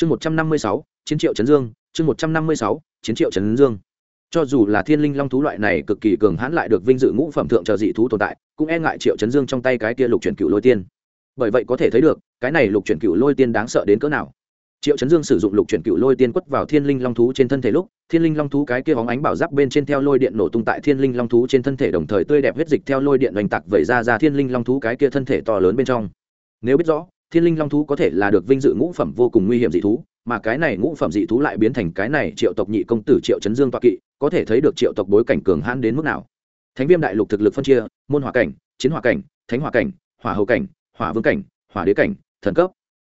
chương một trăm năm mươi sáu, chiến triệu chấn dương, chương một trăm năm mươi sáu, chiến triệu chấn dương. Cho dù là thiên linh long thú loại này cực kỳ cường hãn lại được vinh dự ngũ phẩm thượng chờ dị thú tồn tại, cũng e ngại triệu chấn dương trong tay cái kia lục chuyển cựu lôi tiên. Bởi vậy có thể thấy được, cái này lục chuyển cựu lôi tiên đáng sợ đến cỡ nào. Triệu chấn dương sử dụng lục chuyển cựu lôi tiên quất vào thiên linh long thú trên thân thể lúc, thiên linh long thú cái kia hóng ánh bảo giáp bên trên theo lôi điện nổ tung tại thiên linh long thú trên thân thể đồng thời tươi đẹp huyết dịch theo lôi điện oanh tạc vẩy ra ra thiên linh long thú cái kia thân thể to lớn bên trong. Nếu biết rõ thiên linh long thú có thể là được vinh dự ngũ phẩm vô cùng nguy hiểm dị thú, mà cái này ngũ phẩm dị thú lại biến thành cái này triệu tộc nhị công tử triệu chấn dương toa kỵ, có thể thấy được triệu tộc bối cảnh cường hãn đến mức nào. Thánh viêm đại lục thực lực phân chia, môn hỏa cảnh, chiến hỏa cảnh, thánh hỏa cảnh, hỏa hậu cảnh, hỏa vương cảnh, hỏa đế cảnh, thần cấp.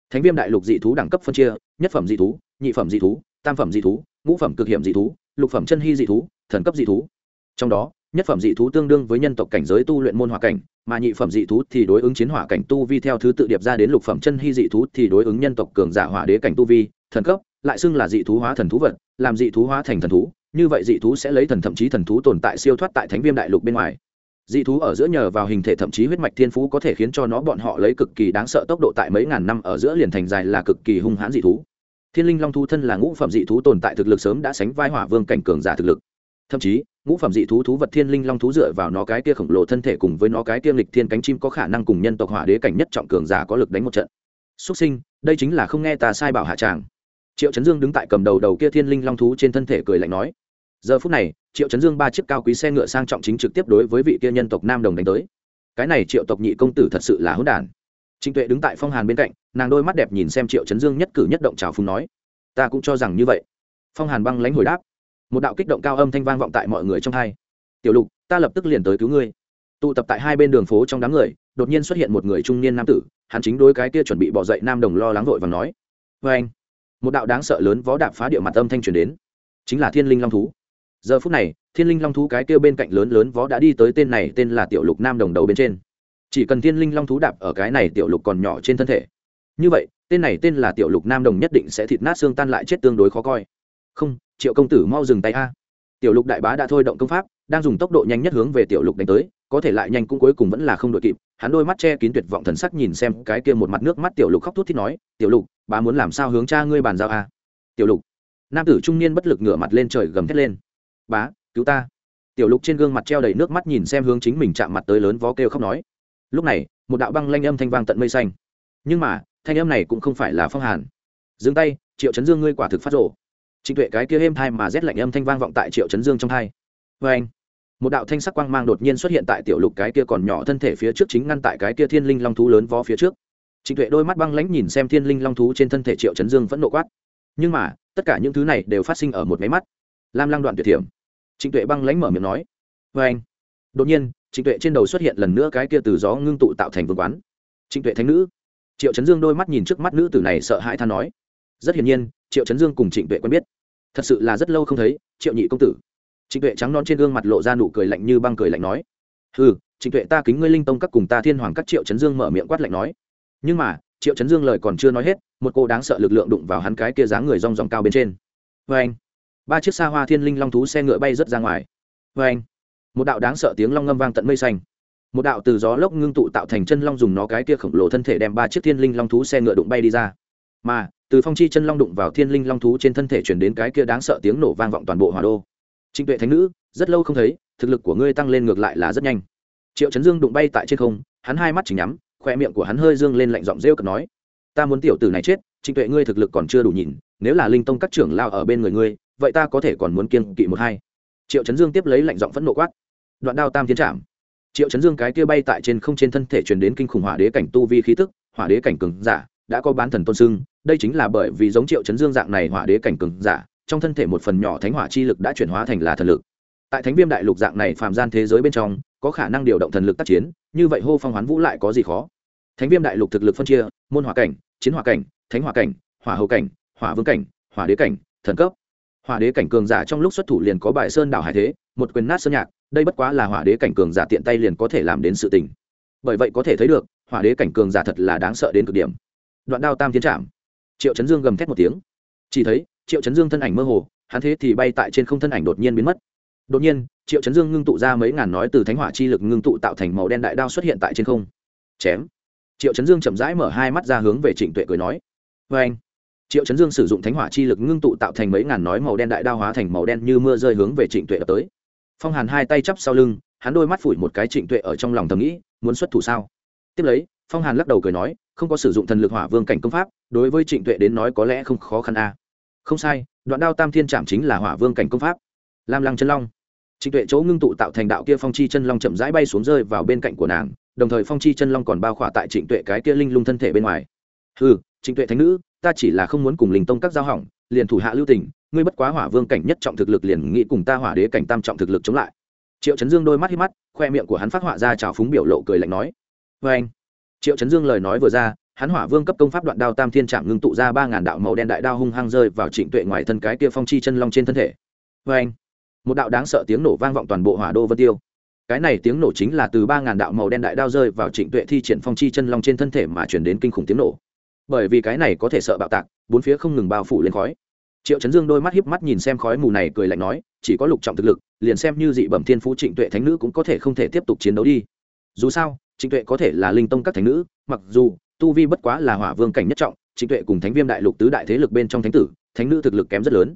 Thánh viêm đại lục dị thú đẳng cấp phân chia, nhất phẩm dị thú, nhị phẩm dị thú, tam phẩm dị thú, ngũ phẩm cực hiểm dị thú, lục phẩm chân hy dị thú, thần cấp dị thú. Trong đó nhất phẩm dị thú tương đương với nhân tộc cảnh giới tu luyện môn hỏa cảnh, mà nhị phẩm dị thú thì đối ứng chiến hỏa cảnh tu vi theo thứ tự điệp ra đến lục phẩm chân hy dị thú thì đối ứng nhân tộc cường giả hỏa đế cảnh tu vi, thần cấp, lại xưng là dị thú hóa thần thú vật, làm dị thú hóa thành thần thú, như vậy dị thú sẽ lấy thần thậm chí thần thú tồn tại siêu thoát tại thánh viêm đại lục bên ngoài. Dị thú ở giữa nhờ vào hình thể thậm chí huyết mạch thiên phú có thể khiến cho nó bọn họ lấy cực kỳ đáng sợ tốc độ tại mấy ngàn năm ở giữa liền thành dài là cực kỳ hung hãn dị thú. Thiên linh long thú thân là ngũ phẩm dị thú tồn tại thực lực sớm đã sánh vai hỏa vương cảnh cường giả thực lực. Thậm chí ngũ phẩm dị thú thú vật thiên linh long thú dựa vào nó cái kia khổng lồ thân thể cùng với nó cái kia lịch thiên cánh chim có khả năng cùng nhân tộc hỏa đế cảnh nhất trọng cường giả có lực đánh một trận. Xuất sinh, đây chính là không nghe ta sai bảo hạ tràng. Triệu chấn dương đứng tại cầm đầu đầu kia thiên linh long thú trên thân thể cười lạnh nói. Giờ phút này, triệu chấn dương ba chiếc cao quý xe ngựa sang trọng chính trực tiếp đối với vị kia nhân tộc nam đồng đánh tới. Cái này triệu tộc nhị công tử thật sự là hỗn đản. Trịnh tuệ đứng tại phong hàn bên cạnh, nàng đôi mắt đẹp nhìn xem triệu chấn dương nhất cử nhất động trào phùng nói. Ta cũng cho rằng như vậy. Phong hàn băng lãnh hồi đáp một đạo kích động cao âm thanh vang vọng tại mọi người trong hai. Tiểu lục, ta lập tức liền tới cứu ngươi. Tụ tập tại hai bên đường phố trong đám người, đột nhiên xuất hiện một người trung niên nam tử, hắn chính đối cái kia chuẩn bị bỏ dậy nam đồng lo lắng vội và nói vê anh. Một đạo đáng sợ lớn võ đạp phá địa mặt âm thanh truyền đến, chính là thiên linh long thú. Giờ phút này, thiên linh long thú cái kia bên cạnh lớn lớn võ đã đi tới tên này tên là tiểu lục nam đồng đầu bên trên. Chỉ cần thiên linh long thú đạp ở cái này tiểu lục còn nhỏ trên thân thể. Như vậy, tên này tên là tiểu lục nam đồng nhất định sẽ thịt nát xương tan lại chết tương đối khó coi. Không triệu công tử mau dừng tay a. Tiểu lục đại bá đã thôi động công pháp, đang dùng tốc độ nhanh nhất hướng về tiểu lục đánh tới, có thể lại nhanh cũng cuối cùng vẫn là không đội kịp. Hắn đôi mắt che kín tuyệt vọng thần sắc nhìn xem cái kia một mặt nước mắt tiểu lục khóc thút thít nói, tiểu lục, bá muốn làm sao hướng cha ngươi bàn giao a? Tiểu lục. Nam tử trung niên bất lực ngửa mặt lên trời gầm thét lên. Bá, cứu ta. Tiểu lục trên gương mặt treo đầy nước mắt nhìn xem hướng chính mình chạm mặt tới lớn vó kêu khóc nói. Lúc này, một đạo băng lanh âm thanh vang tận mây xanh. Nhưng mà, thanh âm này cũng không phải là phong hàn. Dừng tay, triệu chấn dương ngươi quả thực phát rộ trịnh tuệ cái kia êm thai mà rét lạnh âm thanh vang vọng tại triệu chấn dương trong thai. Vê anh, một đạo thanh sắc quang mang đột nhiên xuất hiện tại tiểu lục cái kia còn nhỏ thân thể phía trước chính ngăn tại cái kia thiên linh long thú lớn vó phía trước. Trịnh tuệ đôi mắt băng lãnh nhìn xem thiên linh long thú trên thân thể triệu chấn dương vẫn nộ quát. Nhưng mà, tất cả những thứ này đều phát sinh ở một máy mắt. Lam lăng đoạn tuyệt thiểm. Trịnh tuệ băng lãnh mở miệng nói. Vê anh, đột nhiên, trịnh tuệ trên đầu xuất hiện lần nữa cái kia từ gió ngưng tụ tạo thành vương quán. Trịnh tuệ thánh nữ. Triệu chấn dương đôi mắt nhìn trước mắt nữ tử này sợ hãi than nói. Rất hiển nhiên, triệu chấn dương cùng trịnh tuệ quen biết thật sự là rất lâu không thấy, triệu nhị công tử. Trịnh tuệ trắng non trên gương mặt lộ ra nụ cười lạnh như băng cười lạnh nói ừ trịnh tuệ ta kính ngươi linh tông các cùng ta thiên hoàng các triệu chấn dương mở miệng quát lạnh nói. Nhưng mà, triệu chấn dương lời còn chưa nói hết, một cô đáng sợ lực lượng đụng vào hắn cái kia dáng người rong rong cao bên trên. Vê anh, ba chiếc xa hoa thiên linh long thú xe ngựa bay rớt ra ngoài. Vê anh, một đạo đáng sợ tiếng long ngâm vang tận mây xanh. Một đạo từ gió lốc ngưng tụ tạo thành chân long dùng nó cái kia khổng lồ thân thể đem ba chiếc thiên linh long thú xe ngựa đụng bay đi ra mà, từ phong chi chân long đụng vào thiên linh long thú trên thân thể chuyển đến cái kia đáng sợ tiếng nổ vang vọng toàn bộ hòa đô. Trịnh tuệ thánh nữ, rất lâu không thấy, thực lực của ngươi tăng lên ngược lại là rất nhanh. Triệu chấn dương đụng bay tại trên không, hắn hai mắt chỉ nhắm khoe miệng của hắn hơi dương lên lạnh giọng rêu cực nói, ta muốn tiểu tử này chết, trịnh tuệ ngươi thực lực còn chưa đủ nhìn, nếu là linh tông các trưởng lao ở bên người ngươi, vậy ta có thể còn muốn kiên kỵ một hai. Triệu chấn dương tiếp lấy lạnh giọng phẫn nộ quát, đoạn đao tam tiến trạm triệu chấn dương cái kia bay tại trên không trên thân thể truyền đến kinh khủng hỏa đế cảnh tu vi khí tức, hỏa đế cảnh cường giả, đã có bán thần tôn sưng đây chính là bởi vì giống triệu chấn dương dạng này hỏa đế cảnh cường giả, trong thân thể một phần nhỏ thánh hỏa chi lực đã chuyển hóa thành là thần lực. Tại thánh viêm đại lục dạng này phàm gian thế giới bên trong, có khả năng điều động thần lực tác chiến, như vậy hô phong hoán vũ lại có gì khó? Thánh viêm đại lục thực lực phân chia, môn hỏa cảnh, chiến hỏa cảnh, thánh hỏa cảnh, hỏa hậu cảnh, hỏa vương cảnh, hỏa đế cảnh, thần cấp. Hỏa đế cảnh cường giả trong lúc xuất thủ liền có bài sơn đảo hải thế, một quyền nát sơn nhạc, đây bất quá là hỏa đế cảnh cường giả tiện tay liền có thể làm đến sự tình. Bởi vậy có thể thấy được, hỏa đế cảnh cường giả thật là đáng sợ đến cực điểm. Đoạn đao tam tiến trạm triệu chấn dương gầm thét một tiếng. Chỉ thấy, triệu chấn dương thân ảnh mơ hồ, hắn thế thì bay tại trên không thân ảnh đột nhiên biến mất. Đột nhiên, triệu chấn dương ngưng tụ ra mấy ngàn nói từ thánh hỏa chi lực ngưng tụ tạo thành màu đen đại đao xuất hiện tại trên không. Chém. Triệu chấn dương chậm rãi mở hai mắt ra hướng về trịnh tuệ cười nói. Vê anh, triệu chấn dương sử dụng thánh hỏa chi lực ngưng tụ tạo thành mấy ngàn nói màu đen đại đao hóa thành màu đen như mưa rơi hướng về trịnh tuệ đập tới. Phong hàn hai tay chắp sau lưng, hắn đôi mắt phủi một cái trịnh tuệ ở trong lòng thầm nghĩ, muốn xuất thủ sao? Tiếp lấy phong hàn lắc đầu cười nói, không có sử dụng thần lực hỏa vương cảnh công pháp, đối với trịnh tuệ đến nói có lẽ không khó khăn a. Không sai, đoạn đao tam thiên trạm chính là hỏa vương cảnh công pháp. Lam lăng chân long. Trịnh tuệ chỗ ngưng tụ tạo thành đạo kia phong chi chân long chậm rãi bay xuống rơi vào bên cạnh của nàng, đồng thời phong chi chân long còn bao khỏa tại trịnh tuệ cái kia linh lung thân thể bên ngoài. Ừ trịnh tuệ thánh nữ, ta chỉ là không muốn cùng linh tông các giao hỏng, liền thủ hạ lưu tình, ngươi bất quá hỏa vương cảnh nhất trọng thực lực liền nghĩ cùng ta hỏa đế cảnh tam trọng thực lực chống lại. Triệu chấn dương đôi mắt hít mắt, khoe miệng của hắn phát họa ra trào phúng biểu lộ cười lạnh nói. Vê anh triệu chấn dương lời nói vừa ra, hắn hỏa vương cấp công pháp đoạn đao tam thiên trạm ngưng tụ ra ba ngàn đạo màu đen đại đao hung hăng rơi vào trịnh tuệ ngoài thân cái kia phong chi chân long trên thân thể. Vê anh, một đạo đáng sợ tiếng nổ vang vọng toàn bộ hỏa đô vân tiêu. Cái này tiếng nổ chính là từ ba ngàn đạo màu đen đại đao rơi vào trịnh tuệ thi triển phong chi chân long trên thân thể mà chuyển đến kinh khủng tiếng nổ. Bởi vì cái này có thể sợ bạo tạc, bốn phía không ngừng bao phủ lên khói. Triệu chấn dương đôi mắt hiếp mắt nhìn xem khói mù này cười lạnh nói, chỉ có lục trọng thực lực, liền xem như dị bẩm thiên phú trịnh tuệ thánh nữ cũng có thể không thể tiếp tục chiến đấu đi. Dù sao trịnh tuệ có thể là linh tông các thánh nữ, mặc dù tu vi bất quá là hỏa vương cảnh nhất trọng, trịnh tuệ cùng thánh viêm đại lục tứ đại thế lực bên trong thánh tử, thánh nữ thực lực kém rất lớn.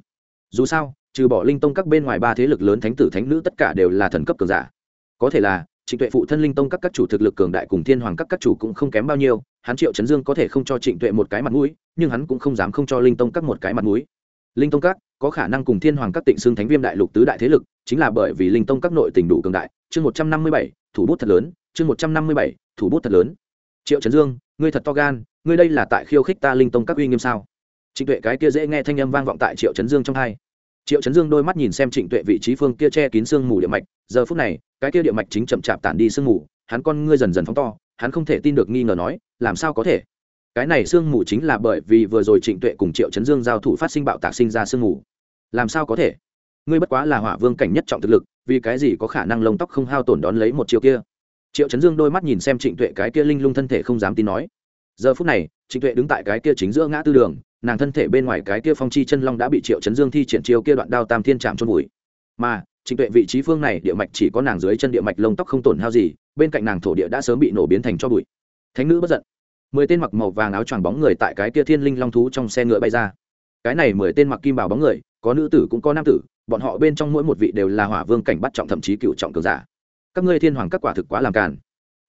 Dù sao, trừ bỏ linh tông các bên ngoài ba thế lực lớn thánh tử, thánh nữ tất cả đều là thần cấp cường giả. Có thể là, trịnh tuệ phụ thân linh tông các các chủ thực lực cường đại cùng thiên hoàng các các chủ cũng không kém bao nhiêu, hắn triệu chấn dương có thể không cho trịnh tuệ một cái mặt mũi, nhưng hắn cũng không dám không cho linh tông các một cái mặt mũi. Linh tông các có khả năng cùng thiên hoàng các tịnh xương thánh viêm đại lục tứ đại thế lực, chính là bởi vì linh tông các nội tình đủ cường đại. Chương một trăm năm mươi bảy, thủ bút thật lớn chương một trăm năm mươi bảy, thủ bút thật lớn. Triệu trấn dương, ngươi thật to gan, ngươi đây là tại khiêu khích ta linh tông các uy nghiêm sao? Trịnh tuệ cái kia dễ nghe thanh âm vang vọng tại triệu trấn dương trong hai. Triệu trấn dương đôi mắt nhìn xem trịnh tuệ vị trí phương kia che kín sương mù địa mạch, giờ phút này, cái kia địa mạch chính chậm chạp tản đi sương mù, hắn con ngươi dần dần phóng to, hắn không thể tin được nghi ngờ nói, làm sao có thể? Cái này sương mù chính là bởi vì vừa rồi trịnh tuệ cùng triệu chấn dương giao thủ phát sinh bạo tạc sinh ra sương mù. Làm sao có thể? Ngươi bất quá là hỏa vương cảnh nhất trọng thực lực, vì cái gì có khả năng lông tóc không hao tổn đón lấy một chiều kia? Triệu chấn dương đôi mắt nhìn xem trịnh tuệ cái kia linh lung thân thể không dám tin nói. Giờ phút này, trịnh tuệ đứng tại cái kia chính giữa ngã tư đường, nàng thân thể bên ngoài cái kia phong chi chân long đã bị triệu chấn dương thi triển chiêu kia đoạn đao tam thiên trạm trôn vùi. Mà, trịnh tuệ vị trí phương này, địa mạch chỉ có nàng dưới chân địa mạch lông tóc không tổn hao gì, bên cạnh nàng thổ địa đã sớm bị nổ biến thành cho bụi. Thánh nữ bất giận. Mười tên mặc màu vàng áo choàng bóng người tại cái kia thiên linh long thú trong xe ngựa bay ra. Cái này mười tên mặc kim bào bóng người, có nữ tử cũng có nam tử, bọn họ bên trong mỗi một vị đều là hỏa vương cảnh bắt trọng thậm chí cựu trọng cường giả các ngươi thiên hoàng các quả thực quá làm càn.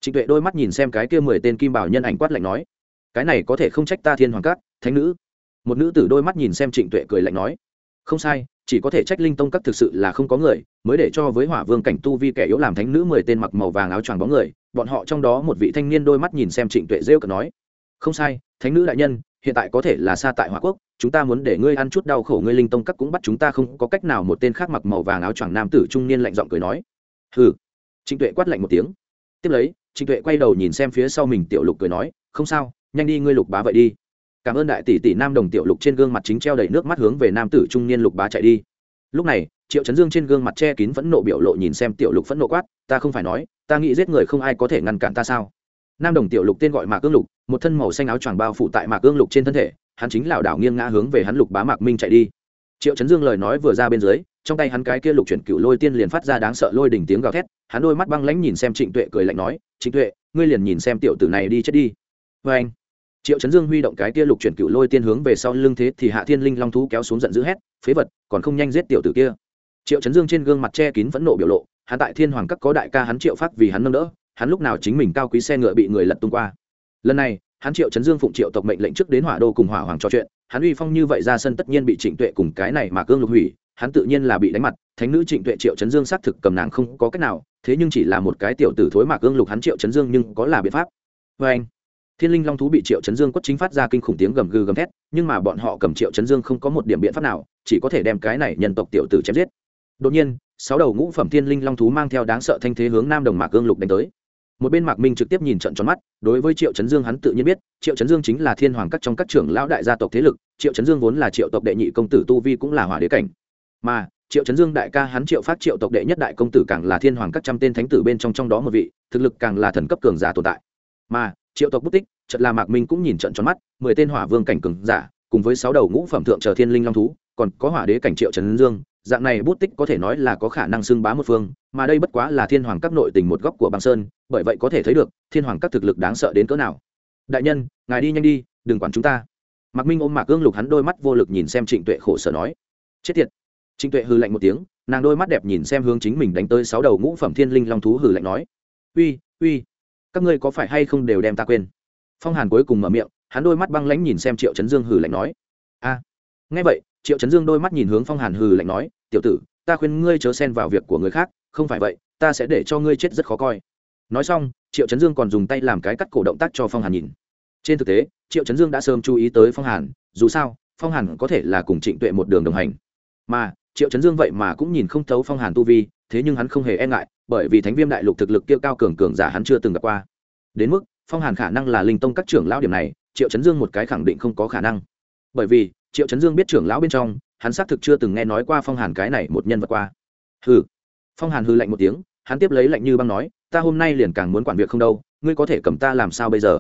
Trịnh tuệ đôi mắt nhìn xem cái kia mười tên kim bảo nhân ảnh quát lạnh nói, cái này có thể không trách ta thiên hoàng các, thánh nữ. Một nữ tử đôi mắt nhìn xem trịnh tuệ cười lạnh nói, không sai, chỉ có thể trách linh tông các thực sự là không có người, mới để cho với hỏa vương cảnh tu vi kẻ yếu làm thánh nữ mười tên mặc màu vàng áo choàng bóng người, bọn họ trong đó một vị thanh niên đôi mắt nhìn xem trịnh tuệ rêu cờ nói, không sai, thánh nữ đại nhân, hiện tại có thể là xa tại hỏa quốc, chúng ta muốn để ngươi ăn chút đau khổ, ngươi linh tông các cũng bắt chúng ta không có cách nào. Một tên khác mặc màu vàng áo choàng nam tử trung niên lạnh giọng cười nói, hừ trịnh tuệ quát lạnh một tiếng. Tiếp lấy, trịnh tuệ quay đầu nhìn xem phía sau mình tiểu lục cười nói, không sao, nhanh đi ngươi lục bá vậy đi. Cảm ơn đại tỷ tỷ nam đồng tiểu lục trên gương mặt chính treo đầy nước mắt hướng về nam tử trung niên lục bá chạy đi. Lúc này, triệu chấn dương trên gương mặt che kín phẫn nộ biểu lộ nhìn xem tiểu lục phẫn nộ quát, ta không phải nói, ta nghĩ giết người không ai có thể ngăn cản ta sao? Nam đồng tiểu lục tên gọi mạc ương lục, một thân màu xanh áo choàng bao phủ tại mạc ương lục trên thân thể, hắn chính lảo đảo nghiêng ngã hướng về hắn lục bá mạc minh chạy đi. Triệu chấn dương lời nói vừa ra bên dưới trong tay hắn cái kia lục chuyển cựu lôi tiên liền phát ra đáng sợ lôi đỉnh tiếng gào thét, hắn đôi mắt băng lãnh nhìn xem trịnh tuệ cười lạnh nói, trịnh tuệ, ngươi liền nhìn xem tiểu tử này đi chết đi. Vê anh, triệu chấn dương huy động cái kia lục chuyển cựu lôi tiên hướng về sau lưng thế thì hạ thiên linh long thú kéo xuống giận dữ hét, phế vật, còn không nhanh giết tiểu tử kia. Triệu chấn dương trên gương mặt che kín phẫn nộ biểu lộ, hắn tại thiên hoàng các có đại ca hắn triệu phát vì hắn nâng đỡ, hắn lúc nào chính mình cao quý xe ngựa bị người lật tung qua. Lần này, hắn triệu chấn dương phụng triệu tộc mệnh lệnh trước đến hỏa đô cùng hỏa hoàng trò chuyện, hắn uy phong như vậy ra sân tất nhiên bị trịnh tuệ cùng cái này mà cương lục hủy hắn tự nhiên là bị đánh mặt, thánh nữ trịnh tuệ triệu chấn dương xác thực cầm nàng không có cách nào, thế nhưng chỉ là một cái tiểu tử thối mạc ương lục hắn triệu chấn dương nhưng có là biện pháp. Vê anh, thiên linh long thú bị triệu chấn dương quất chính phát ra kinh khủng tiếng gầm gừ gầm thét, nhưng mà bọn họ cầm triệu chấn dương không có một điểm biện pháp nào, chỉ có thể đem cái này nhân tộc tiểu tử chém giết. Đột nhiên, sáu đầu ngũ phẩm thiên linh long thú mang theo đáng sợ thanh thế hướng nam đồng mạc ương lục đánh tới. Một bên mạc minh trực tiếp nhìn trận tròn mắt, đối với triệu chấn dương hắn tự nhiên biết, triệu chấn dương chính là thiên hoàng các trong các trưởng lão đại gia tộc thế lực, triệu chấn dương vốn là triệu tộc đệ nhị công tử tu vi cũng là hỏa đế cảnh mà, triệu chấn dương đại ca hắn triệu phát triệu tộc đệ nhất đại công tử càng là thiên hoàng các trăm tên thánh tử bên trong trong đó một vị, thực lực càng là thần cấp cường giả tồn tại. Mà, triệu tộc bút tích trận là mạc minh cũng nhìn trận tròn mắt, mười tên hỏa vương cảnh cường giả, cùng với sáu đầu ngũ phẩm thượng chờ thiên linh long thú, còn có hỏa đế cảnh triệu trấn dương, dạng này bút tích có thể nói là có khả năng xưng bá một phương, mà đây bất quá là thiên hoàng các nội tình một góc của băng sơn, bởi vậy có thể thấy được, thiên hoàng các thực lực đáng sợ đến cỡ nào. Đại nhân, ngài đi nhanh đi, đừng quản chúng ta. Mạc minh ôm mạc ương lục hắn đôi mắt vô lực nhìn xem trịnh tuệ khổ sở nói. Chết tiệt trịnh tuệ hư lạnh một tiếng, nàng đôi mắt đẹp nhìn xem hướng chính mình đánh tới sáu đầu ngũ phẩm thiên linh long thú hử lạnh nói, uy uy, các ngươi có phải hay không đều đem ta quên? Phong hàn cuối cùng mở miệng, hắn đôi mắt băng lãnh nhìn xem triệu chấn dương hử lạnh nói, a. Nghe vậy, triệu chấn dương đôi mắt nhìn hướng phong hàn hừ lạnh nói, tiểu tử, ta khuyên ngươi chớ xen vào việc của người khác, không phải vậy, ta sẽ để cho ngươi chết rất khó coi. Nói xong, triệu chấn dương còn dùng tay làm cái cắt cổ động tác cho phong hàn nhìn. Trên thực tế, triệu chấn dương đã sớm chú ý tới phong hàn, dù sao, phong hàn có thể là cùng trịnh tuệ một đường đồng hành. Mà triệu chấn dương vậy mà cũng nhìn không thấu phong hàn tu vi, thế nhưng hắn không hề e ngại, bởi vì thánh viêm đại lục thực lực kia cao cường cường giả hắn chưa từng gặp qua. Đến mức, phong hàn khả năng là linh tông các trưởng lão điểm này, triệu chấn dương một cái khẳng định không có khả năng. Bởi vì, triệu chấn dương biết trưởng lão bên trong, hắn xác thực chưa từng nghe nói qua phong hàn cái này một nhân vật qua. Hừ. Phong hàn hư lạnh một tiếng, hắn tiếp lấy lạnh như băng nói, ta hôm nay liền càng muốn quản việc không đâu, ngươi có thể cầm ta làm sao bây giờ?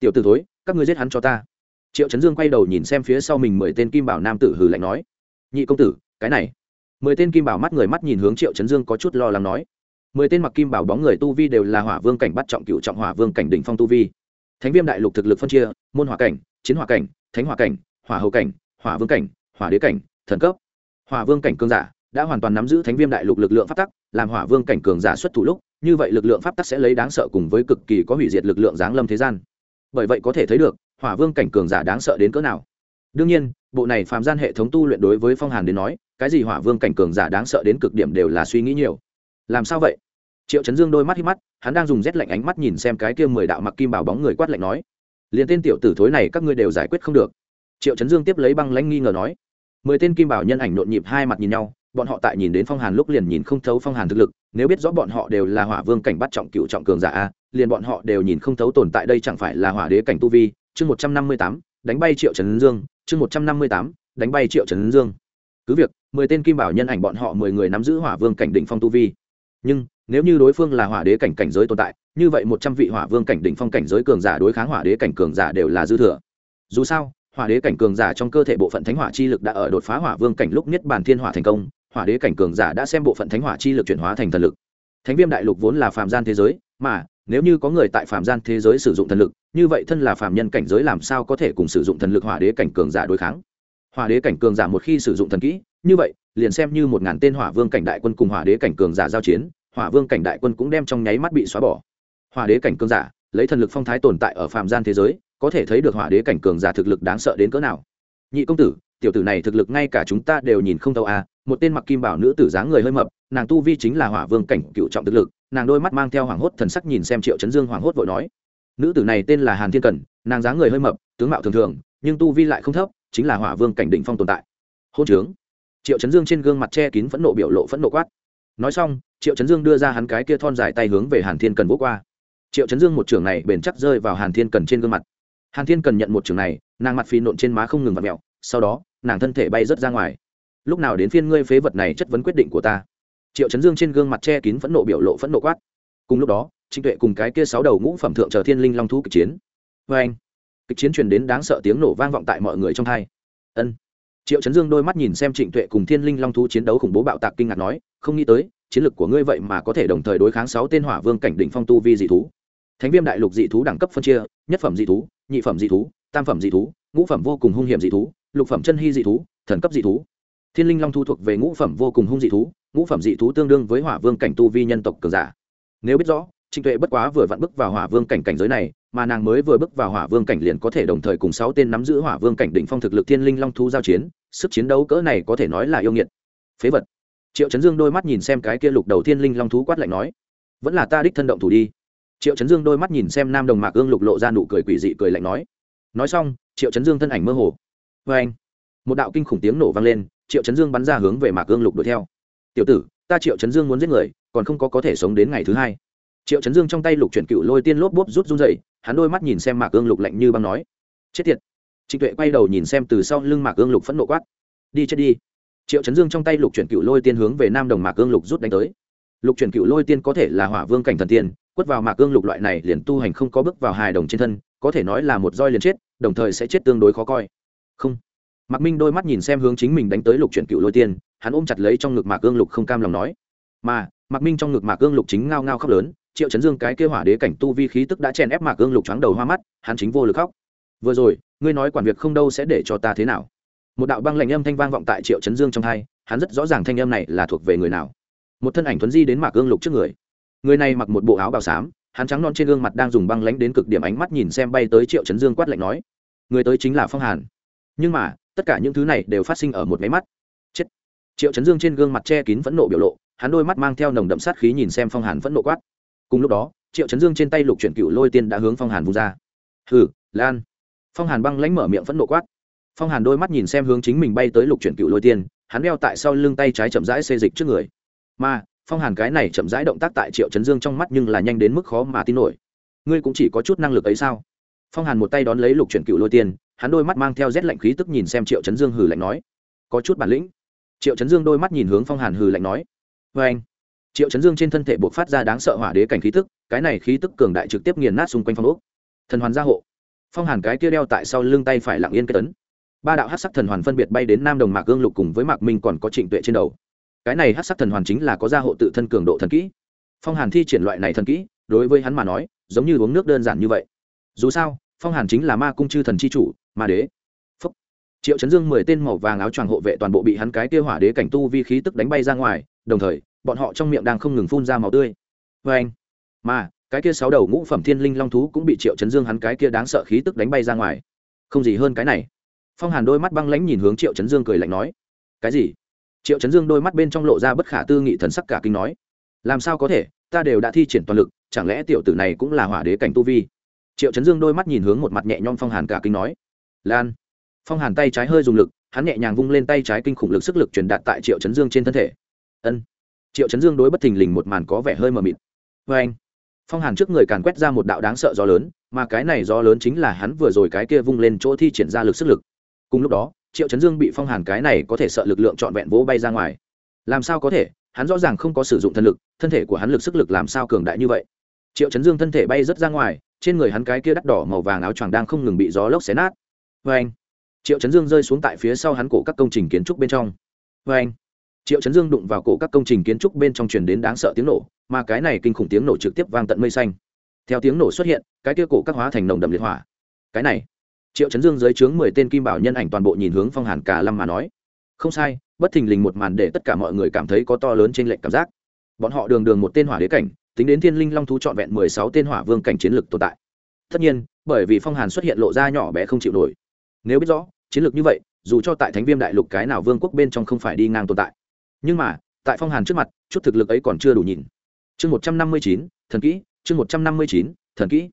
Tiểu t ử thối, các ngươi giết hắn cho ta. Triệu chấn dương quay đầu nhìn xem phía sau mình mười tên kim bảo nam tử hừ lạnh nói. Nhị công tử cái này. Mười tên kim bảo mắt người mắt nhìn hướng triệu chấn dương có chút lo lắng nói. Mười tên mặc kim bảo bóng người tu vi đều là hỏa vương cảnh bắt trọng cựu trọng hỏa vương cảnh đỉnh phong tu vi. Thánh viêm đại lục thực lực phân chia, môn hỏa cảnh, chiến hỏa cảnh, thánh hỏa cảnh, hỏa hậu cảnh, hỏa vương cảnh, hỏa đế cảnh, thần cấp. Hỏa vương cảnh cương giả đã hoàn toàn nắm giữ thánh viêm đại lục lực lượng pháp tắc, làm hỏa vương cảnh cường giả xuất thủ lúc, như vậy lực lượng pháp tắc sẽ lấy đáng sợ cùng với cực kỳ có hủy diệt lực lượng giáng lâm thế gian. Bởi vậy có thể thấy được, hỏa vương cảnh cường giả đáng sợ đến cỡ nào. Đương nhiên, bộ này phàm gian hệ thống tu luyện đối với phong hàn đến nói cái gì hỏa vương cảnh cường giả đáng sợ đến cực điểm đều là suy nghĩ nhiều. Làm sao vậy? Triệu chấn dương đôi mắt hít mắt, hắn đang dùng rét lạnh ánh mắt nhìn xem cái kia mười đạo mặc kim bảo bóng người quát lạnh nói, liền tên tiểu tử thối này các ngươi đều giải quyết không được. Triệu chấn dương tiếp lấy băng lãnh nghi ngờ nói, mười tên kim bảo nhân ảnh nhộn nhịp hai mặt nhìn nhau, bọn họ tại nhìn đến phong hàn lúc liền nhìn không thấu phong hàn thực lực, nếu biết rõ bọn họ đều là hỏa vương cảnh bắt trọng cựu trọng cường giả a, liền bọn họ đều nhìn không thấu tồn tại đây chẳng phải là hỏa đế cảnh tu vi. Chương một trăm năm mươi tám, đánh bay triệu trấn dương, chương một trăm năm mươi tám, đánh bay triệu trấn dương cứ việc, mười tên kim bảo nhân ảnh bọn họ mười người nắm giữ hỏa vương cảnh đỉnh phong tu vi. Nhưng, nếu như đối phương là hỏa đế cảnh cảnh giới tồn tại, như vậy một trăm vị hỏa vương cảnh đỉnh phong cảnh giới cường giả đối kháng hỏa đế cảnh cường giả đều là dư thừa. Dù sao, hỏa đế cảnh cường giả trong cơ thể bộ phận thánh hỏa chi lực đã ở đột phá hỏa vương cảnh lúc niết bàn thiên hỏa thành công, hỏa đế cảnh cường giả đã xem bộ phận thánh hỏa chi lực chuyển hóa thành thần lực. Thánh viêm đại lục vốn là phàm gian thế giới, mà, nếu như có người tại phàm gian thế giới sử dụng thần lực, như vậy thân là phàm nhân cảnh giới làm sao có thể cùng sử dụng thần lực hỏa đế cảnh cường giả đối kháng? Hỏa đế cảnh cường giả một khi sử dụng thần kỹ, như vậy, liền xem như một ngàn tên hỏa vương cảnh đại quân cùng hỏa đế cảnh cường giả giao chiến, hỏa vương cảnh đại quân cũng đem trong nháy mắt bị xóa bỏ. Hỏa đế cảnh cường giả, lấy thần lực phong thái tồn tại ở phạm gian thế giới, có thể thấy được hỏa đế cảnh cường giả thực lực đáng sợ đến cỡ nào. Nhị công tử, tiểu tử này thực lực ngay cả chúng ta đều nhìn không thấu à một tên mặc kim bảo nữ tử dáng người hơi mập, nàng tu vi chính là hỏa vương cảnh cựu trọng thực lực, nàng đôi mắt mang theo hoảng hốt thần sắc nhìn xem triệu chấn dương hoảng hốt vội nói. Nữ tử này tên là hàn thiên cần, nàng dáng người hơi mập, tướng mạo thường thường, nhưng tu vi lại không thấp chính là hỏa vương cảnh đỉnh phong tồn tại. Hôn trướng. Triệu chấn dương trên gương mặt che kín phẫn nộ biểu lộ phẫn nộ quát. Nói xong, triệu chấn dương đưa ra hắn cái kia thon dài tay hướng về hàn thiên cần vỗ qua. Triệu chấn dương một trường này bền chắc rơi vào hàn thiên cần trên gương mặt. Hàn thiên cần nhận một trường này, nàng mặt phi nộn trên má không ngừng vặt mẹo sau đó, nàng thân thể bay rớt ra ngoài. Lúc nào đến phiên ngươi phế vật này chất vấn quyết định của ta. Triệu chấn dương trên gương mặt che kín phẫn nộ biểu lộ phẫn nộ quát. Cùng lúc đó, trịnh tuệ cùng cái kia sáu đầu ngũ phẩm thượng chờ thiên linh long thú kịch chiến. Vê anh kịch chiến truyền đến đáng sợ tiếng nổ vang vọng tại mọi người trong hai ân. Triệu chấn dương đôi mắt nhìn xem trịnh tuệ cùng thiên linh long thú chiến đấu khủng bố bạo tạc kinh ngạc nói, không nghĩ tới, chiến lược của ngươi vậy mà có thể đồng thời đối kháng sáu tên hỏa vương cảnh đỉnh phong tu vi dị thú. Thánh viêm đại lục dị thú đẳng cấp phân chia, nhất phẩm dị thú, nhị phẩm dị thú, tam phẩm dị thú, ngũ phẩm vô cùng hung hiểm dị thú, lục phẩm chân hy dị thú, thần cấp dị thú. Thiên linh long thu thuộc về ngũ phẩm vô cùng hung dị thú, ngũ phẩm dị thú tương đương với hỏa vương cảnh tu vi nhân tộc cường giả. Nếu biết rõ trịnh tuệ bất quá vừa vặn bước vào hỏa vương cảnh cảnh giới này, mà nàng mới vừa bước vào hỏa vương cảnh liền có thể đồng thời cùng sáu tên nắm giữ hỏa vương cảnh đỉnh phong thực lực thiên linh long thu giao chiến, sức chiến đấu cỡ này có thể nói là yêu nghiệt. Phế vật. Triệu chấn dương đôi mắt nhìn xem cái kia lục đầu thiên linh long thú quát lạnh nói, vẫn là ta đích thân động thủ đi. Triệu chấn dương đôi mắt nhìn xem nam đồng mạc ương lục lộ ra nụ cười quỷ dị cười lạnh nói nói xong, triệu chấn dương thân ảnh mơ hồ. Vê anh, một đạo kinh khủng tiếng nổ vang lên, triệu chấn dương bắn ra hướng về mạc ương lục đuổi theo. Tiểu tử, ta triệu chấn dương muốn giết người, còn không có có thể sống đến ngày thứ hai triệu chấn dương trong tay lục chuyển cựu lôi tiên lốp bốp rút run dậy hắn đôi mắt nhìn xem mạc ương lục lạnh như băng nói, chết tiệt. Trịnh tuệ quay đầu nhìn xem từ sau lưng mạc ương lục phẫn nộ quát, đi chết đi. Triệu chấn dương trong tay lục chuyển cựu lôi tiên hướng về nam đồng mạc ương lục rút đánh tới. Lục chuyển cựu lôi tiên có thể là hỏa vương cảnh thần tiên, quất vào mạc ương lục loại này liền tu hành không có bước vào hài đồng trên thân, có thể nói là một roi liền chết, đồng thời sẽ chết tương đối khó coi. Không. Mạc minh đôi mắt nhìn xem hướng chính mình đánh tới lục chuyển cựu lôi tiên, hắn ôm chặt lấy trong ngực mạc ương lục không cam lòng nói. Mà, mạc minh trong ngực mạc ương lục chính ngao ngao khóc lớn triệu chấn dương cái kêu hỏa đế cảnh tu vi khí tức đã chèn ép mạc ương lục trắng đầu hoa mắt, hắn chính vô lực khóc. Vừa rồi, ngươi nói quản việc không đâu sẽ để cho ta thế nào? Một đạo băng lạnh âm thanh vang vọng tại triệu chấn dương trong hai, hắn rất rõ ràng thanh âm này là thuộc về người nào. Một thân ảnh thuấn di đến mạc ương lục trước người. Người này mặc một bộ áo bào xám, hắn trắng non trên gương mặt đang dùng băng lánh đến cực điểm ánh mắt nhìn xem bay tới triệu chấn dương quát lạnh nói, người tới chính là phong hàn. Nhưng mà, tất cả những thứ này đều phát sinh ở một máy mắt. Chết. Triệu chấn dương trên gương mặt che kín phẫn nộ biểu lộ, hắn đôi mắt mang theo nồng đậm sát khí nhìn xem phong hàn phẫn nộ quát cùng lúc đó, triệu chấn dương trên tay lục chuyển cựu lôi tiên đã hướng phong hàn vung ra. Hừ, lan. Phong hàn băng lãnh mở miệng phẫn nộ quát. Phong hàn đôi mắt nhìn xem hướng chính mình bay tới lục chuyển cựu lôi tiên, hắn đeo tại sau lưng tay trái chậm rãi xê dịch trước người. Mà, phong hàn cái này chậm rãi động tác tại triệu chấn dương trong mắt nhưng là nhanh đến mức khó mà tin nổi. Ngươi cũng chỉ có chút năng lực ấy sao? Phong hàn một tay đón lấy lục chuyển cựu lôi tiên, hắn đôi mắt mang theo rét lạnh khí tức nhìn xem triệu chấn dương hừ lạnh nói. Có chút bản lĩnh. Triệu chấn dương đôi mắt nhìn hướng phong hàn hừ lạnh nói. Vê anh triệu chấn dương trên thân thể buộc phát ra đáng sợ hỏa đế cảnh khí tức, cái này khí tức cường đại trực tiếp nghiền nát xung quanh phong ốc. Thần hoàn gia hộ. Phong hàn cái kia đeo tại sau lưng tay phải lặng yên kết tấn. Ba đạo hát sắc thần hoàn phân biệt bay đến nam đồng mạc gương lục cùng với mạc minh còn có trịnh tuệ trên đầu. Cái này hát sắc thần hoàn chính là có gia hộ tự thân cường độ thần kỹ. Phong hàn thi triển loại này thần kỹ, đối với hắn mà nói, giống như uống nước đơn giản như vậy. Dù sao, phong hàn chính là ma cung chư thần c h i chủ, ma đế. Phúc. triệu chấn dương mười tên màu vàng áo choàng hộ vệ toàn bộ bị hắn cái kia hỏa đế cảnh tu vi khí tức đánh bay ra ngoài, đồng thời bọn họ trong miệng đang không ngừng phun ra màu tươi. Vê anh, mà, cái kia sáu đầu ngũ phẩm thiên linh long thú cũng bị triệu chấn dương hắn cái kia đáng sợ khí tức đánh bay ra ngoài. Không gì hơn cái này. Phong hàn đôi mắt băng lãnh nhìn hướng triệu chấn dương cười lạnh nói, cái gì? Triệu chấn dương đôi mắt bên trong lộ ra bất khả tư nghị thần sắc cả kinh nói, làm sao có thể? Ta đều đã thi triển toàn lực, chẳng lẽ tiểu tử này cũng là hỏa đế cảnh tu vi? Triệu chấn dương đôi mắt nhìn hướng một mặt nhẹ nhõm phong hàn cả kinh nói, lan. Phong hàn tay trái hơi dùng lực, hắn nhẹ nhàng vung lên tay trái kinh khủng lực sức lực truyền đạt tại triệu chấn dương trên thân thể. Ân triệu chấn dương đối bất thình lình một màn có vẻ hơi mờ mịt. Vê anh. Phong hàn trước người càn quét ra một đạo đáng sợ gió lớn, mà cái này gió lớn chính là hắn vừa rồi cái kia vung lên chỗ thi triển ra lực sức lực. Cùng lúc đó, triệu chấn dương bị phong hàn cái này có thể sợ lực lượng trọn vẹn vỗ bay ra ngoài. Làm sao có thể? Hắn rõ ràng không có sử dụng thân lực, thân thể của hắn lực sức lực làm sao cường đại như vậy? Triệu chấn dương thân thể bay rớt ra ngoài, trên người hắn cái kia đắt đỏ màu vàng áo choàng đang không ngừng bị gió lốc xé nát. Vê anh. Triệu chấn dương rơi xuống tại phía sau hắn cổ các công trình kiến trúc bên trong. Vê anh triệu chấn dương đụng vào cổ các công trình kiến trúc bên trong truyền đến đáng sợ tiếng nổ, mà cái này kinh khủng tiếng nổ trực tiếp vang tận mây xanh. Theo tiếng nổ xuất hiện, cái kia cổ các hóa thành nồng đậm liệt hỏa. Cái này, triệu chấn dương dưới trướng mười tên kim bảo nhân ảnh toàn bộ nhìn hướng phong hàn cả lâm mà nói. Không sai, bất thình lình một màn để tất cả mọi người cảm thấy có to lớn trên lệnh cảm giác. Bọn họ đường đường một tên hỏa đế cảnh, tính đến thiên linh long thú trọn vẹn mười sáu tên hỏa vương cảnh chiến lược tồn tại. Tất nhiên, bởi vì phong hàn xuất hiện lộ ra nhỏ bé không chịu nổi. Nếu biết rõ, chiến lược như vậy, dù cho tại thánh viêm đại lục cái nào vương quốc bên trong không phải đi ngang tồn tại nhưng mà, tại phong hàn trước mặt, chút thực lực ấy còn chưa đủ nhìn. Chương một trăm năm mươi chín, thần kỹ, chương một trăm năm mươi chín, thần kỹ.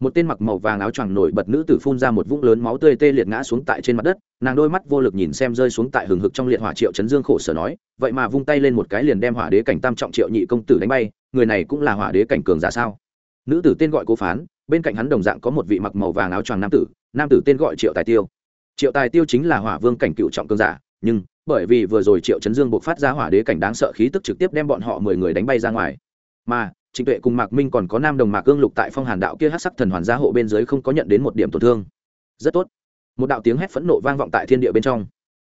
Một tên mặc màu vàng áo choàng nổi bật nữ tử phun ra một vũng lớn máu tươi tê liệt ngã xuống tại trên mặt đất, nàng đôi mắt vô lực nhìn xem rơi xuống tại hừng hực trong liệt hỏa triệu chấn dương khổ sở nói, vậy mà vung tay lên một cái liền đem hỏa đế cảnh tam trọng triệu nhị công tử đánh bay, người này cũng là hỏa đế cảnh cường giả sao? Nữ tử tên gọi cố phán, bên cạnh hắn đồng dạng có một vị mặc màu vàng áo choàng nam tử nam tử tên gọi triệu tài tiêu. Triệu tài tiêu chính là hỏa vương cảnh cựu trọng cường giả, nhưng bởi vì vừa rồi triệu chấn dương buộc phát ra hỏa đế cảnh đáng sợ khí tức trực tiếp đem bọn họ mười người đánh bay ra ngoài. Mà, trịnh tuệ cùng mạc minh còn có nam đồng mạc cương lục tại phong hàn đạo kia hát sắc thần hoàn gia hộ bên dưới không có nhận đến một điểm tổn thương. Rất tốt. Một đạo tiếng hét phẫn nộ vang vọng tại thiên địa bên trong.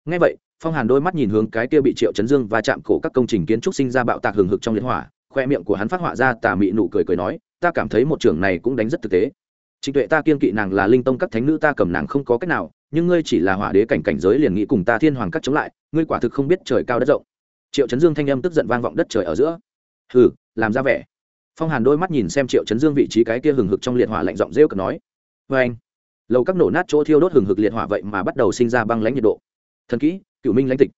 Ngay vậy, phong hàn đôi mắt nhìn hướng cái kia bị triệu chấn dương và chạm cổ các công trình kiến trúc sinh ra bạo tạc hừng hực trong liên hỏa, khoe miệng của hắn phát họa ra tà mị nụ cười cười nói, ta cảm thấy một trưởng này cũng đánh rất thực tế. Trịnh tuệ ta kiên kỵ nàng là linh tông các thánh nữ, ta cầm nàng không có cách nào, nhưng ngươi chỉ là hỏa đế cảnh cảnh giới liền nghĩ cùng ta thiên hoàng các chống lại ngươi quả thực không biết trời cao đất rộng. Triệu chấn dương thanh âm tức giận vang vọng đất trời ở giữa. Hừ, làm ra vẻ. Phong hàn đôi mắt nhìn xem triệu chấn dương vị trí cái kia hừng hực trong liệt hỏa lạnh giọng rêu cực nói vê anh. Lầu các nổ nát chỗ thiêu đốt hừng hực liệt hỏa vậy mà bắt đầu sinh ra băng lãnh nhiệt độ. Thần kỹ, cựu minh lãnh tịch.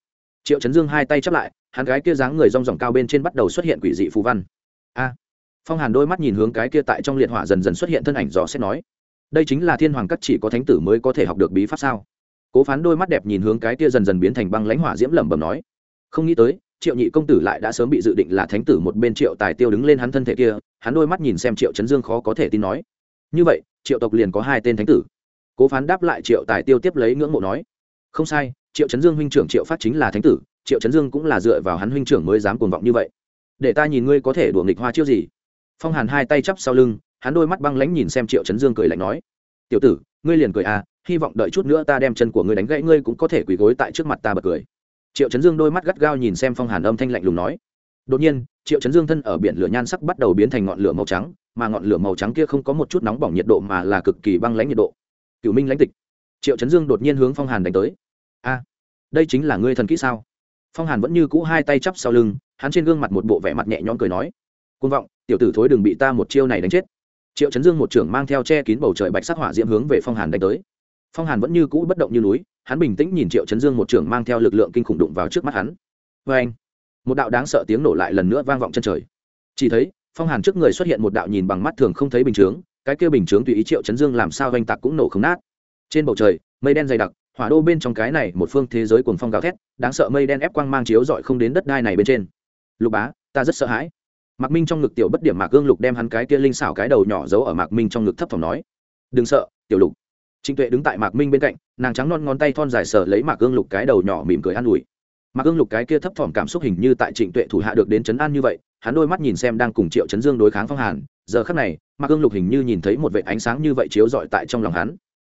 Triệu chấn dương hai tay chắp lại, hắn gái kia dáng người rong ròng cao bên trên bắt đầu xuất hiện quỷ dị phù văn. A. À. Phong hàn đôi mắt nhìn hướng cái kia tại trong liệt hỏa dần dần xuất hiện thân ảnh dò xét nói, đây chính là thiên hoàng các chỉ có thánh tử mới có thể học được bí pháp sao? Cố phán đôi mắt đẹp nhìn hướng cái kia dần dần biến thành băng lãnh hỏa diễm lẩm bẩm nói, không nghĩ tới, triệu nhị công tử lại đã sớm bị dự định là thánh tử một bên triệu tài tiêu đứng lên hắn thân thể kia, hắn đôi mắt nhìn xem triệu chấn dương khó có thể tin nói, như vậy, triệu tộc liền có hai tên thánh tử. Cố phán đáp lại triệu tài tiêu tiếp lấy ngưỡng mộ nói, không sai, triệu chấn dương huynh trưởng triệu phát chính là thánh tử, triệu chấn dương cũng là dựa vào hắn huynh trưởng mới dám cuồng vọng như vậy. Để ta nhìn ngươi có thể đùa nghịch hoa chiêu gì? Phong hàn hai tay chắp sau lưng, hắn đôi mắt băng lãnh nhìn xem triệu chấn dương cười lạnh nói, tiểu tử, ngươi liền cười à hy vọng đợi chút nữa ta đem chân của ngươi đánh gãy, ngươi cũng có thể quỳ gối tại trước mặt ta bật cười. Triệu chấn dương đôi mắt gắt gao nhìn xem phong hàn âm thanh lạnh lùng nói. Đột nhiên, triệu chấn dương thân ở biển lửa nhan sắc bắt đầu biến thành ngọn lửa màu trắng, mà ngọn lửa màu trắng kia không có một chút nóng bỏng nhiệt độ mà là cực kỳ băng lãnh nhiệt độ. Cựu minh lãnh tịch. Triệu chấn dương đột nhiên hướng phong hàn đánh tới. A, đây chính là ngươi thần kỹ sao? Phong hàn vẫn như cũ hai tay chắp sau lưng, hắn trên gương mặt một bộ vẻ mặt nhẹ nhõm cười nói. Côn vọng, tiểu tử thối đừng bị ta một chiêu này đánh chết. Triệu chấn dương một trưởng mang theo che kín bầu trời bạch sắc hỏa diễm hướng về phong hàn đánh tới phong hàn vẫn như cũ bất động như núi hắn bình tĩnh nhìn triệu chấn dương một trưởng mang theo lực lượng kinh khủng đụng vào trước mắt hắn vê anh một đạo đáng sợ tiếng nổ lại lần nữa vang vọng chân trời chỉ thấy phong hàn trước người xuất hiện một đạo nhìn bằng mắt thường không thấy bình chướng cái kia bình chướng tùy ý triệu chấn dương làm sao oanh tạc cũng nổ không nát trên bầu trời mây đen dày đặc hỏa đô bên trong cái này một phương thế giới cuồng phong gào thét đáng sợ mây đen ép quang mang chiếu dọi không đến đất đai này bên trên lục bá ta rất sợ hãi mạc minh trong ngực tiểu bất điểm mạc gương lục đem hắn cái kia linh xảo cái đầu nhỏ giấu ở mạc minh trong ngực thấp thỏm nói đừng sợ tiểu lục trịnh tuệ đứng tại mạc minh bên cạnh, nàng trắng non ngón tay thon dài sờ lấy mạc ương lục cái đầu nhỏ mỉm cười an ủi. Mạc ương lục cái kia thấp thỏm cảm xúc hình như tại trịnh tuệ thủ hạ được đến chấn an như vậy, hắn đôi mắt nhìn xem đang cùng triệu chấn dương đối kháng phong hàn, giờ khắc này, mạc ương lục hình như nhìn thấy một vệ ánh sáng như vậy chiếu rọi tại trong lòng hắn.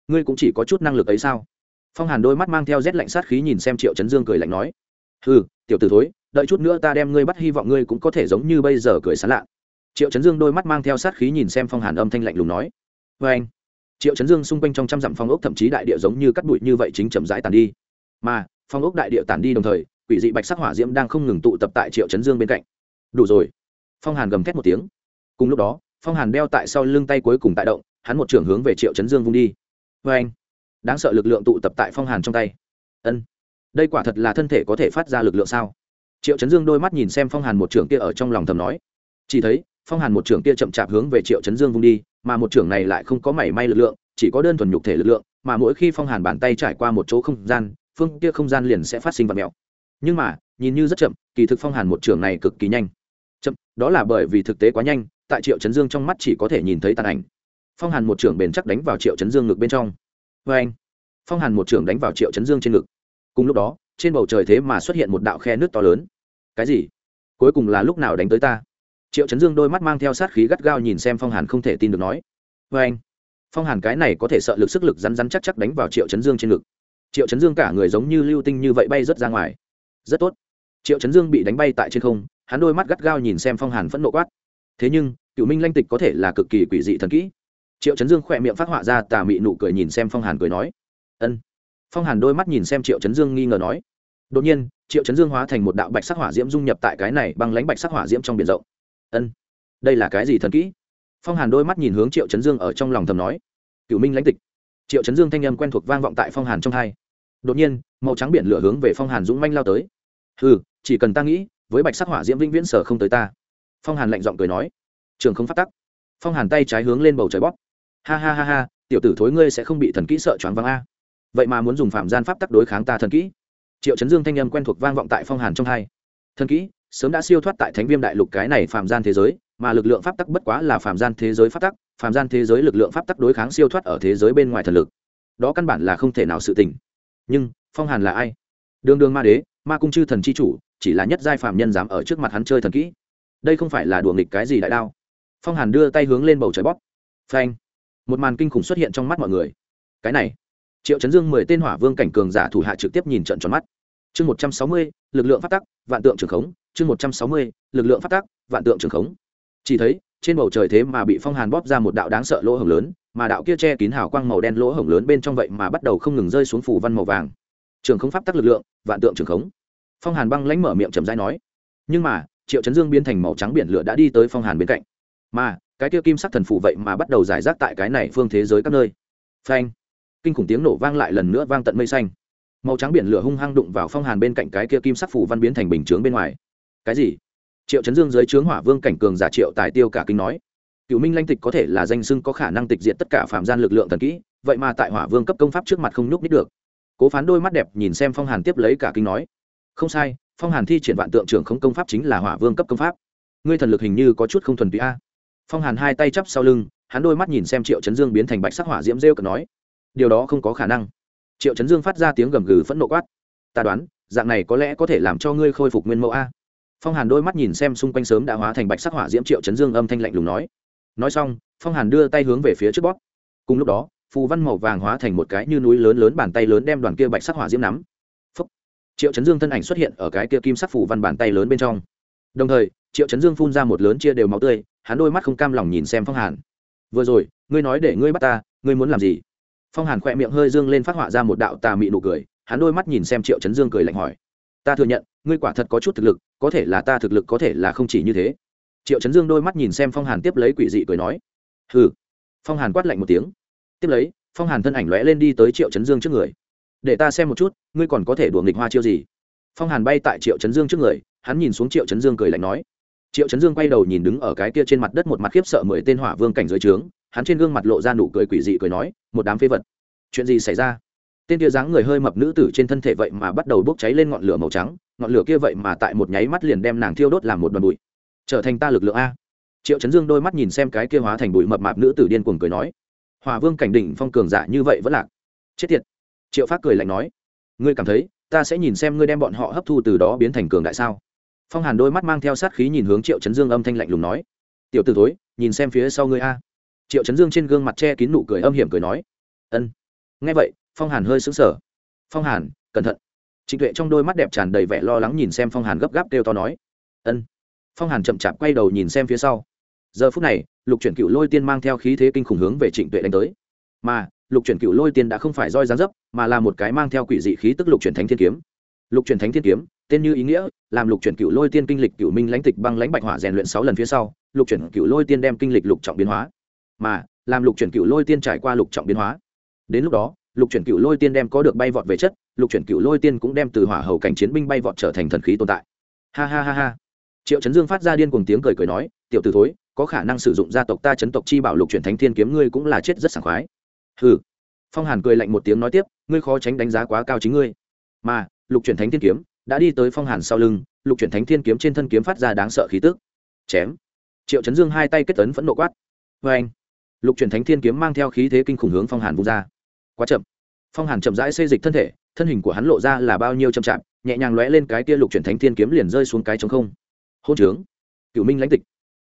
Ngươi cũng chỉ có chút năng lực ấy sao? Phong hàn đôi mắt mang theo rét lạnh sát khí nhìn xem triệu chấn dương cười lạnh nói. Ừ tiểu t ử thối, đợi chút nữa ta đem ngươi bắt hy vọng ngươi cũng có thể giống như bây giờ cười sán lạ. Triệu chấn dương đôi mắt mang theo sát khí nhìn xem phong hàn âm thanh lạnh lùng nói. Vê anh triệu chấn dương xung quanh trong trăm dặm phong ốc thậm chí đại địa giống như cắt bụi như vậy chính chậm rãi tàn đi. Mà, phong ốc đại địa tàn đi đồng thời, quỷ dị bạch sắc hỏa diễm đang không ngừng tụ tập tại triệu chấn dương bên cạnh. Đủ rồi. Phong hàn gầm thét một tiếng. Cùng lúc đó, phong hàn đeo tại sau lưng tay cuối cùng tại động, hắn một trưởng hướng về triệu chấn dương vung đi. Vê anh đáng sợ lực lượng tụ tập tại phong hàn trong tay. Ân. Đây quả thật là thân thể có thể phát ra lực lượng sao? Triệu chấn dương đôi mắt nhìn xem phong hàn một trưởng kia ở trong lòng thầm nói. Chỉ thấy phong hàn một trưởng kia chậm chạp hướng về triệu chấn dương vung đi, mà một trưởng này lại không có mảy may lực lượng, chỉ có đơn thuần nhục thể lực lượng, mà mỗi khi phong hàn bàn tay trải qua một chỗ không gian, phương kia không gian liền sẽ phát sinh vật mèo. Nhưng mà, nhìn như rất chậm, kỳ thực phong hàn một trưởng này cực kỳ nhanh. Chậm, đó là bởi vì thực tế quá nhanh, tại triệu chấn dương trong mắt chỉ có thể nhìn thấy tàn ảnh. Phong hàn một trưởng bền chắc đánh vào triệu chấn dương ngực bên trong. Vê anh phong hàn một trưởng đánh vào triệu chấn dương trên ngực. Cùng lúc đó, trên bầu trời thế mà xuất hiện một đạo khe nước to lớn. Cái gì? Cuối cùng là lúc nào đánh tới ta? Triệu chấn dương đôi mắt mang theo sát khí gắt gao nhìn xem phong hàn không thể tin được nói vê anh phong hàn cái này có thể sợ lực sức lực rắn rắn chắc chắc đánh vào triệu chấn dương trên ngực triệu chấn dương cả người giống như lưu tinh như vậy bay rớt ra ngoài rất tốt triệu chấn dương bị đánh bay tại trên không hắn đôi mắt gắt gao nhìn xem phong hàn phẫn nộ quát thế nhưng cựu minh lanh tịch có thể là cực kỳ quỷ dị thần kỹ triệu chấn dương khỏe miệng phát họa ra tà mị nụ cười nhìn xem phong hàn cười nói ân phong hàn đôi mắt nhìn xem triệu chấn dương nghi ngờ nói đột nhiên triệu chấn dương hóa thành một đạo bạch sắc hỏa diễm dung nhập tại cái này bằng lánh bạch sắc hỏa diễm trong biển rộng ân. Đây là cái gì thần kỹ? Phong hàn đôi mắt nhìn hướng triệu chấn dương ở trong lòng thầm nói. Cựu minh lãnh tịch. Triệu chấn dương thanh â m quen thuộc vang vọng tại phong hàn trong hai. Đột nhiên, màu trắng biển lửa hướng về phong hàn dũng manh lao tới. Ừ chỉ cần ta nghĩ, với bạch sắc hỏa diễm vĩnh viễn sở không tới ta. Phong hàn lạnh giọng cười nói. Trường không phát tắc. Phong hàn tay trái hướng lên bầu trời bóp. Ha ha ha ha, tiểu tử thối ngươi sẽ không bị thần kỹ sợ choáng váng a. Vậy mà muốn dùng phạm gian pháp tắc đối kháng ta thần kỹ. Triệu chấn dương thanh âm quen thuộc vang vọng tại phong hàn trong hai. Thần kỹ sớm đã siêu thoát tại thánh viêm đại lục cái này phạm gian thế giới, mà lực lượng pháp tắc bất quá là phạm gian thế giới pháp tắc phạm gian thế giới lực lượng pháp tắc đối kháng siêu thoát ở thế giới bên ngoài thần lực. Đó căn bản là không thể nào sự tình. Nhưng, phong hàn là ai? Đường đường ma đế, ma cung chư thần c h i chủ, chỉ là nhất giai phạm nhân dám ở trước mặt hắn chơi thần kỹ. Đây không phải là đùa nghịch cái gì đại đao. Phong hàn đưa tay hướng lên bầu trời bóp. Phanh! Một màn kinh khủng xuất hiện trong mắt mọi người. Cái này, triệu chấn dương mười tên hỏa vương cảnh cường giả thủ hạ trực tiếp nhìn trận tròn mắt. Chương một trăm sáu mươi, lực lượng phát tắc, vạn tượng trường khống chương một trăm sáu mươi, lực lượng phát tác, vạn tượng trường khống. Chỉ thấy, trên bầu trời thế mà bị phong hàn bóp ra một đạo đáng sợ lỗ hổng lớn, mà đạo kia che kín hào quang màu đen lỗ hổng lớn bên trong vậy mà bắt đầu không ngừng rơi xuống phủ văn màu vàng. Trường khống pháp tắc lực lượng, vạn tượng trường khống. Phong hàn băng lãnh mở miệng chầm rãi nói. Nhưng mà, triệu chấn dương biến thành màu trắng biển lửa đã đi tới phong hàn bên cạnh. Mà, cái kia kim sắc thần phủ vậy mà bắt đầu giải rác tại cái này phương thế giới các nơi. Phanh! Kinh khủng tiếng nổ vang lại lần nữa vang tận mây xanh. Màu trắng biển lửa hung hăng đụng vào phong hàn bên cạnh cái kia kim sắc phủ văn biến thành bình chướng bên ngoài cái gì? Triệu chấn dương dưới trướng hỏa vương cảnh cường giả triệu tài tiêu cả kinh nói cựu minh lanh tịch có thể là danh sưng có khả năng tịch diện tất cả phạm gian lực lượng thần kỹ, vậy mà tại hỏa vương cấp công pháp trước mặt không nhúc nít được. Cố phán đôi mắt đẹp nhìn xem phong hàn tiếp lấy cả kinh nói, không sai, phong hàn thi triển vạn tượng trưởng không công pháp chính là hỏa vương cấp công pháp. Ngươi thần lực hình như có chút không thuần túy a. Phong hàn hai tay chắp sau lưng, hắn đôi mắt nhìn xem triệu chấn dương biến thành bạch sắc hỏa diễm rêu cờ nói, điều đó không có khả năng. Triệu chấn dương phát ra tiếng gầm gừ phẫn nộ quát, ta đoán, dạng này có lẽ có thể làm cho ngươi khôi phục nguyên mẫu a phong hàn đôi mắt nhìn xem xung quanh sớm đã hóa thành bạch sắc hỏa diễm triệu chấn dương âm thanh lạnh lùng nói. Nói xong, phong hàn đưa tay hướng về phía trước bóp. Cùng lúc đó, phù văn màu vàng hóa thành một cái như núi lớn lớn bàn tay lớn đem đoàn kia bạch sắc hỏa diễm nắm. Phúc. triệu chấn dương thân ảnh xuất hiện ở cái kia kim sắc phù văn bàn tay lớn bên trong. Đồng thời, triệu chấn dương phun ra một lớn chia đều máu tươi, hắn đôi mắt không cam lòng nhìn xem phong hàn. Vừa rồi, ngươi nói để ngươi bắt ta, ngươi muốn làm gì? Phong hàn khỏe miệng hơi dương lên phát họa ra một đạo tà mị nụ cười, hắn đôi mắt nhìn xem triệu chấn dương cười lạnh hỏi. Ta thừa nhận, ngươi quả thật có chút thực lực có thể là ta thực lực có thể là không chỉ như thế. Triệu chấn dương đôi mắt nhìn xem phong hàn tiếp lấy quỷ dị cười nói, hừ. Phong hàn quát lạnh một tiếng. Tiếp lấy, phong hàn thân ảnh lóe lên đi tới triệu chấn dương trước người. Để ta xem một chút, ngươi còn có thể đùa nghịch hoa chiêu gì? Phong hàn bay tại triệu chấn dương trước người, hắn nhìn xuống triệu chấn dương cười lạnh nói. Triệu chấn dương quay đầu nhìn đứng ở cái kia trên mặt đất một mặt khiếp sợ mười tên hỏa vương cảnh dưới trướng, hắn trên gương mặt lộ ra nụ cười quỷ dị cười nói, một đám phế vật, chuyện gì xảy ra? Tên kia dáng người hơi mập nữ tử trên thân thể vậy mà bắt đầu bốc cháy lên ngọn lửa màu trắng ngọn lửa kia vậy mà tại một nháy mắt liền đem nàng thiêu đốt làm một đoàn bụi. Trở thành ta lực lượng a. Triệu chấn dương đôi mắt nhìn xem cái kia hóa thành bụi mập mạp nữ tử điên cuồng cười nói. Hòa vương cảnh đỉnh phong cường giả như vậy vẫn lạc. Chết tiệt. Triệu phát cười lạnh nói. Ngươi cảm thấy, ta sẽ nhìn xem ngươi đem bọn họ hấp thu từ đó biến thành cường đại sao? Phong hàn đôi mắt mang theo sát khí nhìn hướng triệu chấn dương âm thanh lạnh lùng nói. Tiểu t ử thối, nhìn xem phía sau ngươi a. Triệu chấn dương trên gương mặt che kín nụ cười âm hiểm cười nói. Ân. Nghe vậy, phong hàn hơi sững sờ. Phong hàn, cẩn thận trịnh tuệ trong đôi mắt đẹp tràn đầy vẻ lo lắng nhìn xem phong hàn gấp gáp kêu to nói, ân. Phong hàn chậm chạp quay đầu nhìn xem phía sau. Giờ phút này, lục chuyển cựu lôi tiên mang theo khí thế kinh khủng hướng về trịnh tuệ đánh tới. Mà, lục chuyển cựu lôi tiên đã không phải roi gián dấp, mà là một cái mang theo quỷ dị khí tức lục chuyển thánh thiên kiếm. Lục chuyển thánh thiên kiếm, tên như ý nghĩa, làm lục chuyển cựu lôi tiên kinh lịch cựu minh lãnh tịch băng lãnh bạch hỏa rèn luyện sáu lần phía sau, lục chuyển cựu lôi tiên đem kinh lịch lục trọng biến hóa. Mà, làm lục chuyển cựu lôi tiên trải qua lục trọng biến hóa. Đến lúc đó lục chuyển cựu lôi tiên đem có được bay vọt về chất, lục chuyển cựu lôi tiên cũng đem từ hỏa hầu cảnh chiến binh bay vọt trở thành thần khí tồn tại. Ha ha ha ha. Triệu chấn dương phát ra điên cùng tiếng cười cười nói, tiểu t ử thối, có khả năng sử dụng gia tộc ta chấn tộc chi bảo lục chuyển thánh thiên kiếm ngươi cũng là chết rất sảng khoái. Hừ. Phong hàn cười lạnh một tiếng nói tiếp, ngươi khó tránh đánh giá quá cao chính ngươi. Mà, lục chuyển thánh thiên kiếm đã đi tới phong hàn sau lưng, lục chuyển thánh thiên kiếm trên thân kiếm phát ra đáng sợ khí tức. Chém. Triệu chấn dương hai tay kết tấn phẫn nộ quát. Vê anh lục chuyển thánh thiên kiếm mang theo khí thế kinh khủng hướng phong hàn vung ra quá chậm. Phong hàn chậm rãi xây dịch thân thể, thân hình của hắn lộ ra là bao nhiêu chậm chạp, nhẹ nhàng lóe lên cái tia lục chuyển thánh thiên kiếm liền rơi xuống cái trống không. Hôn trướng. Cựu minh lãnh tịch.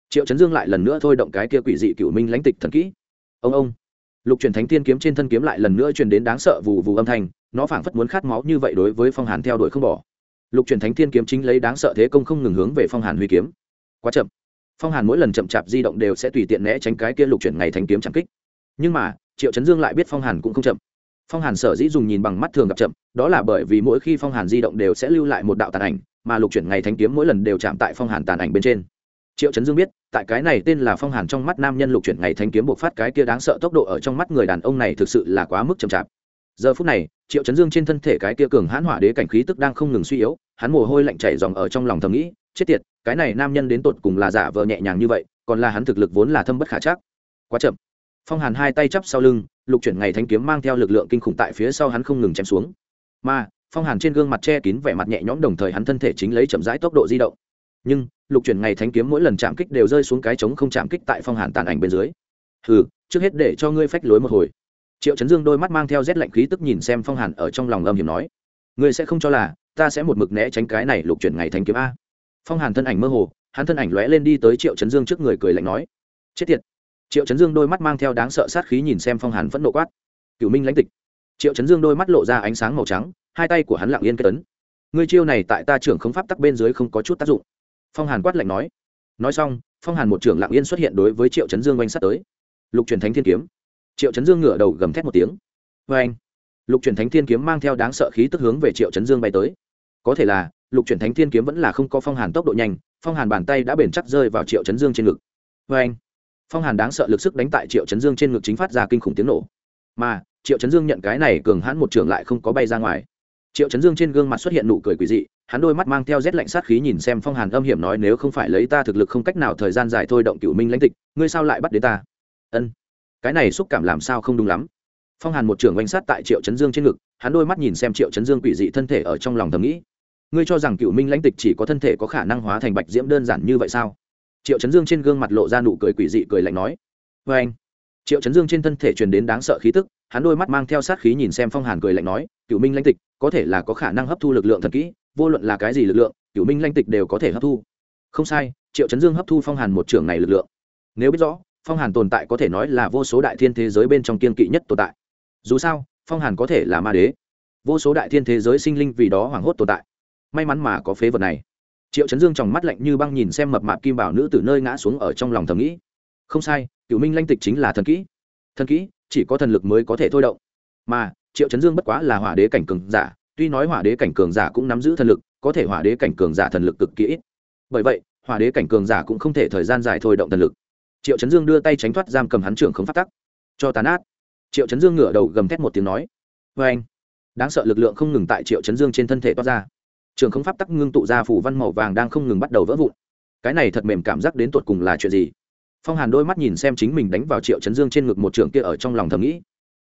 Triệu chấn dương lại lần nữa thôi động cái kia quỷ dị cựu minh lãnh tịch thần kỹ. Ông ông. Lục truyền thánh thiên kiếm trên thân kiếm lại lần nữa truyền đến đáng sợ vù vù âm thanh, nó phảng phất muốn khát máu như vậy đối với phong hàn theo đuổi không bỏ. Lục truyền thánh thiên kiếm chính lấy đáng sợ thế công không ngừng hướng về phong hàn huy kiếm. Quá chậm. Phong hàn mỗi lần chậm chạp di động đều sẽ tùy tiện né tránh cái kia lục chuyển ngày thánh kiếm chẳng kích. Nhưng mà triệu chấn dương lại biết phong hàn cũng không chậm. Phong hàn sở dĩ dùng nhìn bằng mắt thường gặp chậm, đó là bởi vì mỗi khi phong hàn di động đều sẽ lưu lại một đạo tàn ảnh, mà lục chuyển ngày thanh kiếm mỗi lần đều chạm tại phong hàn tàn ảnh bên trên. Triệu chấn dương biết, tại cái này tên là phong hàn trong mắt nam nhân lục chuyển ngày thanh kiếm buộc phát cái kia đáng sợ tốc độ ở trong mắt người đàn ông này thực sự là quá mức chậm chạp. Giờ phút này, triệu chấn dương trên thân thể cái kia cường hãn hỏa đế cảnh khí tức đang không ngừng suy yếu, hắn mồ hôi lạnh chảy dòng ở trong lòng thầm nghĩ, chết tiệt, cái này nam nhân đến tột cùng là giả vờ nhẹ nhàng như vậy, còn là hắn thực lực vốn là thâm bất khả chắc. Quá chậm phong hàn hai tay chắp sau lưng, lục chuyển ngày thanh kiếm mang theo lực lượng kinh khủng tại phía sau hắn không ngừng chém xuống. Mà, phong hàn trên gương mặt che kín vẻ mặt nhẹ nhõm đồng thời hắn thân thể chính lấy chậm rãi tốc độ di động. Nhưng, lục chuyển ngày thánh kiếm mỗi lần chạm kích đều rơi xuống cái trống không chạm kích tại phong hàn tàn ảnh bên dưới. Hừ, trước hết để cho ngươi phách lối một hồi. Triệu chấn dương đôi mắt mang theo rét lạnh khí tức nhìn xem phong hàn ở trong lòng âm hiểm nói, ngươi sẽ không cho là ta sẽ một mực né tránh cái này lục chuyển ngày thánh kiếm a? Phong hàn thân ảnh mơ hồ, hắn thân ảnh lóe lên đi tới triệu chấn dương trước người cười lạnh nói, chết tiệt triệu chấn dương đôi mắt mang theo đáng sợ sát khí nhìn xem phong hàn phẫn nộ quát. Cựu minh lãnh tịch. Triệu chấn dương đôi mắt lộ ra ánh sáng màu trắng, hai tay của hắn lặng yên kết tấn ngươi chiêu này tại ta trưởng không pháp tắc bên dưới không có chút tác dụng. Phong hàn quát lạnh nói. Nói xong, phong hàn một trưởng lặng yên xuất hiện đối với triệu chấn dương oanh s tới. Lục truyền thánh thiên kiếm. Triệu chấn dương ngửa đầu gầm thét một tiếng. Vê anh lục truyền thánh thiên kiếm mang theo đáng sợ khí tức hướng về triệu chấn dương bay tới. Có thể là, lục truyền thánh thiên kiếm vẫn là không có phong hàn tốc độ nhanh, phong hàn bàn tay đã bền chắc rơi vào triệu chấn dương trên ngực. Vê anh phong hàn đáng sợ lực sức đánh tại triệu chấn dương trên ngực chính phát ra kinh khủng tiếng nổ. Mà, triệu chấn dương nhận cái này cường hãn một trường lại không có bay ra ngoài. Triệu chấn dương trên gương mặt xuất hiện nụ cười quỷ dị, hắn đôi mắt mang theo rét lạnh sát khí nhìn xem phong hàn âm hiểm nói nếu không phải lấy ta thực lực không cách nào thời gian dài thôi động cựu minh lãnh tịch, ngươi sao lại bắt đến ta? Ân, cái này xúc cảm làm sao không đúng lắm. Phong hàn một trưởng oanh sát tại triệu chấn dương trên ngực, hắn đôi mắt nhìn xem triệu chấn dương quỷ dị thân thể ở trong lòng thầm nghĩ. Ngươi cho rằng cựu minh lãnh tịch chỉ có thân thể có khả năng hóa thành bạch diễm đơn giản như vậy sao? Triệu chấn dương trên gương mặt lộ ra nụ cười quỷ dị cười lạnh nói vê anh. Triệu chấn dương trên thân thể truyền đến đáng sợ khí tức, hắn đôi mắt mang theo sát khí nhìn xem phong hàn cười lạnh nói cựu minh lãnh tịch, có thể là có khả năng hấp thu lực lượng thần kỹ, vô luận là cái gì lực lượng cựu minh lãnh tịch đều có thể hấp thu. Không sai, triệu chấn dương hấp thu phong hàn một trưởng này lực lượng. Nếu biết rõ, phong hàn tồn tại có thể nói là vô số đại thiên thế giới bên trong kiên kỵ nhất tồn tại. Dù sao, phong hàn có thể là ma đế. Vô số đại thiên thế giới sinh linh vì đó hoảng hốt tồn tại. May mắn mà có phế vật này triệu chấn dương trong mắt lạnh như băng nhìn xem mập mạp kim bảo nữ từ nơi ngã xuống ở trong lòng thầm nghĩ. Không sai cựu minh lanh tịch chính là thần kỹ. Thần kỹ, chỉ có thần lực mới có thể thôi động. Mà, triệu chấn dương bất quá là hỏa đế cảnh cường giả, tuy nói hỏa đế cảnh cường giả cũng nắm giữ thần lực, có thể hỏa đế cảnh cường giả thần lực cực kỹ ít. Bởi vậy, hỏa đế cảnh cường giả cũng không thể thời gian dài thôi động thần lực. Triệu chấn dương đưa tay tránh thoát giam cầm hắn trưởng không phát tắc. Cho tàn át triệu chấn dương ngửa đầu gầm thét một tiếng nói. Vê anh đáng sợ lực lượng không ngừng tại triệu chấn dương trên thân thể toát ra trường không pháp tắc ngưng tụ ra phủ văn màu vàng đang không ngừng bắt đầu vỡ vụn. Cái này thật mềm cảm giác đến tột cùng là chuyện gì? Phong hàn đôi mắt nhìn xem chính mình đánh vào triệu chấn dương trên ngực một trường kia ở trong lòng thầm nghĩ.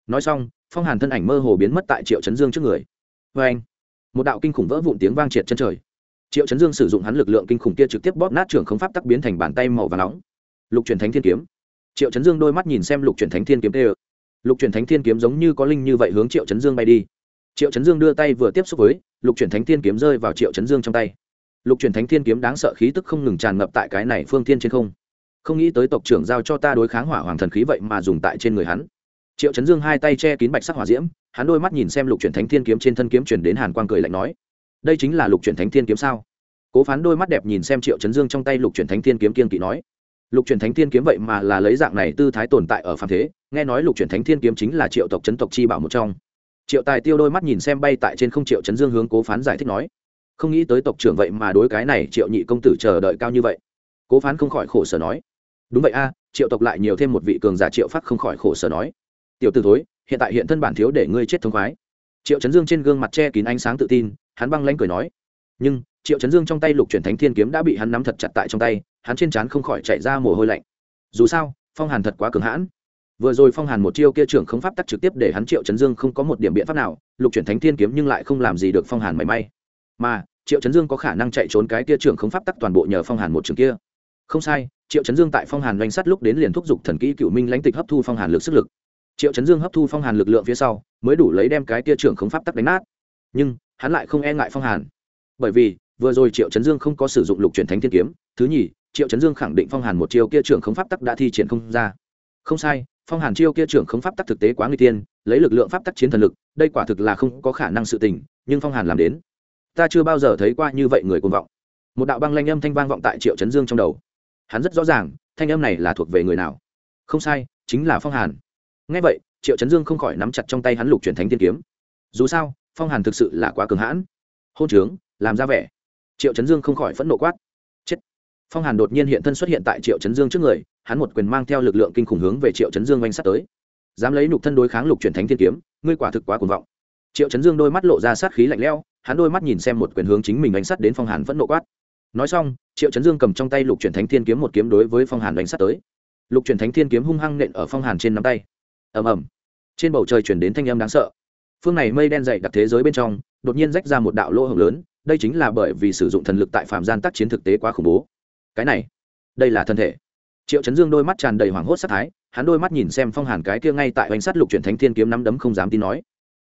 Nói xong, phong hàn thân ảnh mơ hồ biến mất tại triệu chấn dương trước người. Vê anh, một đạo kinh khủng vỡ vụn tiếng vang triệt chân trời. Triệu chấn dương sử dụng hắn lực lượng kinh khủng kia trực tiếp bóp nát trường không pháp tắc biến thành bàn tay màu và nóng. Lục truyền thánh thiên kiếm. Triệu chấn dương đôi mắt nhìn xem lục truyền thánh thiên kiếm tê ơ. Lục truyền thánh thiên kiếm giống như có linh như vậy hướng triệu chấn dương bay đi triệu chấn dương đưa tay vừa tiếp xúc với, lục truyền thánh thiên kiếm rơi vào triệu chấn dương trong tay. Lục truyền thánh thiên kiếm đáng sợ khí tức không ngừng tràn ngập tại cái này phương thiên trên không. Không nghĩ tới tộc trưởng giao cho ta đối kháng hỏa hoàng thần khí vậy mà dùng tại trên người hắn. Triệu chấn dương hai tay che kín bạch sắc hỏa diễm, hắn đôi mắt nhìn xem lục truyền thánh thiên kiếm trên thân kiếm chuyển đến hàn quang cười lạnh nói, đây chính là lục truyền thánh thiên kiếm sao? Cố phán đôi mắt đẹp nhìn xem triệu chấn dương trong tay lục truyền thánh thiên kiếm kiên kỵ nói, lục truyền thánh thiên kiếm vậy mà là lấy dạng này tư thái tồn tại ở phàm thế, nghe nói lục truyền thánh thiên kiếm chính là triệu tộc chấn tộc chi bảo một trong triệu tài tiêu đôi mắt nhìn xem bay tại trên không triệu chấn dương hướng cố phán giải thích nói, không nghĩ tới tộc trưởng vậy mà đối cái này triệu nhị công tử chờ đợi cao như vậy. Cố phán không khỏi khổ sở nói, đúng vậy a, triệu tộc lại nhiều thêm một vị cường giả triệu phát không khỏi khổ sở nói, tiểu t ử thối, hiện tại hiện thân bản thiếu để ngươi chết thống khoái. Triệu chấn dương trên gương mặt che kín ánh sáng tự tin, hắn băng lanh cười nói, nhưng, triệu chấn dương trong tay lục truyền thánh thiên kiếm đã bị hắn nắm thật chặt tại trong tay, hắn trên trán không khỏi chạy ra mồ hôi lạnh. Dù sao, phong hàn thật quá cường hãn vừa rồi phong hàn một chiêu kia trưởng không pháp tắc trực tiếp để hắn triệu chấn dương không có một điểm biện pháp nào, lục chuyển thánh thiên kiếm nhưng lại không làm gì được phong hàn mảy may. Mà, triệu chấn dương có khả năng chạy trốn cái kia trưởng không pháp tắc toàn bộ nhờ phong hàn một trường kia. Không sai, triệu chấn dương tại phong hàn doanh sắt lúc đến liền thúc giục thần kỹ cựu minh lãnh tịch hấp thu phong hàn lực sức lực. Triệu chấn dương hấp thu phong hàn lực lượng phía sau, mới đủ lấy đem cái kia trưởng không pháp tắc đánh nát. Nhưng, hắn lại không e ngại phong hàn. Bởi vì, vừa rồi triệu chấn dương không có sử dụng lục truyền thánh thiên kiếm. Thứ nhì, triệu chấn dương khẳng định phong hàn một chiêu kia trưởng không pháp tắc đã thi triển không ra. Không sai phong hàn chiêu kia trưởng không pháp tắc thực tế quá nguy tiên, lấy lực lượng pháp tắc chiến thần lực, đây quả thực là không có khả năng sự tình, nhưng phong hàn làm đến. Ta chưa bao giờ thấy qua như vậy người cuồng vọng. Một đạo băng lanh âm thanh vang vọng tại triệu chấn dương trong đầu. Hắn rất rõ ràng, thanh âm này là thuộc về người nào. Không sai, chính là phong hàn. Ngay vậy, triệu chấn dương không khỏi nắm chặt trong tay hắn lục truyền thánh tiên kiếm. Dù sao, phong hàn thực sự là quá cường hãn. Hôn trướng, làm ra vẻ. Triệu chấn dương không khỏi phẫn nộ quát phong hàn đột nhiên hiện thân xuất hiện tại triệu chấn dương trước người, hắn một quyền mang theo lực lượng kinh khủng hướng về triệu chấn dương oanh s tới. Dám lấy nục thân đối kháng lục truyền thánh thiên kiếm, ngươi quả thực quá cuồng vọng. Triệu chấn dương đôi mắt lộ ra sát khí lạnh lẽo, hắn đôi mắt nhìn xem một quyền hướng chính mình đánh sắt đến phong hàn vẫn nộ quát. Nói xong, triệu chấn dương cầm trong tay lục truyền thánh thiên kiếm một kiếm đối với phong hàn đánh sắt tới. Lục truyền thánh thiên kiếm hung hăng nện ở phong hàn trên nắm tay. Ầm ầm. Trên bầu trời chuyển đến thanh âm đáng sợ. Phương này mây đen dày đặc thế giới bên trong, đột nhiên rách ra một đạo lỗ hổng lớn, đây chính là bởi vì sử dụng thần lực tại phạm gian tác chiến thực tế quá khủng bố cái này. Đây là thân thể. Triệu chấn dương đôi mắt tràn đầy hoảng hốt sát thái, hắn đôi mắt nhìn xem phong hàn cái kia ngay tại oanh sắt lục truyền thánh thiên kiếm nắm đấm không dám tin nói.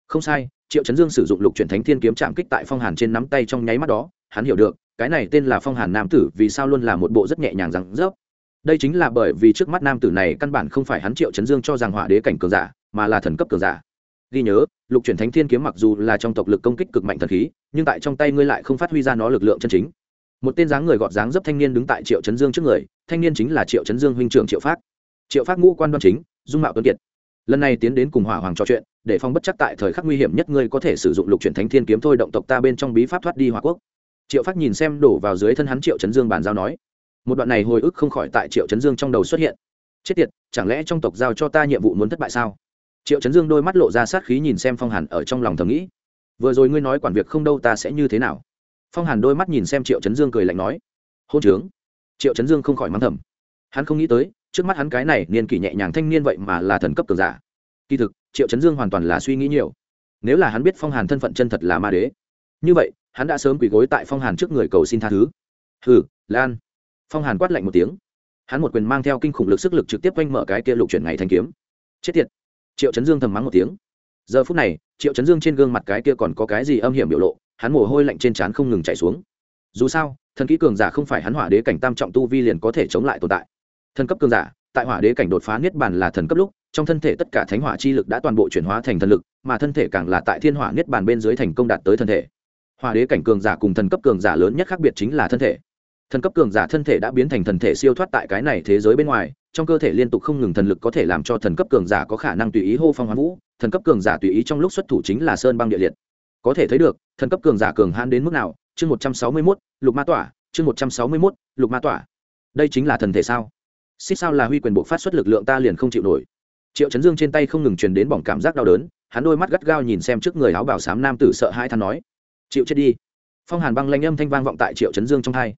Không sai, triệu chấn dương sử dụng lục truyền thánh thiên kiếm chạm kích tại phong hàn trên nắm tay trong nháy mắt đó, hắn hiểu được, cái này tên là phong hàn nam tử vì sao luôn là một bộ rất nhẹ nhàng rằng rớp. Đây chính là bởi vì trước mắt nam tử này căn bản không phải hắn triệu chấn dương cho rằng hỏa đế cảnh cường giả, mà là thần cấp cường giả. Ghi nhớ, lục truyền thánh thiên kiếm mặc dù là trong tộc lực công kích cực mạnh thần khí, nhưng tại trong tay ngươi lại không phát huy ra nó lực lượng chân chính một tên dáng người gọt dáng dấp thanh niên đứng tại triệu chấn dương trước người thanh niên chính là triệu chấn dương huynh trưởng triệu phát triệu phát ngũ quan đoan chính dung mạo tuấn kiệt lần này tiến đến cùng hỏa hoàng trò chuyện để phong bất chắc tại thời khắc nguy hiểm nhất ngươi có thể sử dụng lục truyền thánh thiên kiếm thôi động tộc ta bên trong bí pháp thoát đi hỏa quốc triệu phát nhìn xem đổ vào dưới thân hắn triệu chấn dương bàn giao nói một đoạn này hồi ức không khỏi tại triệu chấn dương trong đầu xuất hiện chết tiệt chẳng lẽ trong tộc giao cho ta nhiệm vụ muốn thất bại sao triệu chấn dương đôi mắt lộ ra sát khí nhìn xem phong hàn ở trong lòng thầm nghĩ vừa rồi ngươi nói quản việc không đâu ta sẽ như thế nào phong hàn đôi mắt nhìn xem triệu chấn dương cười lạnh nói, hôn trướng. Triệu chấn dương không khỏi mắng thầm. Hắn không nghĩ tới, trước mắt hắn cái này niên kỷ nhẹ nhàng thanh niên vậy mà là thần cấp cường giả. Kỳ thực, triệu chấn dương hoàn toàn là suy nghĩ nhiều. Nếu là hắn biết phong hàn thân phận chân thật là ma đế, như vậy, hắn đã sớm quỳ gối tại phong hàn trước người cầu xin tha thứ. Hừ, lan. Phong hàn quát lạnh một tiếng. Hắn một quyền mang theo kinh khủng lực sức lực trực tiếp quanh mở cái kia lục chuyển ngày thanh kiếm. Chết tiệt. Triệu chấn dương thầm mắng một tiếng. Giờ phút này, triệu chấn dương trên gương mặt cái kia còn có cái gì âm hiểm biểu lộ hắn mồ hôi lạnh trên trán không ngừng chảy xuống. Dù sao, thần kỹ cường giả không phải hắn hỏa đế cảnh tam trọng tu vi liền có thể chống lại tồn tại. Thần cấp cường giả, tại hỏa đế cảnh đột phá niết bàn là thần cấp lúc, trong thân thể tất cả thánh hỏa chi lực đã toàn bộ chuyển hóa thành thần lực, mà thân thể càng là tại thiên hỏa niết bàn bên dưới thành công đạt tới thân thể. Hỏa đế cảnh cường giả cùng thần cấp cường giả lớn nhất khác biệt chính là thân thể. Thần cấp cường giả thân thể đã biến thành thần thể siêu thoát tại cái này thế giới bên ngoài, trong cơ thể liên tục không ngừng thần lực có thể làm cho thần cấp cường giả có khả năng tùy ý hô phong hoán vũ, thần cấp cường giả tùy ý trong lúc xuất thủ chính là sơn băng địa liệt có thể thấy được, thần cấp cường giả cường hãn đến mức nào, chương một trăm sáu mươi mốt, lục ma tỏa, chương một trăm sáu mươi mốt, lục ma tỏa. Đây chính là thần thể sao? Xích sao là huy quyền bộ phát xuất lực lượng ta liền không chịu nổi. Triệu chấn dương trên tay không ngừng truyền đến bỏng cảm giác đau đớn, hắn đôi mắt gắt gao nhìn xem trước người áo bảo sám nam tử sợ hai than nói chịu chết đi. Phong hàn băng lanh âm thanh vang vọng tại triệu chấn dương trong hai.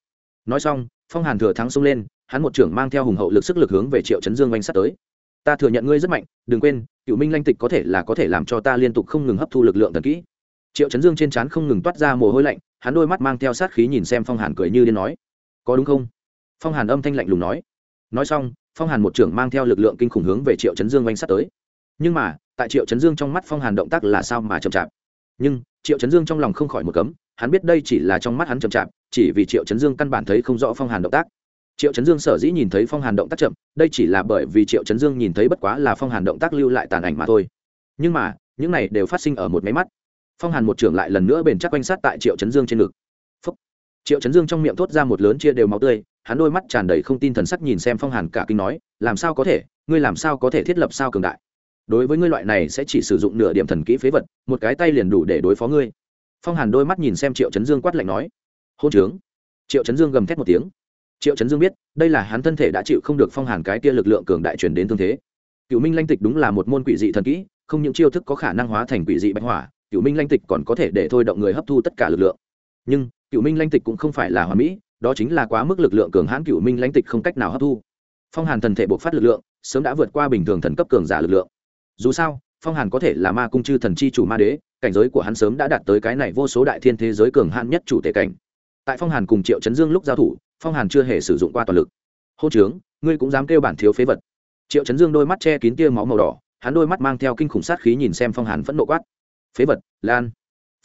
Nói xong, phong hàn thừa thắng xông lên, hắn một trưởng mang theo hùng hậu lực sức lực hướng về triệu chấn dương oanh sắt tới. Ta thừa nhận ngươi rất mạnh, đừng quên cựu minh lanh tịch có thể là có thể làm cho ta liên tục không ngừng hấp thu lực lượng thần kỹ triệu chấn dương trên trán không ngừng toát ra mồ hôi lạnh, hắn đôi mắt mang theo sát khí nhìn xem phong hàn cười như điên nói, có đúng không? Phong hàn âm thanh lạnh lùng nói. Nói xong, phong hàn một trưởng mang theo lực lượng kinh khủng hướng về triệu chấn dương oanh sắt tới. Nhưng mà, tại triệu chấn dương trong mắt phong hàn động tác là sao mà chậm chạp? Nhưng, triệu chấn dương trong lòng không khỏi một cấm, hắn biết đây chỉ là trong mắt hắn chậm chạp, chỉ vì triệu chấn dương căn bản thấy không rõ phong hàn động tác. Triệu chấn dương sở dĩ nhìn thấy phong hàn động tác chậm, đây chỉ là bởi vì triệu chấn dương nhìn thấy bất quá là phong hàn động tác lưu lại tàn ảnh mà thôi. Nhưng mà, những này đều phát sinh ở một máy mắt phong hàn một trưởng lại lần nữa bền chắc quanh sát tại triệu chấn dương trên ngực. Phúc. triệu chấn dương trong miệng thốt ra một lớn chia đều máu tươi, hắn đôi mắt tràn đầy không tin thần sắc nhìn xem phong hàn cả kinh nói, làm sao có thể? Ngươi làm sao có thể thiết lập sao cường đại? Đối với ngươi loại này sẽ chỉ sử dụng nửa điểm thần kỹ phế vật, một cái tay liền đủ để đối phó ngươi. Phong hàn đôi mắt nhìn xem triệu chấn dương quát lạnh nói, hôn trướng triệu chấn dương gầm thét một tiếng. Triệu chấn dương biết, đây là hắn thân thể đã chịu không được phong hàn cái kia lực lượng cường đại truyền đến thương thế. Cựu minh lanh tịch đúng là một môn quỷ dị thần kỹ, không những chiêu thức có khả năng hóa thành quỷ dị bạch hỏa cựu minh lanh tịch còn có thể để thôi động người hấp thu tất cả lực lượng. Nhưng cựu minh lanh tịch cũng không phải là hoàn mỹ, đó chính là quá mức lực lượng cường hãn cựu minh lanh tịch không cách nào hấp thu. Phong hàn thần thể bộc phát lực lượng, sớm đã vượt qua bình thường thần cấp cường giả lực lượng. Dù sao, phong hàn có thể là ma cung chư thần chi chủ ma đế, cảnh giới của hắn sớm đã đạt tới cái này vô số đại thiên thế giới cường hãn nhất chủ tể cảnh. Tại phong hàn cùng triệu chấn dương lúc giao thủ, phong hàn chưa hề sử dụng qua toàn lực. Hô trướng, ngươi cũng dám kêu bản thiếu phế vật. Triệu chấn dương đôi mắt che kín tia máu màu đỏ, hắn đôi mắt mang theo kinh khủng sát khí nhìn xem phong hàn phẫn nộ quát phế vật, lan.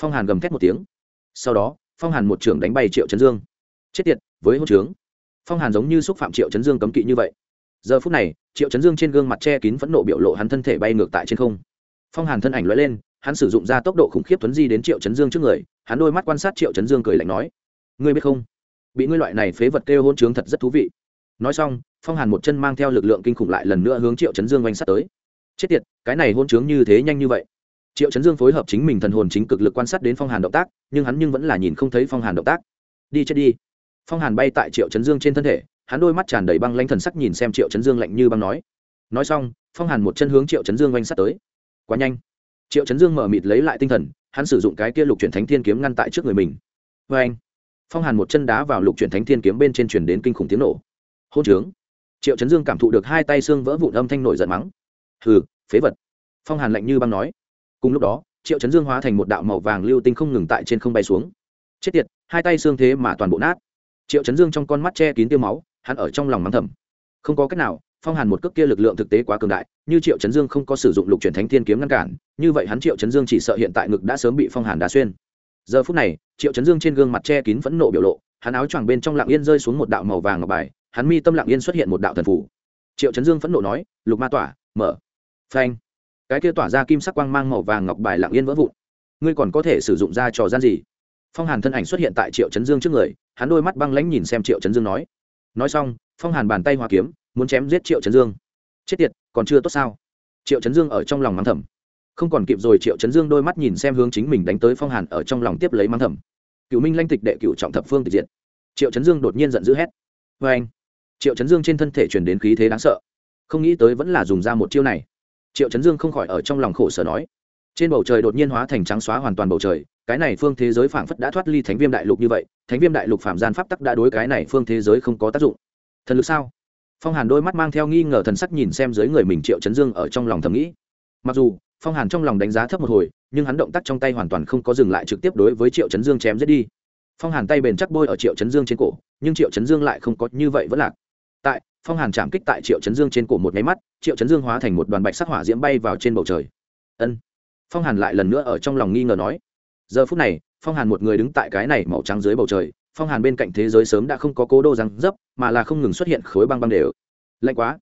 Phong hàn gầm thét một tiếng. Sau đó, phong hàn một trưởng đánh bay triệu chấn dương. Chết tiệt, với hô trướng. Phong hàn giống như xúc phạm triệu chấn dương cấm kỵ như vậy. Giờ phút này, triệu chấn dương trên gương mặt che kín phẫn nộ biểu lộ hắn thân thể bay ngược tại trên không. Phong hàn thân ảnh lóe lên, hắn sử dụng ra tốc độ khủng khiếp tuấn di đến triệu chấn dương trước người, hắn đôi mắt quan sát triệu chấn dương cười lạnh nói, ngươi biết không? Bị ngươi loại này phế vật kêu hôn trướng thật rất thú vị. Nói xong, phong hàn một chân mang theo lực lượng kinh khủng lại lần nữa hướng triệu chấn dương oanh sát tới. Chết tiệt, cái này hôn trướng như thế nhanh như vậy triệu chấn dương phối hợp chính mình thần hồn chính cực lực quan sát đến phong hàn động tác, nhưng hắn nhưng vẫn là nhìn không thấy phong hàn động tác. Đi chết đi. Phong hàn bay tại triệu chấn dương trên thân thể, hắn đôi mắt tràn đầy băng lanh thần sắc nhìn xem triệu chấn dương lạnh như băng nói. Nói xong, phong hàn một chân hướng triệu chấn dương oanh sát tới. Quá nhanh. Triệu chấn dương mở mịt lấy lại tinh thần, hắn sử dụng cái kia lục chuyển thánh thiên kiếm ngăn tại trước người mình. Vê anh phong hàn một chân đá vào lục chuyển thánh thiên kiếm bên trên truyền đến kinh khủng tiếng nổ. Hôn trướng. Triệu chấn dương cảm thụ được hai tay xương vỡ vụn âm thanh nổi giận mắng. Hừ, phế vật. Phong hàn lạnh như băng nói cùng lúc đó, triệu chấn dương hóa thành một đạo màu vàng lưu tinh không ngừng tại trên không bay xuống. Chết tiệt, hai tay xương thế mà toàn bộ nát. Triệu chấn dương trong con mắt che kín tiêu máu, hắn ở trong lòng mắng thầm. Không có cách nào, phong hàn một cước kia lực lượng thực tế quá cường đại, như triệu chấn dương không có sử dụng lục truyền thánh thiên kiếm ngăn cản, như vậy hắn triệu chấn dương chỉ sợ hiện tại ngực đã sớm bị phong hàn đá xuyên. Giờ phút này, triệu chấn dương trên gương mặt che kín phẫn nộ biểu lộ, hắn áo choàng bên trong lặng yên rơi xuống một đạo màu vàng ngọc bài, hắn mi tâm lặng yên xuất hiện một đạo thần phủ triệu chấn dương phẫn nộ nói, lục ma tỏa, mở. Phanh cái kia tỏa ra kim sắc quang mang màu vàng ngọc bài lặng yên vỡ vụn. Ngươi còn có thể sử dụng ra trò gian gì? Phong hàn thân ảnh xuất hiện tại triệu chấn dương trước người, hắn đôi mắt băng lãnh nhìn xem triệu chấn dương nói. Nói xong, phong hàn bàn tay hoa kiếm, muốn chém giết triệu chấn dương. Chết tiệt, còn chưa tốt sao? Triệu chấn dương ở trong lòng mắng thầm. Không còn kịp rồi, triệu chấn dương đôi mắt nhìn xem hướng chính mình đánh tới phong hàn ở trong lòng tiếp lấy mắng thầm. Cựu minh lanh tịch đệ cựu trọng thập phương tịch diệt. Triệu chấn dương đột nhiên giận dữ hét. Vê anh triệu chấn dương trên thân thể truyền đến khí thế đáng sợ. Không nghĩ tới vẫn là dùng ra một chiêu này triệu chấn dương không khỏi ở trong lòng khổ sở nói. Trên bầu trời đột nhiên hóa thành trắng xóa hoàn toàn bầu trời, cái này phương thế giới phảng phất đã thoát ly thánh viêm đại lục như vậy, thánh viêm đại lục phạm gian pháp tắc đã đối cái này phương thế giới không có tác dụng. Thần lực sao? Phong hàn đôi mắt mang theo nghi ngờ thần sắc nhìn xem dưới người mình triệu chấn dương ở trong lòng thầm nghĩ. Mặc dù, phong hàn trong lòng đánh giá thấp một hồi, nhưng hắn động tác trong tay hoàn toàn không có dừng lại trực tiếp đối với triệu chấn dương chém giết đi. Phong hàn tay bền chắc bôi ở triệu chấn dương trên cổ, nhưng triệu chấn dương lại không có như vậy vẫn lạc phong hàn chạm kích tại triệu chấn dương trên cổ một máy mắt, triệu chấn dương hóa thành một đoàn bạch sắc hỏa diễm bay vào trên bầu trời. Ân. Phong hàn lại lần nữa ở trong lòng nghi ngờ nói, giờ phút này, phong hàn một người đứng tại cái này màu trắng dưới bầu trời, phong hàn bên cạnh thế giới sớm đã không có cố đô răng dấp, mà là không ngừng xuất hiện khối băng băng đều. Lạnh quá.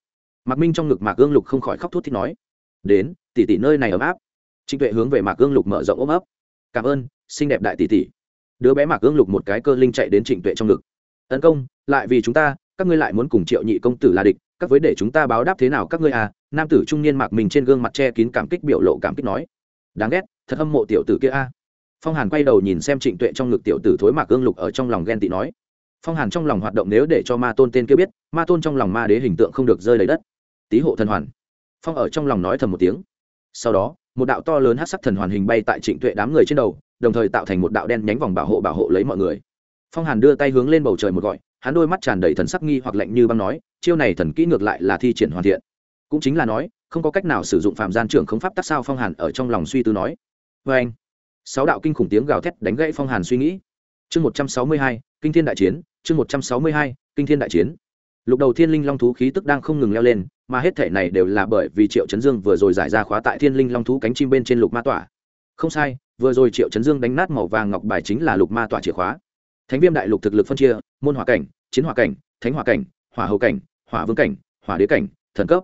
Mạc minh trong ngực mạc gương lục không khỏi khóc thút thít nói, đến, tỷ tỷ nơi này ấm áp. Trịnh tuệ hướng về mạc gương lục mở rộng ôm ấp. Cảm ơn, xinh đẹp đại tỷ tỷ. Đứa bé mạc gương lục một cái cơ linh chạy đến trịnh tuệ trong ngực. Tấn công, lại vì chúng ta các ngươi lại muốn cùng triệu nhị công tử là địch, các với để chúng ta báo đáp thế nào các ngươi à? Nam tử trung niên mạc mình trên gương mặt che kín cảm kích biểu lộ cảm kích nói. Đáng ghét, thật hâm mộ tiểu tử kia a. Phong hàn quay đầu nhìn xem trịnh tuệ trong ngực tiểu tử thối mạc gương lục ở trong lòng ghen tị nói. Phong hàn trong lòng hoạt động nếu để cho ma tôn tên kia biết, ma tôn trong lòng ma đế hình tượng không được rơi lấy đất. Tý hộ thần hoàn. Phong ở trong lòng nói thầm một tiếng. Sau đó, một đạo to lớn hát sắc thần hoàn hình bay tại trịnh tuệ đám người trên đầu, đồng thời tạo thành một đạo đen nhánh vòng bảo hộ bảo hộ lấy mọi người. Phong hàn đưa tay hướng lên bầu trời một gọi hắn đôi mắt tràn đầy thần sắc nghi hoặc lạnh như băng nói, chiêu này thần kỹ ngược lại là thi triển hoàn thiện. Cũng chính là nói, không có cách nào sử dụng phạm gian trưởng không pháp tắc sao phong hàn ở trong lòng suy tư nói. Vê anh, sáu đạo kinh khủng tiếng gào thét đánh gãy phong hàn suy nghĩ. Chương một trăm sáu mươi hai, kinh thiên đại chiến, chương một trăm sáu mươi hai, kinh thiên đại chiến. Lục đầu thiên linh long thú khí tức đang không ngừng leo lên, mà hết thể này đều là bởi vì triệu chấn dương vừa rồi giải ra khóa tại thiên linh long thú cánh chim bên trên lục ma tỏa. Không sai, vừa rồi triệu chấn dương đánh nát màu vàng ngọc bài chính là lục ma tỏa chìa khóa. Thánh viêm đại lục thực lực phân chia môn hỏa cảnh, chiến hỏa cảnh, thánh hỏa cảnh, hỏa hậu cảnh, hỏa vương cảnh, hỏa đế cảnh, thần cấp.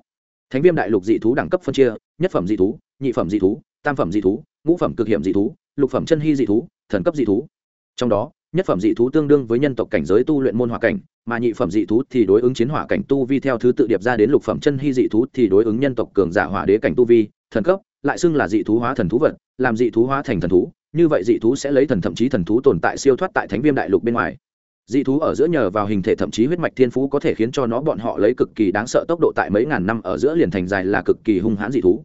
Thánh viêm đại lục dị thú đẳng cấp phân chia, nhất phẩm dị thú, nhị phẩm dị thú, tam phẩm dị thú, ngũ phẩm cực hiểm dị thú, lục phẩm chân hy dị thú, thần cấp dị thú. Trong đó, nhất phẩm dị thú tương đương với nhân tộc cảnh giới tu luyện môn hỏa cảnh, mà nhị phẩm dị thú thì đối ứng chiến hỏa cảnh tu vi theo thứ tự điệp ra đến lục phẩm chân hy dị thú thì đối ứng nhân tộc cường giả hỏa đế cảnh tu vi, thần cấp, lại xưng là dị thú hóa thần thú vật, làm dị thú hóa thành thần thú, như vậy dị thú sẽ lấy thần thậm chí thần thú tồn tại siêu thoát tại thánh viêm đại lục bên ngoài dị thú ở giữa nhờ vào hình thể thậm chí huyết mạch thiên phú có thể khiến cho nó bọn họ lấy cực kỳ đáng sợ tốc độ tại mấy ngàn năm ở giữa liền thành dài là cực kỳ hung hãn dị thú.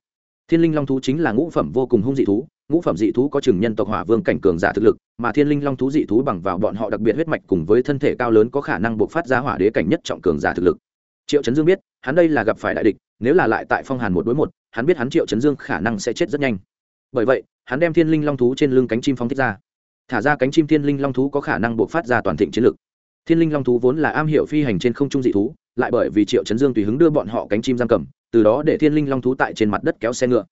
Thiên linh long thú chính là ngũ phẩm vô cùng hung dị thú, ngũ phẩm dị thú có chừng nhân tộc hỏa vương cảnh cường giả thực lực, mà thiên linh long thú dị thú bằng vào bọn họ đặc biệt huyết mạch cùng với thân thể cao lớn có khả năng buộc phát ra hỏa đế cảnh nhất trọng cường giả thực lực. Triệu chấn dương biết, hắn đây là gặp phải đại địch, nếu là lại tại phong hàn một đối một, hắn biết hắn triệu chấn dương khả năng sẽ chết rất nhanh. Bởi vậy, hắn đem thiên linh long thú trên lưng cánh chim phóng thích ra thả ra cánh chim thiên linh long thú có khả năng buộc phát ra toàn thịnh chiến lực. Thiên linh long thú vốn là am hiểu phi hành trên không trung dị thú, lại bởi vì triệu chấn dương tùy hứng đưa bọn họ cánh chim giam cầm, từ đó để thiên linh long thú tại trên mặt đất kéo xe ngựa.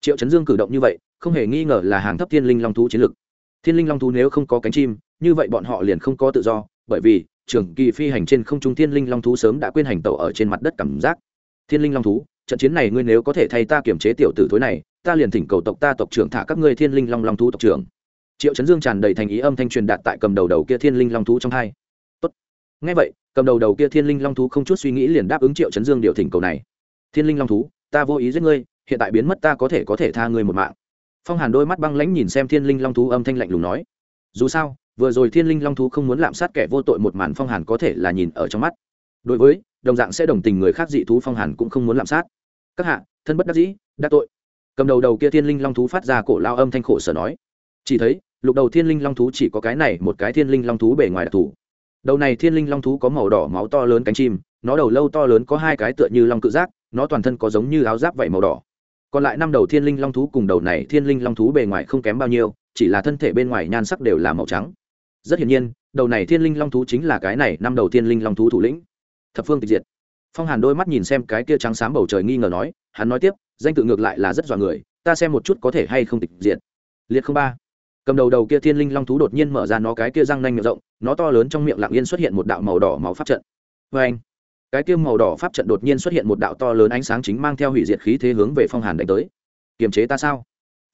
Triệu chấn dương cử động như vậy, không hề nghi ngờ là hàng thấp thiên linh long thú chiến lực. Thiên linh long thú nếu không có cánh chim, như vậy bọn họ liền không có tự do, bởi vì trường kỳ phi hành trên không trung thiên linh long thú sớm đã quên hành tẩu ở trên mặt đất cảm giác. Thiên linh long thú, trận chiến này ngươi nếu có thể thay ta kiểm chế tiểu tử thối này, ta liền thỉnh cầu tộc ta tộc trưởng thả các ngươi thiên linh long long thú tộc trưởng triệu chấn dương tràn đầy thành ý âm thanh truyền đạt tại cầm đầu đầu kia thiên linh long thú trong hai. Tốt. Ngay vậy, cầm đầu đầu kia thiên linh long thú không chút suy nghĩ liền đáp ứng triệu chấn dương điều thỉnh cầu này. Thiên linh long thú, ta vô ý giết ngươi, hiện tại biến mất ta có thể có thể tha ngươi một mạng. Phong hàn đôi mắt băng lãnh nhìn xem thiên linh long thú âm thanh lạnh lùng nói. Dù sao, vừa rồi thiên linh long thú không muốn lạm sát kẻ vô tội một màn phong hàn có thể là nhìn ở trong mắt. Đối với, đồng dạng sẽ đồng tình người khác dị thú phong hàn cũng không muốn lạm sát. Các hạ, thân bất đắc dĩ đã tội. Cầm đầu đầu kia thiên linh long thú phát ra cổ lao âm thanh khổ sở nói. Chỉ thấy lục đầu thiên linh long thú chỉ có cái này, một cái thiên linh long thú bề ngoài đặc thù. Đầu này thiên linh long thú có màu đỏ máu to lớn cánh chim, nó đầu lâu to lớn có hai cái tựa như long cự giác, nó toàn thân có giống như áo giáp vảy màu đỏ. Còn lại năm đầu thiên linh long thú cùng đầu này thiên linh long thú bề ngoài không kém bao nhiêu, chỉ là thân thể bên ngoài nhan sắc đều là màu trắng. Rất hiển nhiên, đầu này thiên linh long thú chính là cái này năm đầu thiên linh long thú thủ lĩnh. Thập phương tịch diệt. Phong hàn đôi mắt nhìn xem cái kia trắng xám bầu trời nghi ngờ nói, hắn nói tiếp, danh tự ngược lại là rất dọa người, ta xem một chút có thể hay không tịch diệt. Liệt không ba cầm đầu đầu kia thiên linh long thú đột nhiên mở ra nó cái kia răng nanh miệng rộng, nó to lớn trong miệng lặng yên xuất hiện một đạo màu đỏ máu pháp trận. Vê anh, cái kia màu đỏ pháp trận đột nhiên xuất hiện một đạo to lớn ánh sáng chính mang theo hủy diệt khí thế hướng về phong hàn đánh tới. Kiềm chế ta sao?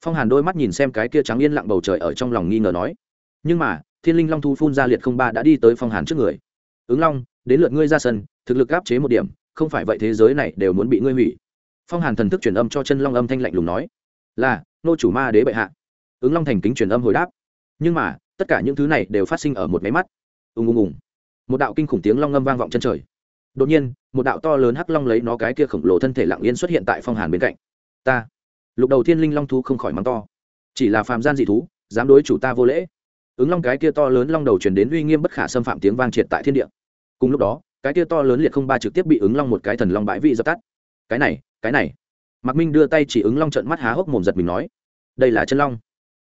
Phong hàn đôi mắt nhìn xem cái kia trắng yên lặng bầu trời ở trong lòng nghi ngờ nói. Nhưng mà, thiên linh long thú phun ra liệt không ba đã đi tới phong hàn trước người. Ứng long, đến lượt ngươi ra sân, thực lực áp chế một điểm, không phải vậy thế giới này đều muốn bị ngươi hủy. Phong hàn thần thức truyền âm cho chân long âm thanh lạnh lùng nói. Là, nô chủ ma đế bệ hạ ứng long thành kính truyền âm hồi đáp. Nhưng mà, tất cả những thứ này đều phát sinh ở một máy mắt. Ùng ùng ùng. Một đạo kinh khủng tiếng long ngâm vang vọng chân trời. Đột nhiên, một đạo to lớn hắc long lấy nó cái kia khổng lồ thân thể lặng yên xuất hiện tại phong hàn bên cạnh. Ta. Lục đầu thiên linh long thú không khỏi mắng to. Chỉ là phàm gian dị thú, dám đối chủ ta vô lễ. Ứng long cái kia to lớn long đầu truyền đến uy nghiêm bất khả xâm phạm tiếng vang triệt tại thiên địa. Cùng lúc đó, cái kia to lớn liệt không ba trực tiếp bị ứng long một cái thần long bãi vị dập tắt. Cái này cái này. Mạc minh đưa tay chỉ ứng long trận mắt há hốc mồm giật mình nói, đây là chân long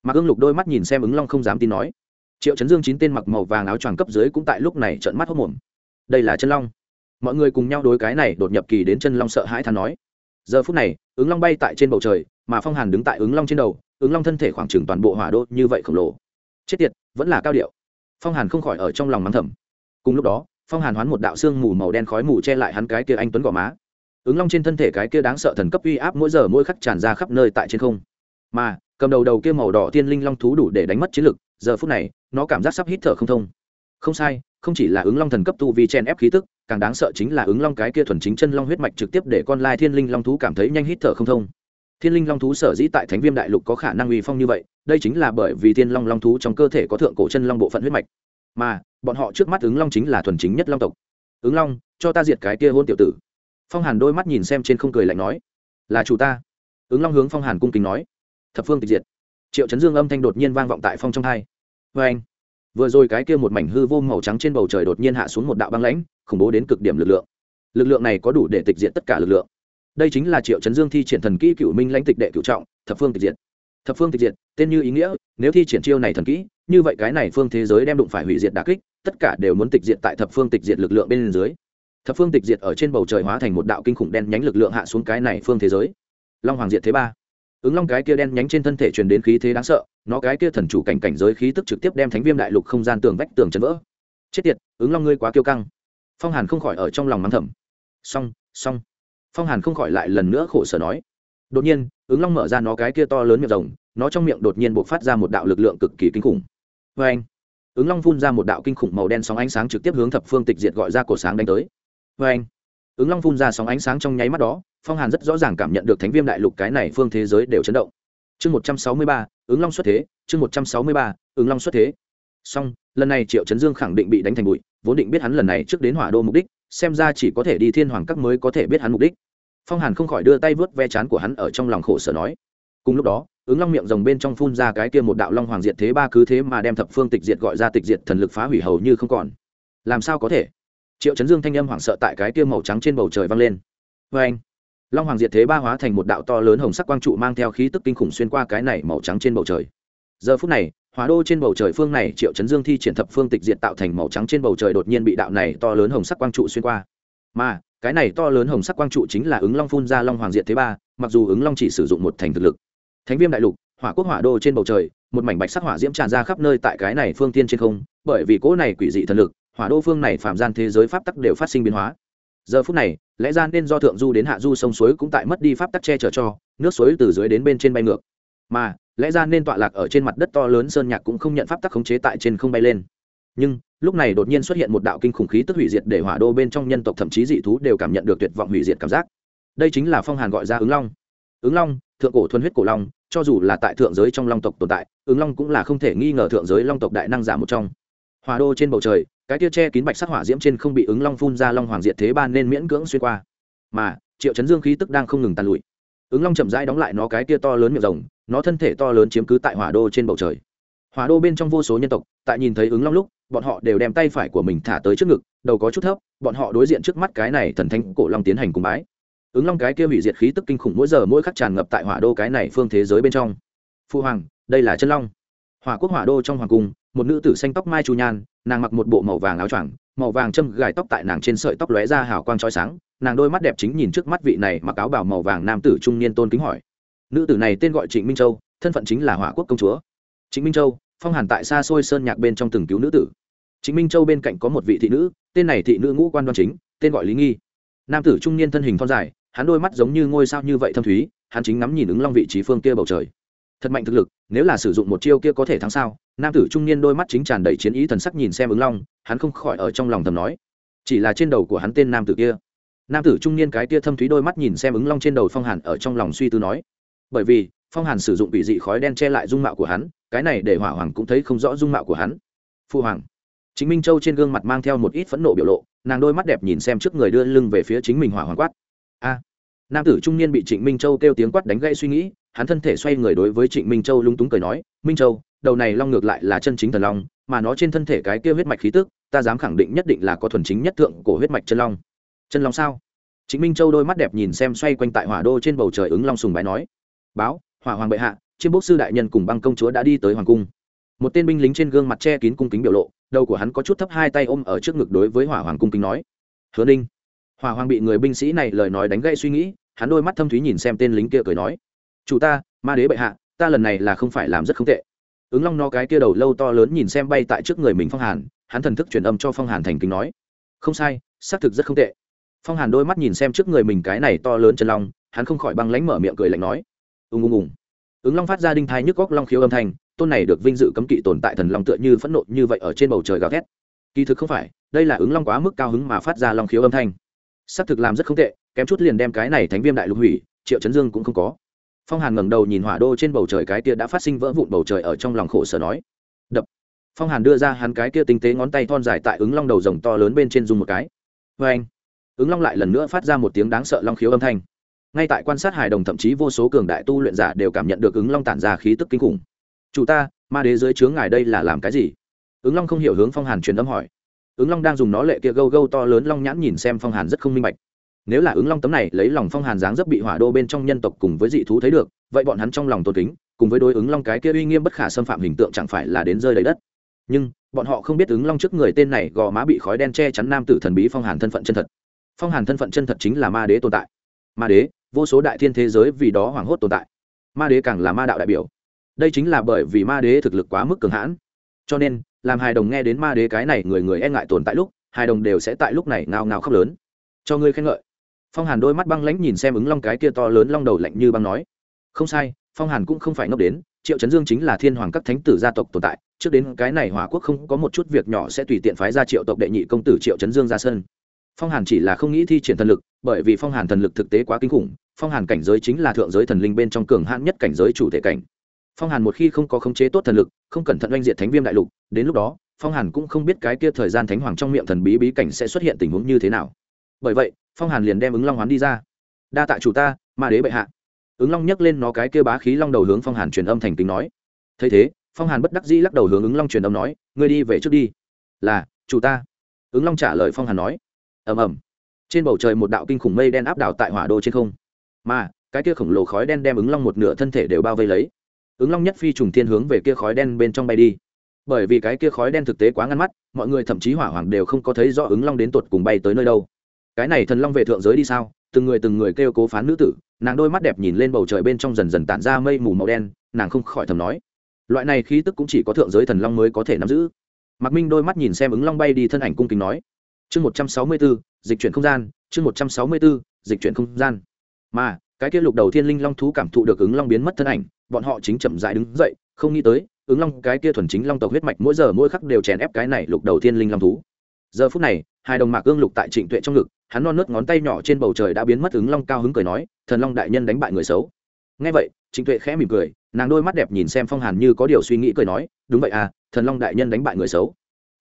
mạc ưng lục đôi mắt nhìn xem ứng long không dám tin nói triệu chấn dương chín tên mặc màu vàng áo choàng cấp dưới cũng tại lúc này trợn mắt hốc mồm đây là chân long mọi người cùng nhau đối cái này đột nhập kỳ đến chân long sợ hãi thán nói giờ phút này ứng long bay tại trên bầu trời mà phong hàn đứng tại ứng long trên đầu ứng long thân thể khoảng trừng toàn bộ hỏa đô như vậy khổng lồ chết tiệt vẫn là cao điệu phong hàn không khỏi ở trong lòng mắng thầm cùng lúc đó phong hàn hoán một đạo xương mù màu đen khói mù che lại hắn cái kia anh tuấn gò má ứng long trên thân thể cái kia đáng sợ thần cấp uy áp mỗi giờ mỗi khắc tràn ra khắp nơi tại trên không mà cầm đầu đầu kia màu đỏ tiên linh long thú đủ để đánh mất chiến lực, giờ phút này, nó cảm giác sắp hít thở không thông. Không sai, không chỉ là ứng long thần cấp tu vi chen ép khí tức, càng đáng sợ chính là ứng long cái kia thuần chính chân long huyết mạch trực tiếp để con lai thiên linh long thú cảm thấy nhanh hít thở không thông. Thiên linh long thú sở dĩ tại thánh viêm đại lục có khả năng uy phong như vậy, đây chính là bởi vì thiên long long thú trong cơ thể có thượng cổ chân long bộ phận huyết mạch. Mà, bọn họ trước mắt ứng long chính là thuần chính nhất long tộc. Ứng long, cho ta diệt cái kia hôn tiểu tử. Phong hàn đôi mắt nhìn xem trên không cười lạnh nói. Là chủ ta. Ứng long hướng phong hàn cung kính nói thập phương tịch diệt. Triệu chấn dương âm thanh đột nhiên vang vọng tại phong trong hai. Vê anh, vừa rồi cái kia một mảnh hư vô màu trắng trên bầu trời đột nhiên hạ xuống một đạo băng lãnh, khủng bố đến cực điểm lực lượng. Lực lượng này có đủ để tịch diệt tất cả lực lượng. Đây chính là triệu chấn dương thi triển thần kỹ cựu minh lãnh tịch đệ cựu trọng, thập phương tịch diệt. Thập phương tịch diệt, tên như ý nghĩa, nếu thi triển chiêu này thần kỹ, như vậy cái này phương thế giới đem đụng phải hủy diệt đà kích, tất cả đều muốn tịch diệt tại thập phương tịch diệt lực lượng bên dưới. Thập phương tịch diệt ở trên bầu trời hóa thành một đạo kinh khủng đen nhánh lực lượng hạ xuống cái này phương thế giới. Long hoàng diệt thế ba ứng long cái kia đen nhánh trên thân thể truyền đến khí thế đáng sợ, nó cái kia thần chủ cảnh cảnh giới khí tức trực tiếp đem thánh viêm đại lục không gian tường vách tường chấn vỡ. Chết tiệt, ứng long ngươi quá kiêu căng. Phong hàn không khỏi ở trong lòng mắng thầm. Xong xong. Phong hàn không khỏi lại lần nữa khổ sở nói. Đột nhiên, ứng long mở ra nó cái kia to lớn miệng rồng, nó trong miệng đột nhiên buộc phát ra một đạo lực lượng cực kỳ kinh khủng. Vê anh ứng long phun ra một đạo kinh khủng màu đen sóng ánh sáng trực tiếp hướng thập phương tịch diệt gọi ra cổ sáng đánh tới. Vê anh ứng long phun ra sóng ánh sáng trong nháy mắt đó, phong hàn rất rõ ràng cảm nhận được thánh viêm đại lục cái này phương thế giới đều chấn động. Chương một trăm sáu mươi ba, ứng long xuất thế, chương một trăm sáu mươi ba, ứng long xuất thế. Song lần này triệu Trấn dương khẳng định bị đánh thành bụi, vốn định biết hắn lần này trước đến hỏa đô mục đích, xem ra chỉ có thể đi thiên hoàng các mới có thể biết hắn mục đích. Phong hàn không khỏi đưa tay vớt ve chán của hắn ở trong lòng khổ sở nói. Cùng lúc đó, ứng long miệng rồng bên trong phun ra cái kia một đạo long hoàng diệt thế ba cứ thế mà đem thập phương tịch diệt gọi ra tịch diệt thần lực phá hủy hầu như không còn. Làm sao có thể? Triệu chấn dương thanh âm hoảng sợ tại cái kia màu trắng trên bầu trời vang lên. Vê anh, long hoàng diệt thế ba hóa thành một đạo to lớn hồng sắc quang trụ mang theo khí tức kinh khủng xuyên qua cái này màu trắng trên bầu trời. Giờ phút này, hóa đô trên bầu trời phương này, triệu chấn dương thi triển thập phương tịch diệt tạo thành màu trắng trên bầu trời đột nhiên bị đạo này to lớn hồng sắc quang trụ xuyên qua. Mà, cái này to lớn hồng sắc quang trụ chính là ứng long phun ra long hoàng diệt thế ba, mặc dù ứng long chỉ sử dụng một thành thực lực. Thánh viêm đại lục, hỏa quốc hỏa đô trên bầu trời, một mảnh bạch sắc hỏa diễm tràn ra khắp nơi tại cái này phương tiên trên không, bởi vì cỗ này quỷ dị thần lực hỏa đô phương này phạm gian thế giới pháp tắc đều phát sinh biến hóa. Giờ phút này, lẽ ra nên do thượng du đến hạ du sông suối cũng tại mất đi pháp tắc che chở cho, nước suối từ dưới đến bên trên bay ngược. Mà, lẽ ra nên tọa lạc ở trên mặt đất to lớn sơn nhạc cũng không nhận pháp tắc khống chế tại trên không bay lên. Nhưng, lúc này đột nhiên xuất hiện một đạo kinh khủng khí tức hủy diệt để hỏa đô bên trong nhân tộc thậm chí dị thú đều cảm nhận được tuyệt vọng hủy diệt cảm giác. Đây chính là phong hàn gọi ra ứng long. Ứng long, thượng cổ thuần huyết cổ long, cho dù là tại thượng giới trong long tộc tồn tại, ứng long cũng là không thể nghi ngờ thượng giới long tộc đại năng giả một trong. Hòa đô trên bầu trời, cái tia che kín bạch sắc hỏa diễm trên không bị ứng long phun ra long hoàng diệt thế ban nên miễn cưỡng xuyên qua. Mà, triệu chấn dương khí tức đang không ngừng tàn lụi. Ứng long chậm rãi đóng lại nó cái tia to lớn miệng rồng, nó thân thể to lớn chiếm cứ tại hỏa đô trên bầu trời. Hỏa đô bên trong vô số nhân tộc, tại nhìn thấy ứng long lúc, bọn họ đều đem tay phải của mình thả tới trước ngực, đầu có chút thấp, bọn họ đối diện trước mắt cái này thần thánh cổ long tiến hành cùng bái. Ứng long cái kia hủy diệt khí tức kinh khủng mỗi giờ mỗi khắc tràn ngập tại hỏa đô cái này phương thế giới bên trong. Phu hoàng, đây là chân long. Hỏa quốc hỏa đô trong hoàng cung một nữ tử xanh tóc mai chu nhan, nàng mặc một bộ màu vàng áo choàng, màu vàng châm gài tóc tại nàng trên sợi tóc lóe ra hào quang trói sáng, nàng đôi mắt đẹp chính nhìn trước mắt vị này mặc áo bảo màu vàng nam tử trung niên tôn kính hỏi. Nữ tử này tên gọi trịnh minh châu, thân phận chính là hỏa quốc công chúa. Trịnh minh châu, phong hàn tại xa xôi sơn nhạc bên trong từng cứu nữ tử. Trịnh minh châu bên cạnh có một vị thị nữ, tên này thị nữ ngũ quan đoan chính, tên gọi lý nghi. Nam tử trung niên thân hình thon dài, hắn đôi mắt giống như ngôi sao như vậy thâm thúy, hắn chính ngắm nhìn ứng long vị trí phương kia bầu trời. Thật mạnh thực lực nếu là sử dụng một chiêu kia có thể thắng sao? Nam tử trung niên đôi mắt chính tràn đầy chiến ý thần sắc nhìn xem ứng long, hắn không khỏi ở trong lòng thầm nói. Chỉ là trên đầu của hắn tên nam tử kia. Nam tử trung niên cái kia thâm thúy đôi mắt nhìn xem ứng long trên đầu phong hàn ở trong lòng suy tư nói. Bởi vì, phong hàn sử dụng bị dị khói đen che lại dung mạo của hắn, cái này để hỏa hoàng cũng thấy không rõ dung mạo của hắn. Phu hoàng. Chính minh châu trên gương mặt mang theo một ít phẫn nộ biểu lộ, nàng đôi mắt đẹp nhìn xem trước người đưa lưng về phía chính mình hỏa hoàng quát. A. Nam tử trung niên bị trịnh minh châu kêu tiếng quát đánh gây suy nghĩ hắn thân thể xoay người đối với trịnh minh châu lung túng cười nói, minh châu, đầu này long ngược lại là chân chính thần long, mà nó trên thân thể cái kia huyết mạch khí tức, ta dám khẳng định nhất định là có thuần chính nhất thượng của huyết mạch chân long. Chân long sao? Trịnh minh châu đôi mắt đẹp nhìn xem xoay quanh tại hỏa đô trên bầu trời ứng long sùng bái nói, báo, hỏa hoàng bệ hạ, chiêm bốc sư đại nhân cùng băng công chúa đã đi tới hoàng cung. Một tên binh lính trên gương mặt che kín cung kính biểu lộ, đầu của hắn có chút thấp hai tay ôm ở trước ngực đối với hỏa hoàng cung kính nói, hứa ninh. Hỏa hoàng bị người binh sĩ này lời nói đánh gãy suy nghĩ, hắn đôi mắt thâm thúy nhìn xem tên lính kia cười nói chủ ta, ma đế bệ hạ, ta lần này là không phải làm rất không tệ. Ứng long no cái kia đầu lâu to lớn nhìn xem bay tại trước người mình phong hàn, hắn thần thức truyền âm cho phong hàn thành kính nói, không sai, xác thực rất không tệ. Phong hàn đôi mắt nhìn xem trước người mình cái này to lớn chân long, hắn không khỏi băng lánh mở miệng cười lạnh nói, ùng ùng ùng. Ứng long phát ra đinh thai nhức góc long khiếu âm thanh, tôn này được vinh dự cấm kỵ tồn tại thần long tựa như phẫn nộ như vậy ở trên bầu trời gào thét. Kỳ thực không phải, đây là ứng long quá mức cao hứng mà phát ra long khiếu âm thanh. Xác thực làm rất không tệ, kém chút liền đem cái này thánh viêm đại lục hủy, triệu chấn dương cũng không có phong hàn ngẩng đầu nhìn hỏa đô trên bầu trời cái kia đã phát sinh vỡ vụn bầu trời ở trong lòng khổ sở nói. Đập. Phong hàn đưa ra hắn cái kia tinh tế ngón tay thon dài tại ứng long đầu rồng to lớn bên trên dùng một cái. Vê anh ứng long lại lần nữa phát ra một tiếng đáng sợ long khiếu âm thanh. Ngay tại quan sát hài đồng thậm chí vô số cường đại tu luyện giả đều cảm nhận được ứng long tản ra khí tức kinh khủng. Chủ ta, ma đế dưới chướng ngài đây là làm cái gì? Ứng long không hiểu hướng phong hàn truyền âm hỏi. Ứng long đang dùng nó lệ kia gâu gâu to lớn long nhãn nhìn xem phong hàn rất không minh bạch nếu là ứng long tấm này lấy lòng phong hàn dáng dấp bị hỏa đô bên trong nhân tộc cùng với dị thú thấy được, vậy bọn hắn trong lòng tôn kính, cùng với đối ứng long cái kia uy nghiêm bất khả xâm phạm hình tượng chẳng phải là đến rơi lấy đất. Nhưng, bọn họ không biết ứng long trước người tên này gò má bị khói đen che chắn nam tử thần bí phong hàn thân phận chân thật. Phong hàn thân phận chân thật chính là ma đế tồn tại. Ma đế, vô số đại thiên thế giới vì đó hoảng hốt tồn tại. Ma đế càng là ma đạo đại biểu. Đây chính là bởi vì ma đế thực lực quá mức cường hãn. Cho nên, làm hài đồng nghe đến ma đế cái này người người e ngại tồn tại lúc, hài đồng đều sẽ tại lúc này ngao ngao khóc lớn. Cho ngươi khen ngợi phong hàn đôi mắt băng lãnh nhìn xem ứng long cái kia to lớn long đầu lạnh như băng nói. Không sai, phong hàn cũng không phải ngốc đến, triệu chấn dương chính là thiên hoàng các thánh tử gia tộc tồn tại, trước đến cái này hỏa quốc không có một chút việc nhỏ sẽ tùy tiện phái ra triệu tộc đệ nhị công tử triệu chấn dương ra sân. Phong hàn chỉ là không nghĩ thi triển thần lực, bởi vì phong hàn thần lực thực tế quá kinh khủng, phong hàn cảnh giới chính là thượng giới thần linh bên trong cường hãn nhất cảnh giới chủ thể cảnh. Phong hàn một khi không có khống chế tốt thần lực, không cẩn thận oanh diện thánh viêm đại lục, đến lúc đó, phong hàn cũng không biết cái kia thời gian thánh hoàng trong miệng thần bí bí cảnh sẽ xuất hiện tình huống như thế nào. Bởi vậy phong hàn liền đem ứng long hoán đi ra đa tạ chủ ta ma đế bệ hạ ứng long nhấc lên nó cái kia bá khí long đầu hướng phong hàn truyền âm thành kính nói thấy thế phong hàn bất đắc dĩ lắc đầu hướng ứng long truyền âm nói ngươi đi về trước đi là chủ ta ứng long trả lời phong hàn nói ầm ầm trên bầu trời một đạo kinh khủng mây đen áp đảo tại hỏa đô trên không mà cái kia khổng lồ khói đen đem ứng long một nửa thân thể đều bao vây lấy ứng long nhất phi trùng thiên hướng về kia khói đen bên trong bay đi bởi vì cái kia khói đen thực tế quá ngăn mắt mọi người thậm chí hỏa hoàng đều không có thấy rõ ứng long đến tột cùng bay tới nơi đâu cái này thần long về thượng giới đi sao? Từng người từng người kêu cố phán nữ tử, nàng đôi mắt đẹp nhìn lên bầu trời bên trong dần dần tản ra mây mù màu đen, nàng không khỏi thầm nói, loại này khí tức cũng chỉ có thượng giới thần long mới có thể nắm giữ. Mạc minh đôi mắt nhìn xem ứng long bay đi thân ảnh cung kính nói, chương một trăm sáu mươi bốn dịch chuyển không gian, chương một trăm sáu mươi bốn dịch chuyển không gian. Mà, cái kia lục đầu thiên linh long thú cảm thụ được ứng long biến mất thân ảnh, bọn họ chính chậm dại đứng dậy, không nghĩ tới, ứng long cái kia thuần chính long tộc huyết mạch mỗi giờ mỗi khắc đều chèn ép cái này lục đầu thiên linh long thú. Giờ phút này hai đồng mạc ương lục tại trịnh tuệ trong ngực, hắn non nớt ngón tay nhỏ trên bầu trời đã biến mất ứng long cao hứng cười nói, thần long đại nhân đánh bại người xấu. Ngay vậy, trịnh tuệ khẽ mỉm cười, nàng đôi mắt đẹp nhìn xem phong hàn như có điều suy nghĩ cười nói, đúng vậy à thần long đại nhân đánh bại người xấu.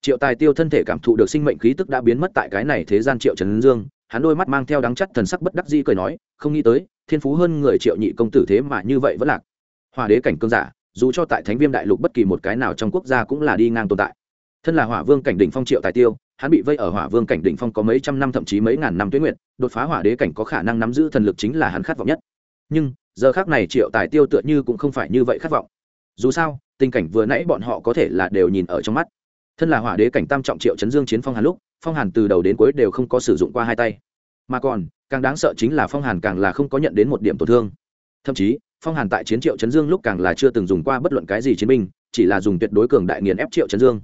Triệu tài tiêu thân thể cảm thụ được sinh mệnh khí tức đã biến mất tại cái này thế gian triệu trần dương, hắn đôi mắt mang theo đắng chắt thần sắc bất đắc dĩ cười nói, không nghĩ tới, thiên phú hơn người triệu nhị công tử thế mà như vậy vẫn lạc. Hòa đế cảnh cương giả, dù cho tại thánh viêm đại lục bất kỳ một cái nào trong quốc gia cũng là đi ngang tồn tại. Thân là hỏa vương cảnh đỉnh phong triệu tài tiêu hắn bị vây ở hỏa vương cảnh đỉnh phong có mấy trăm năm thậm chí mấy ngàn năm tuyết nguyện đột phá hỏa đế cảnh có khả năng nắm giữ thần lực chính là hắn khát vọng nhất. Nhưng, giờ khác này triệu tài tiêu tựa như cũng không phải như vậy khát vọng. Dù sao, tình cảnh vừa nãy bọn họ có thể là đều nhìn ở trong mắt. Thân là hỏa đế cảnh tam trọng triệu chấn dương chiến phong hàn lúc, phong hàn từ đầu đến cuối đều không có sử dụng qua hai tay. Mà còn, càng đáng sợ chính là phong hàn càng là không có nhận đến một điểm tổn thương. Thậm chí, phong hàn tại chiến triệu chấn dương lúc càng là chưa từng dùng qua bất luận cái gì chiến binh, chỉ là dùng tuyệt đối cường đại nghiền ép triệu chấn dương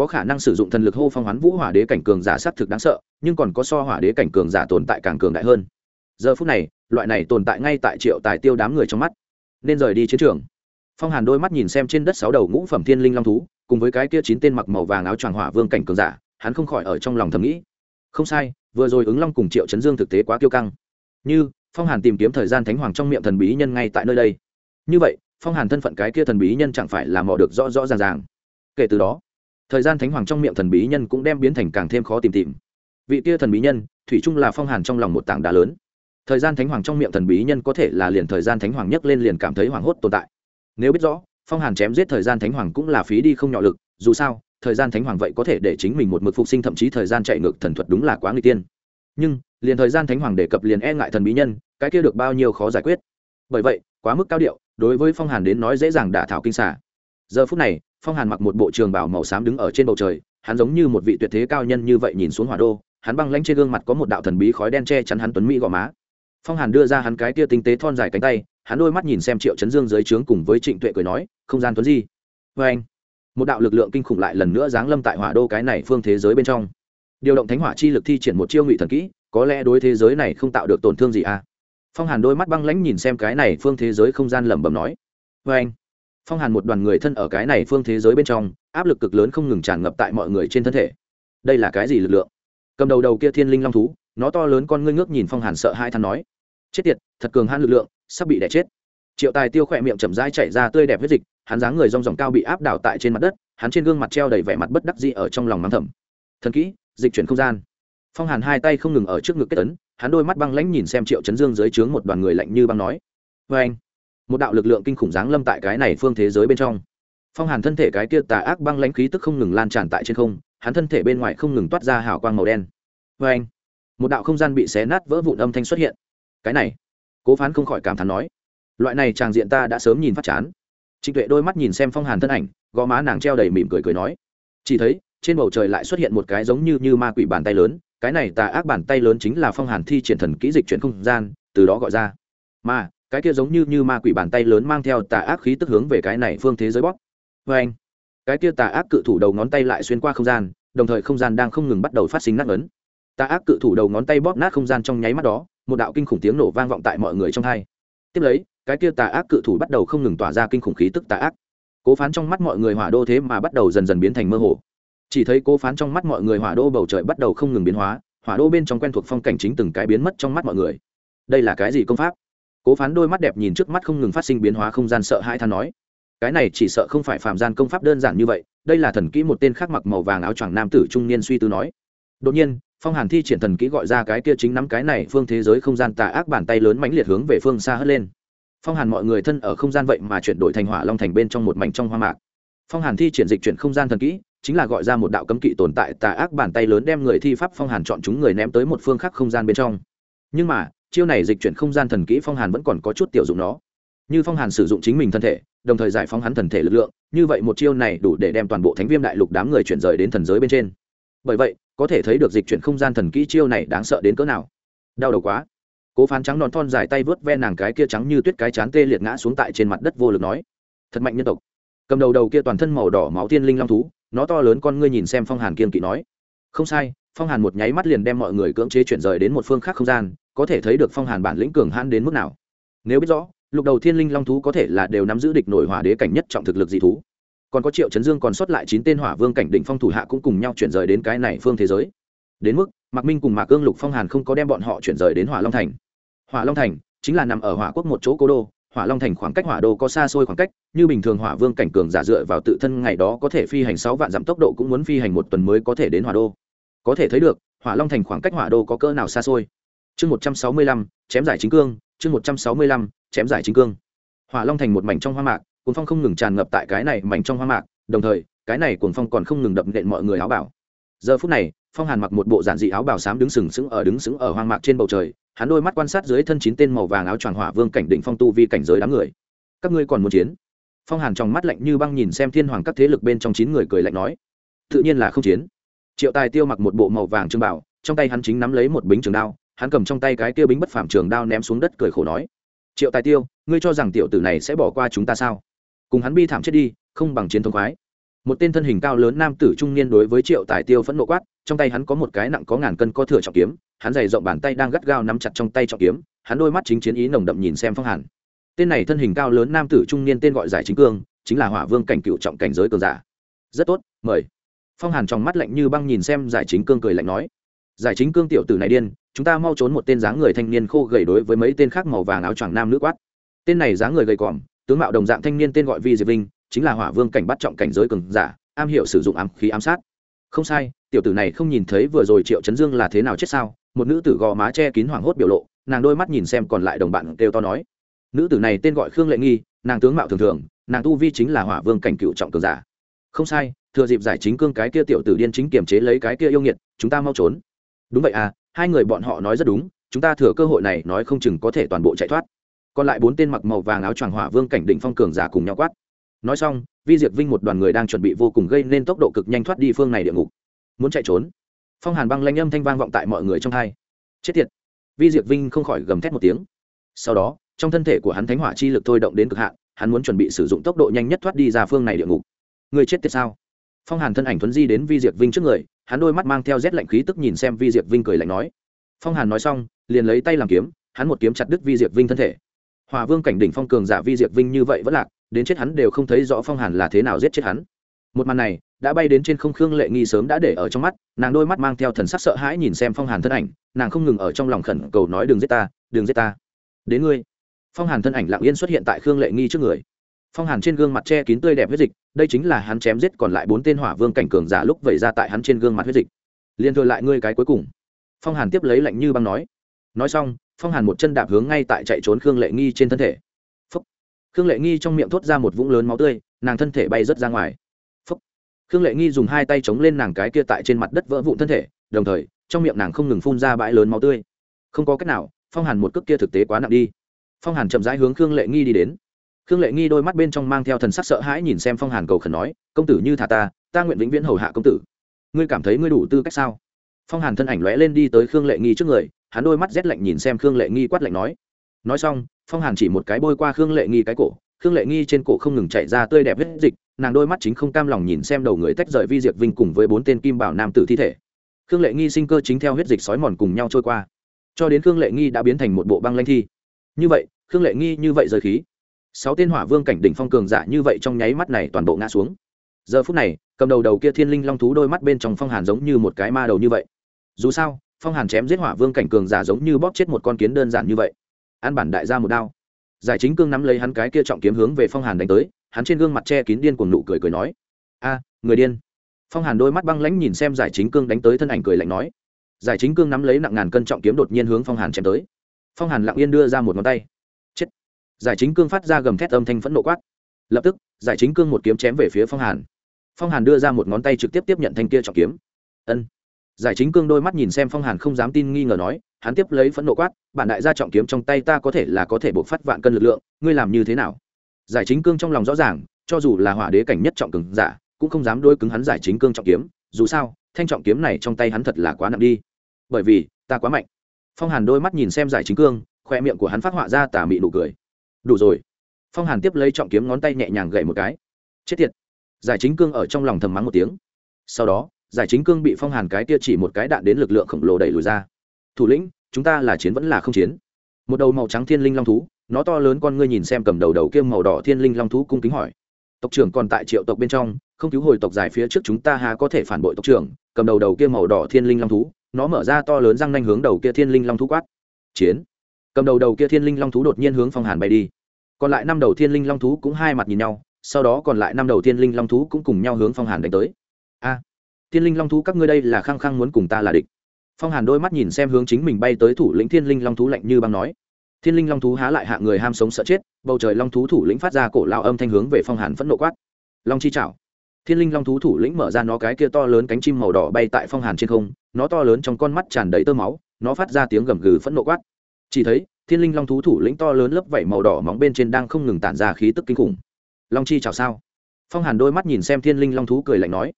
có khả năng sử dụng thần lực hô phong hoán vũ hỏa đế cảnh cường giả sát thực đáng sợ, nhưng còn có so hỏa đế cảnh cường giả tồn tại càng cường đại hơn. Giờ phút này, loại này tồn tại ngay tại triệu tài tiêu đám người trong mắt. Nên rời đi chiến trường. Phong hàn đôi mắt nhìn xem trên đất sáu đầu ngũ phẩm thiên linh long thú, cùng với cái kia chín tên mặc màu vàng áo choàng hỏa vương cảnh cường giả, hắn không khỏi ở trong lòng thầm nghĩ. Không sai, vừa rồi ứng long cùng triệu chấn dương thực tế quá kiêu căng. Như, phong hàn tìm kiếm thời gian thánh hoàng trong miệng thần bí nhân ngay tại nơi đây. Như vậy, phong hàn thân phận cái kia thần bí nhân chẳng phải là mò được rõ rõ ràng ràng. Kể từ đó thời gian thánh hoàng trong miệng thần bí nhân cũng đem biến thành càng thêm khó tìm tìm. Vị kia thần bí nhân, thủy chung là phong hàn trong lòng một tảng đá lớn. Thời gian thánh hoàng trong miệng thần bí nhân có thể là liền thời gian thánh hoàng nhấc lên liền cảm thấy hoảng hốt tồn tại. Nếu biết rõ, phong hàn chém giết thời gian thánh hoàng cũng là phí đi không nhỏ lực, dù sao, thời gian thánh hoàng vậy có thể để chính mình một mực phục sinh thậm chí thời gian chạy ngược thần thuật đúng là quá người tiên. Nhưng, liền thời gian thánh hoàng đề cập liền e ngại thần bí nhân, cái kia được bao nhiêu khó giải quyết. Bởi vậy, quá mức cao điệu, đối với phong hàn đến nói dễ dàng đả thảo kinh xả giờ phút này phong hàn mặc một bộ trường bảo màu xám đứng ở trên bầu trời, hắn giống như một vị tuyệt thế cao nhân như vậy nhìn xuống hỏa đô, hắn băng lanh trên gương mặt có một đạo thần bí khói đen che chắn hắn tuấn mỹ gò má. Phong hàn đưa ra hắn cái tia tinh tế thon dài cánh tay, hắn đôi mắt nhìn xem triệu chấn dương dưới trướng cùng với trịnh tuệ cười nói, không gian tuấn di. Vê anh, một đạo lực lượng kinh khủng lại lần nữa giáng lâm tại hỏa đô cái này phương thế giới bên trong. Điều động thánh hỏa chi lực thi triển một chiêu ngụy thần kỹ, có lẽ đối thế giới này không tạo được tổn thương gì à? Phong hàn đôi mắt băng lãnh nhìn xem cái này phương thế giới không gian lẩm bẩm nói. Vê anh phong hàn một đoàn người thân ở cái này phương thế giới bên trong, áp lực cực lớn không ngừng tràn ngập tại mọi người trên thân thể. Đây là cái gì lực lượng? Cầm đầu đầu kia thiên linh long thú, nó to lớn con ngươi ngước nhìn phong hàn sợ hai thằng nói. Chết tiệt, thật cường han lực lượng, sắp bị đẻ chết. Triệu tài tiêu khỏe miệng chậm rãi chạy ra tươi đẹp huyết dịch, hắn dáng người rong ròng cao bị áp đảo tại trên mặt đất, hắn trên gương mặt treo đầy vẻ mặt bất đắc dĩ ở trong lòng mắng thầm. Thần kỹ, dịch chuyển không gian. Phong hàn hai tay không ngừng ở trước ngực kết tấn hắn đôi mắt băng lãnh nhìn xem triệu chấn dương dưới trướng một đoàn người lạnh như băng nói. Vê anh một đạo lực lượng kinh khủng giáng lâm tại cái này phương thế giới bên trong. Phong hàn thân thể cái kia tà ác băng lãnh khí tức không ngừng lan tràn tại trên không, hắn thân thể bên ngoài không ngừng toát ra hào quang màu đen. Vê anh, một đạo không gian bị xé nát vỡ vụn âm thanh xuất hiện. Cái này, cố phán không khỏi cảm thán nói, loại này tràng diện ta đã sớm nhìn phát chán. Trịnh tuệ đôi mắt nhìn xem phong hàn thân ảnh, gò má nàng treo đầy mỉm cười cười nói, chỉ thấy, trên bầu trời lại xuất hiện một cái giống như như ma quỷ bàn tay lớn, cái này tà ác bàn tay lớn chính là phong hàn thi triển thần kỹ dịch chuyển không gian, từ đó gọi ra. Mà cái kia giống như như ma quỷ bàn tay lớn mang theo tà ác khí tức hướng về cái này phương thế giới bóp. Vê anh, cái kia tà ác cự thủ đầu ngón tay lại xuyên qua không gian, đồng thời không gian đang không ngừng bắt đầu phát sinh nát ấn. Tà ác cự thủ đầu ngón tay bóp nát không gian trong nháy mắt đó, một đạo kinh khủng tiếng nổ vang vọng tại mọi người trong hai. Tiếp lấy, cái kia tà ác cự thủ bắt đầu không ngừng tỏa ra kinh khủng khí tức tà ác. Cố phán trong mắt mọi người hỏa đô thế mà bắt đầu dần dần biến thành mơ hồ. Chỉ thấy cố phán trong mắt mọi người hỏa đô bầu trời bắt đầu không ngừng biến hóa, hỏa đô bên trong quen thuộc phong cảnh chính từng cái biến mất trong mắt mọi người. Đây là cái gì công pháp? Cố phán đôi mắt đẹp nhìn trước mắt không ngừng phát sinh biến hóa không gian sợ hai than nói, cái này chỉ sợ không phải phạm gian công pháp đơn giản như vậy. Đây là thần kỹ một tên khác mặc màu vàng áo choàng nam tử trung niên suy tư nói. Đột nhiên, phong hàn thi triển thần kỹ gọi ra cái kia chính nắm cái này phương thế giới không gian tà ác bàn tay lớn mãnh liệt hướng về phương xa hất lên. Phong hàn mọi người thân ở không gian vậy mà chuyển đổi thành hỏa long thành bên trong một mảnh trong hoa mạc. Phong hàn thi triển dịch chuyển không gian thần kỹ, chính là gọi ra một đạo cấm kỵ tồn tại tà ác bàn tay lớn đem người thi pháp phong hàn chọn chúng người ném tới một phương khác không gian bên trong. Nhưng mà chiêu này dịch chuyển không gian thần kỹ phong hàn vẫn còn có chút tiểu dụng nó. Như phong hàn sử dụng chính mình thân thể, đồng thời giải phóng hắn thần thể lực lượng, như vậy một chiêu này đủ để đem toàn bộ thánh viêm đại lục đám người chuyển rời đến thần giới bên trên. Bởi vậy, có thể thấy được dịch chuyển không gian thần kỹ chiêu này đáng sợ đến cỡ nào. Đau đầu quá. Cố phán trắng non thon dài tay vớt ve nàng cái kia trắng như tuyết cái chán tê liệt ngã xuống tại trên mặt đất vô lực nói, thật mạnh nhân tộc. Cầm đầu đầu kia toàn thân màu đỏ máu tiên linh long thú, nó to lớn con ngươi nhìn xem phong hàn kiên kỵ nói, không sai, phong hàn một nháy mắt liền đem mọi người cưỡng chế chuyển rời đến một phương khác không gian có thể thấy được phong hàn bản lĩnh cường hãn đến mức nào. Nếu biết rõ, lục đầu thiên linh long thú có thể là đều nắm giữ địch nổi hỏa đế cảnh nhất trọng thực lực dị thú. Còn có triệu chấn dương còn sót lại chín tên hỏa vương cảnh đỉnh phong thủ hạ cũng cùng nhau chuyển rời đến cái này phương thế giới. Đến mức, mạc minh cùng mạc cương lục phong hàn không có đem bọn họ chuyển rời đến hỏa long thành. Hỏa long thành chính là nằm ở hỏa quốc một chỗ cố đô, hỏa long thành khoảng cách hỏa đô có xa xôi khoảng cách, như bình thường hỏa vương cảnh cường giả dựa vào tự thân ngày đó có thể phi hành sáu vạn dặm tốc độ cũng muốn phi hành một tuần mới có thể đến hỏa đô. Có thể thấy được, hỏa long thành khoảng cách hỏa đô có cỡ nào xa xôi chương một trăm sáu mươi lăm, chém giải chính cương, chương một trăm sáu mươi lăm, chém giải chính cương. Hỏa long thành một mảnh trong hoa mạc, cuồng phong không ngừng tràn ngập tại cái này mảnh trong hoa mạc, đồng thời, cái này cuồng phong còn không ngừng đập nện mọi người áo bảo giờ phút này, phong hàn mặc một bộ giản dị áo bảo xám đứng sừng sững ở đứng sững ở hoang mạc trên bầu trời, hắn đôi mắt quan sát dưới thân chín tên màu vàng áo choàng hỏa vương cảnh đỉnh phong tu vi cảnh giới đám người. Các ngươi còn muốn chiến? Phong hàn trong mắt lạnh như băng nhìn xem thiên hoàng các thế lực bên trong chín người cười lạnh nói. Tự nhiên là không chiến. Triệu tài tiêu mặc một bộ màu vàng trương bảo trong tay hắn chính nắm lấy một bính trường đao hắn cầm trong tay cái kia bính bất phàm trường đao ném xuống đất cười khổ nói, triệu tài tiêu, ngươi cho rằng tiểu tử này sẽ bỏ qua chúng ta sao? Cùng hắn bi thảm chết đi, không bằng chiến thống khoái. Một tên thân hình cao lớn nam tử trung niên đối với triệu tài tiêu phẫn nộ quát, trong tay hắn có một cái nặng có ngàn cân có thừa trọng kiếm, hắn dày rộng bàn tay đang gắt gao nắm chặt trong tay trọng kiếm, hắn đôi mắt chính chiến ý nồng đậm nhìn xem phong hàn. Tên này thân hình cao lớn nam tử trung niên tên gọi giải chính cương, chính là hỏa vương cảnh cựu trọng cảnh giới cường giả. Rất tốt, mời. Phong hàn trong mắt lạnh như băng nhìn xem giải chính cương cười lạnh nói. Giải chính cương tiểu tử này điên chúng ta mau trốn một tên dáng người thanh niên khô gầy đối với mấy tên khác màu vàng áo choàng nam nữ quát. Tên này dáng người gầy còm, tướng mạo đồng dạng thanh niên tên gọi vi diệp Vinh, chính là hỏa vương cảnh bắt trọng cảnh giới cường giả, am hiểu sử dụng ám khí ám sát. Không sai, tiểu tử này không nhìn thấy vừa rồi triệu chấn dương là thế nào chết sao? Một nữ tử gò má che kín hoảng hốt biểu lộ, nàng đôi mắt nhìn xem còn lại đồng bạn kêu to nói. Nữ tử này tên gọi khương lệ nghi, nàng tướng mạo thường thường, nàng tu vi chính là hỏa vương cảnh cựu trọng cường giả. Không sai, thừa dịp giải chính cương cái kia tiểu tử điên chính kiềm chế lấy cái kia yêu nghiệt, chúng ta mau trốn. Đúng vậy à hai người bọn họ nói rất đúng, chúng ta thừa cơ hội này nói không chừng có thể toàn bộ chạy thoát. Còn lại bốn tên mặc màu vàng áo choàng hỏa vương cảnh định phong cường giả cùng nhau quát. Nói xong, vi diệt vinh một đoàn người đang chuẩn bị vô cùng gây nên tốc độ cực nhanh thoát đi phương này địa ngục. Muốn chạy trốn. Phong hàn băng lanh âm thanh vang vọng tại mọi người trong hai. Chết tiệt. Vi diệt vinh không khỏi gầm thét một tiếng. Sau đó, trong thân thể của hắn thánh hỏa chi lực thôi động đến cực hạn, hắn muốn chuẩn bị sử dụng tốc độ nhanh nhất thoát đi ra phương này địa ngục. Người chết tiệt sao? Phong hàn thân ảnh thuấn di đến vi diệt vinh trước người hắn đôi mắt mang theo rét lạnh khí tức nhìn xem vi diệt vinh cười lạnh nói. Phong hàn nói xong, liền lấy tay làm kiếm, hắn một kiếm chặt đứt vi diệt vinh thân thể. Hòa vương cảnh đỉnh phong cường giả vi diệt vinh như vậy vẫn lạc, đến chết hắn đều không thấy rõ phong hàn là thế nào giết chết hắn. Một màn này, đã bay đến trên không khương lệ nghi sớm đã để ở trong mắt, nàng đôi mắt mang theo thần sắc sợ hãi nhìn xem phong hàn thân ảnh, nàng không ngừng ở trong lòng khẩn cầu nói, đừng giết ta, đừng giết ta. Đến ngươi. Phong hàn thân ảnh lặng yên xuất hiện tại khương lệ nghi trước người phong hàn trên gương mặt che kín tươi đẹp huyết dịch, đây chính là hắn chém giết còn lại bốn tên hỏa vương cảnh cường giả lúc vẩy ra tại hắn trên gương mặt huyết dịch. Liên thừa lại ngươi cái cuối cùng. Phong hàn tiếp lấy lạnh như băng nói. Nói xong, phong hàn một chân đạp hướng ngay tại chạy trốn khương lệ nghi trên thân thể. Phúc. khương lệ nghi trong miệng thốt ra một vũng lớn máu tươi, nàng thân thể bay rớt ra ngoài. Phúc. khương lệ nghi dùng hai tay chống lên nàng cái kia tại trên mặt đất vỡ vụn thân thể, đồng thời, trong miệng nàng không ngừng phun ra bãi lớn máu tươi. Không có cách nào, phong hàn một cước kia thực tế quá nặng đi. Phong hàn chậm rãi hướng khương lệ nghi đi đến khương lệ nghi đôi mắt bên trong mang theo thần sắc sợ hãi nhìn xem phong hàn cầu khẩn nói, công tử như thả ta ta nguyện vĩnh viễn hầu hạ công tử. Ngươi cảm thấy ngươi đủ tư cách sao? Phong hàn thân ảnh lóe lên đi tới khương lệ nghi trước người, hắn đôi mắt rét lạnh nhìn xem khương lệ nghi quát lạnh nói. Nói xong, phong hàn chỉ một cái bôi qua khương lệ nghi cái cổ, khương lệ nghi trên cổ không ngừng chạy ra tươi đẹp hết dịch, nàng đôi mắt chính không cam lòng nhìn xem đầu người tách rời vi diệt vinh cùng với bốn tên kim bảo nam tử thi thể. Khương lệ nghi sinh cơ chính theo huyết dịch sói mòn cùng nhau trôi qua. Cho đến khương lệ nghi đã biến thành một bộ băng lanh thi. Như vậy, khương lệ nghi như vậy rời khí sáu tên hỏa vương cảnh đỉnh phong cường giả như vậy trong nháy mắt này toàn bộ ngã xuống. Giờ phút này, cầm đầu đầu kia thiên linh long thú đôi mắt bên trong phong hàn giống như một cái ma đầu như vậy. Dù sao, phong hàn chém giết hỏa vương cảnh cường giả giống như bóp chết một con kiến đơn giản như vậy. An bản đại ra một đao. Giải chính cương nắm lấy hắn cái kia trọng kiếm hướng về phong hàn đánh tới, hắn trên gương mặt che kín điên cuồng nụ cười cười nói, a, người điên. Phong hàn đôi mắt băng lãnh nhìn xem giải chính cương đánh tới thân ảnh cười lạnh nói. Giải chính cương nắm lấy nặng ngàn cân trọng kiếm đột nhiên hướng phong hàn chém tới. Phong hàn lặng yên đưa ra một ngón tay giải chính cương phát ra gầm thét âm thanh phẫn nộ quát. Lập tức, giải chính cương một kiếm chém về phía phong hàn. Phong hàn đưa ra một ngón tay trực tiếp tiếp nhận thanh kia trọng kiếm. Ân. Giải chính cương đôi mắt nhìn xem phong hàn không dám tin nghi ngờ nói, hắn tiếp lấy phẫn nộ quát, bản đại gia trọng kiếm trong tay ta có thể là có thể buộc phát vạn cân lực lượng, ngươi làm như thế nào? Giải chính cương trong lòng rõ ràng, cho dù là hỏa đế cảnh nhất trọng cường giả, cũng không dám đôi cứng hắn giải chính cương trọng kiếm, dù sao, thanh trọng kiếm này trong tay hắn thật là quá nặng đi. Bởi vì, ta quá mạnh. Phong hàn đôi mắt nhìn xem giải chính cương, khoe miệng của hắn phát họa ra tà mị nụ cười đủ rồi. Phong hàn tiếp lấy trọng kiếm ngón tay nhẹ nhàng gậy một cái. Chết tiệt. Giải chính cương ở trong lòng thầm mắng một tiếng. Sau đó, giải chính cương bị phong hàn cái tia chỉ một cái đạn đến lực lượng khổng lồ đẩy lùi ra. Thủ lĩnh, chúng ta là chiến vẫn là không chiến? Một đầu màu trắng thiên linh long thú, nó to lớn con ngươi nhìn xem cầm đầu đầu kiêm màu đỏ thiên linh long thú cung kính hỏi. Tộc trưởng còn tại triệu tộc bên trong, không cứu hồi tộc dài phía trước chúng ta há có thể phản bội tộc trưởng? Cầm đầu đầu kia màu đỏ thiên linh long thú, nó mở ra to lớn răng nanh hướng đầu kia thiên linh long thú quát. Chiến cầm đầu đầu kia thiên linh long thú đột nhiên hướng phong hàn bay đi. Còn lại năm đầu thiên linh long thú cũng hai mặt nhìn nhau, sau đó còn lại năm đầu thiên linh long thú cũng cùng nhau hướng phong hàn đánh tới. A, thiên linh long thú các ngươi đây là khăng khăng muốn cùng ta là địch. Phong hàn đôi mắt nhìn xem hướng chính mình bay tới thủ lĩnh thiên linh long thú lạnh như băng nói. Thiên linh long thú há lại hạ người ham sống sợ chết, bầu trời long thú thủ lĩnh phát ra cổ lao âm thanh hướng về phong hàn phẫn nộ quát. Long chi chảo. Thiên linh long thú thủ lĩnh mở ra nó cái kia to lớn cánh chim màu đỏ bay tại phong hàn trên không, nó to lớn trong con mắt tràn đầy tơ máu, nó phát ra tiếng gầm gừ phẫn nộ quát chỉ thấy, thiên linh long thú thủ lĩnh to lớn lớp vảy màu đỏ móng bên trên đang không ngừng tản ra khí tức kinh khủng. Long chi chảo sao? Phong hàn đôi mắt nhìn xem thiên linh long thú cười lạnh nói.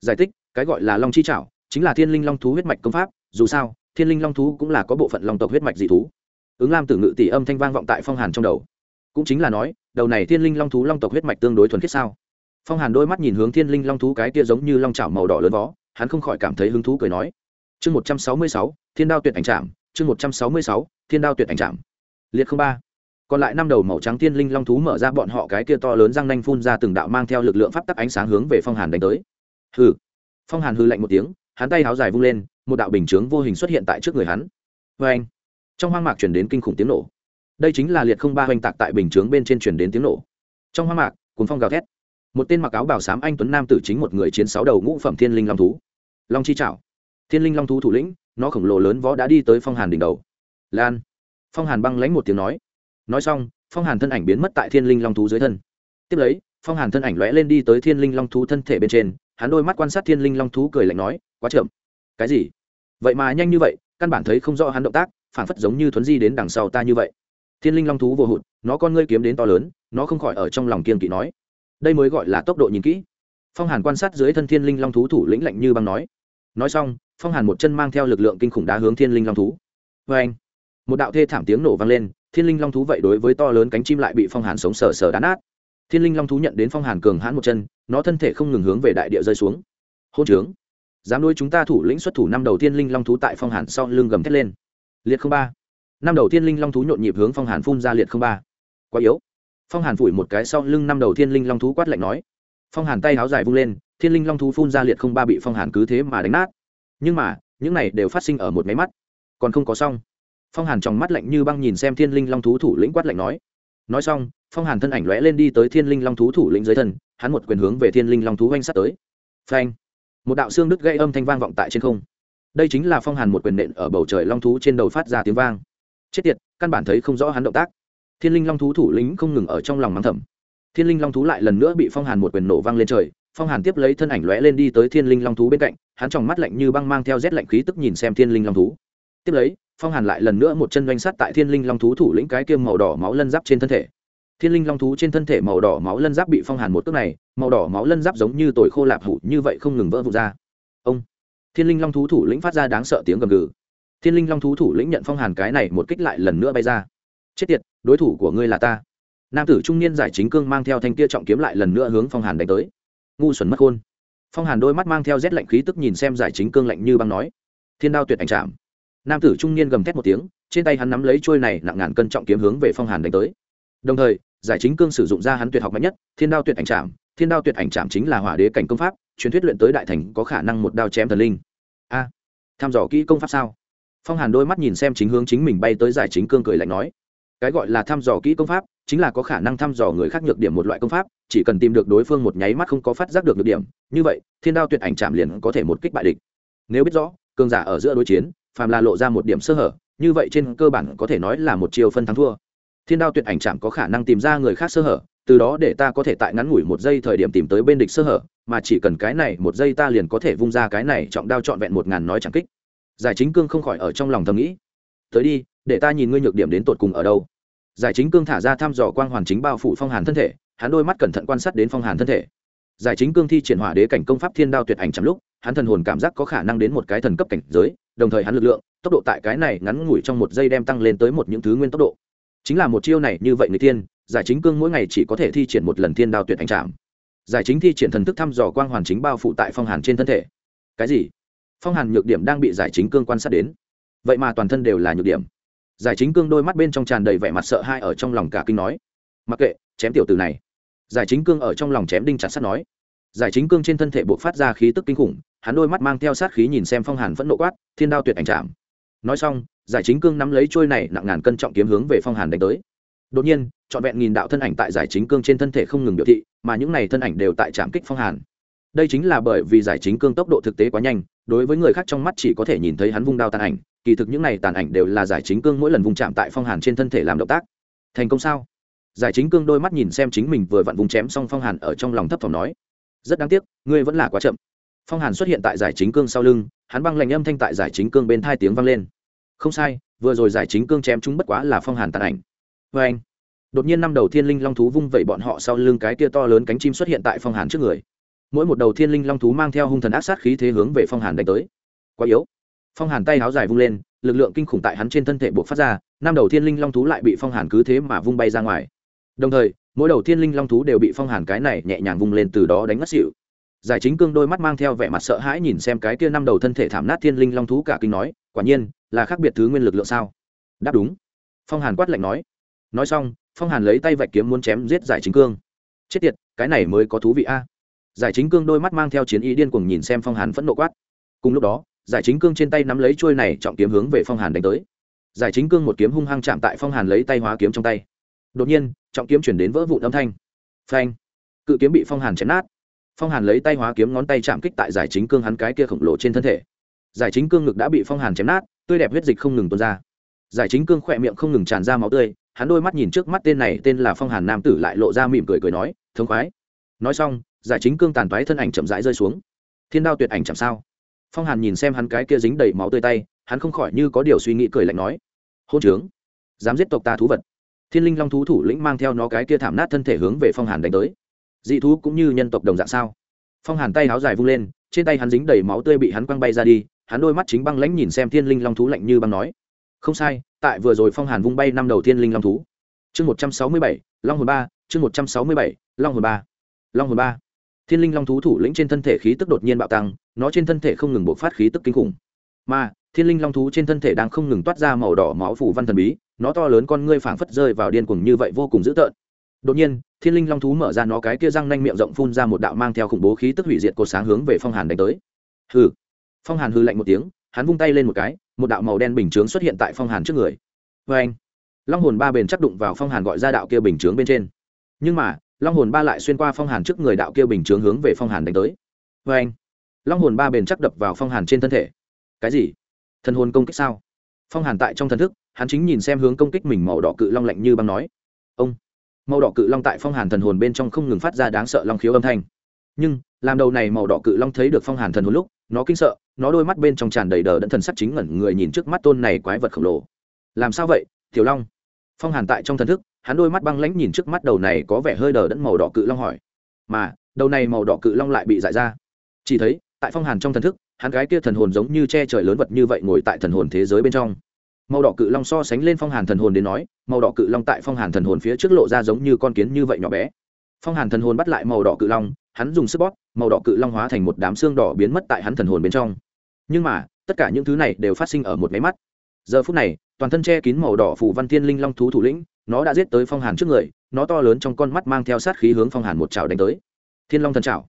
Giải thích, cái gọi là long chi chảo chính là thiên linh long thú huyết mạch công pháp, dù sao, thiên linh long thú cũng là có bộ phận long tộc huyết mạch dị thú. Ứng lam tử ngự tỷ âm thanh vang vọng tại phong hàn trong đầu. Cũng chính là nói, đầu này thiên linh long thú long tộc huyết mạch tương đối thuần khiết sao? Phong hàn đôi mắt nhìn hướng thiên linh long thú cái kia giống như long chảo màu đỏ lớn vó, hắn không khỏi cảm thấy hứng thú cười nói. Chương một trăm sáu mươi sáu, thiên đao tuyệt ảnh trạm chương một trăm sáu mươi sáu thiên đao tuyệt ảnh trạm liệt không ba. Còn lại năm đầu màu trắng thiên linh long thú mở ra bọn họ cái kia to lớn răng nanh phun ra từng đạo mang theo lực lượng pháp tắc ánh sáng hướng về phong hàn đánh tới. Hừ. Phong hàn hư lạnh một tiếng, hắn tay háo dài vung lên, một đạo bình chướng vô hình xuất hiện tại trước người hắn. Vê anh trong hoang mạc chuyển đến kinh khủng tiếng nổ. Đây chính là liệt không ba hoành tạc tại bình chướng bên trên chuyển đến tiếng nổ. Trong hoang mạc cuốn phong gào thét. Một tên mặc áo bảo sám anh tuấn nam tử chính một người chiến sáu đầu ngũ phẩm thiên linh long thú. Long chi trảo. Thiên linh long thú thủ lĩnh, nó khổng lồ lớn võ đã đi tới phong hàn đỉnh đầu lan. Phong hàn băng lãnh một tiếng nói. Nói xong, phong hàn thân ảnh biến mất tại thiên linh long thú dưới thân. Tiếp lấy, phong hàn thân ảnh lóe lên đi tới thiên linh long thú thân thể bên trên, hắn đôi mắt quan sát thiên linh long thú cười lạnh nói, quá chậm. Cái gì? Vậy mà nhanh như vậy, căn bản thấy không rõ hắn động tác, phản phất giống như thuấn di đến đằng sau ta như vậy. Thiên linh long thú vô hụt, nó con ngươi kiếm đến to lớn, nó không khỏi ở trong lòng kiên kỵ nói. Đây mới gọi là tốc độ nhìn kỹ. Phong hàn quan sát dưới thân thiên linh long thú thủ lĩnh lạnh như băng nói. Nói xong, phong hàn một chân mang theo lực lượng kinh khủng đá hướng thiên linh long thú. Vê anh một đạo thê thảm tiếng nổ vang lên, thiên linh long thú vậy đối với to lớn cánh chim lại bị phong hàn sống sờ sờ đá nát. Thiên linh long thú nhận đến phong hàn cường hãn một chân, nó thân thể không ngừng hướng về đại địa rơi xuống. Hôn trướng. Dám nuôi chúng ta thủ lĩnh xuất thủ năm đầu tiên linh long thú tại phong hàn sau lưng gầm thét lên. Liệt không ba. Năm đầu tiên linh long thú nhộn nhịp hướng phong hàn phun ra liệt không ba. Quá yếu. Phong hàn phủi một cái sau lưng năm đầu tiên linh long thú quát lạnh nói. Phong hàn tay háo dài vung lên, thiên linh long thú phun ra liệt không ba bị phong hàn cứ thế mà đánh nát. Nhưng mà, những này đều phát sinh ở một máy mắt. Còn không có xong phong hàn trong mắt lạnh như băng nhìn xem thiên linh long thú thủ lĩnh quát lạnh nói. Nói xong, phong hàn thân ảnh lóe lên đi tới thiên linh long thú thủ lĩnh dưới thân, hắn một quyền hướng về thiên linh long thú oanh s tới. Phanh! Một đạo xương đứt gây âm thanh vang vọng tại trên không. Đây chính là phong hàn một quyền nện ở bầu trời long thú trên đầu phát ra tiếng vang. Chết tiệt, căn bản thấy không rõ hắn động tác. Thiên linh long thú thủ lĩnh không ngừng ở trong lòng mắng thầm. Thiên linh long thú lại lần nữa bị phong hàn một quyền nổ vang lên trời, phong hàn tiếp lấy thân ảnh lóe lên đi tới thiên linh long thú bên cạnh, hắn tròng mắt lạnh như băng mang theo rét lạnh khí tức nhìn xem thiên linh long thú. Tiếp lấy phong hàn lại lần nữa một chân doanh sắt tại thiên linh long thú thủ lĩnh cái kiêm màu đỏ máu lân giáp trên thân thể. Thiên linh long thú trên thân thể màu đỏ máu lân giáp bị phong hàn một cước này, màu đỏ máu lân giáp giống như tồi khô lạp hủ như vậy không ngừng vỡ vụt ra. Ông! Thiên linh long thú thủ lĩnh phát ra đáng sợ tiếng gầm gừ. Thiên linh long thú thủ lĩnh nhận phong hàn cái này một kích lại lần nữa bay ra. Chết tiệt, đối thủ của ngươi là ta. Nam tử trung niên giải chính cương mang theo thanh kia trọng kiếm lại lần nữa hướng phong hàn đánh tới. Ngu xuẩn mất khôn. Phong hàn đôi mắt mang theo rét lạnh khí tức nhìn xem giải chính cương lạnh như băng nói. Thiên đao tuyệt ảnh trạm nam tử trung niên gầm thét một tiếng trên tay hắn nắm lấy trôi này nặng ngàn cân trọng kiếm hướng về phong hàn đánh tới. Đồng thời giải chính cương sử dụng ra hắn tuyệt học mạnh nhất thiên đao tuyệt ảnh chạm thiên đao tuyệt ảnh chạm chính là hỏa đế cảnh công pháp truyền thuyết luyện tới đại thành có khả năng một đao chém thần linh. A à, tham dò kỹ công pháp sao? Phong hàn đôi mắt nhìn xem chính hướng chính mình bay tới giải chính cương cười lạnh nói. Cái gọi là thăm dò kỹ công pháp chính là có khả năng thăm dò người khác nhược điểm một loại công pháp chỉ cần tìm được đối phương một nháy mắt không có phát giác được nhược điểm như vậy thiên đao tuyệt ảnh chạm liền có thể một kích bại địch. Nếu biết rõ cường giả ở giữa đối chiến phàm là lộ ra một điểm sơ hở, như vậy trên cơ bản có thể nói là một chiều phân thắng thua. Thiên đao tuyệt ảnh chạm có khả năng tìm ra người khác sơ hở, từ đó để ta có thể tại ngắn ngủi một giây thời điểm tìm tới bên địch sơ hở, mà chỉ cần cái này một giây ta liền có thể vung ra cái này trọng đao trọn vẹn một ngàn nói chẳng kích. Giải chính cương không khỏi ở trong lòng thầm nghĩ. Tới đi, để ta nhìn ngươi nhược điểm đến tột cùng ở đâu. Giải chính cương thả ra thăm dò quang hoàn chính bao phủ phong hàn thân thể, hắn đôi mắt cẩn thận quan sát đến phong hàn thân thể. Giải chính cương thi triển hỏa đế cảnh công pháp thiên đao tuyệt ảnh chạm lúc, hắn thần hồn cảm giác có khả năng đến một cái thần cấp cảnh giới đồng thời hắn lực lượng, tốc độ tại cái này ngắn ngủi trong một giây đem tăng lên tới một những thứ nguyên tốc độ. Chính là một chiêu này, như vậy người tiên, giải chính cương mỗi ngày chỉ có thể thi triển một lần thiên đao tuyệt ảnh trạm giải chính thi triển thần thức thăm dò quang hoàn chính bao phủ tại phong hàn trên thân thể. Cái gì? Phong hàn nhược điểm đang bị giải chính cương quan sát đến. Vậy mà toàn thân đều là nhược điểm. Giải chính cương đôi mắt bên trong tràn đầy vẻ mặt sợ hãi ở trong lòng cả kinh nói. Mặc kệ, chém tiểu từ này. Giải chính cương ở trong lòng chém đinh chặt sắt nói. Giải chính cương trên thân thể buộc phát ra khí tức kinh khủng hắn đôi mắt mang theo sát khí nhìn xem phong hàn phẫn nộ quát, thiên đao tuyệt ảnh trạm nói xong, giải chính cương nắm lấy trôi này nặng ngàn cân trọng kiếm hướng về phong hàn đánh tới. Đột nhiên, trọn vẹn nghìn đạo thân ảnh tại giải chính cương trên thân thể không ngừng biểu thị, mà những này thân ảnh đều tại trạm kích phong hàn. Đây chính là bởi vì giải chính cương tốc độ thực tế quá nhanh, đối với người khác trong mắt chỉ có thể nhìn thấy hắn vung đao tàn ảnh, kỳ thực những này tàn ảnh đều là giải chính cương mỗi lần vung chạm tại phong hàn trên thân thể làm động tác. Thành công sao? Giải chính cương đôi mắt nhìn xem chính mình vừa vặn vùng chém xong phong hàn ở trong lòng thấp thỏm nói. Rất đáng tiếc, ngươi vẫn là quá chậm phong hàn xuất hiện tại giải chính cương sau lưng hắn băng lệnh âm thanh tại giải chính cương bên thai tiếng vang lên không sai vừa rồi giải chính cương chém chúng bất quá là phong hàn tàn ảnh vê anh đột nhiên năm đầu thiên linh long thú vung vẩy bọn họ sau lưng cái kia to lớn cánh chim xuất hiện tại phong hàn trước người mỗi một đầu thiên linh long thú mang theo hung thần ác sát khí thế hướng về phong hàn đánh tới quá yếu phong hàn tay áo dài vung lên lực lượng kinh khủng tại hắn trên thân thể buộc phát ra năm đầu thiên linh long thú lại bị phong hàn cứ thế mà vung bay ra ngoài đồng thời mỗi đầu thiên linh long thú đều bị phong hàn cái này nhẹ nhàng vung lên từ đó đánh ngất xịu giải chính cương đôi mắt mang theo vẻ mặt sợ hãi nhìn xem cái kia năm đầu thân thể thảm nát thiên linh long thú cả kinh nói, quả nhiên, là khác biệt thứ nguyên lực lượng sao? Đáp đúng. Phong hàn quát lạnh nói. Nói xong, phong hàn lấy tay vạch kiếm muốn chém giết giải chính cương. Chết tiệt, cái này mới có thú vị a. Giải chính cương đôi mắt mang theo chiến ý điên cuồng nhìn xem phong hàn phẫn nộ quát. Cùng lúc đó, giải chính cương trên tay nắm lấy trôi này trọng kiếm hướng về phong hàn đánh tới. Giải chính cương một kiếm hung hăng chạm tại phong hàn lấy tay hóa kiếm trong tay. Đột nhiên, trọng kiếm chuyển đến vỡ vụn âm thanh. Phanh. Cự kiếm bị phong hàn chém nát phong hàn lấy tay hóa kiếm ngón tay chạm kích tại giải chính cương hắn cái kia khổng lồ trên thân thể. Giải chính cương ngực đã bị phong hàn chém nát, tươi đẹp huyết dịch không ngừng tuôn ra. Giải chính cương khỏe miệng không ngừng tràn ra máu tươi, hắn đôi mắt nhìn trước mắt tên này, tên là phong hàn nam tử lại lộ ra mỉm cười cười nói thống khoái. Nói xong, giải chính cương tàn toái thân ảnh chậm rãi rơi xuống. Thiên đao tuyệt ảnh chậm sao. Phong hàn nhìn xem hắn cái kia dính đầy máu tươi tay, hắn không khỏi như có điều suy nghĩ cười lạnh nói, hôn trướng, dám giết tộc ta thú vật. Thiên linh long thú thủ lĩnh mang theo nó cái kia thảm nát thân thể hướng về phong hàn đánh tới dị thú cũng như nhân tộc đồng dạng sao? Phong hàn tay háo dài vung lên, trên tay hắn dính đầy máu tươi bị hắn quăng bay ra đi, hắn đôi mắt chính băng lãnh nhìn xem thiên linh long thú lạnh như băng nói. Không sai, tại vừa rồi phong hàn vung bay năm đầu thiên linh long thú. Chương một trăm sáu mươi bảy, long hồn ba, chương một trăm sáu mươi bảy, long hồn ba, long hồn ba. Thiên linh long thú thủ lĩnh trên thân thể khí tức đột nhiên bạo tăng, nó trên thân thể không ngừng bộc phát khí tức kinh khủng. Mà, thiên linh long thú trên thân thể đang không ngừng toát ra màu đỏ máu phủ văn thần bí, nó to lớn con ngươi phảng phất rơi vào điên cuồng như vậy vô cùng dữ tợn đột nhiên, thiên linh long thú mở ra nó cái kia răng nanh miệng rộng phun ra một đạo mang theo khủng bố khí tức hủy diệt cột sáng hướng về phong hàn đánh tới. Hừ. Phong hàn hư lạnh một tiếng, hắn vung tay lên một cái, một đạo màu đen bình chướng xuất hiện tại phong hàn trước người. Vê anh long hồn ba bền chắc đụng vào phong hàn gọi ra đạo kia bình chướng bên trên. Nhưng mà, long hồn ba lại xuyên qua phong hàn trước người đạo kia bình chướng hướng về phong hàn đánh tới. Vê anh long hồn ba bền chắc đập vào phong hàn trên thân thể. Cái gì? Thần hồn công kích sao? Phong hàn tại trong thần thức, hắn chính nhìn xem hướng công kích mình màu đỏ cự long lạnh như băng nói. Ông màu đỏ cự long tại phong hàn thần hồn bên trong không ngừng phát ra đáng sợ long khiếu âm thanh. Nhưng, làm đầu này màu đỏ cự long thấy được phong hàn thần hồn lúc, nó kinh sợ, nó đôi mắt bên trong tràn đầy đờ đẫn thần sắc chính ngẩn người nhìn trước mắt tôn này quái vật khổng lồ. Làm sao vậy, tiểu long? Phong hàn tại trong thần thức, hắn đôi mắt băng lãnh nhìn trước mắt đầu này có vẻ hơi đờ đẫn màu đỏ cự long hỏi. Mà, đầu này màu đỏ cự long lại bị dại ra. Chỉ thấy, tại phong hàn trong thần thức, hắn gái kia thần hồn giống như che trời lớn vật như vậy ngồi tại thần hồn thế giới bên trong màu đỏ cự long so sánh lên phong hàn thần hồn đến nói, màu đỏ cự long tại phong hàn thần hồn phía trước lộ ra giống như con kiến như vậy nhỏ bé. Phong hàn thần hồn bắt lại màu đỏ cự long, hắn dùng sức bóp, màu đỏ cự long hóa thành một đám xương đỏ biến mất tại hắn thần hồn bên trong. Nhưng mà, tất cả những thứ này đều phát sinh ở một máy mắt. Giờ phút này, toàn thân che kín màu đỏ phủ văn thiên linh long thú thủ lĩnh, nó đã giết tới phong hàn trước người, nó to lớn trong con mắt mang theo sát khí hướng phong hàn một chảo đánh tới. Thiên long thần chảo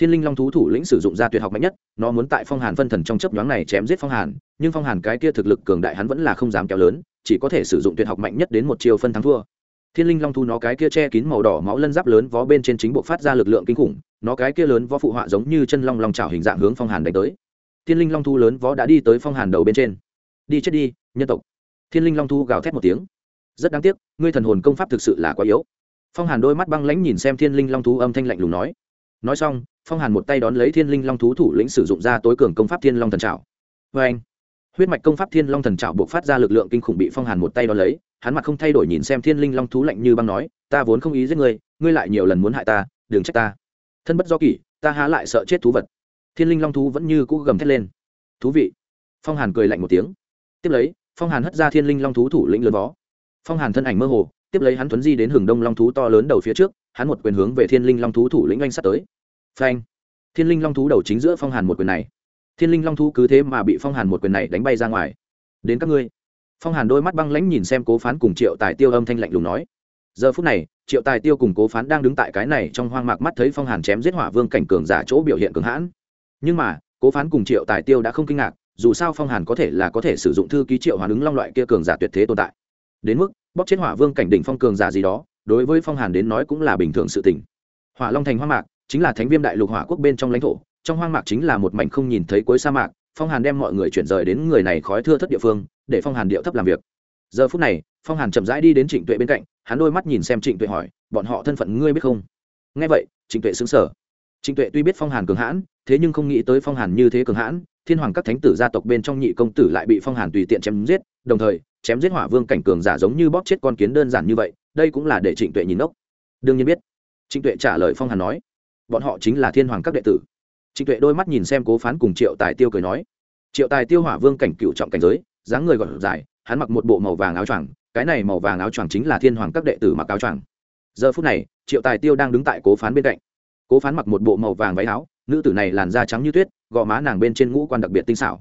thiên linh long thú thủ lĩnh sử dụng ra tuyệt học mạnh nhất, nó muốn tại phong hàn phân thần trong chấp nhoáng này chém giết phong hàn, nhưng phong hàn cái kia thực lực cường đại hắn vẫn là không dám kéo lớn, chỉ có thể sử dụng tuyệt học mạnh nhất đến một chiều phân thắng thua. Thiên linh long thú nó cái kia che kín màu đỏ máu lân giáp lớn vó bên trên chính bộ phát ra lực lượng kinh khủng, nó cái kia lớn vó phụ họa giống như chân long long trào hình dạng hướng phong hàn đánh tới. Thiên linh long thú lớn vó đã đi tới phong hàn đầu bên trên. Đi chết đi, nhân tộc. Thiên linh long thú gào thét một tiếng. Rất đáng tiếc, ngươi thần hồn công pháp thực sự là quá yếu. Phong hàn đôi mắt băng lãnh nhìn xem thiên linh long thú âm thanh lạnh lùng nói. Nói xong phong hàn một tay đón lấy thiên linh long thú thủ lĩnh sử dụng ra tối cường công pháp thiên long thần trào vê anh, huyết mạch công pháp thiên long thần trào buộc phát ra lực lượng kinh khủng bị phong hàn một tay đón lấy, hắn mặt không thay đổi nhìn xem thiên linh long thú lạnh như băng nói, ta vốn không ý giết ngươi ngươi lại nhiều lần muốn hại ta, đừng trách ta. Thân bất do kỷ, ta há lại sợ chết thú vật. Thiên linh long thú vẫn như cũ gầm thét lên. Thú vị. Phong hàn cười lạnh một tiếng. Tiếp lấy, phong hàn hất ra thiên linh long thú thủ lĩnh lớn vó. Phong hàn thân ảnh mơ hồ, tiếp lấy hắn thuấn di đến hừng đông long thú to lớn đầu phía trước, hắn một quyền hướng về thiên linh long thú thủ lĩnh oanh sắt tới phanh. Thiên linh long thú đầu chính giữa phong hàn một quyền này. Thiên linh long thú cứ thế mà bị phong hàn một quyền này đánh bay ra ngoài. Đến các ngươi. Phong hàn đôi mắt băng lãnh nhìn xem cố phán cùng triệu tài tiêu âm thanh lạnh lùng nói. Giờ phút này, triệu tài tiêu cùng cố phán đang đứng tại cái này trong hoang mạc mắt thấy phong hàn chém giết hỏa vương cảnh cường giả chỗ biểu hiện cường hãn. Nhưng mà, cố phán cùng triệu tài tiêu đã không kinh ngạc, dù sao phong hàn có thể là có thể sử dụng thư ký triệu hoàn ứng long loại kia cường giả tuyệt thế tồn tại. Đến mức bóc chết hỏa vương cảnh đỉnh phong cường giả gì đó, đối với phong hàn đến nói cũng là bình thường sự tình. Hỏa long thành hoang mạc chính là thánh viêm đại lục hỏa quốc bên trong lãnh thổ, trong hoang mạc chính là một mảnh không nhìn thấy cuối sa mạc, phong hàn đem mọi người chuyển rời đến người này khói thưa thất địa phương, để phong hàn điệu thấp làm việc. Giờ phút này, phong hàn chậm rãi đi đến trịnh tuệ bên cạnh, hắn đôi mắt nhìn xem trịnh tuệ hỏi, bọn họ thân phận ngươi biết không? Nghe vậy, trịnh tuệ xứng sở trịnh tuệ tuy biết phong hàn cường hãn, thế nhưng không nghĩ tới phong hàn như thế cường hãn, thiên hoàng các thánh tử gia tộc bên trong nhị công tử lại bị phong hàn tùy tiện chém giết, đồng thời, chém giết hỏa vương cảnh cường giả giống như bóp chết con kiến đơn giản như vậy, đây cũng là để trịnh tuệ nhìn ốc đương nhiên biết. Trịnh tuệ trả lời phong hàn nói bọn họ chính là thiên hoàng các đệ tử. Trịnh tuệ đôi mắt nhìn xem cố phán cùng triệu tài tiêu cười nói, triệu tài tiêu hỏa vương cảnh cựu trọng cảnh giới, dáng người gọn dài, hắn mặc một bộ màu vàng áo choàng, cái này màu vàng áo choàng chính là thiên hoàng các đệ tử mặc áo choàng. Giờ phút này, triệu tài tiêu đang đứng tại cố phán bên cạnh. Cố phán mặc một bộ màu vàng váy áo, nữ tử này làn da trắng như tuyết, gò má nàng bên trên ngũ quan đặc biệt tinh xảo.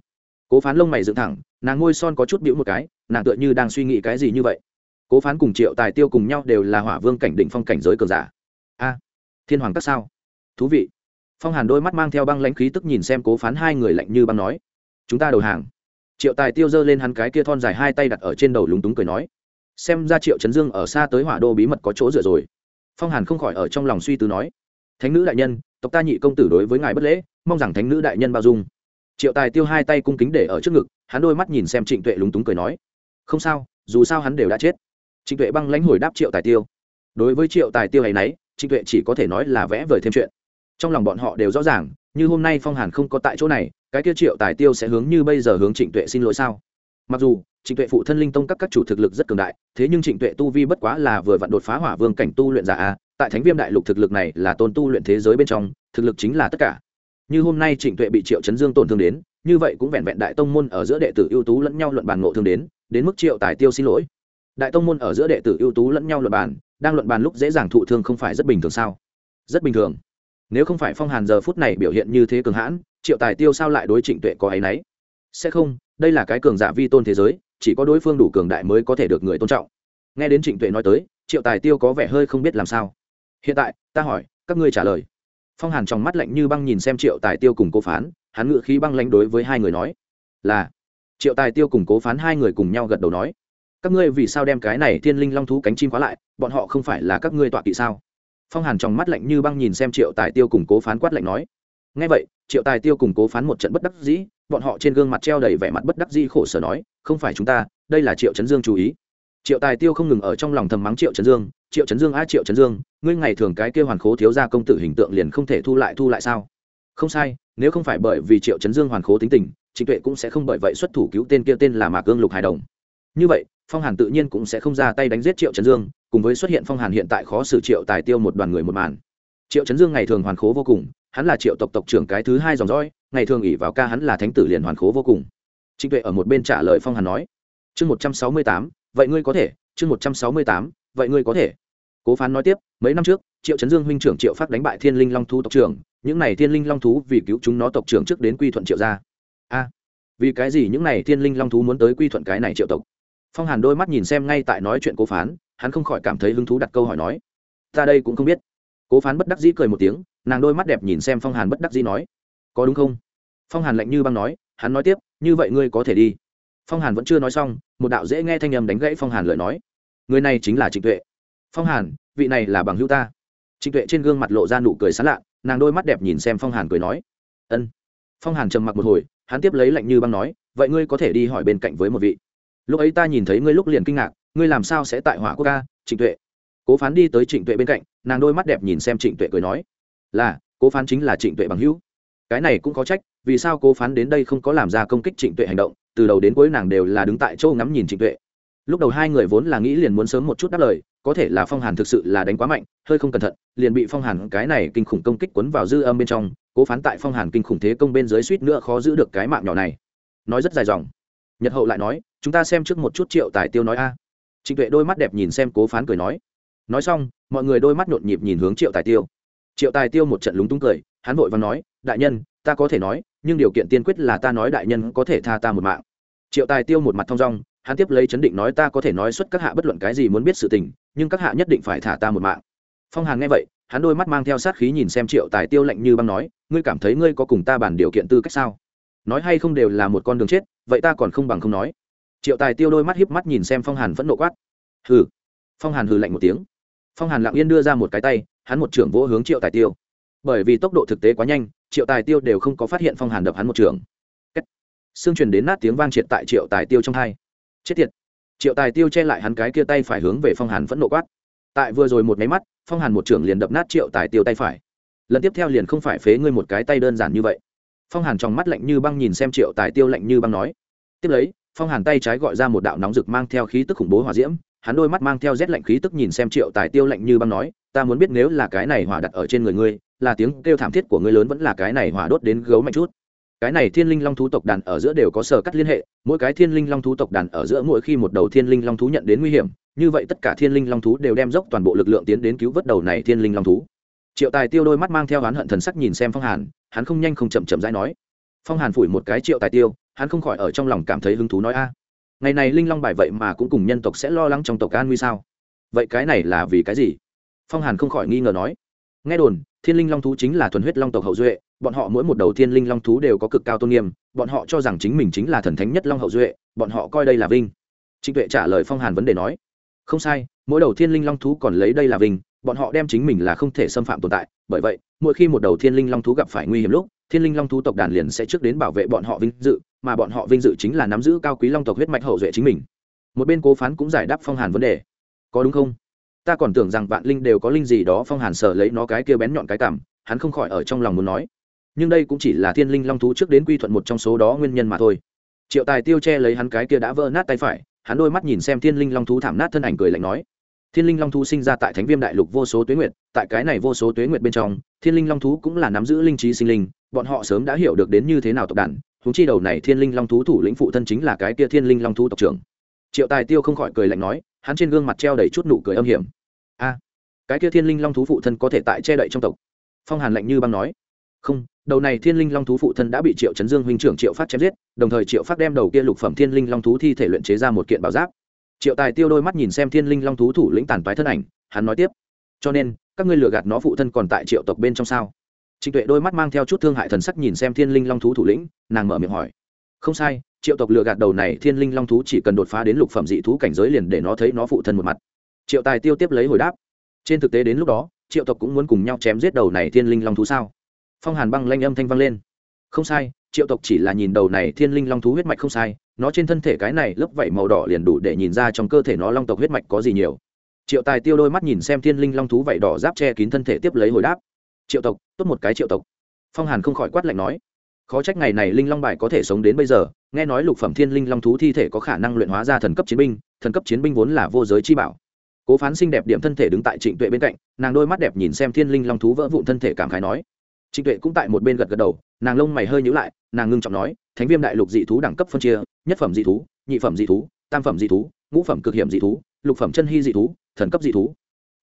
Cố phán lông mày dựng thẳng, nàng ngôi son có chút bĩu một cái, nàng tựa như đang suy nghĩ cái gì như vậy. Cố phán cùng triệu tài tiêu cùng nhau đều là hỏa vương cảnh đỉnh phong cảnh giới cường giả. A, thiên hoàng các sao? Thú vị. Phong hàn đôi mắt mang theo băng lãnh khí tức nhìn xem cố phán hai người lạnh như băng nói, chúng ta đầu hàng. Triệu tài tiêu giơ lên hắn cái kia thon dài hai tay đặt ở trên đầu lúng túng cười nói, xem ra triệu chấn dương ở xa tới hỏa đô bí mật có chỗ dựa rồi. Phong hàn không khỏi ở trong lòng suy tư nói, thánh nữ đại nhân, tộc ta nhị công tử đối với ngài bất lễ, mong rằng thánh nữ đại nhân bao dung. Triệu tài tiêu hai tay cung kính để ở trước ngực, hắn đôi mắt nhìn xem trịnh tuệ lúng túng cười nói, không sao, dù sao hắn đều đã chết. Trịnh tuệ băng lãnh hồi đáp triệu tài tiêu, đối với triệu tài tiêu hay nấy, trịnh tuệ chỉ có thể nói là vẽ vời thêm chuyện trong lòng bọn họ đều rõ ràng, như hôm nay phong hàn không có tại chỗ này, cái kia triệu tài tiêu sẽ hướng như bây giờ hướng trịnh tuệ xin lỗi sao? Mặc dù, trịnh tuệ phụ thân linh tông các các chủ thực lực rất cường đại, thế nhưng trịnh tuệ tu vi bất quá là vừa vặn đột phá hỏa vương cảnh tu luyện giả a, tại thánh viêm đại lục thực lực này là tôn tu luyện thế giới bên trong, thực lực chính là tất cả. Như hôm nay trịnh tuệ bị triệu chấn dương tổn thương đến, như vậy cũng vẹn vẹn đại tông môn ở giữa đệ tử ưu tú lẫn nhau luận bàn ngộ thương đến đến mức triệu tài tiêu xin lỗi. Đại tông môn ở giữa đệ tử ưu tú lẫn nhau luận bàn, đang luận bàn lúc dễ dàng thụ thương không phải rất bình thường sao? Rất bình thường nếu không phải phong hàn giờ phút này biểu hiện như thế cường hãn, triệu tài tiêu sao lại đối trịnh tuệ có áy náy? Sẽ không, đây là cái cường giả vi tôn thế giới, chỉ có đối phương đủ cường đại mới có thể được người tôn trọng. Nghe đến trịnh tuệ nói tới, triệu tài tiêu có vẻ hơi không biết làm sao. Hiện tại, ta hỏi, các ngươi trả lời. Phong hàn trong mắt lạnh như băng nhìn xem triệu tài tiêu cùng cố phán, hắn ngự khí băng lãnh đối với hai người nói, là. Triệu tài tiêu cùng cố phán hai người cùng nhau gật đầu nói, các ngươi vì sao đem cái này thiên linh long thú cánh chim khóa lại, bọn họ không phải là các ngươi tọa kỵ sao? Phong hàn trong mắt lạnh như băng nhìn xem triệu tài tiêu cùng cố phán quát lạnh nói. Ngay vậy, triệu tài tiêu cùng cố phán một trận bất đắc dĩ, bọn họ trên gương mặt treo đầy vẻ mặt bất đắc dĩ khổ sở nói, không phải chúng ta, đây là triệu chấn dương chú ý. Triệu tài tiêu không ngừng ở trong lòng thầm mắng triệu chấn dương, triệu chấn dương a triệu chấn dương, ngươi ngày thường cái kêu hoàn khố thiếu ra công tử hình tượng liền không thể thu lại thu lại sao? Không sai, nếu không phải bởi vì triệu chấn dương hoàn khố tính tình, trịnh tuệ cũng sẽ không bởi vậy xuất thủ cứu tên kia tên là mạc cương lục hài đồng. Như vậy phong hàn tự nhiên cũng sẽ không ra tay đánh giết triệu chấn dương, cùng với xuất hiện phong hàn hiện tại khó xử triệu tài tiêu một đoàn người một màn. Triệu chấn dương ngày thường hoàn khố vô cùng, hắn là triệu tộc tộc trưởng cái thứ hai dòng dõi, ngày thường ỉ vào ca hắn là thánh tử liền hoàn khố vô cùng. Trịnh tuệ ở một bên trả lời phong hàn nói, chương một trăm sáu mươi tám, vậy ngươi có thể, chương một trăm sáu mươi tám, vậy ngươi có thể. Cố phán nói tiếp, mấy năm trước, triệu chấn dương huynh trưởng triệu phát đánh bại thiên linh long thú tộc trưởng, những này thiên linh long thú vì cứu chúng nó tộc trưởng trước đến quy thuận triệu gia. A, vì cái gì những này thiên linh long thú muốn tới quy thuận cái này triệu tộc? Phong hàn đôi mắt nhìn xem ngay tại nói chuyện cố phán, hắn không khỏi cảm thấy hứng thú đặt câu hỏi nói, ta đây cũng không biết. Cố phán bất đắc dĩ cười một tiếng, nàng đôi mắt đẹp nhìn xem phong hàn bất đắc dĩ nói, có đúng không? Phong hàn lạnh như băng nói, hắn nói tiếp, như vậy ngươi có thể đi. Phong hàn vẫn chưa nói xong, một đạo dễ nghe thanh âm đánh gãy phong hàn lời nói, người này chính là trịnh tuệ. Phong hàn, vị này là bằng hữu ta. Trịnh tuệ trên gương mặt lộ ra nụ cười sán lạ nàng đôi mắt đẹp nhìn xem phong hàn cười nói, ân. Phong hàn trầm mặc một hồi, hắn tiếp lấy lạnh như băng nói, vậy ngươi có thể đi hỏi bên cạnh với một vị lúc ấy ta nhìn thấy ngươi lúc liền kinh ngạc, ngươi làm sao sẽ tại hỏa quốc ca trịnh tuệ? Cố phán đi tới trịnh tuệ bên cạnh, nàng đôi mắt đẹp nhìn xem trịnh tuệ cười nói, là, cố phán chính là trịnh tuệ bằng hữu. Cái này cũng có trách, vì sao cố phán đến đây không có làm ra công kích trịnh tuệ hành động, từ đầu đến cuối nàng đều là đứng tại châu ngắm nhìn trịnh tuệ. Lúc đầu hai người vốn là nghĩ liền muốn sớm một chút đáp lời, có thể là phong hàn thực sự là đánh quá mạnh, hơi không cẩn thận, liền bị phong hàn cái này kinh khủng công kích quấn vào dư âm bên trong, cố phán tại phong hàn kinh khủng thế công bên dưới suýt nữa khó giữ được cái mạng nhỏ này. Nói rất dài dòng nhật hậu lại nói, chúng ta xem trước một chút triệu tài tiêu nói a. Trịnh tuệ đôi mắt đẹp nhìn xem cố phán cười nói. Nói xong, mọi người đôi mắt nhộn nhịp nhìn hướng triệu tài tiêu. Triệu tài tiêu một trận lúng túng cười, hắn vội và nói, đại nhân, ta có thể nói, nhưng điều kiện tiên quyết là ta nói đại nhân có thể tha ta một mạng. Triệu tài tiêu một mặt thong dong, hắn tiếp lấy chấn định nói, ta có thể nói xuất các hạ bất luận cái gì muốn biết sự tình, nhưng các hạ nhất định phải thả ta một mạng. Phong hàn nghe vậy, hắn đôi mắt mang theo sát khí nhìn xem triệu tài tiêu lạnh như băng nói, ngươi cảm thấy ngươi có cùng ta bàn điều kiện tư cách sao? Nói hay không đều là một con đường chết, vậy ta còn không bằng không nói. Triệu tài tiêu đôi mắt hiếp mắt nhìn xem phong hàn vẫn nộ quát. Hừ. Phong hàn hừ lạnh một tiếng. Phong hàn lặng yên đưa ra một cái tay, hắn một trưởng vỗ hướng triệu tài tiêu. Bởi vì tốc độ thực tế quá nhanh, triệu tài tiêu đều không có phát hiện phong hàn đập hắn một trường. Xương truyền đến nát tiếng vang triệt tại triệu tài tiêu trong hai. Chết tiệt. Triệu tài tiêu che lại hắn cái kia tay phải hướng về phong hàn vẫn nộ quát. Tại vừa rồi một máy mắt, phong hàn một trưởng liền đập nát triệu tài tiêu tay phải. Lần tiếp theo liền không phải phế ngươi một cái tay đơn giản như vậy phong hàn trong mắt lạnh như băng nhìn xem triệu tài tiêu lạnh như băng nói. Tiếp lấy, phong hàn tay trái gọi ra một đạo nóng rực mang theo khí tức khủng bố hòa diễm, hắn đôi mắt mang theo rét lạnh khí tức nhìn xem triệu tài tiêu lạnh như băng nói, ta muốn biết nếu là cái này hỏa đặt ở trên người ngươi, là tiếng kêu thảm thiết của ngươi lớn vẫn là cái này hỏa đốt đến gấu mạnh chút? Cái này thiên linh long thú tộc đàn ở giữa đều có sở cắt liên hệ, mỗi cái thiên linh long thú tộc đàn ở giữa mỗi khi một đầu thiên linh long thú nhận đến nguy hiểm, như vậy tất cả thiên linh long thú đều đem dốc toàn bộ lực lượng tiến đến cứu vớt đầu này thiên linh long thú triệu tài tiêu đôi mắt mang theo oán hận thần sắc nhìn xem phong hàn, hắn không nhanh không chậm chậm dãi nói, phong hàn phủi một cái triệu tài tiêu, hắn không khỏi ở trong lòng cảm thấy hứng thú nói a, ngày này linh long bài vậy mà cũng cùng nhân tộc sẽ lo lắng trong tộc an nguy sao? Vậy cái này là vì cái gì? Phong hàn không khỏi nghi ngờ nói, nghe đồn, thiên linh long thú chính là thuần huyết long tộc hậu duệ, bọn họ mỗi một đầu thiên linh long thú đều có cực cao tôn nghiêm, bọn họ cho rằng chính mình chính là thần thánh nhất long hậu duệ, bọn họ coi đây là vinh. Trịnh tuệ trả lời phong hàn vấn đề nói, không sai, mỗi đầu thiên linh long thú còn lấy đây là vinh bọn họ đem chính mình là không thể xâm phạm tồn tại, bởi vậy, mỗi khi một đầu thiên linh long thú gặp phải nguy hiểm lúc, thiên linh long thú tộc đàn liền sẽ trước đến bảo vệ bọn họ vinh dự, mà bọn họ vinh dự chính là nắm giữ cao quý long tộc huyết mạch hậu duệ chính mình. Một bên cố phán cũng giải đáp phong hàn vấn đề. Có đúng không? Ta còn tưởng rằng vạn linh đều có linh gì đó, phong hàn sở lấy nó cái kia bén nhọn cái cảm, hắn không khỏi ở trong lòng muốn nói. Nhưng đây cũng chỉ là thiên linh long thú trước đến quy thuận một trong số đó nguyên nhân mà thôi. Triệu tài tiêu che lấy hắn cái kia đã vỡ nát tay phải, hắn đôi mắt nhìn xem thiên linh long thú thảm nát thân ảnh cười lạnh nói thiên linh long thú sinh ra tại thánh viêm đại lục vô số tuế nguyệt, tại cái này vô số tuế nguyệt bên trong, thiên linh long thú cũng là nắm giữ linh trí sinh linh, bọn họ sớm đã hiểu được đến như thế nào tộc đàn thú chi đầu này thiên linh long thú thủ lĩnh phụ thân chính là cái kia thiên linh long thú tộc trưởng. Triệu tài tiêu không khỏi cười lạnh nói, hắn trên gương mặt treo đầy chút nụ cười âm hiểm. A, cái kia thiên linh long thú phụ thân có thể tại che đậy trong tộc? Phong hàn lạnh như băng nói. Không, đầu này thiên linh long thú phụ thân đã bị triệu chấn dương huynh trưởng triệu phát chém giết, đồng thời triệu phát đem đầu kia lục phẩm thiên linh long thú thi thể luyện chế ra một kiện bảo giáp triệu tài tiêu đôi mắt nhìn xem thiên linh long thú thủ lĩnh tàn toái thân ảnh, hắn nói tiếp, cho nên, các ngươi lừa gạt nó phụ thân còn tại triệu tộc bên trong sao? Trịnh tuệ đôi mắt mang theo chút thương hại thần sắc nhìn xem thiên linh long thú thủ lĩnh, nàng mở miệng hỏi, không sai, triệu tộc lừa gạt đầu này thiên linh long thú chỉ cần đột phá đến lục phẩm dị thú cảnh giới liền để nó thấy nó phụ thân một mặt. Triệu tài tiêu tiếp lấy hồi đáp, trên thực tế đến lúc đó, triệu tộc cũng muốn cùng nhau chém giết đầu này thiên linh long thú sao? Phong hàn băng lanh âm thanh vang lên, không sai, triệu tộc chỉ là nhìn đầu này thiên linh long thú huyết mạch không sai nó trên thân thể cái này lớp vảy màu đỏ liền đủ để nhìn ra trong cơ thể nó long tộc huyết mạch có gì nhiều. Triệu tài tiêu đôi mắt nhìn xem thiên linh long thú vảy đỏ giáp che kín thân thể tiếp lấy hồi đáp. Triệu tộc, tốt một cái triệu tộc. Phong hàn không khỏi quát lạnh nói. Khó trách ngày này linh long bài có thể sống đến bây giờ, nghe nói lục phẩm thiên linh long thú thi thể có khả năng luyện hóa ra thần cấp chiến binh, thần cấp chiến binh vốn là vô giới chi bảo. Cố phán xinh đẹp điểm thân thể đứng tại trịnh tuệ bên cạnh, nàng đôi mắt đẹp nhìn xem thiên linh long thú vỡ vụn thân thể cảm khái nói. Trịnh tuệ cũng tại một bên gật gật đầu, nàng lông mày hơi nhữ lại, nàng ngưng trọng nói thánh viêm đại lục dị thú đẳng cấp phân chia, nhất phẩm dị thú, nhị phẩm dị thú, tam phẩm dị thú, ngũ phẩm cực hiểm dị thú, lục phẩm chân hy dị thú, thần cấp dị thú.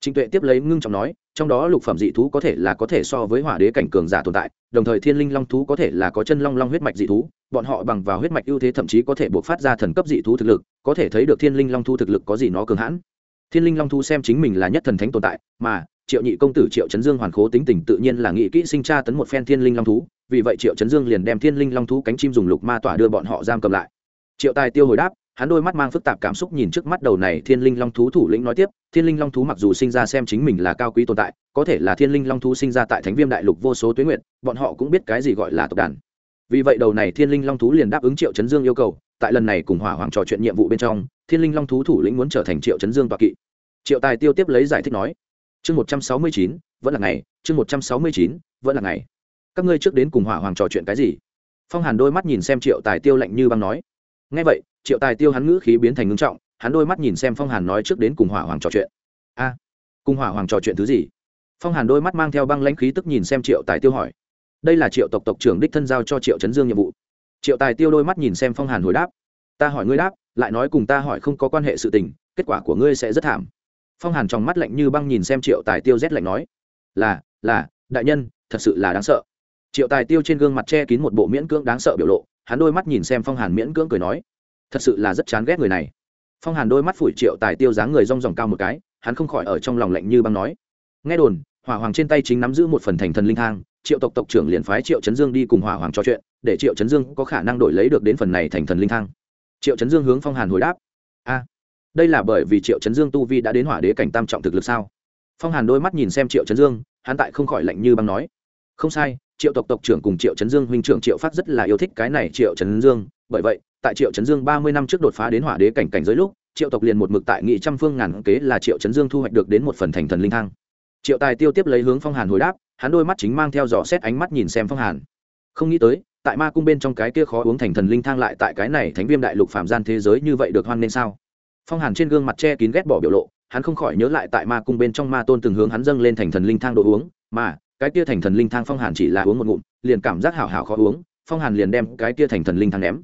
Trịnh tuệ tiếp lấy ngưng trọng nói, trong đó lục phẩm dị thú có thể là có thể so với hỏa đế cảnh cường giả tồn tại, đồng thời thiên linh long thú có thể là có chân long long huyết mạch dị thú, bọn họ bằng vào huyết mạch ưu thế thậm chí có thể buộc phát ra thần cấp dị thú thực lực, có thể thấy được thiên linh long thú thực lực có gì nó cường hãn. Thiên linh long thú xem chính mình là nhất thần thánh tồn tại, mà triệu nhị công tử triệu chấn dương hoàn khố tính tình tự nhiên là nghị kỹ sinh tra tấn một phen thiên linh long thú, vì vậy triệu chấn dương liền đem thiên linh long thú cánh chim dùng lục ma tỏa đưa bọn họ giam cầm lại. Triệu tài tiêu hồi đáp, hắn đôi mắt mang phức tạp cảm xúc nhìn trước mắt đầu này thiên linh long thú thủ lĩnh nói tiếp, thiên linh long thú mặc dù sinh ra xem chính mình là cao quý tồn tại, có thể là thiên linh long thú sinh ra tại thánh viêm đại lục vô số tuyến nguyện, bọn họ cũng biết cái gì gọi là tộc đàn. Vì vậy đầu này thiên linh long thú liền đáp ứng triệu chấn dương yêu cầu, tại lần này cùng hỏa hoàng trò chuyện nhiệm vụ bên trong, thiên linh long thú thủ lĩnh muốn trở thành triệu chấn dương toạ kỵ. Triệu tài tiêu tiếp lấy giải thích nói chương một trăm sáu mươi chín, vẫn là ngày. Chương một trăm sáu mươi chín, vẫn là ngày. Các ngươi trước đến cùng hỏa hoàng trò chuyện cái gì? Phong hàn đôi mắt nhìn xem triệu tài tiêu lạnh như băng nói. Ngay vậy, triệu tài tiêu hắn ngữ khí biến thành ngưng trọng, hắn đôi mắt nhìn xem phong hàn nói trước đến cùng hỏa hoàng trò chuyện. A, cùng hỏa hoàng trò chuyện thứ gì? Phong hàn đôi mắt mang theo băng lãnh khí tức nhìn xem triệu tài tiêu hỏi. Đây là triệu tộc tộc trưởng đích thân giao cho triệu chấn dương nhiệm vụ. Triệu tài tiêu đôi mắt nhìn xem phong hàn hồi đáp. Ta hỏi ngươi đáp, lại nói cùng ta hỏi không có quan hệ sự tình, kết quả của ngươi sẽ rất thảm phong hàn trong mắt lạnh như băng nhìn xem triệu tài tiêu rét lạnh nói, là là, đại nhân, thật sự là đáng sợ. Triệu tài tiêu trên gương mặt che kín một bộ miễn cưỡng đáng sợ biểu lộ, hắn đôi mắt nhìn xem phong hàn miễn cưỡng cười nói, thật sự là rất chán ghét người này. Phong hàn đôi mắt phủi triệu tài tiêu dáng người rong ròng cao một cái, hắn không khỏi ở trong lòng lạnh như băng nói, nghe đồn, hỏa hoàng trên tay chính nắm giữ một phần thành thần linh thang, triệu tộc tộc trưởng liền phái triệu chấn dương đi cùng hỏa hoàng trò chuyện, để triệu chấn dương có khả năng đổi lấy được đến phần này thành thần linh thang. Triệu chấn dương hướng phong hàn hồi đáp, a đây là bởi vì triệu chấn dương tu vi đã đến hỏa đế cảnh tam trọng thực lực sao? Phong hàn đôi mắt nhìn xem triệu chấn dương, hắn tại không khỏi lạnh như băng nói. Không sai, triệu tộc tộc trưởng cùng triệu chấn dương huynh trưởng triệu phát rất là yêu thích cái này triệu chấn dương. Bởi vậy, tại triệu chấn dương ba mươi năm trước đột phá đến hỏa đế cảnh cảnh giới lúc, triệu tộc liền một mực tại nghị trăm phương ngàn kế là triệu chấn dương thu hoạch được đến một phần thành thần linh thang triệu tài tiêu tiếp lấy hướng phong hàn hồi đáp, hắn đôi mắt chính mang theo dò xét ánh mắt nhìn xem phong hàn. Không nghĩ tới, tại ma cung bên trong cái kia khó uống thành thần linh thang lại tại cái này thánh viêm đại lục phạm gian thế giới như vậy được hoan nên sao? Phong hàn trên gương mặt che kín ghét bỏ biểu lộ, hắn không khỏi nhớ lại tại ma cung bên trong ma tôn từng hướng hắn dâng lên thành thần linh thang đồ uống, mà, cái kia thành thần linh thang phong hàn chỉ là uống một ngụm, liền cảm giác hảo hảo khó uống, phong hàn liền đem cái kia thành thần linh thang ném.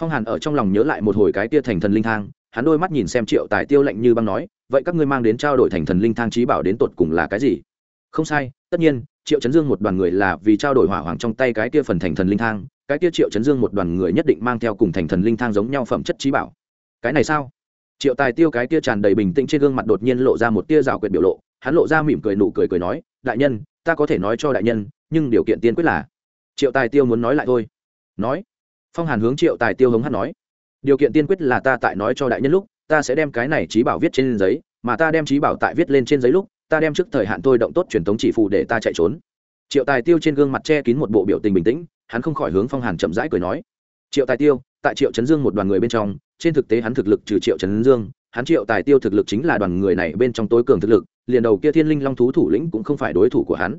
Phong hàn ở trong lòng nhớ lại một hồi cái kia thành thần linh thang, hắn đôi mắt nhìn xem triệu tài tiêu lạnh như băng nói, vậy các ngươi mang đến trao đổi thành thần linh thang trí bảo đến tột cùng là cái gì? Không sai, tất nhiên, triệu chấn dương một đoàn người là vì trao đổi hỏa hoàng trong tay cái kia phần thành thần linh thang, cái kia triệu chấn dương một đoàn người nhất định mang theo cùng thành thần linh thang giống nhau phẩm chất trí bảo. Cái này sao? Triệu tài tiêu cái kia tràn đầy bình tĩnh trên gương mặt đột nhiên lộ ra một tia rào quyệt biểu lộ, hắn lộ ra mỉm cười nụ cười cười nói, đại nhân, ta có thể nói cho đại nhân, nhưng điều kiện tiên quyết là triệu tài tiêu muốn nói lại thôi. Nói. Phong hàn hướng triệu tài tiêu hống hát nói, điều kiện tiên quyết là ta tại nói cho đại nhân lúc, ta sẽ đem cái này trí bảo viết trên giấy, mà ta đem trí bảo tại viết lên trên giấy lúc, ta đem trước thời hạn tôi động tốt truyền thống chỉ phù để ta chạy trốn. Triệu tài tiêu trên gương mặt che kín một bộ biểu tình bình tĩnh, hắn không khỏi hướng phong hàn chậm rãi cười nói, triệu tài tiêu, tại triệu trấn dương một đoàn người bên trong trên thực tế hắn thực lực trừ triệu trấn dương, hắn triệu tài tiêu thực lực chính là đoàn người này bên trong tối cường thực lực, liền đầu kia thiên linh long thú thủ lĩnh cũng không phải đối thủ của hắn.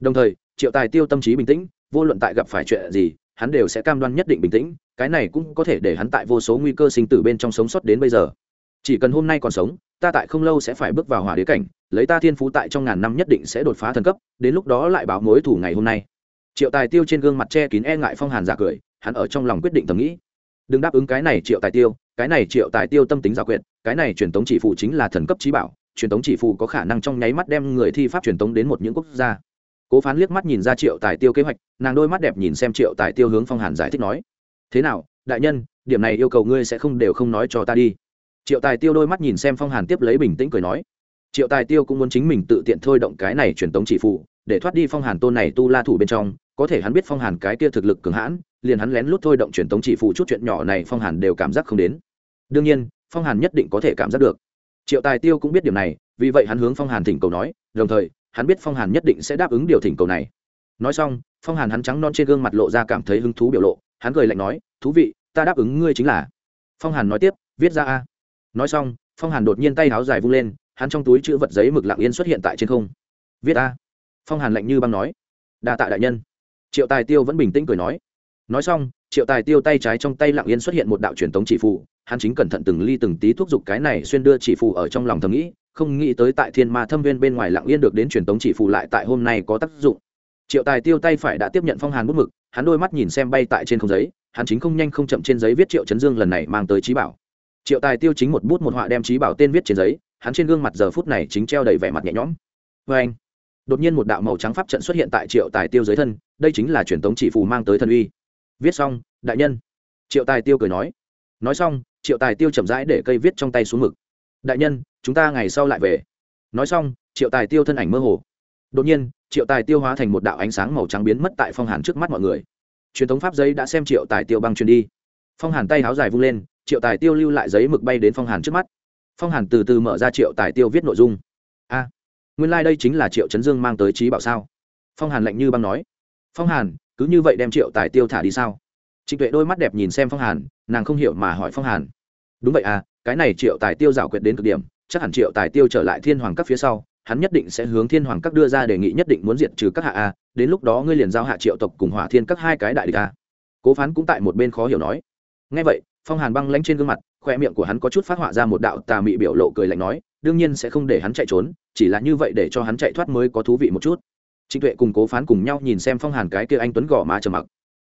Đồng thời, triệu tài tiêu tâm trí bình tĩnh, vô luận tại gặp phải chuyện gì, hắn đều sẽ cam đoan nhất định bình tĩnh, cái này cũng có thể để hắn tại vô số nguy cơ sinh tử bên trong sống sót đến bây giờ. Chỉ cần hôm nay còn sống, ta tại không lâu sẽ phải bước vào hỏa đế cảnh, lấy ta thiên phú tại trong ngàn năm nhất định sẽ đột phá thần cấp, đến lúc đó lại báo mối thủ ngày hôm nay. Triệu tài tiêu trên gương mặt che kín e ngại phong hàn giả cười, hắn ở trong lòng quyết định thầm nghĩ đừng đáp ứng cái này triệu tài tiêu, cái này triệu tài tiêu tâm tính giả quyệt, cái này truyền tống chỉ phụ chính là thần cấp trí bảo, truyền tống chỉ phụ có khả năng trong nháy mắt đem người thi pháp truyền tống đến một những quốc gia. Cố phán liếc mắt nhìn ra triệu tài tiêu kế hoạch, nàng đôi mắt đẹp nhìn xem triệu tài tiêu hướng phong hàn giải thích nói, thế nào, đại nhân, điểm này yêu cầu ngươi sẽ không đều không nói cho ta đi. Triệu tài tiêu đôi mắt nhìn xem phong hàn tiếp lấy bình tĩnh cười nói, triệu tài tiêu cũng muốn chính mình tự tiện thôi động cái này truyền tống chỉ phụ, để thoát đi phong hàn tôn này tu la thủ bên trong có thể hắn biết phong hàn cái kia thực lực cường hãn, liền hắn lén lút thôi động truyền tống chỉ phụ chút chuyện nhỏ này phong hàn đều cảm giác không đến. Đương nhiên, phong hàn nhất định có thể cảm giác được. Triệu tài tiêu cũng biết điểm này, vì vậy hắn hướng phong hàn thỉnh cầu nói, đồng thời, hắn biết phong hàn nhất định sẽ đáp ứng điều thỉnh cầu này. Nói xong, phong hàn hắn trắng non trên gương mặt lộ ra cảm thấy hứng thú biểu lộ, hắn cười lạnh nói, thú vị, ta đáp ứng ngươi chính là. Phong hàn nói tiếp, viết ra a. Nói xong, phong hàn đột nhiên tay áo dài vung lên, hắn trong túi chữ vật giấy mực lặng yên xuất hiện tại trên không. Viết a. Phong hàn lạnh như băng nói, đa tạ đại nhân triệu tài tiêu vẫn bình tĩnh cười nói. Nói xong, triệu tài tiêu tay trái trong tay lặng yên xuất hiện một đạo truyền tống chỉ phụ hắn chính cẩn thận từng ly từng tí thuốc giục cái này xuyên đưa chỉ phụ ở trong lòng thầm nghĩ, không nghĩ tới tại thiên ma thâm viên bên ngoài lặng yên được đến truyền tống chỉ phụ lại tại hôm nay có tác dụng. Triệu tài tiêu tay phải đã tiếp nhận phong hàn bút mực, hắn đôi mắt nhìn xem bay tại trên không giấy, hắn chính không nhanh không chậm trên giấy viết triệu chấn dương lần này mang tới trí bảo. Triệu tài tiêu chính một bút một họa đem trí bảo tên viết trên giấy, hắn trên gương mặt giờ phút này chính treo đầy vẻ mặt nhẹ nhõm. Vê anh đột nhiên một đạo màu trắng pháp trận xuất hiện tại triệu tài tiêu dưới thân, đây chính là truyền tống chỉ phù mang tới thân uy. Viết xong, đại nhân. Triệu tài tiêu cười nói. Nói xong, triệu tài tiêu chậm rãi để cây viết trong tay xuống mực. Đại nhân, chúng ta ngày sau lại về. Nói xong, triệu tài tiêu thân ảnh mơ hồ. Đột nhiên, triệu tài tiêu hóa thành một đạo ánh sáng màu trắng biến mất tại phong hàn trước mắt mọi người. Truyền thống pháp giấy đã xem triệu tài tiêu băng truyền đi. Phong hàn tay háo dài vung lên, triệu tài tiêu lưu lại giấy mực bay đến phong hàn trước mắt. Phong hàn từ từ mở ra triệu tài tiêu viết nội dung. A nguyên lai、like、đây chính là triệu chấn dương mang tới trí bảo sao? Phong hàn lạnh như băng nói. Phong hàn, cứ như vậy đem triệu tài tiêu thả đi sao? Trịnh tuệ đôi mắt đẹp nhìn xem phong hàn, nàng không hiểu mà hỏi phong hàn. Đúng vậy à cái này triệu tài tiêu rào quyệt đến cực điểm, chắc hẳn triệu tài tiêu trở lại thiên hoàng các phía sau, hắn nhất định sẽ hướng thiên hoàng các đưa ra đề nghị nhất định muốn diệt trừ các hạ a, đến lúc đó ngươi liền giao hạ triệu tộc cùng hỏa thiên các hai cái đại địch a. Cố phán cũng tại một bên khó hiểu nói. Ngay vậy, phong hàn băng lanh trên gương mặt, khoe miệng của hắn có chút phát họa ra một đạo tà mị biểu lộ cười lạnh nói đương nhiên sẽ không để hắn chạy trốn, chỉ là như vậy để cho hắn chạy thoát mới có thú vị một chút. Trịnh tuệ cùng cố phán cùng nhau nhìn xem phong hàn cái kia anh tuấn gõ má trầm mặc.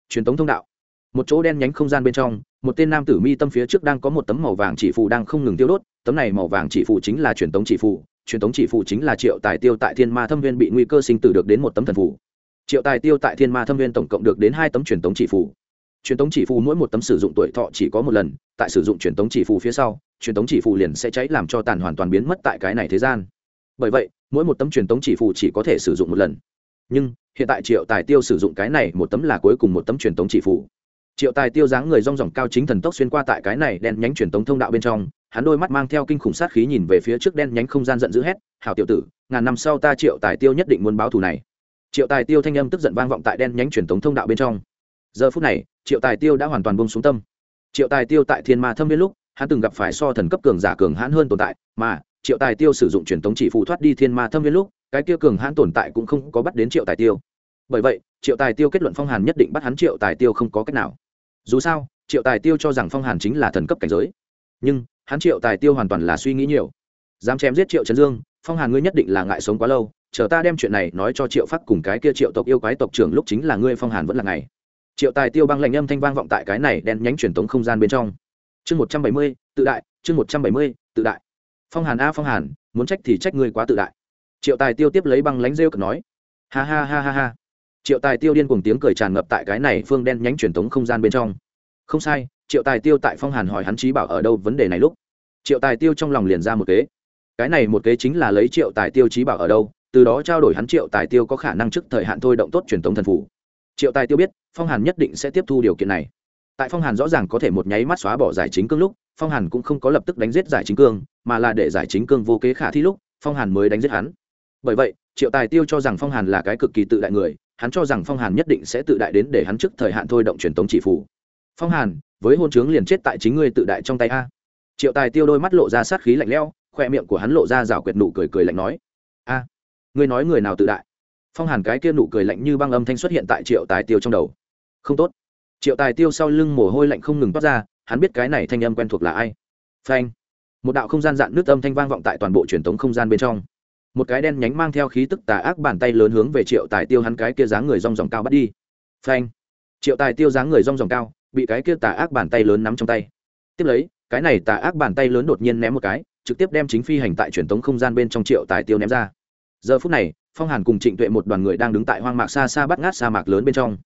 Truyền tống thông đạo. Một chỗ đen nhánh không gian bên trong, một tên nam tử mi tâm phía trước đang có một tấm màu vàng chỉ phù đang không ngừng tiêu đốt, tấm này màu vàng chỉ phù chính là truyền tống chỉ phù, truyền tống chỉ phù chính là triệu tài tiêu tại thiên ma thâm viên bị nguy cơ sinh tử được đến một tấm thần phù. Triệu tài tiêu tại thiên ma thâm viên tổng cộng được đến hai tấm truyền tống chỉ phù. Truyền tống chỉ phù mỗi một tấm sử dụng tuổi thọ chỉ có một lần, tại sử dụng truyền tống chỉ phù phía sau truyền tống chỉ phù liền sẽ cháy làm cho tàn hoàn toàn biến mất tại cái này thế gian. Bởi vậy, mỗi một tấm truyền tống chỉ phù chỉ có thể sử dụng một lần. Nhưng, hiện tại triệu tài tiêu sử dụng cái này, một tấm là cuối cùng một tấm truyền tống chỉ phù triệu tài tiêu dáng người rong ròng cao chính thần tốc xuyên qua tại cái này đen nhánh truyền tống thông đạo bên trong, hắn đôi mắt mang theo kinh khủng sát khí nhìn về phía trước đen nhánh không gian giận dữ hét, hảo tiểu tử, ngàn năm sau ta triệu tài tiêu nhất định muốn báo thù này. Triệu tài tiêu thanh âm tức giận vang vọng tại đen nhánh truyền tống thông đạo bên trong. Giờ phút này, triệu tài tiêu đã hoàn toàn bông xuống tâm. Triệu tài tiêu tại thiên ma thâm viên lúc hắn từng gặp phải so thần cấp cường giả cường hãn hơn tồn tại, mà, triệu tài tiêu sử dụng truyền tống chỉ phụ thoát đi thiên ma thâm viên lúc, cái kia cường hãn tồn tại cũng không có bắt đến triệu tài tiêu. Bởi vậy, triệu tài tiêu kết luận phong hàn nhất định bắt hắn, triệu tài tiêu không có cách nào. Dù sao, triệu tài tiêu cho rằng phong hàn chính là thần cấp cảnh giới. Nhưng, hắn triệu tài tiêu hoàn toàn là suy nghĩ nhiều. Dám chém giết triệu trấn dương, phong hàn ngươi nhất định là ngại sống quá lâu, chờ ta đem chuyện này nói cho triệu phát cùng cái kia triệu tộc yêu quái tộc trưởng lúc chính là ngươi, phong hàn vẫn là ngày. Triệu tài tiêu băng lệnh âm thanh vang vọng tại cái này đen nhánh truyền tống không gian bên trong chương một trăm bảy mươi, tự đại, chương một trăm bảy mươi, tự đại. Phong hàn a, phong hàn, muốn trách thì trách ngươi quá tự đại. Triệu tài tiêu tiếp lấy băng lánh rêu cực nói. Ha ha ha ha ha. Triệu tài tiêu điên cùng tiếng cười tràn ngập tại cái này phương đen nhánh truyền thống không gian bên trong. Không sai, triệu tài tiêu tại phong hàn hỏi hắn trí bảo ở đâu vấn đề này lúc. Triệu tài tiêu trong lòng liền ra một kế. Cái này một kế chính là lấy triệu tài tiêu trí bảo ở đâu, từ đó trao đổi hắn triệu tài tiêu có khả năng trước thời hạn thôi động tốt truyền thống thần phủ triệu tài tiêu biết, phong hàn nhất định sẽ tiếp thu điều kiện này tại phong hàn rõ ràng có thể một nháy mắt xóa bỏ giải chính cương lúc, phong hàn cũng không có lập tức đánh giết giải chính cương, mà là để giải chính cương vô kế khả thi lúc, phong hàn mới đánh giết hắn. Bởi vậy, triệu tài tiêu cho rằng phong hàn là cái cực kỳ tự đại người, hắn cho rằng phong hàn nhất định sẽ tự đại đến để hắn trước thời hạn thôi động truyền tống chỉ phủ. Phong hàn, với hôn chướng liền chết tại chính ngươi tự đại trong tay a. Triệu tài tiêu đôi mắt lộ ra sát khí lạnh lẽo, khoe miệng của hắn lộ ra rào quyệt nụ cười cười lạnh nói, a, ngươi nói người nào tự đại? Phong hàn cái kia nụ cười lạnh như băng âm thanh xuất hiện tại triệu tài tiêu trong đầu. Không tốt triệu tài tiêu sau lưng mồ hôi lạnh không ngừng toát ra, hắn biết cái này thanh âm quen thuộc là ai. Phanh. Một đạo không gian dạn nước âm thanh vang vọng tại toàn bộ truyền thống không gian bên trong. Một cái đen nhánh mang theo khí tức tà ác bàn tay lớn hướng về triệu tài tiêu hắn cái kia dáng người rong ròng cao bắt đi. Phanh. Triệu tài tiêu dáng người rong ròng cao, bị cái kia tà ác bàn tay lớn nắm trong tay. Tiếp lấy, cái này tà ác bàn tay lớn đột nhiên ném một cái, trực tiếp đem chính phi hành tại truyền thống không gian bên trong triệu tài tiêu ném ra. Giờ phút này, phong hàn cùng trịnh tuệ một đoàn người đang đứng tại hoang mạc xa xa bắt ngát sa mạc lớn bên trong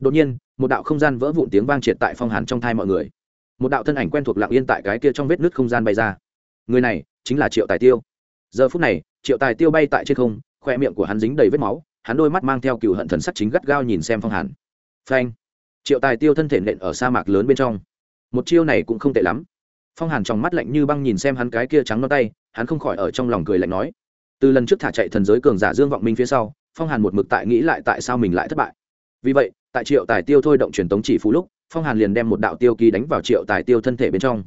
đột nhiên, một đạo không gian vỡ vụn tiếng vang triệt tại phong hàn trong thai mọi người. Một đạo thân ảnh quen thuộc lặng yên tại cái kia trong vết nứt không gian bay ra. Người này chính là triệu tài tiêu. Giờ phút này, triệu tài tiêu bay tại trên không, khoe miệng của hắn dính đầy vết máu, hắn đôi mắt mang theo cựu hận thần sắc chính gắt gao nhìn xem phong hàn. Phanh! Triệu tài tiêu thân thể nện ở sa mạc lớn bên trong. Một chiêu này cũng không tệ lắm. Phong hàn trong mắt lạnh như băng nhìn xem hắn cái kia trắng non tay, hắn không khỏi ở trong lòng cười lạnh nói. Từ lần trước thả chạy thần giới cường giả dương vọng minh phía sau, phong hàn một mực tại nghĩ lại tại sao mình lại thất bại. Vì vậy tại triệu tài tiêu thôi động truyền tống chỉ phú lúc, phong hàn liền đem một đạo tiêu ký đánh vào triệu tài tiêu thân thể bên trong.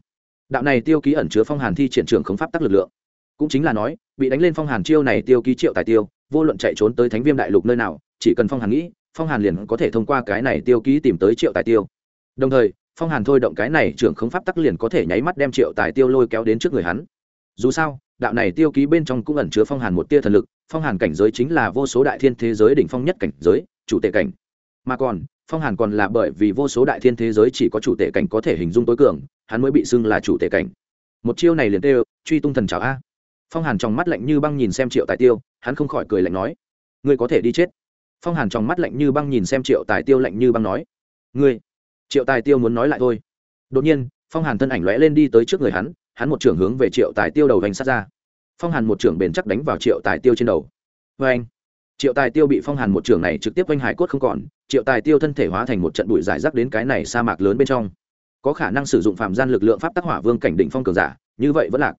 Đạo này tiêu ký ẩn chứa phong hàn thi triển trường khống pháp tắc lực lượng. Cũng chính là nói, bị đánh lên phong hàn chiêu này tiêu ký triệu tài tiêu, vô luận chạy trốn tới thánh viêm đại lục nơi nào, chỉ cần phong hàn nghĩ, phong hàn liền có thể thông qua cái này tiêu ký tìm tới triệu tài tiêu. Đồng thời, phong hàn thôi động cái này trưởng khống pháp tắc liền có thể nháy mắt đem triệu tài tiêu lôi kéo đến trước người hắn. Dù sao, đạo này tiêu ký bên trong cũng ẩn chứa phong hàn một tia thần lực, phong hàn cảnh giới chính là vô số đại thiên thế giới đỉnh phong nhất cảnh giới, chủ tệ cảnh mà còn, phong hàn còn là bởi vì vô số đại thiên thế giới chỉ có chủ tể cảnh có thể hình dung tối cường, hắn mới bị xưng là chủ tể cảnh. Một chiêu này liền tê, truy tung thần chảo a. Phong hàn trong mắt lạnh như băng nhìn xem triệu tài tiêu, hắn không khỏi cười lạnh nói, ngươi có thể đi chết. Phong hàn trong mắt lạnh như băng nhìn xem triệu tài tiêu lạnh như băng nói, ngươi. Triệu tài tiêu muốn nói lại thôi. Đột nhiên, phong hàn thân ảnh lóe lên đi tới trước người hắn hắn một trưởng hướng về triệu tài tiêu đầu vành sát ra. Phong hàn một trưởng bền chắc đánh vào triệu tài tiêu trên đầu. Vê anh triệu tài tiêu bị phong hàn một trưởng này trực tiếp oanh hải cốt không còn, triệu tài tiêu thân thể hóa thành một trận bụi giải rác đến cái này sa mạc lớn bên trong. Có khả năng sử dụng phạm gian lực lượng pháp tác hỏa vương cảnh định phong cường giả, như vậy vẫn lạc.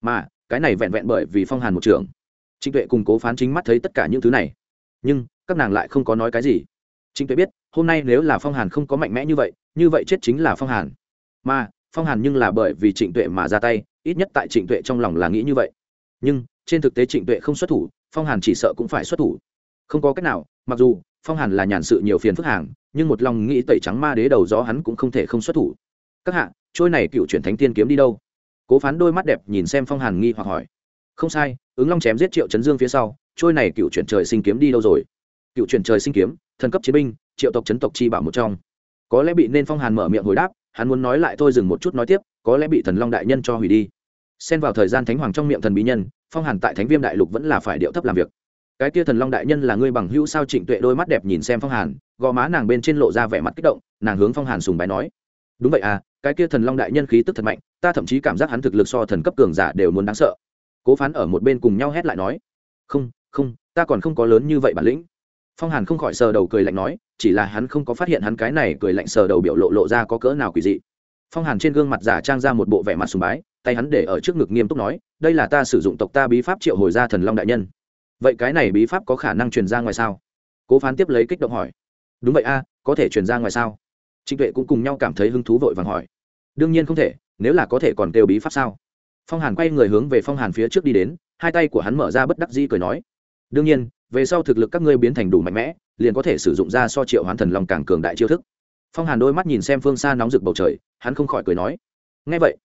Mà, cái này vẹn vẹn bởi vì phong hàn một trưởng trịnh tuệ cùng cố phán chính mắt thấy tất cả những thứ này. Nhưng, các nàng lại không có nói cái gì. Trịnh tuệ biết, hôm nay nếu là phong hàn không có mạnh mẽ như vậy như vậy chết chính là phong hàn. Mà, phong hàn nhưng là bởi vì trịnh tuệ mà ra tay, ít nhất tại trịnh tuệ trong lòng là nghĩ như vậy. Nhưng, trên thực tế trịnh tuệ không xuất thủ phong hàn chỉ sợ cũng phải xuất thủ. Không có cách nào, mặc dù, phong hàn là nhàn sự nhiều phiền phức hàng, nhưng một lòng nghĩ tẩy trắng ma đế đầu gió hắn cũng không thể không xuất thủ. Các hạ, trôi này cựu chuyển thánh tiên kiếm đi đâu? Cố phán đôi mắt đẹp nhìn xem phong hàn nghi hoặc hỏi. Không sai, ứng long chém giết triệu chấn dương phía sau, trôi này cựu chuyển trời sinh kiếm đi đâu rồi? Cựu chuyển trời sinh kiếm, thần cấp chiến binh, triệu tộc chấn tộc chi bảo một trong. Có lẽ bị nên phong hàn mở miệng hồi đáp, hắn muốn nói lại thôi dừng một chút nói tiếp, có lẽ bị thần long đại nhân cho hủy đi. Xen vào thời gian thánh hoàng trong miệng thần bí nhân phong hàn tại thánh viêm đại lục vẫn là phải điệu thấp làm việc. Cái kia thần long đại nhân là ngươi bằng hữu sao trịnh tuệ đôi mắt đẹp nhìn xem phong hàn, gò má nàng bên trên lộ ra vẻ mặt kích động, nàng hướng phong hàn sùng bái nói. Đúng vậy à cái kia thần long đại nhân khí tức thật mạnh, ta thậm chí cảm giác hắn thực lực so thần cấp cường giả đều muốn đáng sợ. Cố phán ở một bên cùng nhau hét lại nói. Không không, ta còn không có lớn như vậy bản lĩnh. Phong hàn không khỏi sờ đầu cười lạnh nói, chỉ là hắn không có phát hiện hắn cái này cười lạnh sờ đầu biểu lộ lộ ra có cỡ nào quỷ dị. Phong hàn trên gương mặt giả trang ra một bộ vẻ mặt sùng bái, tay hắn để ở trước ngực nghiêm túc nói đây là ta sử dụng tộc ta bí pháp triệu hồi ra thần long đại nhân. Vậy cái này bí pháp có khả năng truyền ra ngoài sao? Cố phán tiếp lấy kích động hỏi. Đúng vậy a, có thể truyền ra ngoài sao? Trịnh tuệ cũng cùng nhau cảm thấy hứng thú vội vàng hỏi. Đương nhiên không thể, nếu là có thể còn kêu bí pháp sao? Phong hàn quay người hướng về phong hàn phía trước đi đến, hai tay của hắn mở ra bất đắc dĩ cười nói. Đương nhiên, về sau thực lực các ngươi biến thành đủ mạnh mẽ, liền có thể sử dụng ra so triệu hoán thần long càng cường đại chiêu thức. Phong hàn đôi mắt nhìn xem phương xa nóng rực bầu trời, hắn không khỏi cười nói. Ngay vậy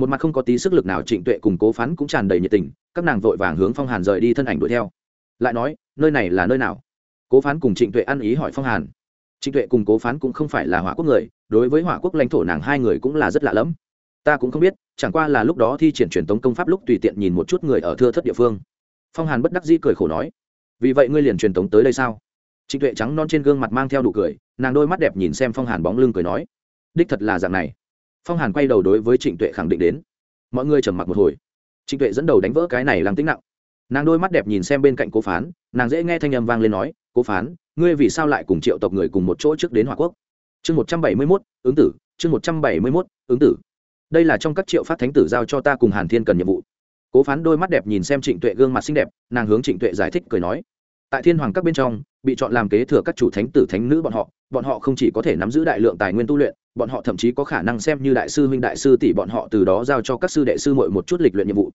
một mặt không có tí sức lực nào trịnh tuệ cùng cố phán cũng tràn đầy nhiệt tình, các nàng vội vàng hướng phong hàn rời đi thân ảnh đuổi theo. Lại nói, nơi này là nơi nào? Cố phán cùng trịnh tuệ ăn ý hỏi phong hàn. Trịnh tuệ cùng cố phán cũng không phải là hỏa quốc người, đối với hỏa quốc lãnh thổ nàng hai người cũng là rất lạ lẫm. Ta cũng không biết, chẳng qua là lúc đó thi triển truyền tống công pháp lúc tùy tiện nhìn một chút người ở thưa thất địa phương. Phong hàn bất đắc dĩ cười khổ nói, vì vậy ngươi liền truyền tống tới đây sao? Trịnh tuệ trắng non trên gương mặt mang theo đủ cười, nàng đôi mắt đẹp nhìn xem phong hàn bóng lưng cười nói, đích thật là dạng này phong hàn quay đầu đối với trịnh tuệ khẳng định đến. Mọi người trầm mặc một hồi. Trịnh tuệ dẫn đầu đánh vỡ cái này làm tính nặng. Nàng đôi mắt đẹp nhìn xem bên cạnh cố phán, nàng dễ nghe thanh âm vang lên nói, cố phán, ngươi vì sao lại cùng triệu tộc người cùng một chỗ trước đến hòa quốc? Chương một trăm bảy mươi mốt, ứng tử, chương một trăm bảy mươi mốt, ứng tử. Đây là trong các triệu phát thánh tử giao cho ta cùng hàn thiên cần nhiệm vụ. Cố phán đôi mắt đẹp nhìn xem trịnh tuệ gương mặt xinh đẹp, nàng hướng trịnh tuệ giải thích cười nói, tại thiên hoàng các bên trong, bị chọn làm kế thừa các chủ thánh tử thánh nữ bọn họ bọn họ không chỉ có thể nắm giữ đại lượng tài nguyên tu luyện bọn họ thậm chí có khả năng xem như đại sư huynh đại sư tỷ bọn họ từ đó giao cho các sư đệ sư muội một chút lịch luyện nhiệm vụ.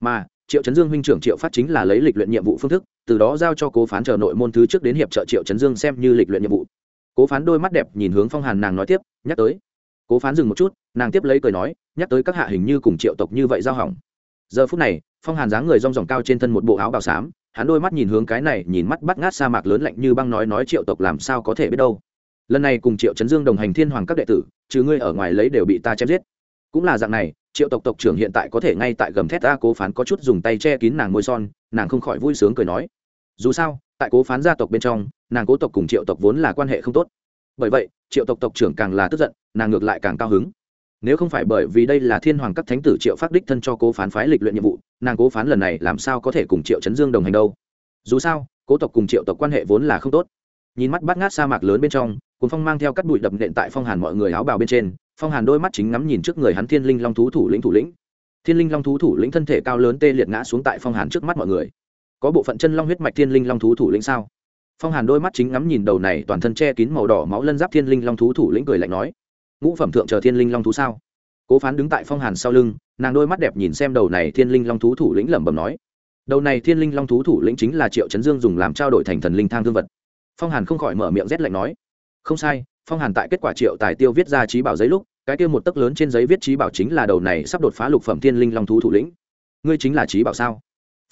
Mà, triệu chấn dương huynh trưởng triệu phát chính là lấy lịch luyện nhiệm vụ phương thức, từ đó giao cho cố phán chờ nội môn thứ trước đến hiệp trợ triệu chấn dương xem như lịch luyện nhiệm vụ. Cố phán đôi mắt đẹp nhìn hướng phong hàn nàng nói tiếp, nhắc tới. Cố phán dừng một chút, nàng tiếp lấy cười nói, nhắc tới các hạ hình như cùng triệu tộc như vậy giao hỏng. Giờ phút này, phong hàn dáng người rong ròng cao trên thân một bộ áo bào xám, hắn đôi mắt nhìn hướng cái này, nhìn mắt bắt ngát sa mạc lớn lạnh như băng nói nói triệu tộc làm sao có thể biết đâu? Lần này cùng triệu chấn dương đồng hành thiên hoàng các đệ tử, trừ ngươi ở ngoài lấy đều bị ta chém giết. Cũng là dạng này, triệu tộc tộc trưởng hiện tại có thể ngay tại gầm thét ta cố phán có chút dùng tay che kín nàng môi son, nàng không khỏi vui sướng cười nói. Dù sao, tại cố phán gia tộc bên trong, nàng cố tộc cùng triệu tộc vốn là quan hệ không tốt. Bởi vậy, triệu tộc tộc trưởng càng là tức giận, nàng ngược lại càng cao hứng. Nếu không phải bởi vì đây là thiên hoàng các thánh tử triệu phát đích thân cho cố phán phái lịch luyện nhiệm vụ, nàng cố phán lần này làm sao có thể cùng triệu chấn dương đồng hành đâu? Dù sao, cố tộc cùng triệu tộc quan hệ vốn là không tốt. Nhìn mắt bát ngát sa mạc lớn bên trong cuốn phong mang theo cắt bụi đập nện tại phong hàn mọi người áo bào bên trên, phong hàn đôi mắt chính ngắm nhìn trước người hắn thiên linh long thú thủ lĩnh thủ lĩnh. Thiên linh long thú thủ lĩnh thân thể cao lớn tê liệt ngã xuống tại phong hàn trước mắt mọi người. Có bộ phận chân long huyết mạch thiên linh long thú thủ lĩnh sao? Phong hàn đôi mắt chính ngắm nhìn đầu này toàn thân che kín màu đỏ máu lân giáp thiên linh long thú thủ lĩnh cười lạnh nói, ngũ phẩm thượng chờ thiên linh long thú sao? Cố phán đứng tại phong hàn sau lưng, nàng đôi mắt đẹp nhìn xem đầu này thiên linh long thú thủ lĩnh lẩm bẩm nói, đầu này thiên linh long thú thủ lĩnh chính là triệu chấn dương dùng làm trao đổi thành thần linh thang thương vật. Phong hàn không khỏi mở miệng rét lạnh nói không sai, phong hàn tại kết quả triệu tài tiêu viết ra trí bảo giấy lúc, cái tiêu một tấc lớn trên giấy viết trí bảo chính là đầu này sắp đột phá lục phẩm thiên linh long thú thủ lĩnh. Ngươi chính là trí bảo sao?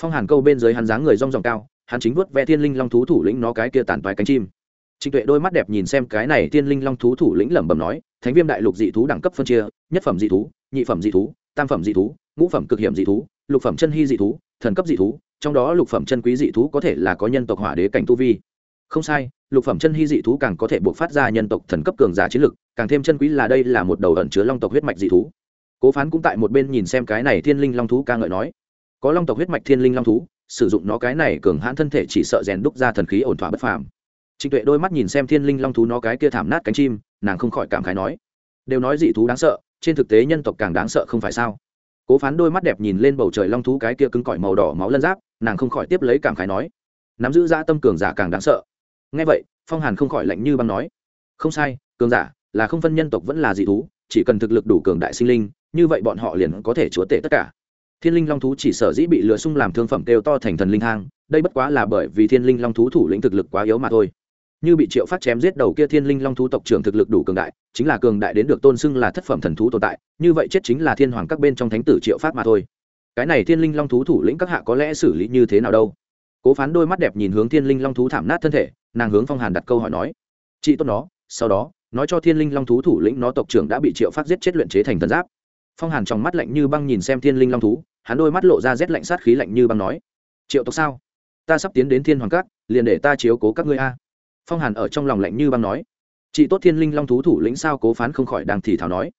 Phong hàn câu bên dưới hắn dáng người rong ròng cao, hắn chính vuốt ve thiên linh long thú thủ lĩnh nó cái kia tàn toái cánh chim. Trịnh tuệ đôi mắt đẹp nhìn xem cái này thiên linh long thú thủ lĩnh lẩm bẩm nói, thánh viêm đại lục dị thú đẳng cấp phân chia, nhất phẩm dị thú, nhị phẩm dị thú, tam phẩm dị thú, ngũ phẩm cực hiểm dị thú, lục phẩm chân hy dị thú, thần cấp dị thú, trong đó lục phẩm chân quý dị thú có thể là có nhân tộc hỏa đế cảnh tu vi không sai, lục phẩm chân hy dị thú càng có thể buộc phát ra nhân tộc thần cấp cường giả chiến lực, càng thêm chân quý là đây là một đầu ẩn chứa long tộc huyết mạch dị thú. Cố phán cũng tại một bên nhìn xem cái này thiên linh long thú ca ngợi nói. Có long tộc huyết mạch thiên linh long thú, sử dụng nó cái này cường hãn thân thể chỉ sợ rèn đúc ra thần khí ổn thỏa bất phàm. Trịnh tuệ đôi mắt nhìn xem thiên linh long thú nó cái kia thảm nát cánh chim, nàng không khỏi cảm khái nói. Đều nói dị thú đáng sợ, trên thực tế nhân tộc càng đáng sợ không phải sao? Cố phán đôi mắt đẹp nhìn lên bầu trời long thú cái kia cứng cỏi màu đỏ máu lân giáp, nàng không khỏi tiếp lấy cảm khái nói. Nắm giữ ra tâm cường giả càng đáng sợ ngay vậy, phong hàn không khỏi lạnh như băng nói. Không sai, cường giả, là không phân nhân tộc vẫn là dị thú, chỉ cần thực lực đủ cường đại sinh linh, như vậy bọn họ liền có thể chúa tể tất cả. Thiên linh long thú chỉ sở dĩ bị lừa sung làm thương phẩm kêu to thành thần linh hang đây bất quá là bởi vì thiên linh long thú thủ lĩnh thực lực quá yếu mà thôi. Như bị triệu phát chém giết đầu kia thiên linh long thú tộc trưởng thực lực đủ cường đại, chính là cường đại đến được tôn xưng là thất phẩm thần thú tồn tại, như vậy chết chính là thiên hoàng các bên trong thánh tử triệu phát mà thôi. Cái này thiên linh long thú thủ lĩnh các hạ có lẽ xử lý như thế nào đâu? Cố phán đôi mắt đẹp nhìn hướng thiên linh long thú thảm nát thân thể, nàng hướng phong hàn đặt câu hỏi nói, chị tốt nó, sau đó, nói cho thiên linh long thú thủ lĩnh nó tộc trưởng đã bị triệu phát giết chết luyện chế thành thần giáp. Phong hàn trong mắt lạnh như băng nhìn xem thiên linh long thú, hắn đôi mắt lộ ra rét lạnh sát khí lạnh như băng nói, triệu tộc sao? Ta sắp tiến đến thiên hoàng cát liền để ta chiếu cố các ngươi a. Phong hàn ở trong lòng lạnh như băng nói, chị tốt thiên linh long thú thủ lĩnh sao cố phán không khỏi đang thì thảo nói.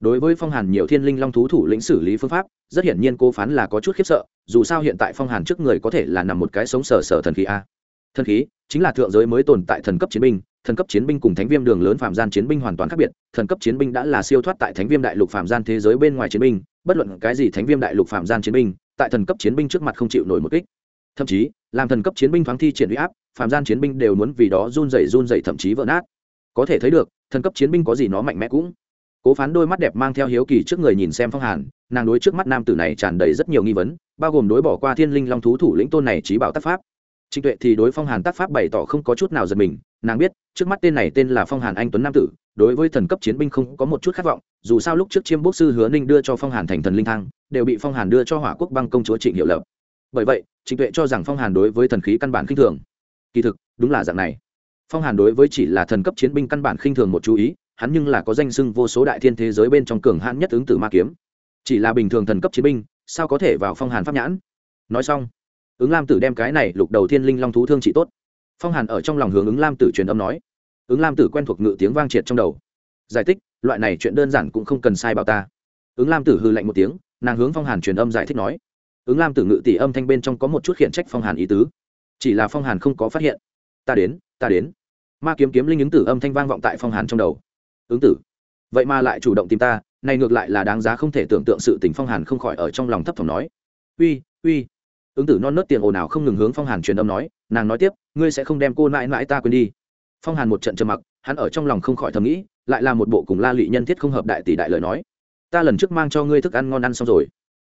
Đối với phong hàn nhiều thiên linh long thú thủ lĩnh xử lý phương pháp, rất hiển nhiên cố phán là có chút khiếp sợ dù sao hiện tại phong hàn trước người có thể là nằm một cái sống sờ sờ thần khí a. Thần khí chính là thượng giới mới tồn tại thần cấp chiến binh, thần cấp chiến binh cùng thánh viêm đường lớn phạm gian chiến binh hoàn toàn khác biệt, thần cấp chiến binh đã là siêu thoát tại thánh viêm đại lục phạm gian thế giới bên ngoài chiến binh, bất luận cái gì thánh viêm đại lục phạm gian chiến binh, tại thần cấp chiến binh trước mặt không chịu nổi một kích. Thậm chí, làm thần cấp chiến binh thoáng thi triển huy áp, phạm gian chiến binh đều muốn vì đó run rẩy run rẩy thậm chí vỡ nát. Có thể thấy được, thần cấp chiến binh có gì nó mạnh mẽ cũng cố phán đôi mắt đẹp mang theo hiếu kỳ trước người nhìn xem phong hàn, nàng đối trước mắt nam tử này tràn đầy rất nhiều nghi vấn, bao gồm đối bỏ qua thiên linh long thú thủ lĩnh tôn này trí bảo tác pháp. Trịnh tuệ thì đối phong hàn tác pháp bày tỏ không có chút nào giật mình, nàng biết, trước mắt tên này tên là phong hàn anh tuấn nam tử, đối với thần cấp chiến binh không có một chút khát vọng, dù sao lúc trước chiêm bốc sư hứa ninh đưa cho phong hàn thành thần linh thang, đều bị phong hàn đưa cho hỏa quốc băng công chúa trịnh hiệu lập. Bởi vậy, trịnh tuệ cho rằng phong hàn đối với thần khí căn bản khinh thường. Kỳ thực, đúng là dạng này. Phong hàn đối với chỉ là thần cấp chiến binh căn bản khinh thường một chú ý hắn nhưng là có danh sưng vô số đại thiên thế giới bên trong cường hãn nhất ứng tử ma kiếm. Chỉ là bình thường thần cấp chiến binh, sao có thể vào phong hàn pháp nhãn? Nói xong, ứng lam tử đem cái này lục đầu thiên linh long thú thương trị tốt. Phong hàn ở trong lòng hướng ứng lam tử truyền âm nói. Ứng lam tử quen thuộc ngự tiếng vang triệt trong đầu. Giải thích, loại này chuyện đơn giản cũng không cần sai bảo ta. Ứng lam tử hư lạnh một tiếng, nàng hướng phong hàn truyền âm giải thích nói. Ứng lam tử ngự tỷ âm thanh bên trong có một chút khiển trách phong hàn ý tứ. Chỉ là phong hàn không có phát hiện. Ta đến ta đến. Ma kiếm kiếm linh ứng tử âm thanh vang vọng tại phong hàn trong đầu ứng tử. Vậy mà lại chủ động tìm ta, này ngược lại là đáng giá không thể tưởng tượng sự tình phong hàn không khỏi ở trong lòng thấp thỏm nói. Uy uy. Ứng tử non nớt tiền ồn ào không ngừng hướng phong hàn truyền âm nói, nàng nói tiếp, ngươi sẽ không đem cô mãi mãi ta quên đi. Phong hàn một trận trầm mặc, hắn ở trong lòng không khỏi thầm nghĩ, lại là một bộ cùng la lụy nhân thiết không hợp đại tỷ đại lời nói. Ta lần trước mang cho ngươi thức ăn ngon ăn xong rồi.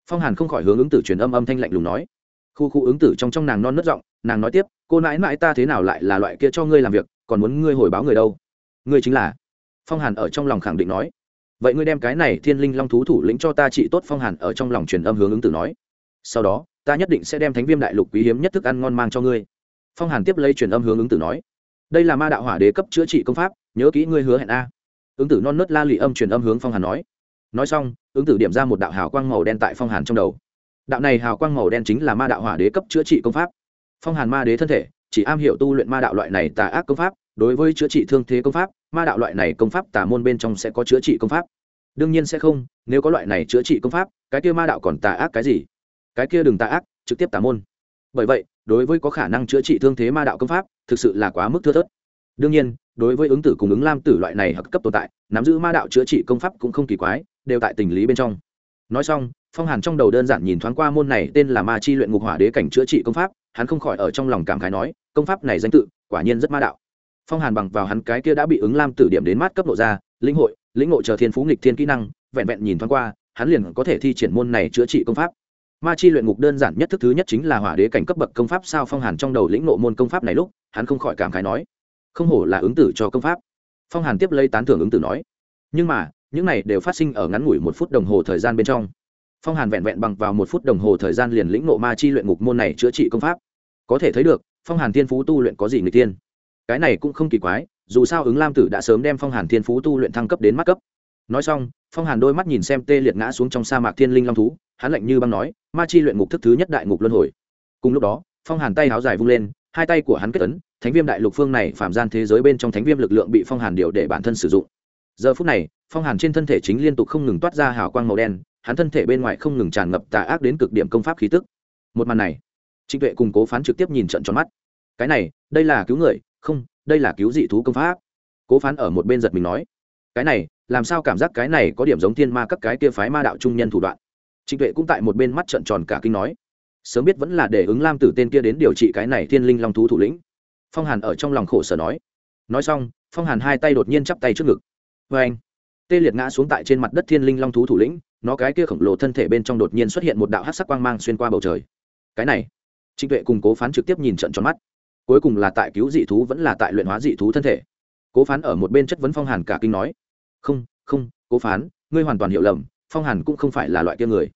Phong hàn không khỏi hướng ứng tử truyền âm âm thanh lạnh lùng nói. Khu khu ứng tử trong trong nàng non nớt giọng, nàng nói tiếp, cô mãi mãi ta thế nào lại là loại kia cho ngươi làm việc, còn muốn ngươi hồi báo người đâu? Ngươi chính là phong hàn ở trong lòng khẳng định nói. Vậy ngươi đem cái này thiên linh long thú thủ lĩnh cho ta trị tốt, phong hàn ở trong lòng truyền âm hướng ứng tử nói. Sau đó, ta nhất định sẽ đem thánh viêm đại lục quý hiếm nhất thức ăn ngon mang cho ngươi. Phong hàn tiếp lấy truyền âm hướng ứng tử nói. Đây là ma đạo hỏa đế cấp chữa trị công pháp, nhớ kỹ ngươi hứa hẹn a. Ứng tử non nớt la lụy âm truyền âm hướng phong hàn nói. Nói xong, ứng tử điểm ra một đạo hào quang màu đen tại phong hàn trong đầu. Đạo này hào quang màu đen chính là ma đạo hỏa đế cấp chữa trị công pháp. Phong hàn ma đế thân thể, chỉ am hiểu tu luyện ma đạo loại này tà ác công pháp, đối với chữa trị thương thế công pháp ma đạo loại này công pháp tà môn bên trong sẽ có chữa trị công pháp. Đương nhiên sẽ không, nếu có loại này chữa trị công pháp, cái kia ma đạo còn tà ác cái gì? Cái kia đừng tà ác, trực tiếp tà môn. Bởi vậy, đối với có khả năng chữa trị thương thế ma đạo công pháp, thực sự là quá mức thưa thớt. Đương nhiên, đối với ứng tử cùng ứng lam tử loại này hợp cấp tồn tại, nắm giữ ma đạo chữa trị công pháp cũng không kỳ quái, đều tại tình lý bên trong. Nói xong, phong hàn trong đầu đơn giản nhìn thoáng qua môn này tên là ma chi luyện ngục hỏa đế cảnh chữa trị công pháp, hắn không khỏi ở trong lòng cảm khái nói, công pháp này danh tự, quả nhiên rất ma đạo phong hàn bằng vào hắn cái kia đã bị ứng lam tử điểm đến mát cấp độ ra, lĩnh hội, lĩnh ngộ chờ thiên phú nghịch thiên kỹ năng, vẹn vẹn nhìn thoáng qua, hắn liền có thể thi triển môn này chữa trị công pháp. Ma chi luyện ngục đơn giản nhất thức thứ nhất chính là hỏa đế cảnh cấp bậc công pháp, sao phong hàn trong đầu lĩnh ngộ môn công pháp này lúc, hắn không khỏi cảm khái nói, không hổ là ứng tử cho công pháp. Phong hàn tiếp lấy tán thưởng ứng tử nói, nhưng mà, những này đều phát sinh ở ngắn ngủi một phút đồng hồ thời gian bên trong. Phong hàn vẹn vẹn bằng vào một phút đồng hồ thời gian liền lĩnh ngộ ma chi luyện ngục môn này chữa trị công pháp. Có thể thấy được, phong hàn thiên phú tu luyện có gì người tiên cái này cũng không kỳ quái, dù sao ứng lam tử đã sớm đem phong hàn thiên phú tu luyện thăng cấp đến mắt cấp. Nói xong, phong hàn đôi mắt nhìn xem tê liệt ngã xuống trong sa mạc thiên linh long thú, hắn lạnh như băng nói, ma chi luyện ngục thức thứ nhất đại ngục luân hồi. Cùng lúc đó, phong hàn tay háo dài vung lên, hai tay của hắn kết ấn, thánh viêm đại lục phương này phạm gian thế giới bên trong thánh viêm lực lượng bị phong hàn điều để bản thân sử dụng. Giờ phút này, phong hàn trên thân thể chính liên tục không ngừng toát ra hào quang màu đen, hắn thân thể bên ngoài không ngừng tràn ngập tà ác đến cực điểm công pháp khí tức. Một màn này, trịnh tuệ cùng cố phán trực tiếp nhìn trận tròn mắt. Cái này, đây là cứu người không, đây là cứu dị thú công pháp. Cố phán ở một bên giật mình nói, cái này, làm sao cảm giác cái này có điểm giống thiên ma các cái kia phái ma đạo trung nhân thủ đoạn? Trịnh tuệ cũng tại một bên mắt trợn tròn cả kinh nói, sớm biết vẫn là để ứng lam tử tên kia đến điều trị cái này thiên linh long thú thủ lĩnh. Phong hàn ở trong lòng khổ sở nói nói xong, phong hàn hai tay đột nhiên chắp tay trước ngực. Vê anh, tê liệt ngã xuống tại trên mặt đất thiên linh long thú thủ lĩnh, nó cái kia khổng lồ thân thể bên trong đột nhiên xuất hiện một đạo hát sắc quang mang xuyên qua bầu trời. Cái này, trịnh tuệ cùng cố phán trực tiếp nhìn trận tròn mắt cuối cùng là tại cứu dị thú vẫn là tại luyện hóa dị thú thân thể. Cố phán ở một bên chất vấn phong hàn cả kinh nói, không không, cố phán, ngươi hoàn toàn hiểu lầm, phong hàn cũng không phải là loại kia người.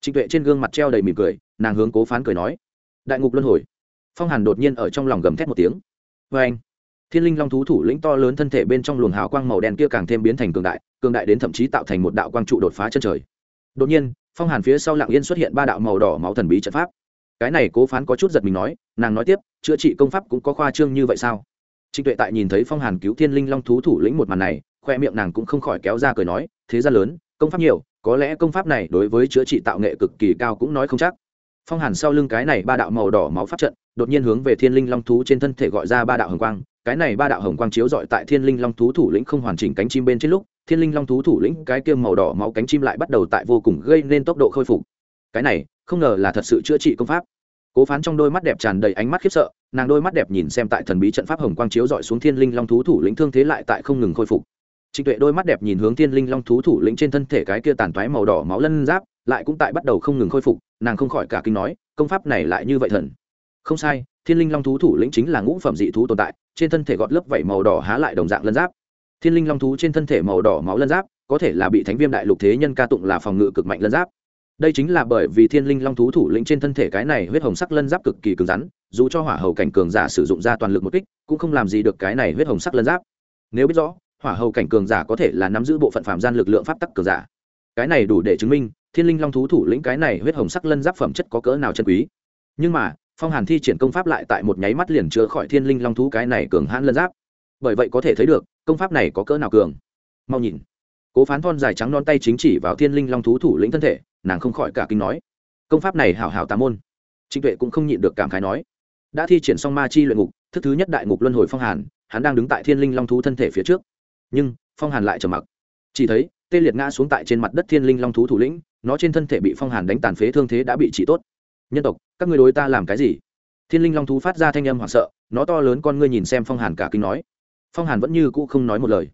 Trịnh tuệ trên gương mặt treo đầy mỉm cười, nàng hướng cố phán cười nói, đại ngục luân hồi. Phong hàn đột nhiên ở trong lòng gầm thét một tiếng. Vê anh, thiên linh long thú thủ lĩnh to lớn thân thể bên trong luồng hào quang màu đen kia càng thêm biến thành cường đại cường đại đến thậm chí tạo thành một đạo quang trụ đột phá chân trời. Đột nhiên, phong hàn phía sau lạng yên xuất hiện ba đạo màu đỏ máu thần bí trận pháp cái này cố phán có chút giật mình nói, nàng nói tiếp, chữa trị công pháp cũng có khoa trương như vậy sao? Trịnh tuệ tại nhìn thấy phong hàn cứu thiên linh long thú thủ lĩnh một màn này, khoe miệng nàng cũng không khỏi kéo ra cười nói, thế ra lớn, công pháp nhiều, có lẽ công pháp này đối với chữa trị tạo nghệ cực kỳ cao cũng nói không chắc. Phong hàn sau lưng cái này ba đạo màu đỏ máu pháp trận, đột nhiên hướng về thiên linh long thú trên thân thể gọi ra ba đạo hồng quang, cái này ba đạo hồng quang chiếu dọi tại thiên linh long thú thủ lĩnh không hoàn chỉnh cánh chim bên trên lúc, thiên linh long thú thủ lĩnh cái kia màu đỏ máu cánh chim lại bắt đầu tại vô cùng gây nên tốc độ khôi phục. Cái này không ngờ là thật sự chữa trị công pháp. Cố phán trong đôi mắt đẹp tràn đầy ánh mắt khiếp sợ, nàng đôi mắt đẹp nhìn xem tại thần bí trận pháp hồng quang chiếu dọi xuống thiên linh long thú thủ lĩnh thương thế lại tại không ngừng khôi phục. Trịnh tuệ đôi mắt đẹp nhìn hướng thiên linh long thú thủ lĩnh trên thân thể cái kia tàn toái màu đỏ máu lân giáp, lại cũng tại bắt đầu không ngừng khôi phục, nàng không khỏi cả kinh nói, công pháp này lại như vậy thần. Không sai, thiên linh long thú thủ lĩnh chính là ngũ phẩm dị thú tồn tại, trên thân thể gọt lớp vảy màu đỏ há lại đồng dạng lân giáp. Thiên linh long thú trên thân thể màu đỏ máu lân giáp, có thể là bị thánh viêm đại lục thế nhân ca tụng là phòng ngự cực mạnh lân giáp đây chính là bởi vì thiên linh long thú thủ lĩnh trên thân thể cái này huyết hồng sắc lân giáp cực kỳ cứng rắn, dù cho hỏa hầu cảnh cường giả sử dụng ra toàn lực một kích, cũng không làm gì được cái này huyết hồng sắc lân giáp. Nếu biết rõ, hỏa hầu cảnh cường giả có thể là nắm giữ bộ phận phạm gian lực lượng pháp tắc cường giả. Cái này đủ để chứng minh, thiên linh long thú thủ lĩnh cái này huyết hồng sắc lân giáp phẩm chất có cỡ nào chân quý. Nhưng mà, phong hàn thi triển công pháp lại tại một nháy mắt liền chữa khỏi thiên linh long thú cái này cường hãn lân giáp. Bởi vậy có thể thấy được, công pháp này có cỡ nào cường. Mau nhìn. Cố phán thon dài trắng non tay chính chỉ vào thiên linh long thú thủ lĩnh thân thể nàng không khỏi cả kinh nói, công pháp này hảo hảo tà môn. Trịnh tuệ cũng không nhịn được cảm khái nói, đã thi triển xong ma chi luyện ngục, thức thứ nhất đại ngục luân hồi phong hàn, hắn đang đứng tại thiên linh long thú thân thể phía trước. Nhưng, phong hàn lại trầm mặc. Chỉ thấy, tê liệt ngã xuống tại trên mặt đất thiên linh long thú thủ lĩnh, nó trên thân thể bị phong hàn đánh tàn phế thương thế đã bị trị tốt. Nhân tộc, các ngươi đối ta làm cái gì? Thiên linh long thú phát ra thanh âm hoảng sợ, nó to lớn con ngươi nhìn xem phong hàn cả kinh nói. Phong hàn vẫn như cũ không nói một lời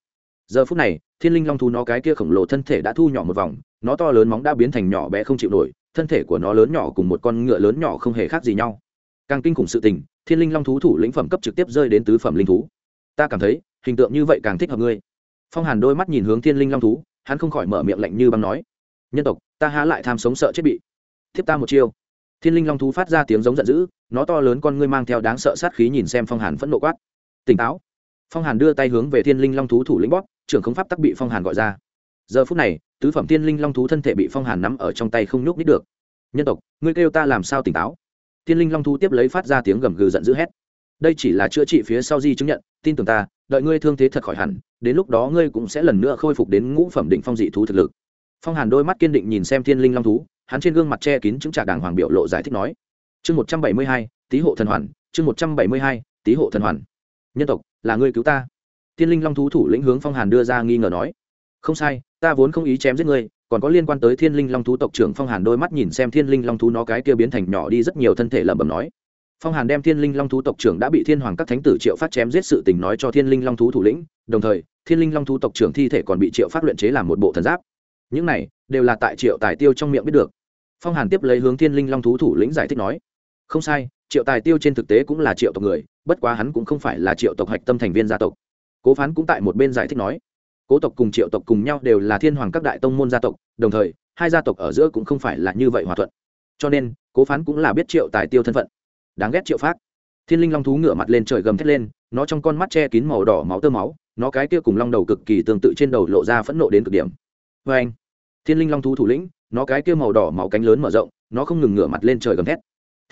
giờ phút này, thiên linh long thú nó cái kia khổng lồ thân thể đã thu nhỏ một vòng, nó to lớn móng đã biến thành nhỏ bé không chịu nổi, thân thể của nó lớn nhỏ cùng một con ngựa lớn nhỏ không hề khác gì nhau. Càng kinh khủng sự tình, thiên linh long thú thủ lĩnh phẩm cấp trực tiếp rơi đến tứ phẩm linh thú. Ta cảm thấy, hình tượng như vậy càng thích hợp ngươi. Phong hàn đôi mắt nhìn hướng thiên linh long thú, hắn không khỏi mở miệng lạnh như băng nói, nhân tộc, ta há lại tham sống sợ chết bị. Thiếp ta một chiêu. Thiên linh long thú phát ra tiếng giống giận dữ, nó to lớn con ngươi mang theo đáng sợ sát khí nhìn xem phong hàn phẫn nộ quát, tỉnh táo phong hàn đưa tay hướng về thiên linh long thú thủ lĩnh bóp, trưởng không pháp tắc bị phong hàn gọi ra. Giờ phút này, tứ phẩm thiên linh long thú thân thể bị phong hàn nắm ở trong tay không nhúc nít được. Nhân tộc, ngươi kêu ta làm sao tỉnh táo? Thiên linh long thú tiếp lấy phát ra tiếng gầm gừ giận dữ hét. Đây chỉ là chữa trị phía sau di chứng nhận, tin tưởng ta, đợi ngươi thương thế thật khỏi hẳn, đến lúc đó ngươi cũng sẽ lần nữa khôi phục đến ngũ phẩm định phong dị thú thực lực. Phong hàn đôi mắt kiên định nhìn xem thiên linh long thú, hắn trên gương mặt che kín chứng trả đàng hoàng biểu lộ giải thích nói. Chương một trăm bảy mươi hai, tý hộ thần hoàn, chương một trăm bảy mươi hai, tý hộ thần hoàn nhân tộc, là ngươi cứu ta. Thiên linh long thú thủ lĩnh hướng phong hàn đưa ra nghi ngờ nói. Không sai, ta vốn không ý chém giết ngươi, còn có liên quan tới thiên linh long thú tộc trưởng phong hàn đôi mắt nhìn xem thiên linh long thú nó cái kia biến thành nhỏ đi rất nhiều thân thể lẩm bẩm nói. Phong hàn đem thiên linh long thú tộc trưởng đã bị thiên hoàng các thánh tử triệu phát chém giết sự tình nói cho thiên linh long thú thủ lĩnh, đồng thời, thiên linh long thú tộc trưởng thi thể còn bị triệu phát luyện chế làm một bộ thần giáp. Những này, đều là tại triệu tài tiêu trong miệng biết được. Phong hàn tiếp lấy hướng thiên linh long thú thủ lĩnh giải thích nói. Không sai triệu tài tiêu trên thực tế cũng là triệu tộc người, bất quá hắn cũng không phải là triệu tộc hạch tâm thành viên gia tộc. Cố phán cũng tại một bên giải thích nói, cố tộc cùng triệu tộc cùng nhau đều là thiên hoàng các đại tông môn gia tộc, đồng thời, hai gia tộc ở giữa cũng không phải là như vậy hòa thuận. Cho nên, cố phán cũng là biết triệu tài tiêu thân phận. Đáng ghét triệu phát thiên linh long thú ngửa mặt lên trời gầm thét lên, nó trong con mắt che kín màu đỏ máu tơ máu, nó cái kia cùng long đầu cực kỳ tương tự trên đầu lộ ra phẫn nộ đến cực điểm. Vê anh. Thiên linh long thú thủ lĩnh, nó cái kia màu đỏ máu cánh lớn mở rộng, nó không ngừng ngửa mặt lên trời gầm thét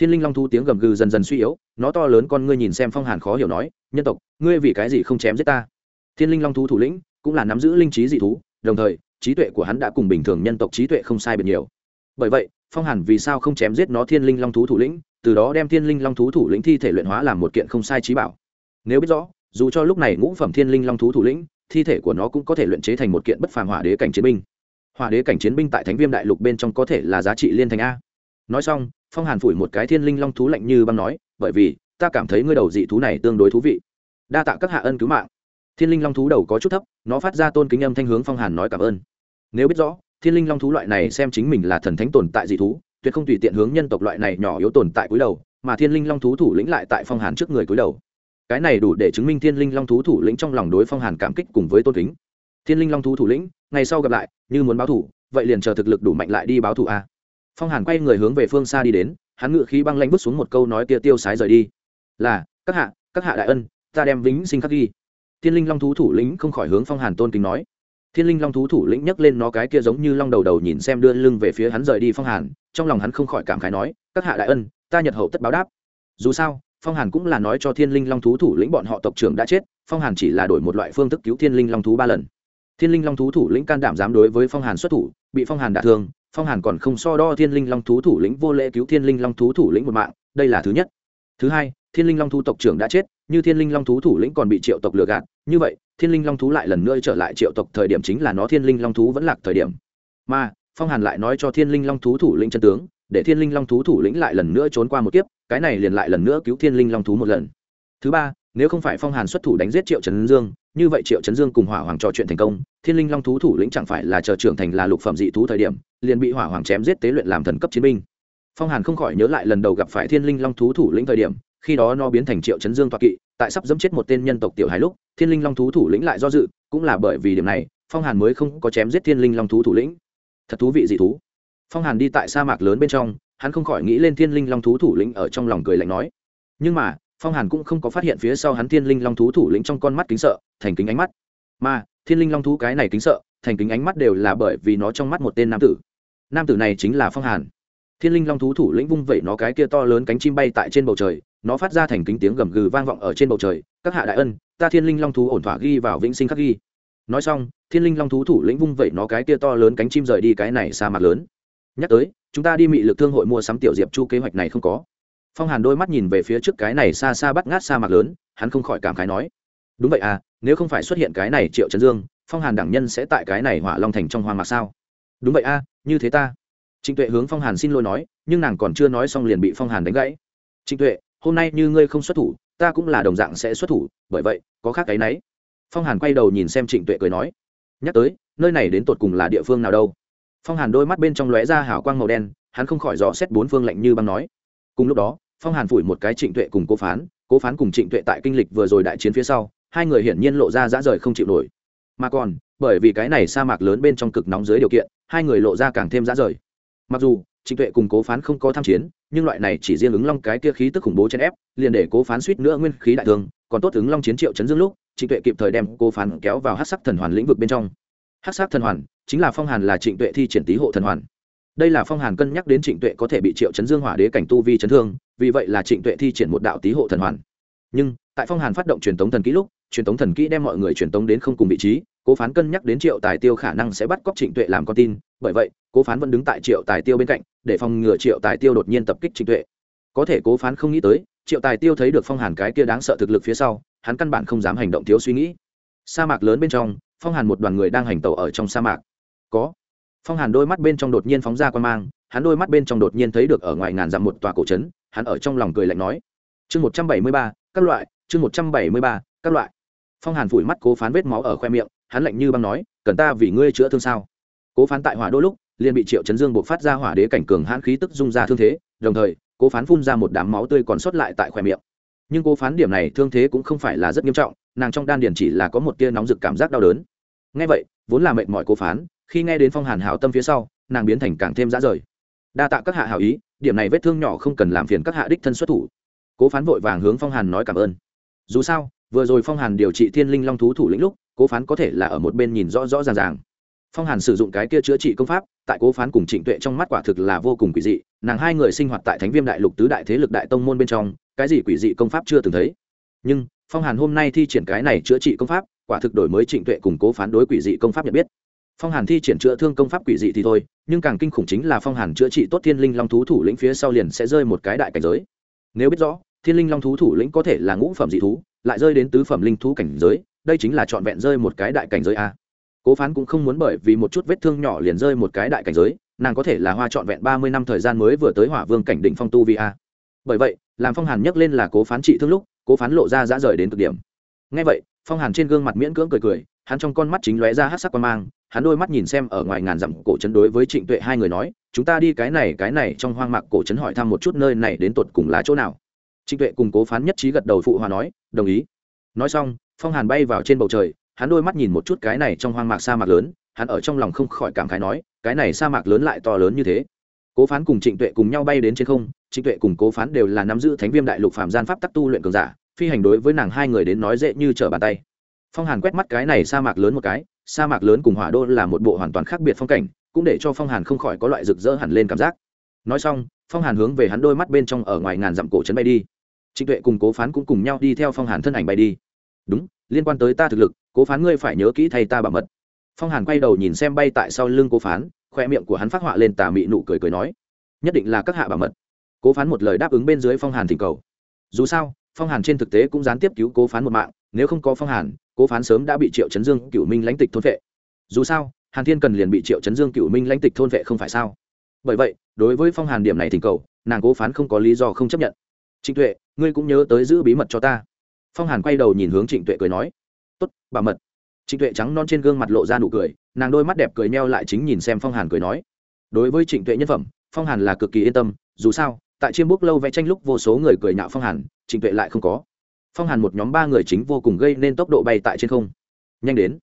thiên linh long thú tiếng gầm gừ dần dần suy yếu, nó to lớn con ngươi nhìn xem phong hàn khó hiểu nói, nhân tộc, ngươi vì cái gì không chém giết ta? Thiên linh long thú thủ lĩnh cũng là nắm giữ linh trí dị thú, đồng thời, trí tuệ của hắn đã cùng bình thường nhân tộc trí tuệ không sai biệt nhiều. Bởi vậy, phong hàn vì sao không chém giết nó thiên linh long thú thủ lĩnh, từ đó đem thiên linh long thú thủ lĩnh thi thể luyện hóa làm một kiện không sai trí bảo. Nếu biết rõ, dù cho lúc này ngũ phẩm thiên linh long thú thủ lĩnh, thi thể của nó cũng có thể luyện chế thành một kiện bất phàm hỏa đế cảnh chiến binh. Hỏa đế cảnh chiến binh tại thánh viêm đại lục bên trong có thể là giá trị liên thành a. Nói xong phong hàn phủi một cái thiên linh long thú lạnh như băng nói, bởi vì, ta cảm thấy ngươi đầu dị thú này tương đối thú vị. Đa tạ các hạ ân cứu mạng. Thiên linh long thú đầu có chút thấp, nó phát ra tôn kính âm thanh hướng phong hàn nói cảm ơn. Nếu biết rõ, thiên linh long thú loại này xem chính mình là thần thánh tồn tại dị thú, tuyệt không tùy tiện hướng nhân tộc loại này nhỏ yếu tồn tại cúi đầu, mà thiên linh long thú thủ lĩnh lại tại phong hàn trước người cúi đầu. Cái này đủ để chứng minh thiên linh long thú thủ lĩnh trong lòng đối phong hàn cảm kích cùng với tôn kính. Thiên linh long thú thủ lĩnh, ngày sau gặp lại, như muốn báo thủ, vậy liền chờ thực lực đủ mạnh lại đi báo thủ a phong hàn quay người hướng về phương xa đi đến, hắn ngự khí băng lanh bước xuống một câu nói kia tiêu sái rời đi. Là, các hạ các hạ đại ân, ta đem vĩnh sinh khắc ghi. Thiên linh long thú thủ lĩnh không khỏi hướng phong hàn tôn kính nói. Thiên linh long thú thủ lĩnh nhấc lên nó cái kia giống như long đầu đầu nhìn xem đưa lưng về phía hắn rời đi phong hàn, trong lòng hắn không khỏi cảm khái nói, các hạ đại ân, ta nhật hậu tất báo đáp. Dù sao, phong hàn cũng là nói cho thiên linh long thú thủ lĩnh bọn họ tộc trưởng đã chết, phong hàn chỉ là đổi một loại phương thức cứu thiên linh long thú ba lần. Thiên linh long thú thủ lĩnh can đảm dám đối với phong hàn xuất thủ, bị phong hàn đả thương phong hàn còn không so đo thiên linh long thú thủ lĩnh vô lễ cứu thiên linh long thú thủ lĩnh một mạng, đây là thứ nhất. Thứ hai, thiên linh long thú tộc trưởng đã chết, như thiên linh long thú thủ lĩnh còn bị triệu tộc lừa gạt, như vậy, thiên linh long thú lại lần nữa trở lại triệu tộc thời điểm chính là nó thiên linh long thú vẫn lạc thời điểm. Mà, phong hàn lại nói cho thiên linh long thú thủ lĩnh chân tướng, để thiên linh long thú thủ lĩnh lại lần nữa trốn qua một kiếp, cái này liền lại lần nữa cứu thiên linh long thú một lần. Thứ ba, nếu không phải phong hàn xuất thủ đánh giết triệu trấn dương, như vậy triệu trấn dương cùng hỏa hoàng trò chuyện thành công thiên linh long thú thủ lĩnh chẳng phải là chờ trưởng thành là lục phẩm dị thú thời điểm, liền bị hỏa hoàng chém giết tế luyện làm thần cấp chiến binh. Phong hàn không khỏi nhớ lại lần đầu gặp phải thiên linh long thú thủ lĩnh thời điểm, khi đó nó biến thành triệu chấn dương toa kỵ, tại sắp dẫm chết một tên nhân tộc tiểu hài lúc, thiên linh long thú thủ lĩnh lại do dự, cũng là bởi vì điểm này, phong hàn mới không có chém giết thiên linh long thú thủ lĩnh. Thật thú vị dị thú. Phong hàn đi tại sa mạc lớn bên trong, hắn không khỏi nghĩ lên thiên linh long thú thủ lĩnh ở trong lòng cười lạnh nói. Nhưng mà, phong hàn cũng không có phát hiện phía sau hắn thiên linh long thú thủ lĩnh trong con mắt kính sợ, thành kính ánh mắt. Mà thiên linh long thú cái này kính sợ, thành kính ánh mắt đều là bởi vì nó trong mắt một tên nam tử. Nam tử này chính là phong hàn. Thiên linh long thú thủ lĩnh vung vẩy nó cái kia to lớn cánh chim bay tại trên bầu trời, nó phát ra thành kính tiếng gầm gừ vang vọng ở trên bầu trời, các hạ đại ân, ta thiên linh long thú ổn thỏa ghi vào vĩnh sinh khắc ghi. Nói xong, thiên linh long thú thủ lĩnh vung vẩy nó cái kia to lớn cánh chim rời đi cái này sa mạc lớn. Nhắc tới, chúng ta đi mị lực thương hội mua sắm tiểu diệp chu kế hoạch này không có. Phong hàn đôi mắt nhìn về phía trước cái này xa xa bắt ngát sa mạc lớn, hắn không khỏi cảm khái nói đúng vậy à nếu không phải xuất hiện cái này triệu trấn dương phong hàn đẳng nhân sẽ tại cái này hỏa long thành trong hoang mạc sao? Đúng vậy à, như thế ta. Trịnh tuệ hướng phong hàn xin lỗi nói nhưng nàng còn chưa nói xong liền bị phong hàn đánh gãy. Trịnh tuệ hôm nay như ngươi không xuất thủ ta cũng là đồng dạng sẽ xuất thủ bởi vậy có khác cái nấy. Phong hàn quay đầu nhìn xem trịnh tuệ cười nói nhắc tới nơi này đến tột cùng là địa phương nào đâu? Phong hàn đôi mắt bên trong lóe ra hào quang màu đen hắn không khỏi dò xét bốn phương lạnh như băng nói. Cùng lúc đó phong hàn phủi một cái trịnh tuệ cùng cố phán cố phán cùng trịnh tuệ tại kinh lịch vừa rồi đại chiến phía sau hai người hiển nhiên lộ ra dã rời không chịu nổi. Mà còn, bởi vì cái này sa mạc lớn bên trong cực nóng dưới điều kiện, hai người lộ ra càng thêm dã rời. Mặc dù, trịnh tuệ cùng cố phán không có tham chiến, nhưng loại này chỉ riêng ứng long cái kia khí tức khủng bố trên ép, liền để cố phán suýt nữa nguyên khí đại thương, còn tốt ứng long chiến triệu chấn dương lúc, trịnh tuệ kịp thời đem cố phán kéo vào hát sắc thần hoàn lĩnh vực bên trong. Hát sắc thần hoàn chính là phong hàn là trịnh tuệ thi triển tý hộ thần hoàn. Đây là phong hàn cân nhắc đến trịnh tuệ có thể bị triệu chấn dương hỏa đế cảnh tu vi chấn thương, vì vậy là trịnh tuệ thi triển một đạo tý hộ thần hoàn nhưng, tại phong hàn phát động truyền tống thần kỹ lúc, truyền tống thần kỹ đem mọi người truyền tống đến không cùng vị trí, cố phán cân nhắc đến triệu tài tiêu khả năng sẽ bắt cóc trịnh tuệ làm con tin, bởi vậy, cố phán vẫn đứng tại triệu tài tiêu bên cạnh, để phòng ngừa triệu tài tiêu đột nhiên tập kích trịnh tuệ. Có thể cố phán không nghĩ tới, triệu tài tiêu thấy được phong hàn cái kia đáng sợ thực lực phía sau, hắn căn bản không dám hành động thiếu suy nghĩ. Sa mạc lớn bên trong, phong hàn một đoàn người đang hành tẩu ở trong sa mạc. Có. Phong hàn đôi mắt bên trong đột nhiên phóng ra quan mang, hắn đôi mắt bên trong đột nhiên thấy được ở ngoài ngàn dặm một tòa cổ trấn, hắn ở trong lòng cười lạnh nói. Chương một trăm bảy mươi ba các loại, chương một trăm bảy mươi ba, các loại. Phong hàn phủi mắt cố phán vết máu ở khoe miệng, hắn lạnh như băng nói, cần ta vì ngươi chữa thương sao? Cố phán tại hỏa đôi lúc, liền bị triệu chấn dương buộc phát ra hỏa đế cảnh cường hãn khí tức dung ra thương thế, đồng thời, cố phán phun ra một đám máu tươi còn sót lại tại khoe miệng. Nhưng cố phán điểm này thương thế cũng không phải là rất nghiêm trọng, nàng trong đan điền chỉ là có một tia nóng rực cảm giác đau đớn. Ngay vậy, vốn là mệt mỏi cố phán, khi nghe đến phong hàn hảo tâm phía sau, nàng biến thành càng thêm dã rời. Đa tạ các hạ hảo ý, điểm này vết thương nhỏ không cần làm phiền các hạ đích thân xuất thủ cố phán vội vàng hướng phong hàn nói cảm ơn dù sao vừa rồi phong hàn điều trị thiên linh long thú thủ lĩnh lúc cố phán có thể là ở một bên nhìn rõ rõ ràng ràng phong hàn sử dụng cái kia chữa trị công pháp tại cố phán cùng trịnh tuệ trong mắt quả thực là vô cùng quỷ dị nàng hai người sinh hoạt tại thánh viêm đại lục tứ đại thế lực đại tông môn bên trong cái gì quỷ dị công pháp chưa từng thấy nhưng phong hàn hôm nay thi triển cái này chữa trị công pháp quả thực đổi mới trịnh tuệ cùng cố phán đối quỷ dị công pháp nhận biết phong hàn thi triển chữa thương công pháp quỷ dị thì thôi nhưng càng kinh khủng chính là phong hàn chữa trị tốt thiên linh long thú thủ lĩnh phía sau liền sẽ rơi một cái đại cảnh giới nếu biết rõ thiên linh long thú thủ lĩnh có thể là ngũ phẩm dị thú, lại rơi đến tứ phẩm linh thú cảnh giới, đây chính là trọn vẹn rơi một cái đại cảnh giới a. Cố phán cũng không muốn bởi vì một chút vết thương nhỏ liền rơi một cái đại cảnh giới, nàng có thể là hoa trọn vẹn ba mươi năm thời gian mới vừa tới hỏa vương cảnh đỉnh phong tu vi a. Bởi vậy, làm phong hàn nhắc lên là cố phán trị thương lúc, cố phán lộ ra dã rời đến cực điểm. Ngay vậy, phong hàn trên gương mặt miễn cưỡng cười cười, hắn trong con mắt chính lóe ra hát sắc quan mang, hắn đôi mắt nhìn xem ở ngoài ngàn dặm cổ trấn đối với trịnh tuệ hai người nói, chúng ta đi cái này cái này trong hoang mạc cổ trấn hỏi thăm một chút nơi này đến tột cùng là chỗ nào? Trịnh tuệ cùng cố phán nhất trí gật đầu phụ hòa nói, đồng ý. Nói xong, phong hàn bay vào trên bầu trời, hắn đôi mắt nhìn một chút cái này trong hoang mạc sa mạc lớn, hắn ở trong lòng không khỏi cảm khái nói, cái này sa mạc lớn lại to lớn như thế. Cố phán cùng trịnh tuệ cùng nhau bay đến trên không, trịnh tuệ cùng cố phán đều là nắm giữ thánh viêm đại lục phạm gian pháp tắc tu luyện cường giả, phi hành đối với nàng hai người đến nói dễ như trở bàn tay. Phong hàn quét mắt cái này sa mạc lớn một cái, sa mạc lớn cùng hỏa đô là một bộ hoàn toàn khác biệt phong cảnh, cũng để cho phong hàn không khỏi có loại rực rỡ hẳn lên cảm giác. Nói xong, phong hàn hướng về hắn đôi mắt bên trong ở ngoài ngàn dặm cổ trấn bay đi trịnh tuệ cùng cố phán cũng cùng nhau đi theo phong hàn thân ảnh bay đi. Đúng, liên quan tới ta thực lực, cố phán ngươi phải nhớ kỹ thay ta bảo mật. Phong hàn quay đầu nhìn xem bay tại sau lưng cố phán, khoe miệng của hắn phát họa lên tà mị nụ cười cười nói, nhất định là các hạ bảo mật. Cố phán một lời đáp ứng bên dưới phong hàn thỉnh cầu. Dù sao, phong hàn trên thực tế cũng gián tiếp cứu cố phán một mạng, nếu không có phong hàn, cố phán sớm đã bị triệu chấn dương cựu minh lãnh tịch thôn vệ. Dù sao, hàn thiên cần liền bị triệu chấn dương cựu minh lãnh tịch thôn vệ không phải sao? Bởi vậy, đối với phong hàn điểm này thỉnh cầu, nàng cố phán không có lý do không chấp nhận trịnh tuệ, ngươi cũng nhớ tới giữ bí mật cho ta. Phong hàn quay đầu nhìn hướng trịnh tuệ cười nói, tốt, bảo mật. Trịnh tuệ trắng non trên gương mặt lộ ra nụ cười, nàng đôi mắt đẹp cười neo lại chính nhìn xem phong hàn cười nói, đối với trịnh tuệ nhân phẩm, phong hàn là cực kỳ yên tâm, dù sao, tại chiêm búc lâu vẽ tranh lúc vô số người cười nhạo phong hàn, trịnh tuệ lại không có. Phong hàn một nhóm ba người chính vô cùng gây nên tốc độ bay tại trên không. Nhanh đến.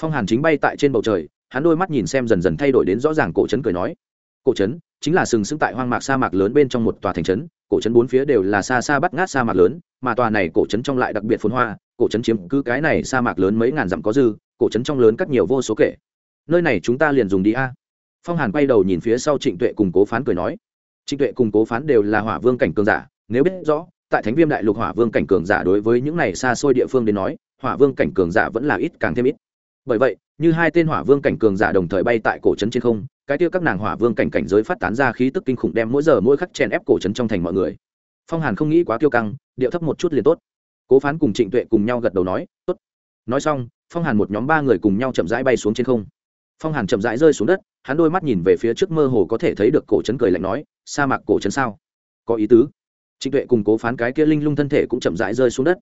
Phong hàn chính bay tại trên bầu trời, hắn đôi mắt nhìn xem dần dần thay đổi đến rõ ràng cổ trấn cười nói, cổ trấn chính là sừng sững tại hoang mạc sa mạc lớn bên trong một tòa thành trấn, cổ trấn bốn phía đều là xa xa bắt ngát sa mạc lớn, mà tòa này cổ trấn trong lại đặc biệt phồn hoa, cổ trấn chiếm cứ cái này sa mạc lớn mấy ngàn dặm có dư, cổ trấn trong lớn cắt nhiều vô số kể. Nơi này chúng ta liền dùng đi a. Phong hàn quay đầu nhìn phía sau trịnh tuệ cùng cố phán cười nói. Trịnh tuệ cùng cố phán đều là hỏa vương cảnh cường giả, nếu biết rõ, tại thánh viêm đại lục hỏa vương cảnh cường giả đối với những này xa xôi địa phương đến nói, hỏa vương cảnh cường giả vẫn là ít càng thêm ít. Bởi vậy, như hai tên hỏa vương cảnh cường giả đồng thời bay tại cổ trấn trên không cái tiêu các nàng hỏa vương cảnh cảnh giới phát tán ra khí tức kinh khủng đem mỗi giờ mỗi khắc chèn ép cổ trấn trong thành mọi người. Phong hàn không nghĩ quá tiêu căng, điệu thấp một chút liền tốt. Cố phán cùng trịnh tuệ cùng nhau gật đầu nói, tốt. Nói xong, phong hàn một nhóm ba người cùng nhau chậm rãi bay xuống trên không. Phong hàn chậm rãi rơi xuống đất, hắn đôi mắt nhìn về phía trước mơ hồ có thể thấy được cổ trấn cười lạnh nói, sa mạc cổ trấn sao? Có ý tứ. Trịnh tuệ cùng cố phán cái kia linh lung thân thể cũng chậm rãi rơi xuống đất.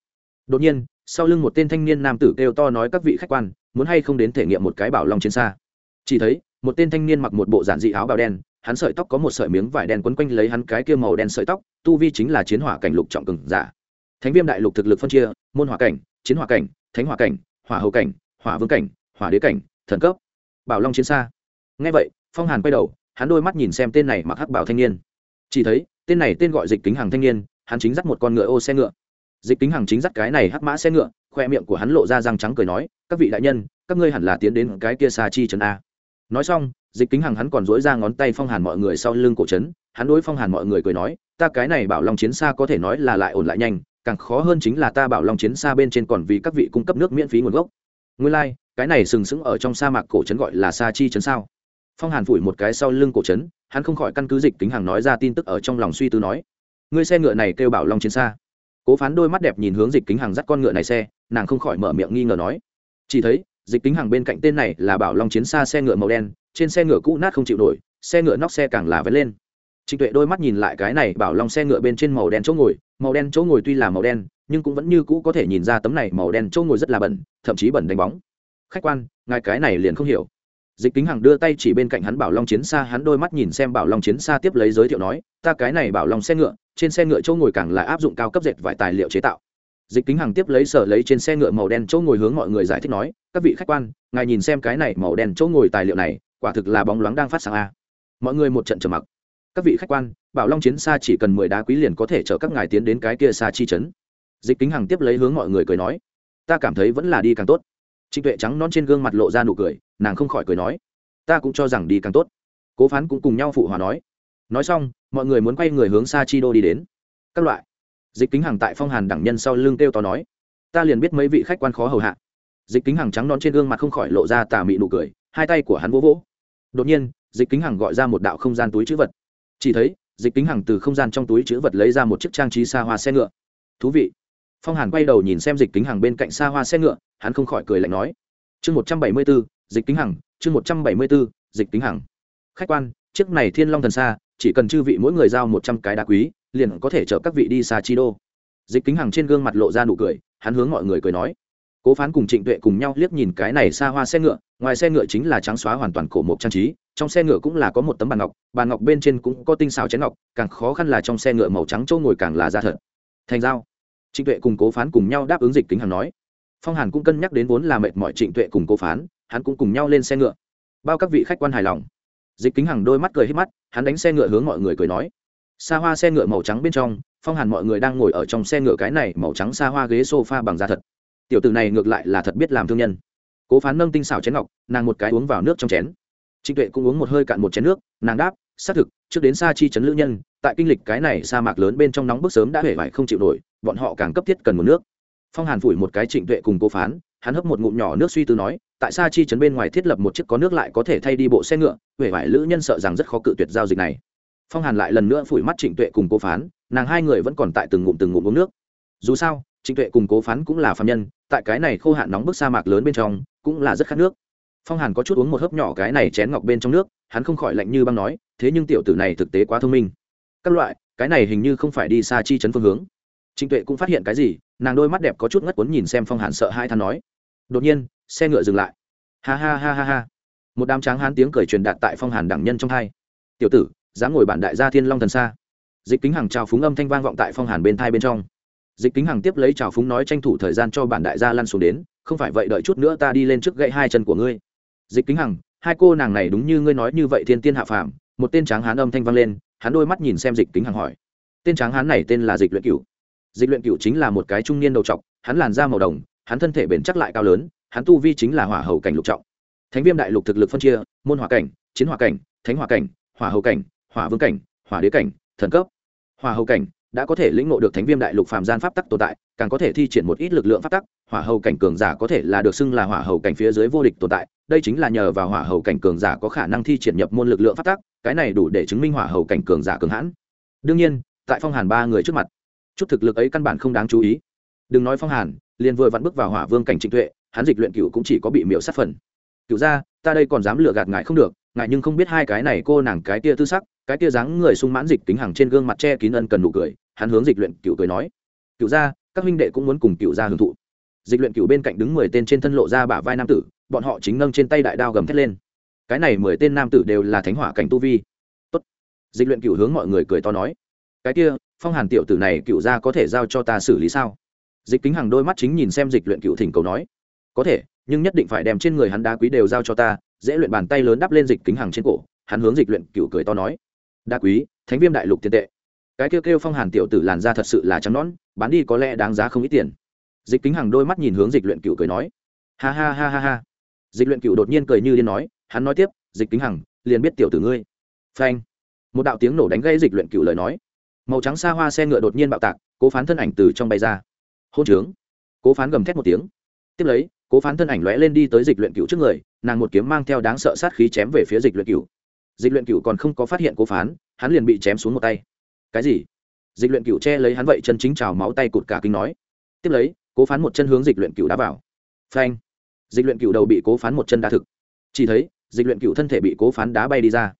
Đột nhiên, sau lưng một tên thanh niên nam tử kêu to nói các vị khách quan, muốn hay không đến thể nghiệm một cái bảo long chiến xa? Chỉ thấy một tên thanh niên mặc một bộ giản dị áo bào đen, hắn sợi tóc có một sợi miếng vải đen quấn quanh lấy hắn cái kia màu đen sợi tóc, tu vi chính là chiến hỏa cảnh lục trọng cường giả. Thánh viêm đại lục thực lực phân chia, môn hỏa cảnh, chiến hỏa cảnh, thánh hỏa cảnh, hỏa hậu cảnh, hỏa vương cảnh, hỏa đế cảnh, thần cấp. Bảo long chiến xa. Ngay vậy, phong hàn quay đầu, hắn đôi mắt nhìn xem tên này mặc hắc bảo thanh niên. Chỉ thấy, tên này tên gọi dịch kính hàng thanh niên, hắn chính dắt một con ngựa ô xe ngựa. Dịch kính hàng chính dắt cái này hắc mã xe ngựa, khoe miệng của hắn lộ ra răng trắng cười nói, các vị đại nhân, các ngươi hẳn là tiến đến cái kia xa chi trần a nói xong dịch kính hằng hắn còn dỗi ra ngón tay phong hàn mọi người sau lưng cổ trấn hắn đối phong hàn mọi người cười nói ta cái này bảo long chiến xa có thể nói là lại ổn lại nhanh càng khó hơn chính là ta bảo long chiến xa bên trên còn vì các vị cung cấp nước miễn phí nguồn gốc. Nguyên lai、like, cái này sừng sững ở trong sa mạc cổ trấn gọi là sa chi trấn sao? Phong hàn phủi một cái sau lưng cổ trấn hắn không khỏi căn cứ dịch kính hàng nói ra tin tức ở trong lòng suy tư nói ngươi xe ngựa này kêu bảo long chiến xa. Cố phán đôi mắt đẹp nhìn hướng dịch kính hàng dắt con ngựa này xe nàng không khỏi mở miệng nghi ngờ nói chỉ thấy dịch kính hàng bên cạnh tên này là bảo long chiến xa xe ngựa màu đen, trên xe ngựa cũ nát không chịu nổi, xe ngựa nóc xe càng là vén lên. Trịnh tuệ đôi mắt nhìn lại cái này bảo long xe ngựa bên trên màu đen chỗ ngồi, màu đen chỗ ngồi tuy là màu đen, nhưng cũng vẫn như cũ có thể nhìn ra tấm này màu đen chỗ ngồi rất là bẩn, thậm chí bẩn đánh bóng. Khách quan, ngài cái này liền không hiểu. Dịch kính hằng đưa tay chỉ bên cạnh hắn bảo long chiến xa, hắn đôi mắt nhìn xem bảo long chiến xa tiếp lấy giới thiệu nói, ta cái này bảo long xe ngựa, trên xe ngựa chỗ ngồi càng là áp dụng cao cấp dệt vải tài liệu chế tạo dịch kính hằng tiếp lấy sở lấy trên xe ngựa màu đen chỗ ngồi hướng mọi người giải thích nói, các vị khách quan, ngài nhìn xem cái này màu đen chỗ ngồi tài liệu này, quả thực là bóng loáng đang phát sáng a. Mọi người một trận trầm mặc. Các vị khách quan, bảo long chiến xa chỉ cần mười đá quý liền có thể chở các ngài tiến đến cái kia xa chi trấn. Dịch kính hằng tiếp lấy hướng mọi người cười nói, ta cảm thấy vẫn là đi càng tốt. Trịnh tuệ trắng non trên gương mặt lộ ra nụ cười, nàng không khỏi cười nói, ta cũng cho rằng đi càng tốt. Cố phán cũng cùng nhau phụ hòa nói. Nói xong, mọi người muốn quay người hướng xa chi đô đi đến. Các loại dịch kính hằng tại phong hàn đẳng nhân sau lưng kêu to nói, ta liền biết mấy vị khách quan khó hầu hạ. Dịch kính hằng trắng non trên gương mặt không khỏi lộ ra tà mị nụ cười, hai tay của hắn vỗ vỗ. Đột nhiên, dịch kính hằng gọi ra một đạo không gian túi chữ vật. Chỉ thấy, dịch kính hằng từ không gian trong túi chữ vật lấy ra một chiếc trang trí xa hoa xe ngựa. Thú vị. Phong hàn quay đầu nhìn xem dịch kính hằng bên cạnh xa hoa xe ngựa, hắn không khỏi cười lạnh nói, chương một trăm bảy mươi b ố dịch kính hằng, chương một trăm bảy mươi b ố dịch kính hằng. Khách quan, chiếc này thiên long thần xa, chỉ cần chư vị mỗi người giao một trăm cái đá quý liền có thể chở các vị đi xa chi đô. Dịch kính hằng trên gương mặt lộ ra nụ cười, hắn hướng mọi người cười nói. Cố phán cùng trịnh tuệ cùng nhau liếc nhìn cái này xa hoa xe ngựa, ngoài xe ngựa chính là trắng xóa hoàn toàn cổ mộc trang trí, trong xe ngựa cũng là có một tấm bàn ngọc bàn ngọc bên trên cũng có tinh xào chén ngọc, càng khó khăn là trong xe ngựa màu trắng trâu ngồi càng là da thật. Thành dao trịnh tuệ cùng cố phán cùng nhau đáp ứng dịch kính hằng nói. Phong hàn cũng cân nhắc đến vốn là mệt mọi trịnh tuệ cùng cố phán, hắn cũng cùng nhau lên xe ngựa. Bao các vị khách quan hài lòng. Dịch kính hằng đôi mắt cười hết mắt, hắn đánh xe ngựa hướng mọi người cười nói xa hoa xe ngựa màu trắng bên trong, phong hàn mọi người đang ngồi ở trong xe ngựa cái này màu trắng xa hoa ghế s o f a bằng da thật. Tiểu tử này ngược lại là thật biết làm thương nhân. Cố phán nâng tinh xảo chén ngọc, nàng một cái uống vào nước trong chén. Trịnh tuệ cũng uống một hơi cạn một chén nước, nàng đáp, xác thực, trước đến xa chi chấn lữ nhân, tại kinh lịch cái này sa mạc lớn bên trong nóng bức sớm đã hể vải không chịu nổi, bọn họ càng cấp thiết cần một nước. Phong hàn phủi một cái trịnh tuệ cùng cố phán, hắn hấp một ngụm nhỏ nước suy tư nói, tại sa chi chấn bên ngoài thiết lập một chiếc có nước lại có thể thay đi bộ xe ngựa, hể vải lữ nhân sợ rằng rất khó cự tuyệt giao dịch này phong hàn lại lần nữa phủi mắt trịnh tuệ cùng cố phán, nàng hai người vẫn còn tại từng ngụm từng ngụm uống nước. Dù sao, trịnh tuệ cùng cố phán cũng là phạm nhân, tại cái này khô hạn nóng bức sa mạc lớn bên trong, cũng là rất khát nước. Phong hàn có chút uống một hớp nhỏ cái này chén ngọc bên trong nước, hắn không khỏi lạnh như băng nói, thế nhưng tiểu tử này thực tế quá thông minh. Các loại, cái này hình như không phải đi xa chi chấn phương hướng. Trịnh tuệ cũng phát hiện cái gì, nàng đôi mắt đẹp có chút ngất cuốn nhìn xem phong hàn sợ hai than nói. Đột nhiên, xe ngựa dừng lại. Ha ha ha ha ha. Một đám tráng hán tiếng cười truyền đạt tại phong hàn đẳng nhân trong hai. Tiểu tử dám ngồi bản đại gia thiên long thần xa. Dịch kính hằng trào phúng âm thanh vang vọng tại phong hàn bên thai bên trong. Dịch kính hằng tiếp lấy trào phúng nói tranh thủ thời gian cho bản đại gia lăn xuống đến, không phải vậy đợi chút nữa ta đi lên trước gậy hai chân của ngươi. Dịch kính hằng, hai cô nàng này đúng như ngươi nói như vậy thiên tiên hạ phàm, một tên tráng hán âm thanh vang lên, hắn đôi mắt nhìn xem dịch kính hằng hỏi. Tên tráng hán này tên là dịch luyện cửu. Dịch luyện cửu chính là một cái trung niên đầu trọc, hắn làn da màu đồng, hắn thân thể bền chắc lại cao lớn, hắn tu vi chính là hỏa hầu cảnh lục trọng. Thánh viêm đại lục thực lực phân chia, môn hỏa cảnh, chiến hỏa cảnh, thánh hỏa cảnh, hỏa hầu cảnh hỏa vương cảnh, hỏa đế cảnh, thần cấp, hỏa hầu cảnh đã có thể lĩnh ngộ được thánh viêm đại lục phàm gian pháp tắc tồn tại, càng có thể thi triển một ít lực lượng pháp tắc, hỏa hầu cảnh cường giả có thể là được xưng là hỏa hầu cảnh phía dưới vô địch tồn tại, đây chính là nhờ vào hỏa hầu cảnh cường giả có khả năng thi triển nhập môn lực lượng pháp tắc, cái này đủ để chứng minh hỏa hầu cảnh cường giả cường hãn. Đương nhiên, tại phong hàn ba người trước mặt, chút thực lực ấy căn bản không đáng chú ý. Đừng nói phong hàn, liền vừa vặn bước vào hỏa vương cảnh trịnh tuệ, hắn dịch luyện cựu cũng chỉ có bị miễu sát phần. Cựu ra ta đây còn dám lừa gạt ngại không được ngại nhưng không biết hai cái này cô nàng cái tia tư sắc cái tia dáng người sung mãn dịch kính hàng trên gương mặt che kín ân cần nụ cười, hắn hướng dịch luyện cựu cười nói, cựu ra các huynh đệ cũng muốn cùng cựu ra hưởng thụ. Dịch luyện cựu bên cạnh đứng mười tên trên thân lộ ra bả vai nam tử, bọn họ chính nâng trên tay đại đao gầm thét lên. Cái này mười tên nam tử đều là thánh hỏa cảnh tu vi. Tốt. dịch luyện cựu hướng mọi người cười to nói, cái kia, phong hàn tiểu tử này cựu ra có thể giao cho ta xử lý sao? Dịch kính hàng đôi mắt chính nhìn xem dịch luyện cựu thỉnh cầu nói, có thể, nhưng nhất định phải đem trên người hắn đá quý đều giao cho ta. Dễ luyện bàn tay lớn đắp lên dịch kính hàng trên cổ, hắn hướng dịch luyện cựu cười to nói đa quý, thánh viêm đại lục tiền tệ. Cái kêu kêu phong hàn tiểu tử làn ra thật sự là trắng nón bán đi có lẽ đáng giá không ít tiền. Dịch kính hằng đôi mắt nhìn hướng dịch luyện cựu cười nói. Ha ha ha ha ha. Dịch luyện cựu đột nhiên cười như điên nói, hắn nói tiếp, dịch kính hằng, liền biết tiểu tử ngươi. Phanh. Một đạo tiếng nổ đánh gây dịch luyện cựu lời nói. Màu trắng xa hoa xe ngựa đột nhiên bạo tạc, cố phán thân ảnh từ trong bay ra. Hôn trướng. Cố phán gầm thét một tiếng. Tiếp lấy, cố phán thân ảnh lóe lên đi tới dịch luyện cựu trước người, nàng một kiếm mang theo đáng sợ sát khí chém về phía dịch luyện cựu dịch luyện cựu còn không có phát hiện cố phán, hắn liền bị chém xuống một tay. Cái gì? Dịch luyện cựu che lấy hắn vậy, chân chính trào máu tay cụt cả kinh nói. Tiếp lấy, cố phán một chân hướng dịch luyện cựu đá vào. Phanh! Dịch luyện cựu đầu bị cố phán một chân đá thực. Chỉ thấy, dịch luyện cựu thân thể bị cố phán đá bay đi ra.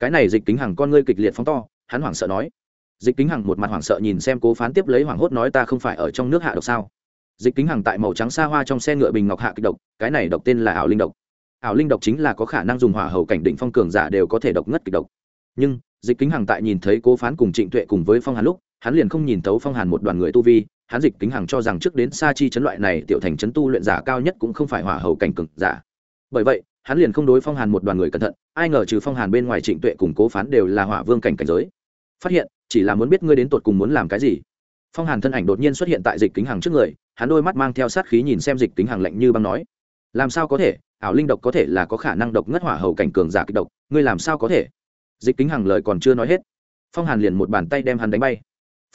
Cái này dịch kính hằng con ngươi kịch liệt phóng to, hắn hoảng sợ nói. Dịch kính hằng một mặt hoảng sợ nhìn xem cố phán tiếp lấy hoảng hốt nói, ta không phải ở trong nước hạ độc sao? Dịch kính hằng tại màu trắng xa hoa trong xe ngựa bình ngọc hạ kịch độc, cái này độc tên là ảo linh độc ảo linh độc chính là có khả năng dùng hỏa hầu cảnh định phong cường giả đều có thể độc ngất kịch độc. Nhưng, dịch kính hằng tại nhìn thấy cố phán cùng trịnh tuệ cùng với phong hàn lúc, hắn liền không nhìn thấu phong hàn một đoàn người tu vi, hắn dịch kính hằng cho rằng trước đến sa chi chấn loại này tiểu thành chấn tu luyện giả cao nhất cũng không phải hỏa hầu cảnh cực giả. Bởi vậy, hắn liền không đối phong hàn một đoàn người cẩn thận, ai ngờ trừ phong hàn bên ngoài trịnh tuệ cùng cố phán đều là hỏa vương cảnh cảnh giới. Phát hiện, chỉ là muốn biết ngươi đến tột cùng muốn làm cái gì. Phong hàn thân ảnh đột nhiên xuất hiện tại dịch kính hằng trước người, hắn đôi mắt mang theo sát khí nhìn xem dịch kính hằng lạnh như băng nói, làm sao có thể? Ảo linh độc có thể là có khả năng độc ngất hỏa hầu cảnh cường giả kịch độc, ngươi làm sao có thể? Dịch kính hằng lời còn chưa nói hết, phong hàn liền một bàn tay đem hắn đánh bay.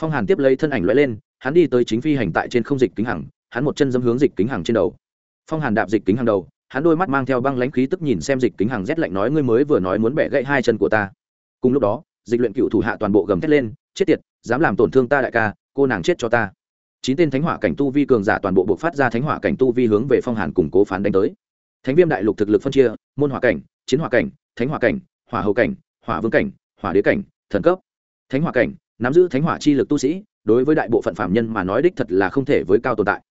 Phong hàn tiếp lấy thân ảnh l lên, hắn đi tới chính phi hành tại trên không dịch kính hằng, hắn một chân dâm hướng dịch kính hằng trên đầu. Phong hàn đạp dịch kính hằng đầu, hắn đôi mắt mang theo băng lãnh khí tức nhìn xem dịch kính hằng rét lạnh nói ngươi mới vừa nói muốn bẻ gãy hai chân của ta. Cùng lúc đó, dịch luyện cựu thủ hạ toàn bộ gầm thét lên, chết tiệt, dám làm tổn thương ta đại ca, cô nàng chết cho ta. Chín tên thánh hỏa cảnh tu vi cường giả toàn bộ buộc phát ra thánh hỏa cảnh tu vi hướng về phong hàn củng cố phán đánh tới thánh viêm đại lục thực lực phân chia, môn hỏa cảnh, chiến hỏa cảnh, thánh hỏa cảnh, hỏa hậu cảnh, hỏa vương cảnh, hỏa đế cảnh, thần cấp. Thánh hỏa cảnh, nắm giữ thánh hỏa chi lực tu sĩ, đối với đại bộ phận phạm nhân mà nói đích thật là không thể với cao tồn tại.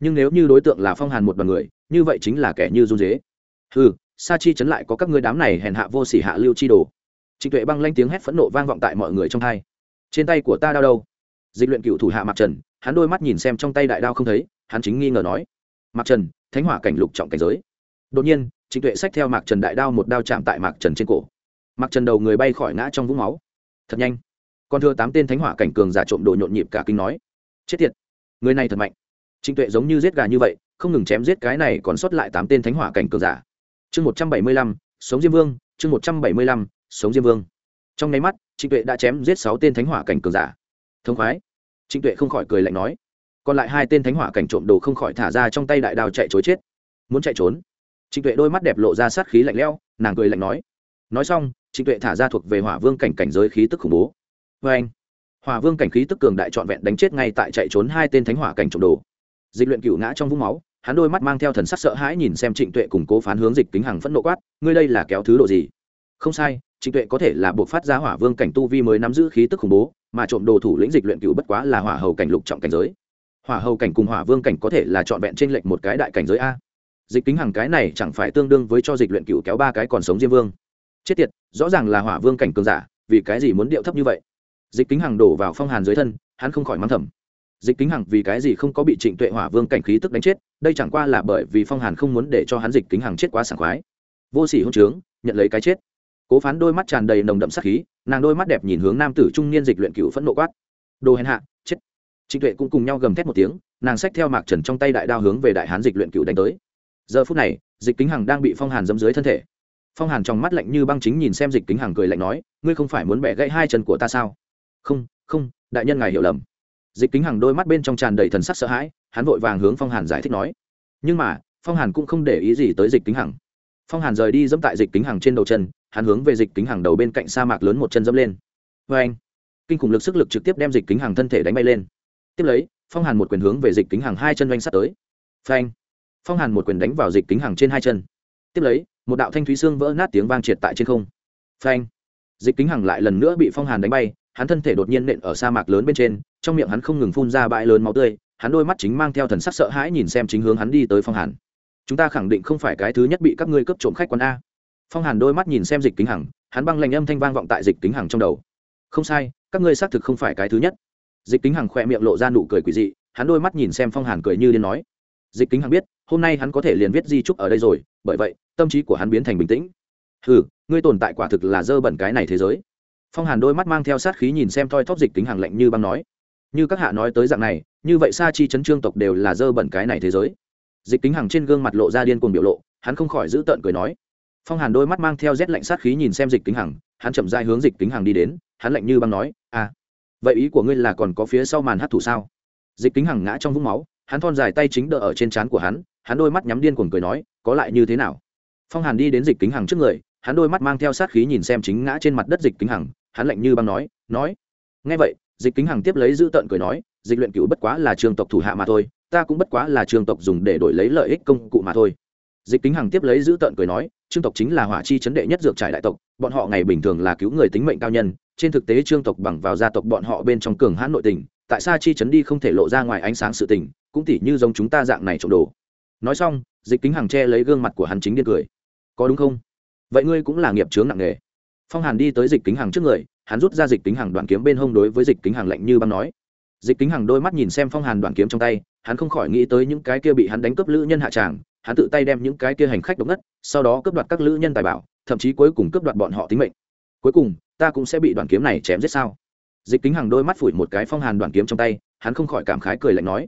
Nhưng nếu như đối tượng là phong hàn một đoàn người, như vậy chính là kẻ như run dế. Ừ sa chi chấn lại có các ngươi đám này hèn hạ vô sỉ hạ lưu chi đồ. Trịnh tuệ băng lanh tiếng hét phẫn nộ vang vọng tại mọi người trong thai trên tay của ta đau đâu? Dịch luyện cựu thủ hạ mặc trần, hắn đôi mắt nhìn xem trong tay đại đao không thấy, hắn chính nghi ngờ nói. Mặc trần, thánh hỏa cảnh lục trọng cảnh giới đột nhiên, trịnh tuệ xách theo mạc trần đại đao một đao chạm tại mạc trần trên cổ. Mạc trần đầu người bay khỏi ngã trong vũng máu. Thật nhanh. Còn thưa tám tên thánh hỏa cảnh cường giả trộm đồ nhộn nhịp cả kinh nói. Chết tiệt. Người này thật mạnh. Trịnh tuệ giống như giết gà như vậy, không ngừng chém giết cái này còn sót lại tám tên thánh hỏa cảnh cường giả. Chương một trăm bảy mươi lăm, sống diêm vương, chương một trăm bảy mươi lăm, sống diêm vương. Trong nháy mắt, trịnh tuệ đã chém giết sáu tên thánh hỏa cảnh cường giả. Thông khoái. Trịnh tuệ không khỏi cười lạnh nói. Còn lại hai tên thánh hỏa cảnh trộm đồ không khỏi thả ra trong tay đại đao chạy chối chết. Muốn chạy trốn trịnh tuệ đôi mắt đẹp lộ ra sát khí lạnh lẽo, nàng cười lạnh nói. Nói xong, trịnh tuệ thả ra thuộc về hỏa vương cảnh cảnh giới khí tức khủng bố. Vê anh hỏa vương cảnh khí tức cường đại trọn vẹn đánh chết ngay tại chạy trốn hai tên thánh hỏa cảnh trộm đồ. Dịch luyện cựu ngã trong vũng máu, hắn đôi mắt mang theo thần sắc sợ hãi nhìn xem trịnh tuệ cùng cố phán hướng dịch kính hằng phẫn nộ quát, ngươi đây là kéo thứ độ gì? Không sai, trịnh tuệ có thể là buộc phát ra hỏa vương cảnh tu vi mới nắm giữ khí tức khủng bố, mà trộm đồ thủ lĩnh dịch luyện cựu bất quá là hỏa hầu cảnh lục trọng cảnh giới. Hỏa hầu cảnh cùng hỏa vương cảnh có thể là trọn vẹn trên lệnh một cái đại cảnh giới a? Dịch kính hằng cái này chẳng phải tương đương với cho dịch luyện cựu kéo ba cái còn sống diêm vương. Chết tiệt, rõ ràng là hỏa vương cảnh cường giả, vì cái gì muốn điệu thấp như vậy? Dịch kính hằng đổ vào phong hàn dưới thân, hắn không khỏi mắng thầm. Dịch kính hằng vì cái gì không có bị trịnh tuệ hỏa vương cảnh khí tức đánh chết, đây chẳng qua là bởi vì phong hàn không muốn để cho hắn dịch kính hằng chết quá sảng khoái. Vô sỉ hôn trướng, nhận lấy cái chết. Cố phán đôi mắt tràn đầy nồng đậm sắc khí, nàng đôi mắt đẹp nhìn hướng nam tử trung niên dịch luyện cựu phẫn nộ quát. Đồ hèn hạ, chết. Trịnh tuệ cũng cùng nhau gầm thét một tiếng, nàng xách theo mạc trần trong tay đại đao hướng về đại hán dịch luyện cựu đánh tới giờ phút này, dịch kính hằng đang bị phong hàn dẫm dưới thân thể. Phong hàn trong mắt lạnh như băng chính nhìn xem dịch kính hằng cười lạnh nói, ngươi không phải muốn bẻ gãy hai chân của ta sao? Không không, đại nhân ngài hiểu lầm. Dịch kính hằng đôi mắt bên trong tràn đầy thần sắc sợ hãi, hắn vội vàng hướng phong hàn giải thích nói. Nhưng mà, phong hàn cũng không để ý gì tới dịch kính hằng. Phong hàn rời đi dẫm tại dịch kính hằng trên đầu chân, hắn hướng về dịch kính hằng đầu bên cạnh sa mạc lớn một chân dẫm lên. Vê anh, kinh khủng lực sức lực trực tiếp đem dịch kính hằng thân thể đánh bay lên. Tiếp lấy, phong hàn một quyền hướng về dịch kính hằng hai chân doanh sắt tới. Phanh phong hàn một quyền đánh vào dịch kính hằng trên hai chân tiếp lấy một đạo thanh thúy xương vỡ nát tiếng vang triệt tại trên không phanh dịch kính hằng lại lần nữa bị phong hàn đánh bay hắn thân thể đột nhiên nện ở sa mạc lớn bên trên trong miệng hắn không ngừng phun ra bãi lớn máu tươi hắn đôi mắt chính mang theo thần sắc sợ hãi nhìn xem chính hướng hắn đi tới phong hàn chúng ta khẳng định không phải cái thứ nhất bị các ngươi cướp trộm khách quán a phong hàn đôi mắt nhìn xem dịch kính hằng hắn băng lạnh âm thanh vang vọng tại dịch kính hằng trong đầu không sai các ngươi xác thực không phải cái thứ nhất dịch kính hằng khoe miệng lộ ra nụ cười quỷ dị hắn đôi mắt nhìn xem phong hàn cười như điên nói dịch kính hằng biết hôm nay hắn có thể liền viết di trúc ở đây rồi, bởi vậy, tâm trí của hắn biến thành bình tĩnh. Ừ ngươi tồn tại quả thực là dơ bẩn cái này thế giới. Phong hàn đôi mắt mang theo sát khí nhìn xem thoi thóp dịch kính hằng lạnh như băng nói. Như các hạ nói tới dạng này, như vậy sa chi chấn trương tộc đều là dơ bẩn cái này thế giới. Dịch kính hằng trên gương mặt lộ ra điên cuồng biểu lộ, hắn không khỏi giữ tợn cười nói. Phong hàn đôi mắt mang theo rét lạnh sát khí nhìn xem dịch kính hằng hắn chậm dai hướng dịch kính hằng đi đến, hắn lạnh như băng nói a vậy ý của ngươi là còn có phía sau màn hát thủ sao? Dịch kính hằng ngã trong vũng máu hắn thon dài tay chính đỡ ở trên trán của hắn hắn đôi mắt nhắm điên cuồng cười nói, có lại như thế nào? Phong hàn đi đến dịch kính hằng trước người, hắn đôi mắt mang theo sát khí nhìn xem chính ngã trên mặt đất dịch kính hằng, hắn lạnh như băng nói nói. Ngay vậy, dịch kính hằng tiếp lấy giữ tợn cười nói, dịch luyện cựu bất quá là trường tộc thủ hạ mà thôi, ta cũng bất quá là trường tộc dùng để đổi lấy lợi ích công cụ mà thôi. Dịch kính hằng tiếp lấy giữ tợn cười nói trương tộc chính là hỏa chi chấn đệ nhất dược trải đại tộc, bọn họ ngày bình thường là cứu người tính mệnh cao nhân, trên thực tế trương tộc bằng vào gia tộc bọn họ bên trong cường hãn nội tình, tại sao chi chấn đi không thể lộ ra ngoài ánh sáng sự tình cũng tỉ như giống chúng ta dạng này trộm đồ. Nói xong, dịch kính hàng che lấy gương mặt của hắn chính điên cười. Có đúng không? Vậy ngươi cũng là nghiệp chướng nặng nghề. phong hàn đi tới dịch kính hàng trước người, hắn rút ra dịch kính hàng đoạn kiếm bên hông đối với dịch kính hàng lạnh như băng nói. Dịch kính hàng đôi mắt nhìn xem phong hàn đoạn kiếm trong tay, hắn không khỏi nghĩ tới những cái kia bị hắn đánh cướp lữ nhân hạ tràng, hắn tự tay đem những cái kia hành khách độc ngất, sau đó cướp đoạt các lữ nhân tài bảo, thậm chí cuối cùng cướp đoạt bọn họ tính mệnh. Cuối cùng, ta cũng sẽ bị đoạn kiếm này chém giết sao? Dịch kính hàng đôi mắt phủi một cái phong hàn đoạn kiếm trong tay, hắn không khỏi cảm khái cười lạnh nói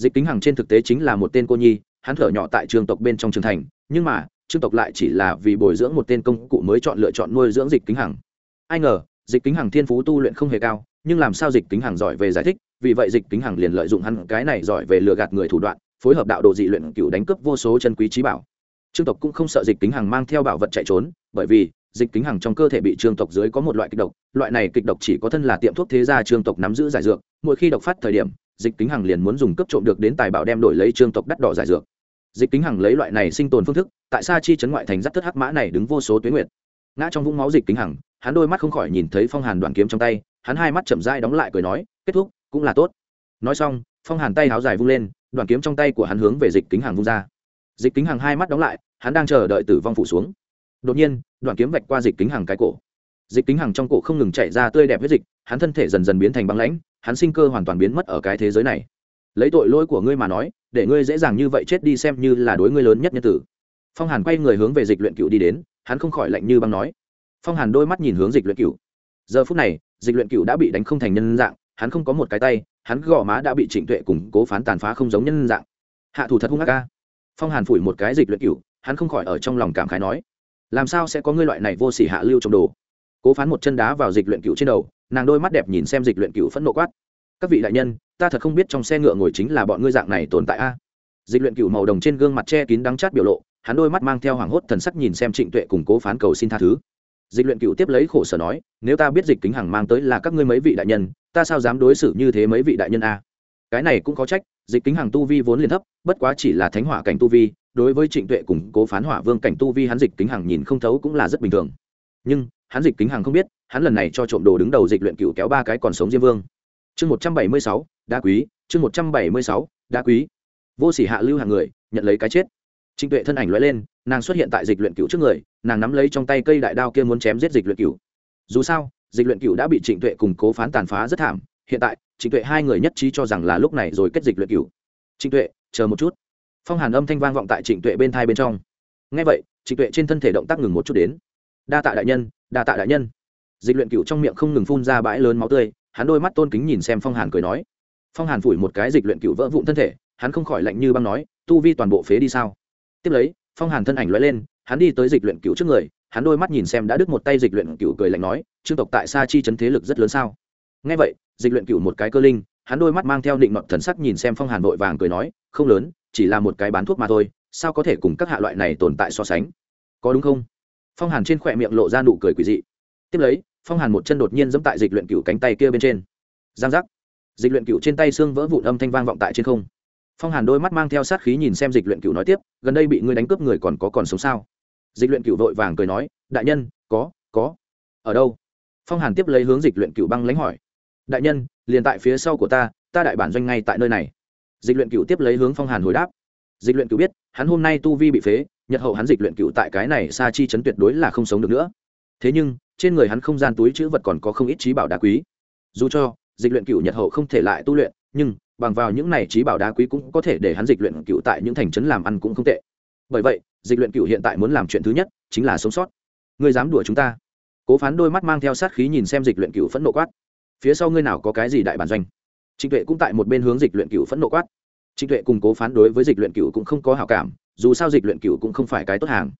dịch kính hằng trên thực tế chính là một tên cô nhi, hắn thở nhỏ tại trường tộc bên trong trường thành, nhưng mà trương tộc lại chỉ là vì bồi dưỡng một tên công cụ mới chọn lựa chọn nuôi dưỡng dịch kính hằng. Ai ngờ, dịch kính hằng thiên phú tu luyện không hề cao, nhưng làm sao dịch kính hằng giỏi về giải thích, vì vậy dịch kính hằng liền lợi dụng hắn cái này giỏi về lừa gạt người thủ đoạn, phối hợp đạo đồ dị luyện cựu đánh cướp vô số chân quý trí bảo. Trương tộc cũng không sợ dịch kính hằng mang theo bảo vật chạy trốn, bởi vì, dịch kính hằng trong cơ thể bị trương tộc dưới có một loại kịch độc, loại này kịch độc chỉ có thân là tiệm thuốc thế gia trương tộc nắm giữ giải dược, mỗi khi độc phát thời điểm dịch kính hằng liền muốn dùng cấp trộm được đến tài bảo đem đổi lấy trương tộc đắt đỏ giải dược. Dịch kính hằng lấy loại này sinh tồn phương thức tại sa chi chấn ngoại thành dắt thất hắc mã này đứng vô số tuyến nguyệt, ngã trong vũng máu dịch kính hằng hắn đôi mắt không khỏi nhìn thấy phong hàn đoàn kiếm trong tay hắn hai mắt chậm dai đóng lại cười nói kết thúc cũng là tốt. Nói xong phong hàn tay háo dài vung lên đoàn kiếm trong tay của hắn hướng về dịch kính hằng vung ra. Dịch kính hằng hai mắt đóng lại hắn đang chờ đợi tử vong phủ xuống. Đột nhiên đoàn kiếm vạch qua dịch kính hằng cái cổ. Dịch kính hằng trong cổ không ngừng chạy ra tươi đẹp huyết dịch hắn thân thể dần dần biến thành băng lãnh hắn sinh cơ hoàn toàn biến mất ở cái thế giới này. Lấy tội lỗi của ngươi mà nói, để ngươi dễ dàng như vậy chết đi xem như là đối ngươi lớn nhất nhân tử. Phong hàn quay người hướng về dịch luyện cựu đi đến, hắn không khỏi lạnh như băng nói. Phong hàn đôi mắt nhìn hướng dịch luyện cựu giờ phút này, dịch luyện cựu đã bị đánh không thành nhân dạng, hắn không có một cái tay, hắn gò má đã bị trịnh tuệ củng cố phán tàn phá không giống nhân dạng. Hạ thủ thật hung ác ca phong hàn phủi một cái dịch luyện cựu hắn không khỏi ở trong lòng cảm khái nói. Làm sao sẽ có ngươi loại này vô s ỉ hạ lưu trong đồ? Cố phán một chân đá vào dịch luyện cựu trên đầu, nàng đôi mắt đẹp nhìn xem dịch luyện cựu phẫn nộ quát. Các vị đại nhân, ta thật không biết trong xe ngựa ngồi chính là bọn ngươi dạng này tồn tại a. Dịch luyện cựu màu đồng trên gương mặt che kín đắng chát biểu lộ, hắn đôi mắt mang theo hoảng hốt thần sắc nhìn xem trịnh tuệ cùng cố phán cầu xin tha thứ. Dịch luyện cựu tiếp lấy khổ sở nói, nếu ta biết dịch kính hằng mang tới là các ngươi mấy vị đại nhân, ta sao dám đối xử như thế mấy vị đại nhân a? Cái này cũng có trách, dịch kính hằng tu vi vốn liền thấp, bất quá chỉ là thánh hỏa cảnh tu vi, đối với trịnh tuệ cùng cố phán hỏa vương cảnh tu vi hắn dịch kính hằng nhìn không thấu cũng là rất bình thường. Nhưng hắn dịch kính hằng không biết, hắn lần này cho trộm đồ đứng đầu dịch luyện cựu kéo ba cái còn sống diêm vương. Chương một trăm bảy mươi sáu đa quý, chương một trăm bảy mươi sáu đa quý. Vô s ỉ hạ lưu hàng người, nhận lấy cái chết. Trịnh tuệ thân ảnh loại lên, nàng xuất hiện tại dịch luyện cựu trước người, nàng nắm lấy trong tay cây đại đao kia muốn chém giết dịch luyện cựu. Dù sao, dịch luyện cựu đã bị trịnh tuệ cùng cố phán tàn phá rất thảm, hiện tại, trịnh tuệ hai người nhất trí cho rằng là lúc này rồi kết dịch luyện cựu. Trịnh tuệ, chờ một chút. Phong hàn âm thanh vang vọng tại trịnh tuệ bên thai bên trong. Ngay vậy, trịnh tuệ trên thân thể động tác ngừng một chút đến đa tạ đại nhân, đa tạ đại nhân. Dịch luyện cựu trong miệng không ngừng phun ra bãi lớn máu tươi, hắn đôi mắt tôn kính nhìn xem phong hàn cười nói. Phong hàn phủi một cái dịch luyện cựu vỡ vụn thân thể, hắn không khỏi lạnh như băng nói, tu vi toàn bộ phế đi sao? Tiếp lấy, phong hàn thân ảnh loay lên, hắn đi tới dịch luyện cựu trước người, hắn đôi mắt nhìn xem đã đứt một tay dịch luyện cựu cười lạnh nói trương tộc tại sa chi chấn thế lực rất lớn sao? Ngay vậy, dịch luyện cựu một cái cơ linh, hắn đôi mắt mang theo định mật thần sắc nhìn xem phong hàn vội vàng cười nói, không lớn, chỉ là một cái bán thuốc mà thôi, sao có thể cùng các hạ loại này tồn tại so sánh? Có đúng không? Phong hàn trên khỏe miệng lộ ra nụ cười quỳ dị tiếp lấy phong hàn một chân đột nhiên dẫm tại dịch luyện cựu cánh tay kia bên trên giang giác dịch luyện cựu trên tay xương vỡ vụn âm thanh vang vọng tại trên không phong hàn đôi mắt mang theo sát khí nhìn xem dịch luyện cựu nói tiếp gần đây bị ngươi đánh cướp người còn có còn sống sao dịch luyện cựu vội vàng cười nói đại nhân có có ở đâu phong hàn tiếp lấy hướng dịch luyện cựu băng lãnh hỏi đại nhân liền tại phía sau của ta ta đại bản doanh ngay tại nơi này dịch luyện cựu tiếp lấy hướng phong hàn hồi đáp dịch luyện cựu biết hắn hôm nay tu vi bị phế nhật hậu hắn dịch luyện cựu tại cái này xa chi chấn tuyệt đối là không sống được nữa. Thế nhưng, trên người hắn không gian túi chữ vật còn có không ít trí bảo đá quý. Dù cho, dịch luyện cựu nhật hậu không thể lại tu luyện, nhưng, bằng vào những này trí bảo đá quý cũng có thể để hắn dịch luyện cựu tại những thành trấn làm ăn cũng không tệ. Bởi vậy, dịch luyện cựu hiện tại muốn làm chuyện thứ nhất, chính là sống sót. Ngươi dám đuổi chúng ta? Cố phán đôi mắt mang theo sát khí nhìn xem dịch luyện cựu phẫn nộ quát. Phía sau ngươi nào có cái gì đại bản doanh? Trịnh tuệ cũng tại một bên hướng dịch luyện cựu phẫn nộ quát. Trịnh tuệ cùng cố phán đối với dịch luyện cựu cũng không có hảo cảm dù sao dịch luyện cựu cũng không phải cái tốt hàng.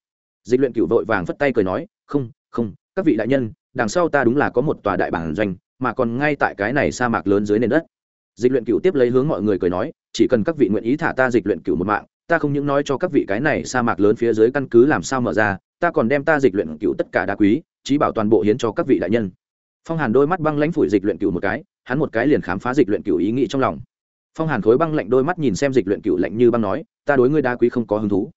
Dịch luyện cựu vội vàng phất tay cười nói, không không, các vị đại nhân, đằng sau ta đúng là có một tòa đại bản doanh, mà còn ngay tại cái này sa mạc lớn dưới nền đất. Dịch luyện cựu tiếp lấy hướng mọi người cười nói, chỉ cần các vị nguyện ý thả ta dịch luyện cựu một mạng, ta không những nói cho các vị cái này sa mạc lớn phía dưới căn cứ làm sao mở ra, ta còn đem ta dịch luyện cựu tất cả đá quý trí bảo toàn bộ hiến cho các vị đại nhân. Phong hàn đôi mắt băng lãnh phủi dịch luyện cựu một cái, hắn một cái liền khám phá dịch luyện cựu ý nghĩ trong lòng phong hàn khối băng lạnh đôi mắt nhìn xem dịch luyện cựu lạnh như băng nói, ta đối ngươi đa quý không có hứng thú.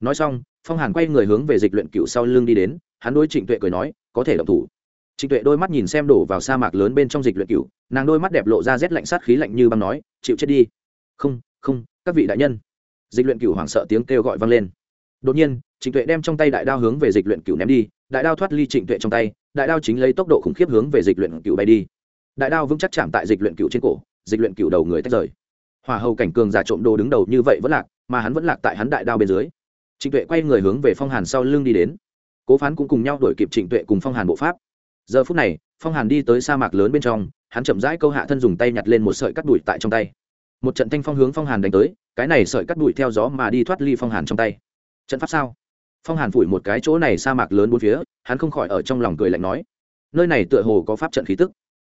Nói xong, phong hàn quay người hướng về dịch luyện cựu sau lưng đi đến, hắn đối trịnh tuệ cười nói, có thể động thủ. Trịnh tuệ đôi mắt nhìn xem đổ vào sa mạc lớn bên trong dịch luyện cựu, nàng đôi mắt đẹp lộ ra rét lạnh sát khí lạnh như băng nói, chịu chết đi. Không không, các vị đại nhân. Dịch luyện cựu hoảng sợ tiếng kêu gọi vang lên. Đột nhiên, trịnh tuệ đem trong tay đại đao hướng về dịch luyện cựu ném đi, đại đao thoát ly trịnh tuệ trong tay, đại đao chính lấy tốc độ khủng khiếp hướng về dịch luyện cựu bay đi. Đại đao vững chắc chạm tại dịch luyện cựu trên cổ, dịch luyện cựu đầu người tách rời hỏa hầu cảnh cường giả trộm đồ đứng đầu như vậy vẫn lạc, mà hắn vẫn lạc tại hắn đại đao bên dưới. Trịnh tuệ quay người hướng về phong hàn sau lưng đi đến. Cố phán cũng cùng nhau đuổi kịp trịnh tuệ cùng phong hàn bộ pháp. Giờ phút này, phong hàn đi tới sa mạc lớn bên trong, hắn chậm rãi câu hạ thân dùng tay nhặt lên một sợi cắt đùi tại trong tay. Một trận thanh phong hướng phong hàn đánh tới, cái này sợi cắt đùi theo gió mà đi thoát ly phong hàn trong tay. Trận pháp sao? Phong hàn phủi một cái chỗ này sa mạc lớn bốn phía, hắn không khỏi ở trong lòng cười lạnh nói. Nơi này tựa hồ có pháp trận khí tức.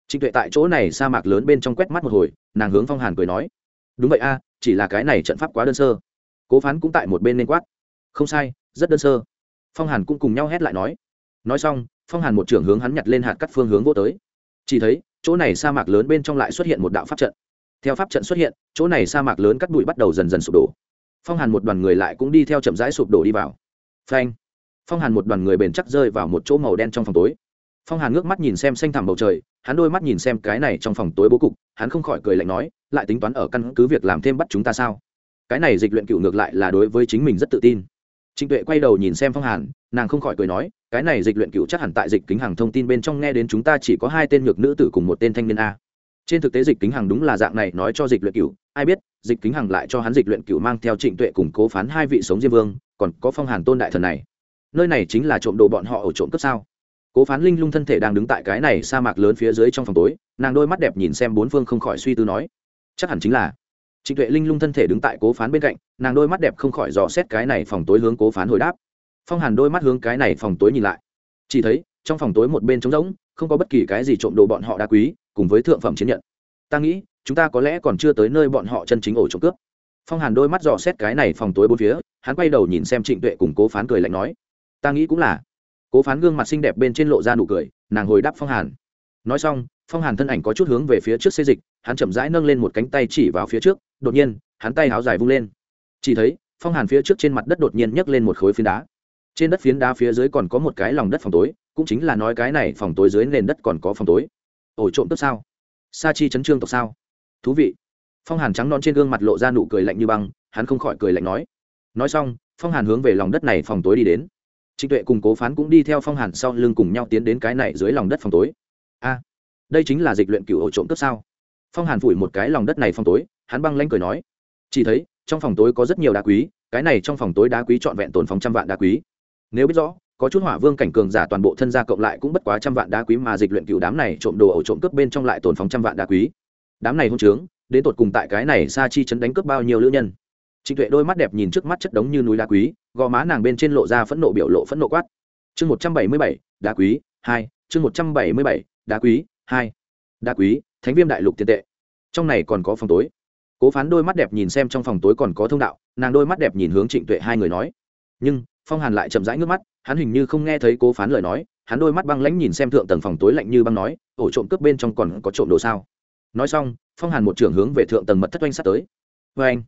Trịnh tuệ tại chỗ này sa mạc lớn bên trong quét mắt một hồi, nàng hướng phong hàn cười nói đúng vậy a, chỉ là cái này trận pháp quá đơn sơ. Cố phán cũng tại một bên nên quát. Không sai, rất đơn sơ. Phong hàn cũng cùng nhau hét lại nói. Nói xong, phong hàn một trưởng hướng hắn nhặt lên hạt cắt phương hướng vô tới. Chỉ thấy, chỗ này sa mạc lớn bên trong lại xuất hiện một đạo pháp trận. Theo pháp trận xuất hiện, chỗ này sa mạc lớn cắt bụi bắt đầu dần dần sụp đổ. Phong hàn một đoàn người lại cũng đi theo chậm rãi sụp đổ đi vào. Phanh! Phong hàn một đoàn người bền chắc rơi vào một chỗ màu đen trong phòng tối phong hàn ngước mắt nhìn xem xanh thẳm bầu trời, hắn đôi mắt nhìn xem cái này trong phòng tối bố cục, hắn không khỏi cười lạnh nói, lại tính toán ở căn cứ việc làm thêm bắt chúng ta sao? Cái này dịch luyện cựu ngược lại là đối với chính mình rất tự tin. Trịnh tuệ quay đầu nhìn xem phong hàn, nàng không khỏi cười nói, cái này dịch luyện cựu chắc hẳn tại dịch kính hàng thông tin bên trong nghe đến chúng ta chỉ có hai tên nhược nữ tử cùng một tên thanh niên a. Trên thực tế dịch kính hàng đúng là dạng này, nói cho dịch luyện cựu, ai biết, dịch kính hàng lại cho hắn dịch luyện cựu mang theo trịnh tuệ cùng cố phán hai vị sống diêm vương, còn có phong hàn tôn đại thần này. Nơi này chính là trộm đồ bọn họ ở trộm cướp sao? Cố phán linh lung thân thể đang đứng tại cái này sa mạc lớn phía dưới trong phòng tối, nàng đôi mắt đẹp nhìn xem bốn phương không khỏi suy tư nói, chắc hẳn chính là. Trịnh tuệ linh lung thân thể đứng tại cố phán bên cạnh, nàng đôi mắt đẹp không khỏi dò xét cái này phòng tối hướng cố phán hồi đáp. Phong hàn đôi mắt hướng cái này phòng tối nhìn lại. Chỉ thấy, trong phòng tối một bên trống rỗng, không có bất kỳ cái gì trộm đồ bọn họ đá quý, cùng với thượng phẩm chiến nhận. Ta nghĩ, chúng ta có lẽ còn chưa tới nơi bọn họ chân chính ổ trộm cướp. Phong hàn đôi mắt dò xét cái này phòng tối bốn phía, hắn quay đầu nhìn xem trịnh tuệ cùng cố phán cười lạnh nói, ta nghĩ cũng là cố phán gương mặt xinh đẹp bên trên lộ ra nụ cười, nàng hồi đáp phong hàn. Nói xong, phong hàn thân ảnh có chút hướng về phía trước xê dịch, hắn chậm rãi nâng lên một cánh tay chỉ vào phía trước, đột nhiên, hắn tay háo dài vung lên. Chỉ thấy, phong hàn phía trước trên mặt đất đột nhiên nhấc lên một khối phiến đá. Trên đất phiến đá phía dưới còn có một cái lòng đất phòng tối, cũng chính là nói cái này phòng tối dưới nền đất còn có phòng tối. Ổ trộm tức sao? Sa chi chấn trương tộc sao? Thú vị. Phong hàn trắng non trên gương mặt lộ ra nụ cười lạnh như băng, hắn không khỏi cười lạnh nói. Nói xong, phong hàn hướng về lòng đất này phòng tối đi đến trịnh tuệ cùng cố phán cũng đi theo phong hàn sau lưng cùng nhau tiến đến cái này dưới lòng đất phòng tối. A, đây chính là dịch luyện cựu ổ trộm cướp sao? Phong hàn phủi một cái lòng đất này phòng tối, hắn băng lanh cười nói. Chỉ thấy, trong phòng tối có rất nhiều đá quý, cái này trong phòng tối đá quý trọn vẹn tồn phòng trăm vạn đá quý. Nếu biết rõ, có chút hỏa vương cảnh cường giả toàn bộ thân gia cộng lại cũng bất quá trăm vạn đá quý mà dịch luyện cựu đám này trộm đồ ổ trộm cướp bên trong lại tồn phòng trăm vạn đá quý. Đám này hôn trướng, đến tột cùng tại cái này sa chi chấn đánh cướp bao nhiêu lữ nhân? Trịnh tuệ đôi mắt đẹp nhìn trước mắt chất đống như núi đá quý gò má nàng bên trên lộ ra phẫn nộ biểu lộ phẫn nộ quát. Chương một trăm bảy mươi bảy, đá quý, hai, chương một trăm bảy mươi bảy, đá quý, hai. Đá quý, thánh viêm đại lục tiền tệ. Trong này còn có phòng tối. Cố phán đôi mắt đẹp nhìn xem trong phòng tối còn có thông đạo, nàng đôi mắt đẹp nhìn hướng trịnh tuệ hai người nói. Nhưng, phong hàn lại chậm rãi ngước mắt, hắn hình như không nghe thấy cố phán lời nói, hắn đôi mắt băng lãnh nhìn xem thượng tầng phòng tối lạnh như băng nói, ổ trộm cướp bên trong còn có trộm đồ sao? Nói xong, phong hàn một trưởng hướng về thượng tầng mật thất oanh sắt tới. Vê anh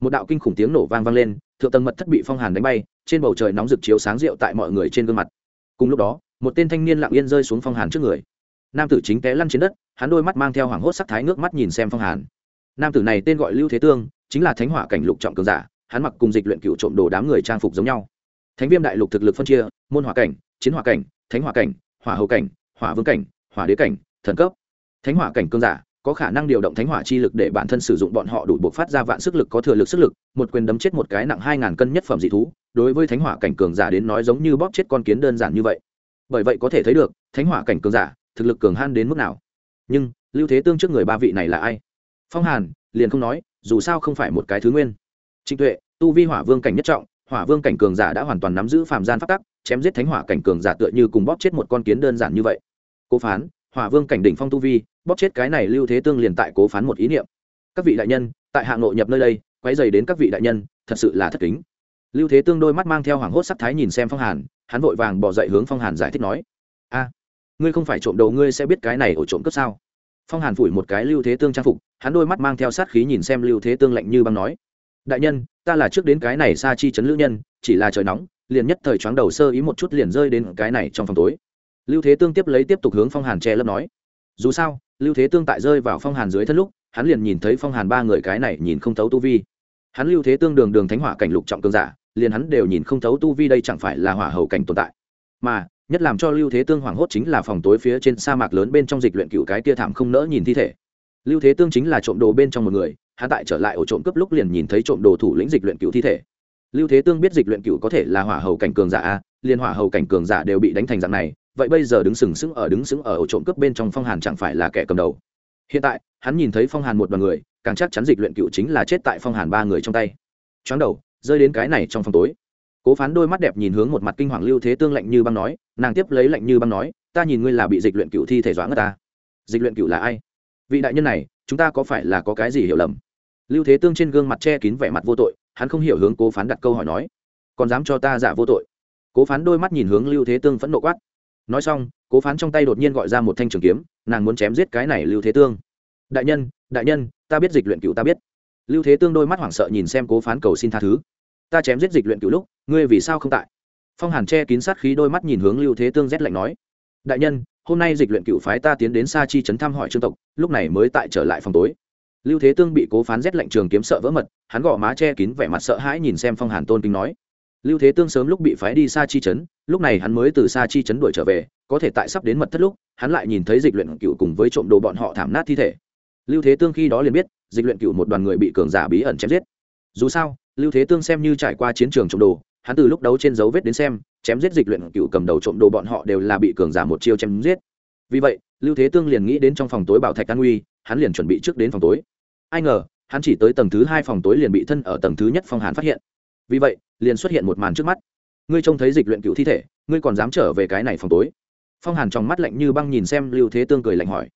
một đạo kinh khủng tiếng nổ vang vang lên thượng tầng mật thất bị phong hàn đánh bay, trên bầu trời nóng rực chiếu sáng rượu tại mọi người trên gương mặt. Cùng lúc đó, một tên thanh niên lặng yên rơi xuống phong hàn trước người. Nam tử chính té lăn trên đất, hắn đôi mắt mang theo hoảng hốt sắc thái nước mắt nhìn xem phong hàn. Nam tử này tên gọi lưu thế tương, chính là thánh hỏa cảnh lục trọng cường giả, hắn mặc cùng dịch luyện cựu trộm đồ đám người trang phục giống nhau. Thánh viêm đại lục thực lực phân chia, môn hỏa cảnh, chiến hỏa cảnh, thánh hỏa cảnh, hỏa hậu cảnh, hỏa vương cảnh hỏa đế cảnh, thần cấp. Thánh hỏa cảnh cường giả có khả năng điều động thánh hỏa chi lực để bản thân sử dụng bọn họ đủ buộc phát ra vạn sức lực có thừa lực sức lực, một quyền đấm chết một cái nặng hai ngàn cân nhất phẩm dị thú, đối với thánh hỏa cảnh cường giả đến nói giống như bóp chết con kiến đơn giản như vậy. Bởi vậy có thể thấy được, thánh hỏa cảnh cường giả, thực lực cường han đến mức nào. Nhưng, lưu thế tương trước người ba vị này là ai? Phong hàn, liền không nói, dù sao không phải một cái thứ nguyên. Trịnh tuệ, tu vi hỏa vương cảnh nhất trọng, hỏa vương cảnh cường giả đã hoàn toàn nắm giữ phàm gian phát tắc, chém giết thánh hỏa cảnh cường giả tựa như cùng bóp chết một con kiến đơn giản như vậy. Cố phán hỏa vương cảnh đỉnh phong tu vi, bóp chết cái này lưu thế tương liền tại cố phán một ý niệm. Các vị đại nhân, tại hạ nội nhập nơi đây, quấy dày đến các vị đại nhân, thật sự là thất kính. Lưu thế tương đôi mắt mang theo hoảng hốt sắc thái nhìn xem phong hàn, hắn vội vàng bỏ dậy hướng phong hàn giải thích nói, a, ngươi không phải trộm đầu ngươi sẽ biết cái này ổ trộm cướp sao? Phong hàn phủi một cái lưu thế tương trang phục, hắn đôi mắt mang theo sát khí nhìn xem lưu thế tương lạnh như băng nói, đại nhân, ta là trước đến cái này xa chi chấn lữ nhân, chỉ là trời nóng, liền nhất thời choáng đầu sơ ý một chút liền rơi đến cái này trong phòng tối lưu thế tương tiếp lấy tiếp tục hướng phong hàn che lấp nói. Dù sao, lưu thế tương tại rơi vào phong hàn dưới thân lúc, hắn liền nhìn thấy phong hàn ba người cái này nhìn không thấu tu vi. Hắn lưu thế tương đường đường thánh hỏa cảnh lục trọng cường giả, liền hắn đều nhìn không thấu tu vi đây chẳng phải là hỏa hầu cảnh tồn tại. Mà, nhất làm cho lưu thế tương hoảng hốt chính là phòng tối phía trên sa mạc lớn bên trong dịch luyện cựu cái kia thảm không nỡ nhìn thi thể. Lưu thế tương chính là trộm đồ bên trong một người, hắn tại trở lại ổ trộm cướp lúc liền nhìn thấy trộm đồ thủ lĩnh dịch luyện cựu thi thể. Lưu thế tương biết dịch luyện cựu có thể là hỏa hầu cảnh cường giả a, liền hỏa hầu cảnh cường giả đều bị đánh thành dạng này vậy bây giờ đứng sừng sững ở đứng sững ở ổ trộm cướp bên trong phong hàn chẳng phải là kẻ cầm đầu. Hiện tại, hắn nhìn thấy phong hàn một đoàn người, càng chắc chắn dịch luyện cựu chính là chết tại phong hàn ba người trong tay. Choáng đầu, rơi đến cái này trong phòng tối. Cố phán đôi mắt đẹp nhìn hướng một mặt kinh hoàng lưu thế tương lạnh như băng nói, nàng tiếp lấy lạnh như băng nói, ta nhìn ngươi là bị dịch luyện cựu thi thể doãn ta. Dịch luyện cựu là ai? Vị đại nhân này, chúng ta có phải là có cái gì hiểu lầm? Lưu thế tương trên gương mặt che kín vẻ mặt vô tội, hắn không hiểu hướng cố phán đặt câu hỏi nói, còn dám cho ta giả vô tội? Cố phán đôi mắt nhìn hướng lưu thế tương phẫn nộ quát nói xong, cố phán trong tay đột nhiên gọi ra một thanh trường kiếm, nàng muốn chém giết cái này lưu thế tương. Đại nhân đại nhân, ta biết dịch luyện cựu ta biết. Lưu thế tương đôi mắt hoảng sợ nhìn xem cố phán cầu xin tha thứ. Ta chém giết dịch luyện cựu lúc, ngươi vì sao không tại? Phong hàn che kín sát khí đôi mắt nhìn hướng lưu thế tương rét lạnh nói. Đại nhân, hôm nay dịch luyện cựu phái ta tiến đến sa chi trấn thăm hỏi trương tộc, lúc này mới tại trở lại phòng tối. Lưu thế tương bị cố phán rét lạnh trường kiếm sợ vỡ mật, hắn gõ má che kín vẻ mặt sợ hãi nhìn xem phong hàn tôn kính nói lưu thế tương sớm lúc bị phái đi xa chi trấn, lúc này hắn mới từ xa chi trấn đuổi trở về, có thể tại sắp đến mật thất lúc, hắn lại nhìn thấy dịch luyện cựu cùng với trộm đồ bọn họ thảm nát thi thể. Lưu thế tương khi đó liền biết, dịch luyện cựu một đoàn người bị cường giả bí ẩn chém giết. Dù sao, lưu thế tương xem như trải qua chiến trường trộm đồ, hắn từ lúc đấu trên dấu vết đến xem, chém giết dịch luyện cựu cầm đầu trộm đồ bọn họ đều là bị cường giả một chiêu chém giết. Vì vậy, lưu thế tương liền nghĩ đến trong phòng tối bảo thạch an nguy, hắn liền chuẩn bị trước đến phòng tối. Ai ngờ, hắn chỉ tới tầng thứ hai phòng tối liền bị thân ở tầng thứ nhất phong hàn phát hiện. Vì vậy liền xuất hiện một màn trước mắt. Ngươi trông thấy dịch luyện cựu thi thể, ngươi còn dám trở về cái này phòng tối? Phong hàn trong mắt lạnh như băng nhìn xem lưu thế tương cười lạnh hỏi.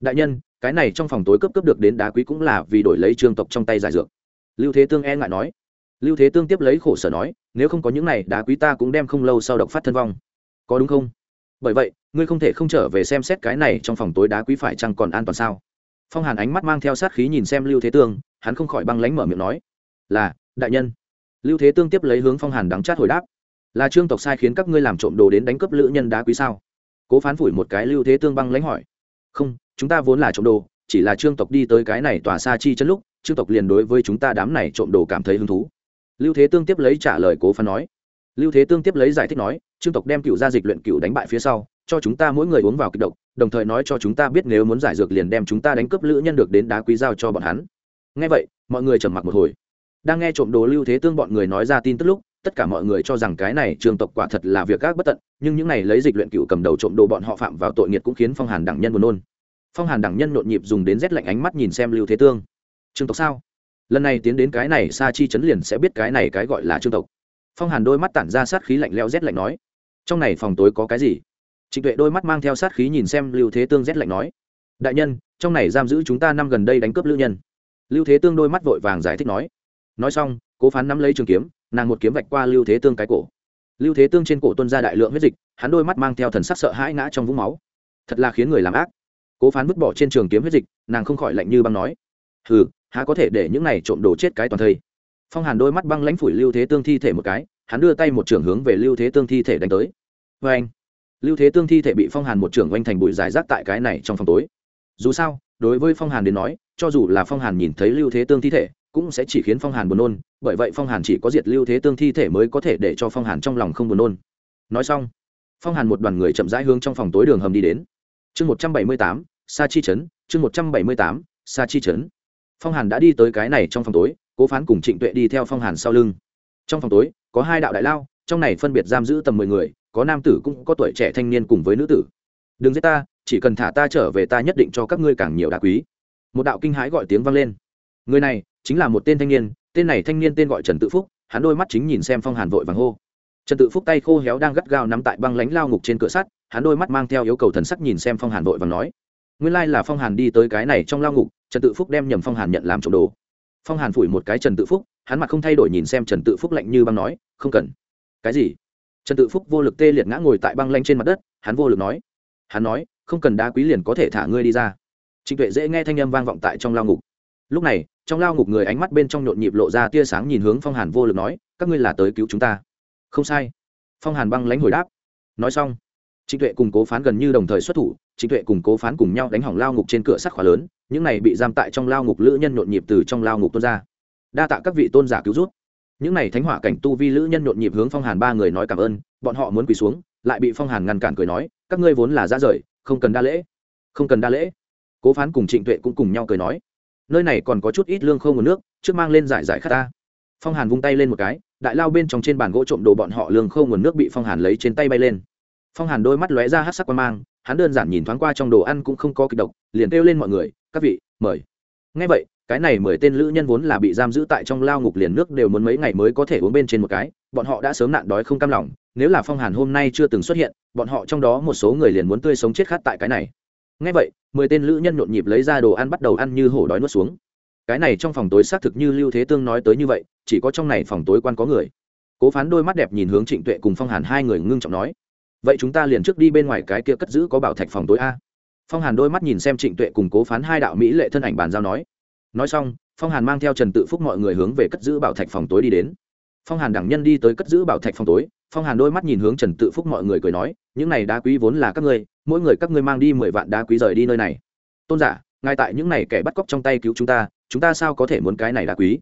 Đại nhân, cái này trong phòng tối cấp cấp được đến đá quý cũng là vì đổi lấy trương tộc trong tay giải dược. Lưu thế tương e ngại nói. Lưu thế tương tiếp lấy khổ sở nói, nếu không có những này, đá quý ta cũng đem không lâu sau độc phát thân vong. Có đúng không? Bởi vậy, ngươi không thể không trở về xem xét cái này trong phòng tối đá quý phải chăng còn an toàn sao? Phong hàn ánh mắt mang theo sát khí nhìn xem lưu thế tương, hắn không khỏi băng lánh mở miệng nói. Là, đại nhân lưu thế tương tiếp lấy hướng phong hàn đắng chát hồi đáp. Là trương tộc sai khiến các ngươi làm trộm đồ đến đánh cướp lữ nhân đá quý sao? Cố phán phủi một cái lưu thế tương băng lãnh hỏi. Không, chúng ta vốn là trộm đồ, chỉ là trương tộc đi tới cái này tòa xa chi chân lúc, trương tộc liền đối với chúng ta đám này trộm đồ cảm thấy hứng thú. Lưu thế tương tiếp lấy trả lời cố phán nói. Lưu thế tương tiếp lấy giải thích nói, trương tộc đem cựu gia dịch luyện cựu đánh bại phía sau, cho chúng ta mỗi người uống vào kịch độc, đồng thời nói cho chúng ta biết nếu muốn giải dược liền đem chúng ta đánh cướp lữ nhân được đến đá quý giao cho bọn hắn. Nghe vậy, mọi người trầm mặc một hồi đang nghe trộm đồ lưu thế tương bọn người nói ra tin tức lúc, tất cả mọi người cho rằng cái này trường tộc quả thật là việc gác bất tận, nhưng những này lấy dịch luyện cựu cầm đầu trộm đồ bọn họ phạm vào tội nghiệt cũng khiến phong hàn đẳng nhân buồn nôn. Phong hàn đẳng nhân nhộn nhịp dùng đến rét lạnh ánh mắt nhìn xem lưu thế tương. Trương tộc sao? Lần này tiến đến cái này sa chi chấn liền sẽ biết cái này cái gọi là trương tộc. Phong hàn đôi mắt tản ra sát khí lạnh leo rét lạnh nói. Trong này phòng tối có cái gì? Trịnh tuệ đôi mắt mang theo sát khí nhìn xem lưu thế tương rét lạnh nói. Đại nhân, trong này giam giữ chúng ta năm gần đây đánh cướp lưu nhân. Lưu thế tương đôi mắt vội vàng giải thích nói nói xong, cố phán nắm lấy trường kiếm, nàng một kiếm vạch qua lưu thế tương cái cổ. Lưu thế tương trên cổ tuân ra đại lượng huyết dịch, hắn đôi mắt mang theo thần sắc sợ hãi ngã trong vũng máu. Thật là khiến người làm ác. Cố phán vứt bỏ trên trường kiếm huyết dịch, nàng không khỏi lạnh như băng nói, hừ, há có thể để những này trộm đồ chết cái toàn thây? Phong hàn đôi mắt băng lãnh phủi lưu thế tương thi thể một cái, hắn đưa tay một trường hướng về lưu thế tương thi thể đánh tới. Vê anh, lưu thế tương thi thể bị phong hàn một trường oanh thành bụi dài rác tại cái này trong phòng tối. Dù sao, đối với phong hàn đến nói, cho dù là phong hàn nhìn thấy lưu thế tương thi thể cũng sẽ chỉ khiến phong hàn buồn nôn, bởi vậy phong hàn chỉ có diệt lưu thế tương thi thể mới có thể để cho phong hàn trong lòng không buồn nôn. Nói xong, phong hàn một đoàn người chậm rãi hướng trong phòng tối đường hầm đi đến. Chương một trăm bảy mươi tám, sa chi trấn, chương một trăm bảy mươi tám, sa chi trấn. Phong hàn đã đi tới cái này trong phòng tối, cố phán cùng trịnh tuệ đi theo phong hàn sau lưng. Trong phòng tối, có hai đạo đại lao, trong này phân biệt giam giữ tầm mười người, có nam tử cũng có tuổi trẻ thanh niên cùng với nữ tử. Đừng giết ta, chỉ cần thả ta trở về ta nhất định cho các ngươi càng nhiều đá quý. Một đạo kinh hãi gọi tiếng vang lên. Người này chính là một tên thanh niên, tên này thanh niên tên gọi trần tự phúc, hắn đôi mắt chính nhìn xem phong hàn vội vàng hô. Trần tự phúc tay khô héo đang gắt gao nắm tại băng lánh lao ngục trên cửa sắt, hắn đôi mắt mang theo yêu cầu thần sắc nhìn xem phong hàn vội vàng nói. Nguyên lai là phong hàn đi tới cái này trong lao ngục, trần tự phúc đem nhầm phong hàn nhận làm trộm đồ. Phong hàn phủi một cái trần tự phúc, hắn mặt không thay đổi nhìn xem trần tự phúc lạnh như băng nói, không cần. Cái gì? Trần tự phúc vô lực tê liệt ngã ngồi tại băng lanh trên mặt đất, hắn vô lực nói. Hắn nói, không cần đá quý liền có thể thả ngươi đi ra. Trịnh tuệ dễ nghe thanh âm vang vọng tại trong lao ngục lúc này, trong lao ngục người ánh mắt bên trong nhộn nhịp lộ ra tia sáng nhìn hướng phong hàn vô lực nói, các ngươi là tới cứu chúng ta. Không sai. Phong hàn băng lãnh hồi đáp. Nói xong, trịnh tuệ cùng cố phán gần như đồng thời xuất thủ, trịnh tuệ cùng cố phán cùng nhau đánh hỏng lao ngục trên cửa sắt khóa lớn, những này bị giam tại trong lao ngục lữ nhân nhộn nhịp từ trong lao ngục tuôn ra. Đa tạ các vị tôn giả cứu rút những này thánh hỏa cảnh tu vi lữ nhân nhộn nhịp hướng phong hàn ba người nói cảm ơn, bọn họ muốn quỳ xuống, lại bị phong hàn ngăn cản cười nói, các ngươi vốn là ra rời, không cần đa lễ. Không cần đa lễ. Cố phán cùng trịnh tuệ cũng cùng nhau cười nói nơi này còn có chút ít lương không nguồn nước, trước mang lên giải giải khát ta. Phong hàn vung tay lên một cái, đại lao bên trong trên bàn gỗ trộm đồ bọn họ lương khô nguồn nước bị phong hàn lấy trên tay bay lên. Phong hàn đôi mắt lóe ra hát sắc quan mang, hắn đơn giản nhìn thoáng qua trong đồ ăn cũng không có kịch độc, liền kêu lên mọi người, các vị, mời. Ngay vậy, cái này mười tên lữ nhân vốn là bị giam giữ tại trong lao ngục liền nước đều muốn mấy ngày mới có thể uống bên trên một cái, bọn họ đã sớm nạn đói không cam lòng, nếu là phong hàn hôm nay chưa từng xuất hiện, bọn họ trong đó một số người liền muốn tươi sống chết khát tại cái này ngay vậy, mười tên lữ nhân nhộn nhịp lấy ra đồ ăn bắt đầu ăn như hổ đói nuốt xuống. Cái này trong phòng tối xác thực như lưu thế tương nói tới như vậy, chỉ có trong này phòng tối quan có người. Cố phán đôi mắt đẹp nhìn hướng trịnh tuệ cùng phong hàn hai người ngưng trọng nói, vậy chúng ta liền trước đi bên ngoài cái kia cất giữ có bảo thạch phòng tối a. Phong hàn đôi mắt nhìn xem trịnh tuệ cùng cố phán hai đạo mỹ lệ thân ảnh bàn giao nói nói xong, phong hàn mang theo trần tự phúc mọi người hướng về cất giữ bảo thạch phòng tối đi đến. Phong hàn đẳng nhân đi tới cất giữ bảo thạch phòng tối phong hàn đôi mắt nhìn hướng trần tự phúc mọi người cười nói, những này đá quý vốn là các ngươi, mỗi người các ngươi mang đi mười vạn đá quý rời đi nơi này. Tôn giả ngay tại những này kẻ bắt cóc trong tay cứu chúng ta chúng ta sao có thể muốn cái này đá quý?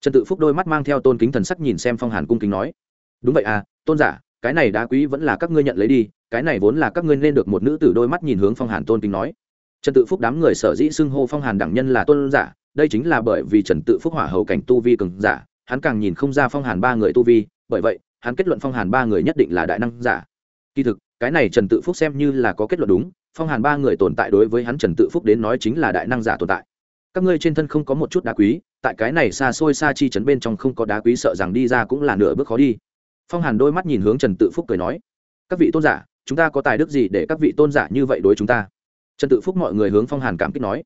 Trần tự phúc đôi mắt mang theo tôn kính thần sắc nhìn xem phong hàn cung kính nói, đúng vậy à tôn giả, cái này đá quý vẫn là các ngươi nhận lấy đi, cái này vốn là các ngươi nên được một nữ tử đôi mắt nhìn hướng phong hàn tôn kính nói. Trần tự phúc đám người sở dĩ xưng hô phong hàn đẳng nhân là tôn giả, đây chính là bởi vì trần tự phúc hỏa hầu cảnh tu vi cường giả, hắn càng nhìn không ra phong hàn ba người tu vi, bởi vậy hắn kết luận phong hàn ba người nhất định là đại năng giả. Kỳ thực, cái này trần tự phúc xem như là có kết luận đúng, phong hàn ba người tồn tại đối với hắn trần tự phúc đến nói chính là đại năng giả tồn tại. Các ngươi trên thân không có một chút đá quý, tại cái này xa xôi xa chi chấn bên trong không có đá quý sợ rằng đi ra cũng là nửa bước khó đi. Phong hàn đôi mắt nhìn hướng trần tự phúc cười nói, các vị tôn giả, chúng ta có tài đức gì để các vị tôn giả như vậy đối chúng ta? Trần tự phúc mọi người hướng phong hàn cảm kích nói,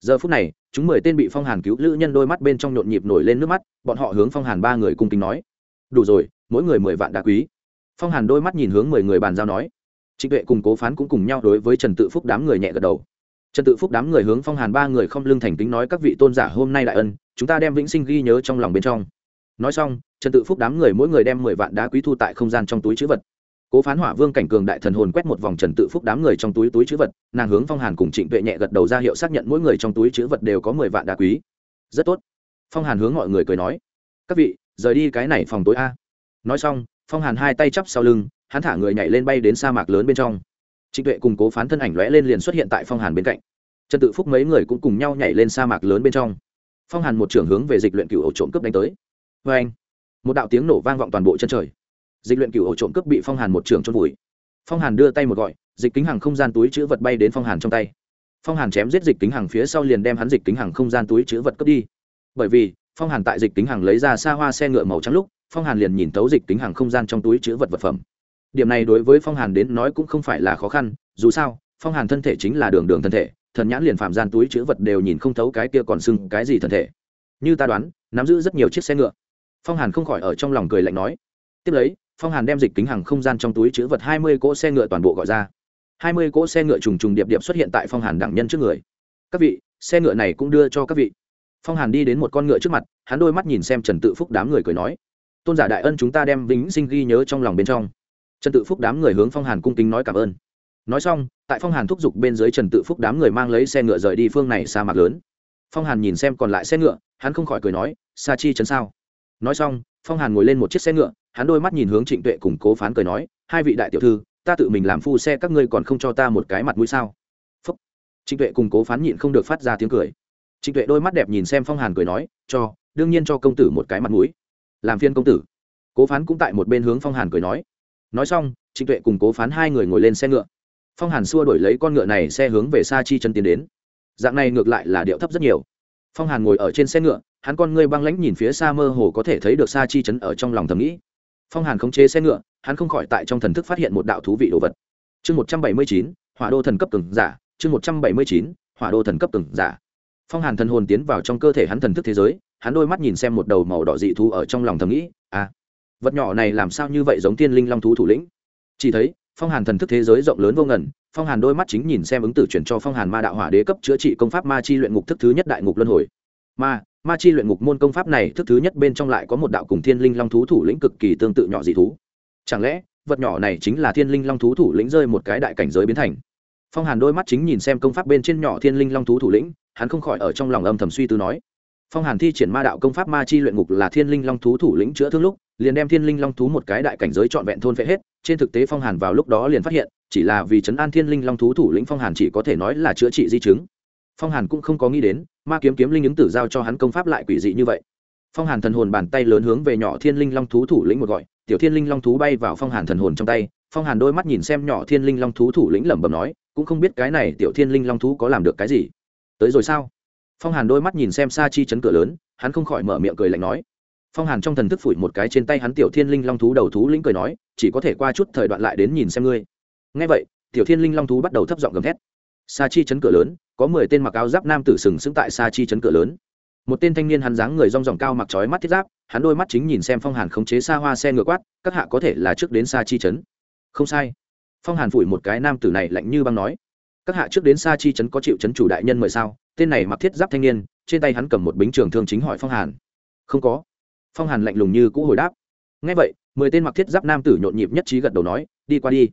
giờ phút này, chúng mười tên bị phong hàn cứu lữ nhân đôi mắt bên trong nhộn nhịp nổi lên nước mắt, bọn họ hướng phong hàn ba người cung kính nói, đủ rồi mỗi người mười vạn đá quý. Phong hàn đôi mắt nhìn hướng mười người bàn giao nói. Trịnh tuệ cùng cố phán cũng cùng nhau đối với trần tự phúc đám người nhẹ gật đầu. Trần tự phúc đám người hướng phong hàn ba người không lưng thành kính nói, các vị tôn giả hôm nay đại ân, chúng ta đem vĩnh sinh ghi nhớ trong lòng bên trong. Nói xong, trần tự phúc đám người mỗi người đem mười vạn đá quý thu tại không gian trong túi chữ vật. Cố phán hỏa vương cảnh cường đại thần hồn quét một vòng trần tự phúc đám người trong túi túi chữ vật, nàng hướng phong hàn cùng trịnh tuệ nhẹ gật đầu ra hiệu xác nhận mỗi người trong túi chữ vật đều có mười vạn đá quý. Rất tốt. Phong hàn hướng mọi người cười nói, các vị, rời đi cái này phòng tối a nói xong, phong hàn hai tay chắp sau lưng, hắn thả người nhảy lên bay đến sa mạc lớn bên trong. Trịnh tuệ cùng cố phán thân ảnh lóe lên liền xuất hiện tại phong hàn bên cạnh. Trần tự phúc mấy người cũng cùng nhau nhảy lên sa mạc lớn bên trong. Phong hàn một trưởng hướng về dịch luyện cựu ổ trộm cướp đánh tới. Vê anh, một đạo tiếng nổ vang vọng toàn bộ chân trời. Dịch luyện cựu ổ trộm cướp bị phong hàn một trưởng trôn vùi. Phong hàn đưa tay một gọi, dịch kính hàng không gian túi chữ vật bay đến phong hàn trong tay. Phong hàn chém giết dịch kính hàng phía sau liền đem hắn dịch kính hàng không gian túi chữ vật cướp đi. Bởi vì, phong hàn tại dịch kính hàng lấy ra xa hoa xe ngựa màu trắng lúc phong hàn liền nhìn tấu dịch kính hàng không gian trong túi chữ vật vật phẩm. Điểm này đối với phong hàn đến nói cũng không phải là khó khăn, dù sao, phong hàn thân thể chính là đường đường thân thể, thần nhãn liền phạm gian túi chữ vật đều nhìn không thấu cái kia còn sưng cái gì thân thể. Như ta đoán, nắm giữ rất nhiều chiếc xe ngựa. Phong hàn không khỏi ở trong lòng cười lạnh nói. Tiếp lấy, phong hàn đem dịch kính hàng không gian trong túi chữ vật hai mươi cỗ xe ngựa toàn bộ gọi ra. Hai mươi cỗ xe ngựa trùng trùng điệp điệp xuất hiện tại phong hàn đẳng nhân trước người. Các vị, xe ngựa này cũng đưa cho các vị. Phong hàn đi đến một con ngựa trước mặt, hắn đôi mắt nhìn xem trần tự phúc đám người cười nói tôn giả đại ân chúng ta đem vĩnh sinh ghi nhớ trong lòng bên trong. Trần tự phúc đám người hướng phong hàn cung kính nói cảm ơn. Nói xong, tại phong hàn thúc giục bên dưới trần tự phúc đám người mang lấy xe ngựa rời đi phương này sa mạc lớn. Phong hàn nhìn xem còn lại xe ngựa, hắn không khỏi cười nói, sa chi chấn sao? Nói xong, phong hàn ngồi lên một chiếc xe ngựa, hắn đôi mắt nhìn hướng trịnh tuệ cùng cố phán cười nói, hai vị đại tiểu thư, ta tự mình làm phu xe các ngươi còn không cho ta một cái mặt mũi sao? Phúc. Trịnh tuệ cùng cố phán nhịn không được phát ra tiếng cười. Trịnh tuệ đôi mắt đẹp nhìn xem phong hàn cười nói, cho, đương nhiên cho công tử một cái mặt mũi làm phiên công tử. Cố phán cũng tại một bên hướng phong hàn cười nói. Nói xong, trịnh tuệ cùng cố phán hai người ngồi lên xe ngựa. Phong hàn xua đổi lấy con ngựa này xe hướng về xa chi chân tiến đến. Dạng này ngược lại là điệu thấp rất nhiều. Phong hàn ngồi ở trên xe ngựa, hắn con ngươi băng lãnh nhìn phía xa mơ hồ có thể thấy được xa chi chấn ở trong lòng thầm nghĩ. Phong hàn khống chế xe ngựa, hắn không khỏi tại trong thần thức phát hiện một đạo thú vị đồ vật. Chương một trăm bảy mươi chín, hỏa đô thần cấp từng giả, chương một trăm bảy mươi chín, hỏa đô thần cấp từng giả. Phong hàn thần hồn tiến vào trong cơ thể hắn thần thức thế giới hắn đôi mắt nhìn xem một đầu màu đỏ dị thú ở trong lòng thầm nghĩ à vật nhỏ này làm sao như vậy giống tiên linh long thú thủ lĩnh? Chỉ thấy, phong hàn thần thức thế giới rộng lớn vô ngần, phong hàn đôi mắt chính nhìn xem ứng tử chuyển cho phong hàn ma đạo hỏa đế cấp chữa trị công pháp ma chi luyện ngục thức thứ nhất đại ngục luân hồi. Ma ma chi luyện ngục môn công pháp này thức thứ nhất bên trong lại có một đạo cùng thiên linh long thú thủ lĩnh cực kỳ tương tự nhỏ dị thú. Chẳng lẽ, vật nhỏ này chính là thiên linh long thú thủ lĩnh rơi một cái đại cảnh giới biến thành? Phong hàn đôi mắt chính nhìn xem công pháp bên trên nhỏ thiên linh long thú thủ lĩnh, hắn không khỏi ở trong lòng âm thầm suy tư nói phong hàn thi triển ma đạo công pháp ma chi luyện ngục là thiên linh long thú thủ lĩnh chữa thương lúc, liền đem thiên linh long thú một cái đại cảnh giới trọn vẹn thôn phệ hết, trên thực tế phong hàn vào lúc đó liền phát hiện, chỉ là vì chấn an thiên linh long thú thủ lĩnh phong hàn chỉ có thể nói là chữa trị di chứng. Phong hàn cũng không có nghĩ đến, ma kiếm kiếm linh ứng tử giao cho hắn công pháp lại quỷ dị như vậy. Phong hàn thần hồn bàn tay lớn hướng về nhỏ thiên linh long thú thủ lĩnh một gọi, tiểu thiên linh long thú bay vào phong hàn thần hồn trong tay, phong hàn đôi mắt nhìn xem nhỏ thiên linh long thú thủ lĩnh lẩm bẩm nói, cũng không biết cái này tiểu thiên linh long thú có làm được cái gì. Tới rồi sao? Phong hàn đôi mắt nhìn xem xa chi chấn cửa lớn, hắn không khỏi mở miệng cười lạnh nói. Phong hàn trong thần thức phủi một cái trên tay hắn tiểu thiên linh long thú đầu thú lĩnh cười nói, chỉ có thể qua chút thời đoạn lại đến nhìn xem ngươi. Ngay vậy, tiểu thiên linh long thú bắt đầu thấp giọng gầm thét. Sa chi chấn cửa lớn, có mười tên mặc áo giáp nam tử sừng sững tại sa chi chấn cửa lớn. Một tên thanh niên hắn dáng người rong ròng cao mặc trói mắt thiết giáp, hắn đôi mắt chính nhìn xem phong hàn khống chế xa hoa xe ngựa quát, các hạ có thể là trước đến sa chi chấn. Không sai. Phong hàn phủi một cái nam tử này lạnh như băng nói. Các hạ trước đến sa chi chấn có chịu chấn chủ đại nhân mời sao? Tên này mặc thiết giáp thanh niên, trên tay hắn cầm một bính trường thương chính hỏi phong hàn. Không có. Phong hàn lạnh lùng như cũ hồi đáp. Ngay vậy, mười tên mặc thiết giáp nam tử nhộn nhịp nhất trí gật đầu nói, đi qua đi.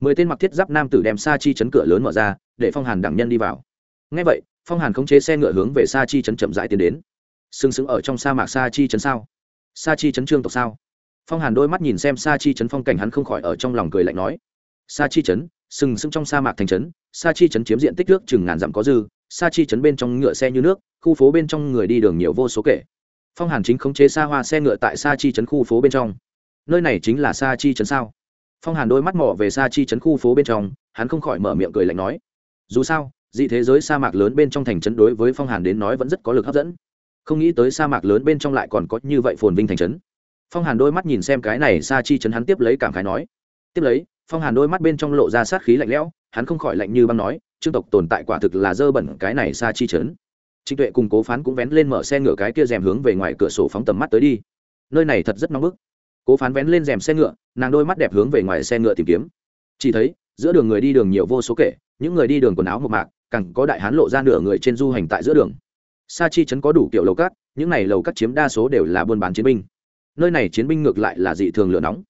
Mười tên mặc thiết giáp nam tử đem sa chi chấn cửa lớn mở ra, để phong hàn đẳng nhân đi vào. Ngay vậy, phong hàn khống chế xe ngựa hướng về sa chi chấn chậm rãi tiến đến. Sừng sững ở trong sa mạc sa chi chấn sao? Sa chi chấn trương tộc sao? Phong hàn đôi mắt nhìn xem sa chi chấn phong cảnh hắn không khỏi ở trong lòng cười lạnh nói. Sa chi chấn, sừng sững trong sa mạc thành trấn, sa chi chấn chiếm diện tích nước chừng ngàn dặm có dư sa chi chấn bên trong ngựa xe như nước, khu phố bên trong người đi đường nhiều vô số kể. Phong hàn chính khống chế xa hoa xe ngựa tại sa chi chấn khu phố bên trong. Nơi này chính là sa chi chấn sao? Phong hàn đôi mắt mỏ về sa chi chấn khu phố bên trong, hắn không khỏi mở miệng cười lạnh nói, dù sao, dị thế giới sa mạc lớn bên trong thành trấn đối với phong hàn đến nói vẫn rất có lực hấp dẫn. Không nghĩ tới sa mạc lớn bên trong lại còn có như vậy phồn vinh thành trấn. Phong hàn đôi mắt nhìn xem cái này sa chi chấn hắn tiếp lấy cảm khái nói. Tiếp lấy, phong hàn đôi mắt bên trong lộ ra sát khí lạnh lẽo, hắn không khỏi lạnh như băng nói trương tộc tồn tại quả thực là dơ bẩn cái này sa chi chấn. Trịnh tuệ cùng cố phán cũng vén lên mở xe ngựa cái kia rèm hướng về ngoài cửa sổ phóng tầm mắt tới đi. Nơi này thật rất nóng bức. Cố phán vén lên rèm xe ngựa, nàng đôi mắt đẹp hướng về ngoài xe ngựa tìm kiếm. Chỉ thấy, giữa đường người đi đường nhiều vô số kể, những người đi đường quần áo một mạc càng có đại hán lộ ra nửa người trên du hành tại giữa đường. Sa chi trấn có đủ kiểu lầu cát, những này lầu cát chiếm đa số đều là buôn bán chiến binh. Nơi này chiến binh ngược lại là dị thường lửa nóng.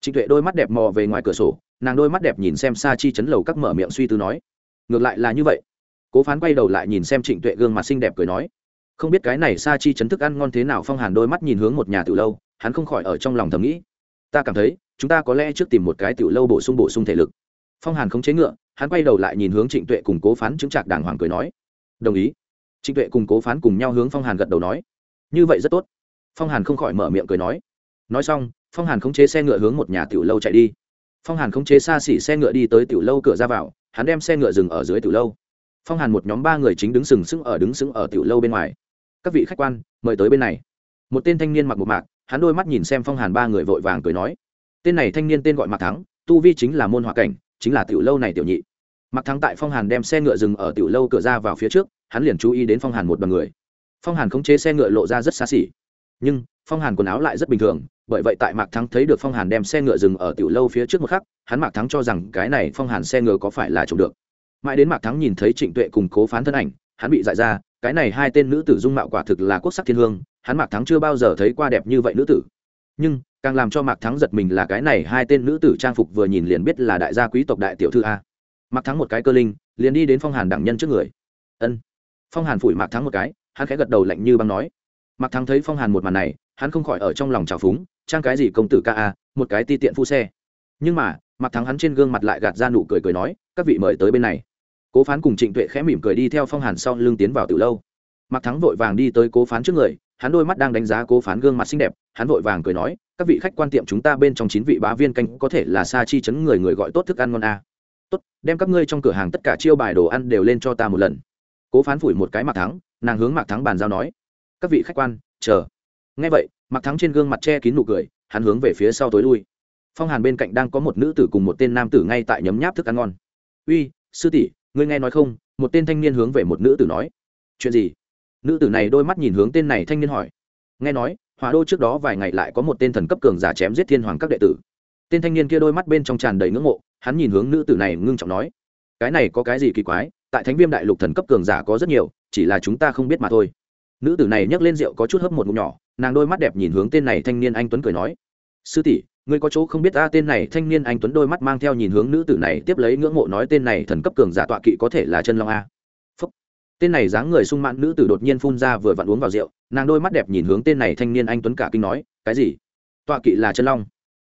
Trịnh tuệ đôi mắt đẹp mò về ngoài cửa sổ, nàng đôi mắt đẹp nhìn xem sa chi trấn lầu các mở miệng suy tư nói ngược lại là như vậy. Cố phán quay đầu lại nhìn xem trịnh tuệ gương mặt xinh đẹp cười nói, không biết cái này sa chi chấn thức ăn ngon thế nào? Phong hàn đôi mắt nhìn hướng một nhà từ lâu, hắn không khỏi ở trong lòng thầm nghĩ, ta cảm thấy, chúng ta có lẽ trước tìm một cái tiểu lâu bổ sung bổ sung thể lực. Phong hàn không chế ngựa, hắn quay đầu lại nhìn hướng trịnh tuệ cùng cố phán chứng trạc đàng hoàng cười nói, đồng ý. Trịnh tuệ cùng cố phán cùng nhau hướng phong hàn gật đầu nói, như vậy rất tốt. Phong hàn không khỏi mở miệng cười nói nói xong, phong hàn khống chế xe ngựa hướng một nhà tiểu lâu chạy đi. Phong hàn khống chế xa xỉ xe ngựa đi tới tiểu lâu cửa ra vào hắn đem xe ngựa dừng ở dưới tiểu lâu. Phong hàn một nhóm ba người chính đứng sừng sững ở đứng sững ở tiểu lâu bên ngoài. Các vị khách quan, mời tới bên này. Một tên thanh niên mặc một mạc, hắn đôi mắt nhìn xem phong hàn ba người vội vàng cười nói, tên này thanh niên tên gọi mạc thắng, tu vi chính là môn họa cảnh, chính là tiểu lâu này tiểu nhị. Mạc thắng tại phong hàn đem xe ngựa dừng ở tiểu lâu cửa ra vào phía trước, hắn liền chú ý đến phong hàn một bằng người. Phong hàn khống chế xe ngựa lộ ra rất xa xỉ. Nhưng phong hàn quần áo lại rất bình thường, bởi vậy tại mạc thắng thấy được phong hàn đem xe ngựa dừng ở tiểu lâu phía trước một khắc, hắn mạc thắng cho rằng cái này phong hàn xe ngựa có phải là trộm được. Mãi đến mạc thắng nhìn thấy trịnh tuệ cùng cố phán thân ảnh, hắn bị dại ra, cái này hai tên nữ tử dung mạo quả thực là quốc sắc thiên hương, hắn mạc thắng chưa bao giờ thấy qua đẹp như vậy nữ tử. Nhưng, càng làm cho mạc thắng giật mình là cái này hai tên nữ tử trang phục vừa nhìn liền biết là đại gia quý tộc đại tiểu thư a. Mạc thắng một cái cơ linh, liền đi đến phong hàn đẳng nhân trước người. Ân. Phong hàn phủi mạc thắng một cái, hắn khẽ gật đầu lạnh như băng nói. Mạc thắng thấy phong hàn một màn này hắn không khỏi ở trong lòng trào phúng, trang cái gì công tử ca a, một cái ti tiện phu xe. Nhưng mà mặt thắng hắn trên gương mặt lại gạt ra nụ cười cười nói, các vị mời tới bên này. Cố phán cùng trịnh tuệ khẽ mỉm cười đi theo phong hàn sau lưng tiến vào từ lâu. Mặt thắng vội vàng đi tới cố phán trước người, hắn đôi mắt đang đánh giá cố phán gương mặt xinh đẹp, hắn vội vàng cười nói, các vị khách quan tiệm chúng ta bên trong chín vị bá viên canh có thể là xa chi chấn người người gọi tốt thức ăn ngon a. Tốt, đem các ngươi trong cửa hàng tất cả chiêu bài đồ ăn đều lên cho ta một lần. Cố phán phủi một cái mặt thắng, nàng hướng mặt thắng bàn giao nói, các vị khách quan, chờ ngay vậy, mạc thắng trên gương mặt che kín nụ cười, hắn hướng về phía sau tối lui. Phong hàn bên cạnh đang có một nữ tử cùng một tên nam tử ngay tại nhấm nháp thức ăn ngon. Uy, sư tỷ, ngươi nghe nói không? Một tên thanh niên hướng về một nữ tử nói. Chuyện gì? Nữ tử này đôi mắt nhìn hướng tên này thanh niên hỏi. Nghe nói, hỏa đô trước đó vài ngày lại có một tên thần cấp cường giả chém giết thiên hoàng các đệ tử. Tên thanh niên kia đôi mắt bên trong tràn đầy ngưỡng mộ, hắn nhìn hướng nữ tử này ngưng trọng nói. Cái này có cái gì kỳ quái, tại thánh viêm đại lục thần cấp cường giả có rất nhiều, chỉ là chúng ta không biết mà thôi nữ tử này nhấc lên rượu có chút hấp một ngụm nhỏ, nàng đôi mắt đẹp nhìn hướng tên này thanh niên anh tuấn cười nói, sư tỷ, ngươi có chỗ không biết ta tên này thanh niên anh tuấn đôi mắt mang theo nhìn hướng nữ tử này, tiếp lấy ngưỡng mộ nói tên này thần cấp cường giả tọa kỵ có thể là chân long a. Phúc. tên này dáng người sung mãn nữ tử đột nhiên phun ra vừa vặn uống vào rượu, nàng đôi mắt đẹp nhìn hướng tên này thanh niên anh tuấn cả kinh nói, cái gì? Tọa kỵ là chân long?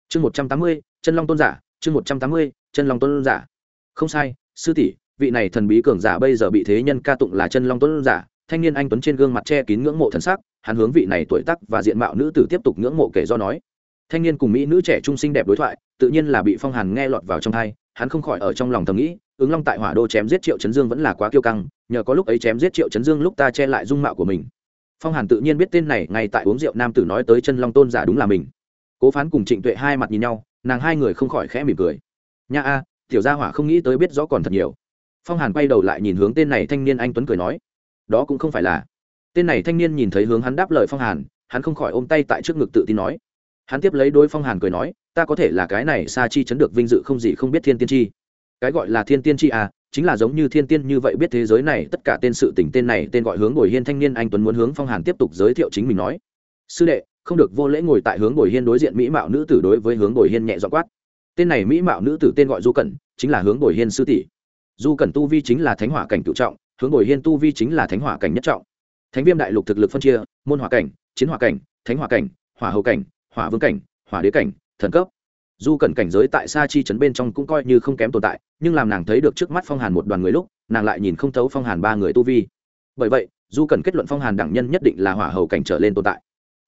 Chương một trăm tám mươi, chân long tôn giả, chương một trăm tám mươi, chân long tôn giả. Không sai, sư tỷ, vị này thần bí cường giả bây giờ bị thế nhân ca tụng là chân long tôn giả thanh niên anh tuấn trên gương mặt che kín ngưỡng mộ thần sắc, hắn hướng vị này tuổi tắc và diện mạo nữ tử tiếp tục ngưỡng mộ kể do nói. Thanh niên cùng mỹ nữ trẻ trung sinh đẹp đối thoại, tự nhiên là bị phong hàn nghe lọt vào trong thai hắn không khỏi ở trong lòng thầm nghĩ, ứng long tại hỏa đô chém giết triệu chấn dương vẫn là quá kiêu căng, nhờ có lúc ấy chém giết triệu chấn dương lúc ta che lại dung mạo của mình. Phong hàn tự nhiên biết tên này, ngay tại uống rượu nam tử nói tới chân long tôn giả đúng là mình. Cố phán cùng trịnh tuệ hai mặt nhìn nhau, nàng hai người không khỏi khẽ mỉm cười. Nha a, tiểu gia hỏa không nghĩ tới biết rõ còn thật nhiều. Phong hàn quay đầu lại nhìn hướng tên này thanh niên anh tuấn cười nói đó cũng không phải là. Tên này thanh niên nhìn thấy hướng hắn đáp lời phong hàn, hắn không khỏi ôm tay tại trước ngực tự tin nói. Hắn tiếp lấy đối phong hàn cười nói, ta có thể là cái này sa chi chấn được vinh dự không gì không biết thiên tiên chi. Cái gọi là thiên tiên chi à chính là giống như thiên tiên như vậy biết thế giới này, tất cả tên sự tỉnh tên này tên gọi hướng ngồi hiên thanh niên anh tuấn muốn hướng phong hàn tiếp tục giới thiệu chính mình nói. Sư đệ, không được vô lễ ngồi tại hướng ngồi hiên đối diện mỹ mạo nữ tử đối với hướng ngồi hiên nhẹ dọ quát. Tên này mỹ mạo nữ tử tên gọi du cẩn, chính là hướng ngồi hiên sư tỷ. Du cẩn tu vi chính là thánh hỏa cảnh cựu trọng hướng Bồi hiên tu vi chính là thánh hỏa cảnh nhất trọng. Thánh viêm đại lục thực lực phân chia, môn hỏa cảnh, chiến hỏa cảnh, thánh hỏa cảnh, hỏa hậu cảnh, hỏa vương cảnh, hỏa đế cảnh, thần cấp. Du cẩn cảnh giới tại sa chi trấn bên trong cũng coi như không kém tồn tại, nhưng làm nàng thấy được trước mắt phong hàn một đoàn người lúc, nàng lại nhìn không thấu phong hàn ba người tu vi. Bởi vậy du cẩn kết luận phong hàn đẳng nhân nhất định là hỏa hầu cảnh trở lên tồn tại.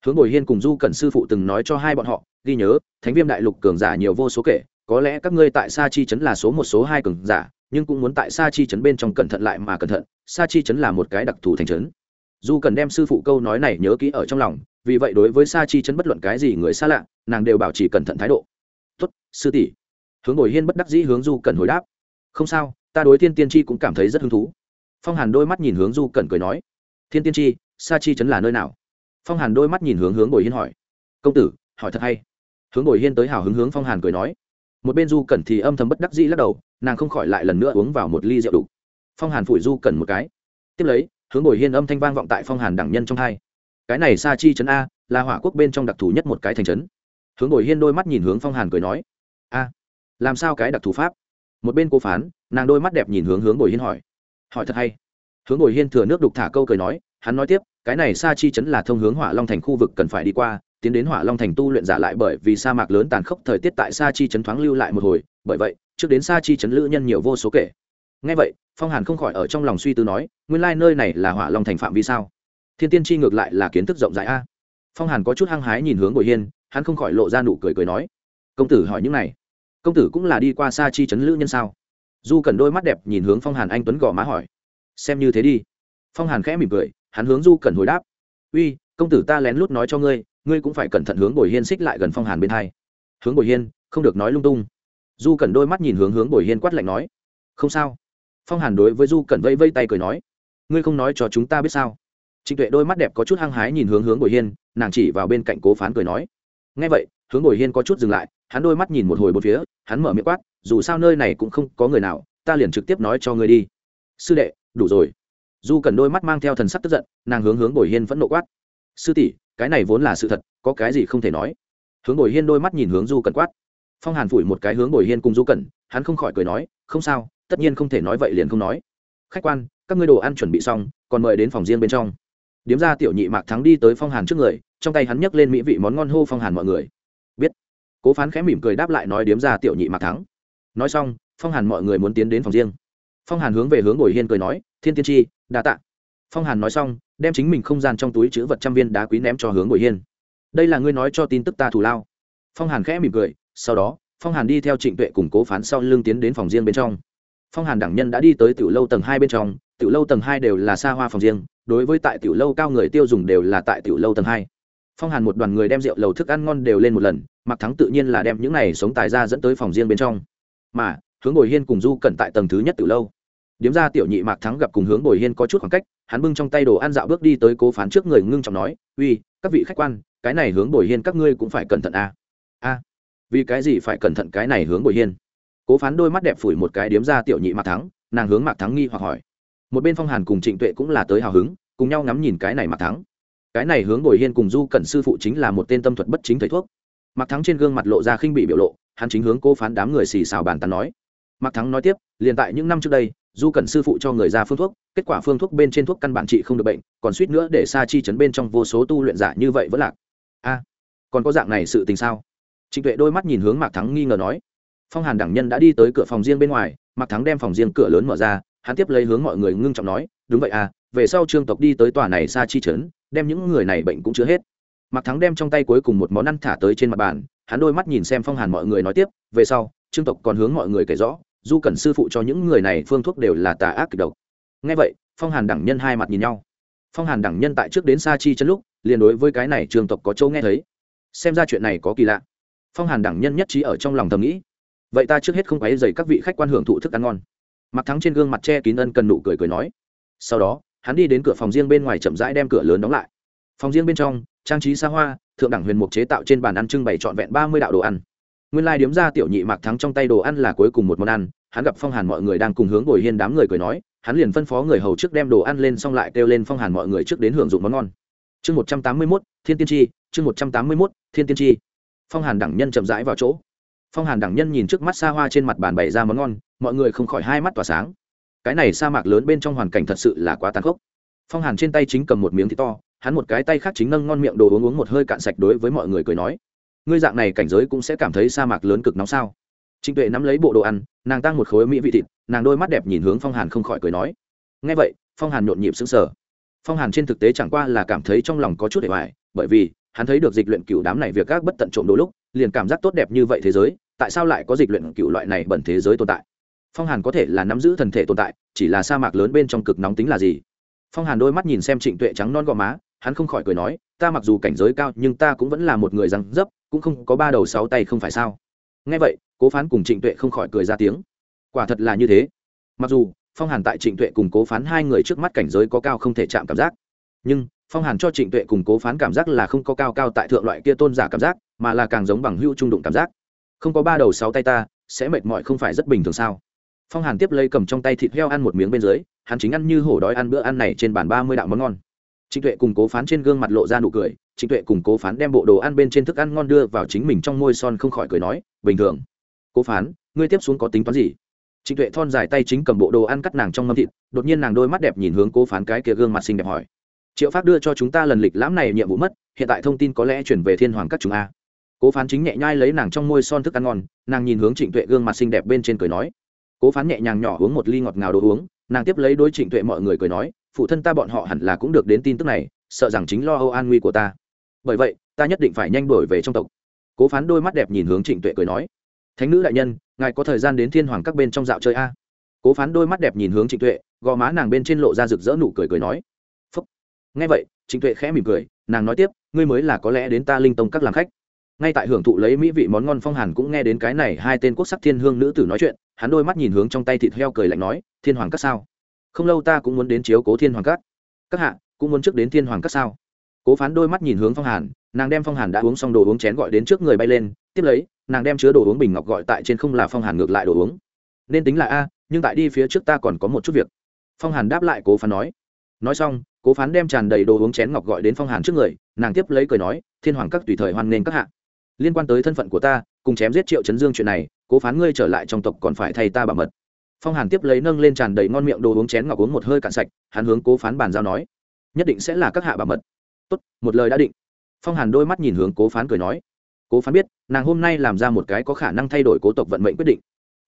Hướng bồi hiên cùng du cẩn sư phụ từng nói cho hai bọn họ, ghi nhớ, thánh viêm đại lục cường giả nhiều vô số kể, có lẽ các ngươi tại sa chi trấn là số một, số hai cường giả nhưng cũng muốn tại sa chi trấn bên trong cẩn thận lại mà cẩn thận, sa chi trấn là một cái đặc thù thành trấn. Du cần đem sư phụ câu nói này nhớ kỹ ở trong lòng, vì vậy đối với sa chi Trấn bất luận cái gì người xa lạ, nàng đều bảo trì cẩn thận thái độ. Tốt, sư tỷ. Hướng bồi hiên bất đắc dĩ hướng du cần hồi đáp. Không sao, ta đối thiên tiên tri cũng cảm thấy rất hứng thú. Phong hàn đôi mắt nhìn hướng du cần cười nói. Thiên tiên tri sa chi Trấn là nơi nào? Phong hàn đôi mắt nhìn hướng hướng bồi hiên hỏi. Công tử, hỏi thật hay. Hướng bồi hiên tới hào hứng hướng phong hàn cười nói một bên du cẩn thì âm thầm bất đắc dĩ lắc đầu, nàng không khỏi lại lần nữa uống vào một ly rượu đục phong hàn phủi du cẩn một cái. Tiếp lấy, hướng bồi hiên âm thanh vang vọng tại phong hàn đẳng nhân trong hai. Cái này sa chi trấn a, là hỏa quốc bên trong đặc thù nhất một cái thành trấn. Hướng bồi hiên đôi mắt nhìn hướng phong hàn cười nói, a, làm sao cái đặc thù pháp? Một bên cô phán, nàng đôi mắt đẹp nhìn hướng hướng bồi hiên hỏi hỏi thật hay? Hướng bồi hiên thừa nước đục thả câu cười nói, hắn nói tiếp, cái này sa chi trấn là thông hướng hỏa long thành khu vực cần phải đi qua tiến đến hỏa long thành tu luyện giả lại bởi vì sa mạc lớn tàn khốc thời tiết tại sa chi trấn thoáng lưu lại một hồi, bởi vậy, trước đến sa chi trấn lữ nhân nhiều vô số kể. Ngay vậy, phong hàn không khỏi ở trong lòng suy tư nói, nguyên lai nơi này là hỏa long thành phạm vi sao? Thiên tiên chi ngược lại là kiến thức rộng rãi a. Phong hàn có chút hăng hái nhìn hướng bồi hiên, hắn không khỏi lộ ra nụ cười cười nói, công tử hỏi những này, công tử cũng là đi qua sa chi trấn lữ nhân sao? Du cần đôi mắt đẹp nhìn hướng phong hàn anh tuấn gò má hỏi, xem như thế đi. Phong hàn khẽ mỉm cười, hắn hướng du cần hồi đáp, uy, công tử ta lén lút nói cho ngươi ngươi cũng phải cẩn thận hướng bồi hiên xích lại gần phong hàn bên hai. Hướng bồi hiên, không được nói lung tung. Du cần đôi mắt nhìn hướng hướng bồi hiên quát lạnh nói, không sao. Phong hàn đối với du cẩn vây vây tay cười nói, ngươi không nói cho chúng ta biết sao? Trịnh tuệ đôi mắt đẹp có chút hăng hái nhìn hướng hướng bồi hiên, nàng chỉ vào bên cạnh cố phán cười nói ngay vậy, hướng bồi hiên có chút dừng lại, hắn đôi mắt nhìn một hồi một phía, hắn mở miệng quát, dù sao nơi này cũng không có người nào, ta liền trực tiếp nói cho ngươi đi. Sư đệ, đủ rồi. Du cần đôi mắt mang theo thần sắc tức giận, nàng hướng hướng bồi hiên vẫn nộ quát, sư tỷ cái này vốn là sự thật, có cái gì không thể nói. Hướng bồi hiên đôi mắt nhìn hướng du cần quát. Phong hàn phủi một cái hướng bồi hiên cùng du cần hắn không khỏi cười nói, không sao, tất nhiên không thể nói vậy liền không nói. Khách quan, các ngươi đồ ăn chuẩn bị xong, còn mời đến phòng riêng bên trong. Điếm ra tiểu nhị mạc thắng đi tới phong hàn trước người, trong tay hắn nhấc lên mỹ vị món ngon hô phong hàn mọi người. Biết. Cố phán khẽ mỉm cười đáp lại nói điếm ra tiểu nhị mạc thắng. Nói xong, phong hàn mọi người muốn tiến đến phòng riêng. Phong hàn hướng về hướng bồi hiên cười nói, thiên tiên tri, đa tạ. Phong hàn nói xong đem chính mình không gian trong túi chữ vật trăm viên đá quý ném cho hướng Bội hiên. Đây là ngươi nói cho tin tức ta thù lao. Phong hàn khẽ mỉm cười, sau đó, phong hàn đi theo trịnh tuệ cùng cố phán sau lưng tiến đến phòng riêng bên trong. Phong hàn đẳng nhân đã đi tới tiểu lâu tầng hai bên trong, tiểu lâu tầng hai đều là xa hoa phòng riêng, đối với tại tiểu lâu cao người tiêu dùng đều là tại tiểu lâu tầng hai. Phong hàn một đoàn người đem rượu, lầu thức ăn ngon đều lên một lần mặc thắng tự nhiên là đem những này sống tài ra dẫn tới phòng riêng bên trong. Mà, hướng bồi hiên cùng du cẩn tại tầng thứ nhất tiểu lâu. Điếm ra tiểu nhị mạc thắng gặp cùng hướng bồi hiên có chút khoảng cách hắn bưng trong tay đồ ăn dạo bước đi tới cố phán trước người ngưng trọng nói, uy, các vị khách quan, cái này hướng bồi hiên các ngươi cũng phải cẩn thận a à? a, vì cái gì phải cẩn thận cái này hướng bồi hiên? Cố phán đôi mắt đẹp phủi một cái điếm ra tiểu nhị mạc thắng, nàng hướng mạc thắng nghi hoặc hỏi. Một bên phong hàn cùng trịnh tuệ cũng là tới hào hứng, cùng nhau ngắm nhìn cái này mạc thắng. Cái này hướng bồi hiên cùng du cẩn sư phụ chính là một tên tâm thuật bất chính thầy thuốc. Mạc thắng trên gương mặt lộ ra khinh bị biểu lộ, hắn chính hướng cố phán đám người xì xào bàn tán nói mạc thắng nói tiếp, liền tại những năm trước đây, du cần sư phụ cho người ra phương thuốc, kết quả phương thuốc bên trên thuốc căn bản trị không được bệnh, còn suýt nữa để xa chi chấn bên trong vô số tu luyện giả như vậy vẫn lạc. A, còn có dạng này sự tình sao? Trịnh tuệ đôi mắt nhìn hướng mạc thắng nghi ngờ nói. Phong hàn đẳng nhân đã đi tới cửa phòng riêng bên ngoài, mạc thắng đem phòng riêng cửa lớn mở ra, hắn tiếp lấy hướng mọi người ngưng trọng nói, đúng vậy à về sau trương tộc đi tới tòa này xa chi trấn, đem những người này bệnh cũng chưa hết. Mạc thắng đem trong tay cuối cùng một món ăn thả tới trên mặt bàn, hắn đôi mắt nhìn xem phong hàn mọi người nói tiếp, về sau, trương tộc còn hướng mọi người kể rõ du cần sư phụ cho những người này phương thuốc đều là tà ác kịch độc. Ngay vậy, phong hàn đẳng nhân hai mặt nhìn nhau. Phong hàn đẳng nhân tại trước đến sa chi chân lúc, liền đối với cái này trường tộc có châu nghe thấy. Xem ra chuyện này có kỳ lạ. Phong hàn đẳng nhân nhất trí ở trong lòng thầm nghĩ. Vậy ta trước hết không quấy dày các vị khách quan hưởng thụ thức ăn ngon. Mặc thắng trên gương mặt che kín ân cần nụ cười cười nói. Sau đó, hắn đi đến cửa phòng riêng bên ngoài chậm rãi đem cửa lớn đóng lại. Phòng riêng bên trong, trang trí xa hoa, thượng đẳng huyền mục chế tạo trên bàn ăn trưng bày trọn vẹn ba mươi đạo đồ ăn nguyên lai điếm ra tiểu nhị mạc thắng trong tay đồ ăn là cuối cùng một món ăn, hắn gặp phong hàn mọi người đang cùng hướng bồi hiên đám người cười nói, hắn liền phân phó người hầu trước đem đồ ăn lên xong lại kêu lên phong hàn mọi người trước đến hưởng dụng món ngon. Chương một trăm tám mươi mốt, thiên tiên tri chương một trăm tám mươi mốt, thiên tiên tri phong hàn đẳng nhân chậm rãi vào chỗ. Phong hàn đẳng nhân nhìn trước mắt xa hoa trên mặt bàn bày ra món ngon, mọi người không khỏi hai mắt tỏa sáng. Cái này sa mạc lớn bên trong hoàn cảnh thật sự là quá tàn khốc. Phong hàn trên tay chính cầm một miếng thịt to, hắn một cái tay khác chính nâng ngon miệng đồ uống uống một hơi cạn sạch đối với mọi người cười nói ngươi dạng này cảnh giới cũng sẽ cảm thấy sa mạc lớn cực nóng sao? Trịnh tuệ nắm lấy bộ đồ ăn, nàng tăng một khối mỹ vị thịt, nàng đôi mắt đẹp nhìn hướng phong hàn không khỏi cười nói. Ngay vậy, phong hàn nhộn nhịp sững sờ. Phong hàn trên thực tế chẳng qua là cảm thấy trong lòng có chút để hoài, bởi vì, hắn thấy được dịch luyện cựu đám này việc các bất tận trộm đôi lúc, liền cảm giác tốt đẹp như vậy thế giới, tại sao lại có dịch luyện cựu loại này bẩn thế giới tồn tại? Phong hàn có thể là nắm giữ thần thể tồn tại, chỉ là sa mạc lớn bên trong cực nóng tính là gì? Phong hàn đôi mắt nhìn xem trịnh tuệ trắng non gò má hắn không khỏi cười nói, ta mặc dù cảnh giới cao, nhưng ta cũng vẫn là một người răng dấp, cũng không có ba đầu sáu tay không phải sao? Nghe vậy, cố phán cùng trịnh tuệ không khỏi cười ra tiếng. Quả thật là như thế. Mặc dù, phong hàn tại trịnh tuệ cùng cố phán hai người trước mắt cảnh giới có cao không thể chạm cảm giác. Nhưng, phong hàn cho trịnh tuệ cùng cố phán cảm giác là không có cao cao tại thượng loại kia tôn giả cảm giác, mà là càng giống bằng hưu trung đụng cảm giác. Không có ba đầu sáu tay ta, sẽ mệt mỏi không phải rất bình thường sao? Phong hàn tiếp lấy cầm trong tay thịt heo ăn một miếng bên dưới, hắn chính ăn như hổ đói ăn bữa ăn này trên bàn ba mươi đạo món ngon trịnh tuệ cùng cố phán trên gương mặt lộ ra nụ cười, trịnh tuệ cùng cố phán đem bộ đồ ăn bên trên thức ăn ngon đưa vào chính mình trong môi son không khỏi cười nói, bình thường. Cố phán, ngươi tiếp xuống có tính toán gì? Trịnh tuệ thon dài tay chính cầm bộ đồ ăn cắt nàng trong mâm thịt, đột nhiên nàng đôi mắt đẹp nhìn hướng cố phán cái kia gương mặt xinh đẹp hỏi, triệu pháp đưa cho chúng ta lần lịch lãm này nhiệm vụ mất, hiện tại thông tin có lẽ chuyển về thiên hoàng các chúng a? Cố phán chính nhẹ nhai lấy nàng trong môi son thức ăn ngon, nàng nhìn hướng trịnh tuệ gương mặt xinh đẹp bên trên cười nói cố phán nhẹ nhàng nhỏ uống một ly ngọt ngào đồ uống, nàng tiếp lấy đối trịnh tuệ mọi người cười nói, phụ thân ta bọn họ hẳn là cũng được đến tin tức này, sợ rằng chính lo âu an nguy của ta. Bởi vậy, ta nhất định phải nhanh đổi về trong tộc. Cố phán đôi mắt đẹp nhìn hướng trịnh tuệ cười nói, thánh nữ đại nhân, ngài có thời gian đến thiên hoàng các bên trong dạo chơi a? Cố phán đôi mắt đẹp nhìn hướng trịnh tuệ, gò má nàng bên trên lộ ra rực rỡ nụ cười cười nói, phúc. Ngay vậy, trịnh tuệ khẽ mỉm cười, nàng nói tiếp, ngươi mới là có lẽ đến ta linh tông các làm khách. Ngay tại hưởng thụ lấy mỹ vị món ngon phong hàn cũng nghe đến cái này hai tên quốc sắc thiên hương nữ tử nói chuyện hắn đôi mắt nhìn hướng trong tay thịt heo cười lạnh nói, thiên hoàng các sao? Không lâu ta cũng muốn đến chiếu cố thiên hoàng các. Các hạ, cũng muốn trước đến thiên hoàng các sao? Cố phán đôi mắt nhìn hướng phong hàn, nàng đem phong hàn đã uống xong đồ uống chén gọi đến trước người bay lên, tiếp lấy, nàng đem chứa đồ uống bình ngọc gọi tại trên không là phong hàn ngược lại đồ uống. Nên tính là a, nhưng tại đi phía trước ta còn có một chút việc. Phong hàn đáp lại cố phán nói. Nói xong, cố phán đem tràn đầy đồ uống chén ngọc gọi đến phong hàn trước người, nàng tiếp lấy cười nói, thiên hoàng các tùy thời hoan nghênh các hạ. Liên quan tới thân phận của ta cùng chém giết triệu chấn dương chuyện này cố phán ngươi trở lại trong tộc còn phải thay ta bảo mật. Phong hàn tiếp lấy nâng lên tràn đầy ngon miệng đồ uống chén ngọc uống một hơi cạn sạch hắn hướng cố phán bàn giao nói nhất định sẽ là các hạ bảo mật. Tốt một lời đã định. Phong hàn đôi mắt nhìn hướng cố phán cười nói. Cố phán biết nàng hôm nay làm ra một cái có khả năng thay đổi cố tộc vận mệnh quyết định.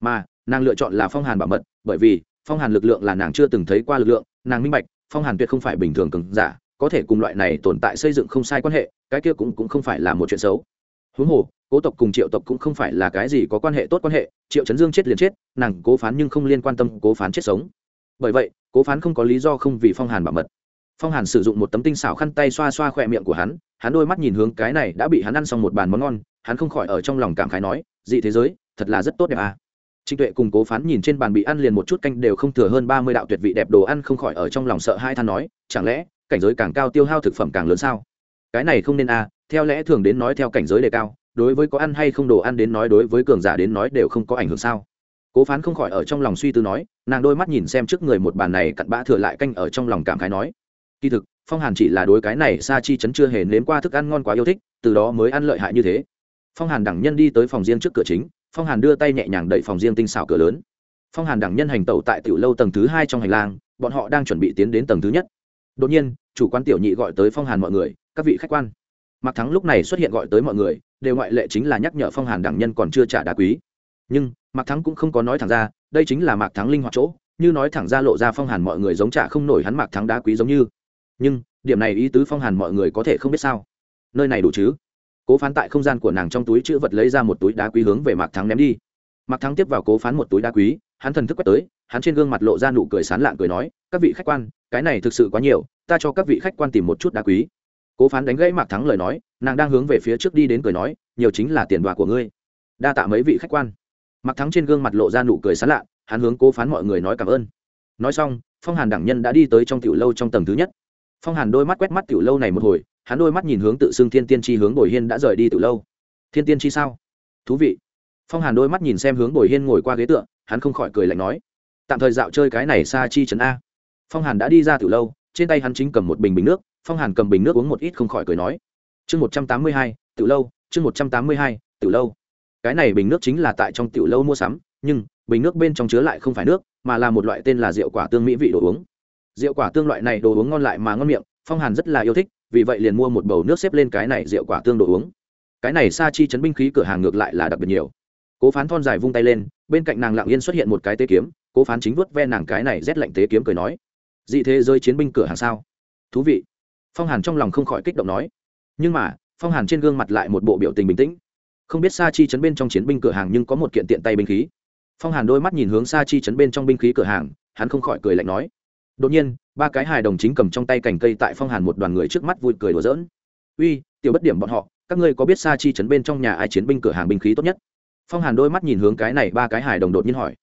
Mà nàng lựa chọn là phong hàn bảo mật bởi vì phong hàn lực lượng là nàng chưa từng thấy qua lực lượng nàng minh bạch phong hàn tuyệt không phải bình thường cứng giả có thể cùng loại này tồn tại xây dựng không sai quan hệ cái kia cũng, cũng không phải là một chuyện xấu. Huống hồ cố tộc cùng triệu tộc cũng không phải là cái gì có quan hệ tốt quan hệ, triệu chấn dương chết liền chết, nàng cố phán nhưng không liên quan tâm cố phán chết sống. Bởi vậy, cố phán không có lý do không vì phong hàn bảo mật. Phong hàn sử dụng một tấm tinh xảo khăn tay xoa xoa khỏe miệng của hắn hắn đôi mắt nhìn hướng cái này đã bị hắn ăn xong một bàn món ngon, hắn không khỏi ở trong lòng cảm khái nói, dị thế giới, thật là rất tốt đẹp à. trịnh tuệ cùng cố phán nhìn trên bàn bị ăn liền một chút canh đều không thừa hơn ba mươi đạo tuyệt vị đẹp đồ ăn không khỏi ở trong lòng sợ hai than nói, chẳng lẽ, cảnh giới càng cao tiêu hao thực phẩm càng lớn sao? Cái này không nên à theo lẽ thường đến nói theo cảnh giới đề cao đối với có ăn hay không đồ ăn đến nói, đối với cường giả đến nói đều không có ảnh hưởng sao? Cố phán không khỏi ở trong lòng suy tư nói, nàng đôi mắt nhìn xem trước người một bàn này cặn bã thừa lại canh ở trong lòng cảm khái nói, kỳ thực, phong hàn chỉ là đối cái này sa chi chấn chưa hề nếm qua thức ăn ngon quá yêu thích, từ đó mới ăn lợi hại như thế. Phong hàn đẳng nhân đi tới phòng riêng trước cửa chính, phong hàn đưa tay nhẹ nhàng đẩy phòng riêng tinh xảo cửa lớn. Phong hàn đẳng nhân hành tẩu tại tiểu lâu tầng thứ hai trong hành lang, bọn họ đang chuẩn bị tiến đến tầng thứ nhất. Đột nhiên, chủ quán tiểu nhị gọi tới phong hàn mọi người, các vị khách quan. Mạc thắng lúc này xuất hiện gọi tới mọi người đều ngoại lệ chính là nhắc nhở phong hàn đẳng nhân còn chưa trả đá quý. Nhưng, mạc thắng cũng không có nói thẳng ra, đây chính là mạc thắng linh hoạt chỗ, như nói thẳng ra lộ ra phong hàn mọi người giống trả không nổi hắn mạc thắng đá quý giống như. Nhưng, điểm này ý tứ phong hàn mọi người có thể không biết sao? Nơi này đủ chứ? Cố phán tại không gian của nàng trong túi chữ vật lấy ra một túi đá quý hướng về mạc thắng ném đi. Mạc thắng tiếp vào cố phán một túi đá quý, hắn thần thức quét tới, hắn trên gương mặt lộ ra nụ cười sán lạng cười nói, các vị khách quan, cái này thực sự quá nhiều, ta cho các vị khách quan tìm một chút đá quý cố phán đánh gãy mạc thắng lời nói, nàng đang hướng về phía trước đi đến cười nói, nhiều chính là tiền đoà của ngươi. Đa tạ mấy vị khách quan. Mạc thắng trên gương mặt lộ ra nụ cười sán lạ, hắn hướng cố phán mọi người nói cảm ơn. Nói xong, phong hàn đẳng nhân đã đi tới trong tiểu lâu trong tầng thứ nhất. Phong hàn đôi mắt quét mắt tiểu lâu này một hồi, hắn đôi mắt nhìn hướng tự xưng thiên tiên tri hướng bồi hiên đã rời đi tiểu lâu. Thiên tiên tri sao? Thú vị. Phong hàn đôi mắt nhìn xem hướng bồi hiên ngồi qua ghế tựa, hắn không khỏi cười lạnh nói, tạm thời dạo chơi cái này xa chi trấn a. Phong hàn đã đi ra tiểu lâu, trên tay hắn chính cầm một bình bình nước phong hàn cầm bình nước uống một ít không khỏi cười nói. Chương một trăm tám mươi hai, tiểu lâu, chương một trăm tám mươi hai, tiểu lâu. Cái này bình nước chính là tại trong tiểu lâu mua sắm, nhưng bình nước bên trong chứa lại không phải nước, mà là một loại tên là rượu quả tương mỹ vị đồ uống. Rượu quả tương loại này đồ uống ngon lại mà ngon miệng, phong hàn rất là yêu thích, vì vậy liền mua một bầu nước xếp lên cái này rượu quả tương đồ uống. Cái này sa chi chấn binh khí cửa hàng ngược lại là đặc biệt nhiều. Cố phán thon dài vung tay lên, bên cạnh nàng lặng yên xuất hiện một cái tế kiếm, cố phán chính vuốt ve nàng cái này rét lạnh tế kiếm cười nói. Dị thế rơi chiến binh cửa hàng sao? Thú vị phong hàn trong lòng không khỏi kích động nói nhưng mà phong hàn trên gương mặt lại một bộ biểu tình bình tĩnh không biết sa chi chấn bên trong chiến binh cửa hàng nhưng có một kiện tiện tay binh khí phong hàn đôi mắt nhìn hướng sa chi chấn bên trong binh khí cửa hàng hắn không khỏi cười lạnh nói đột nhiên ba cái hài đồng chính cầm trong tay cành cây tại phong hàn một đoàn người trước mắt vui cười đùa giỡn. Uy, tiểu bất điểm bọn họ, các ngươi có biết sa chi chấn bên trong nhà ai chiến binh cửa hàng binh khí tốt nhất? Phong hàn đôi mắt nhìn hướng cái này ba cái hài đồng đột nhiên hỏi.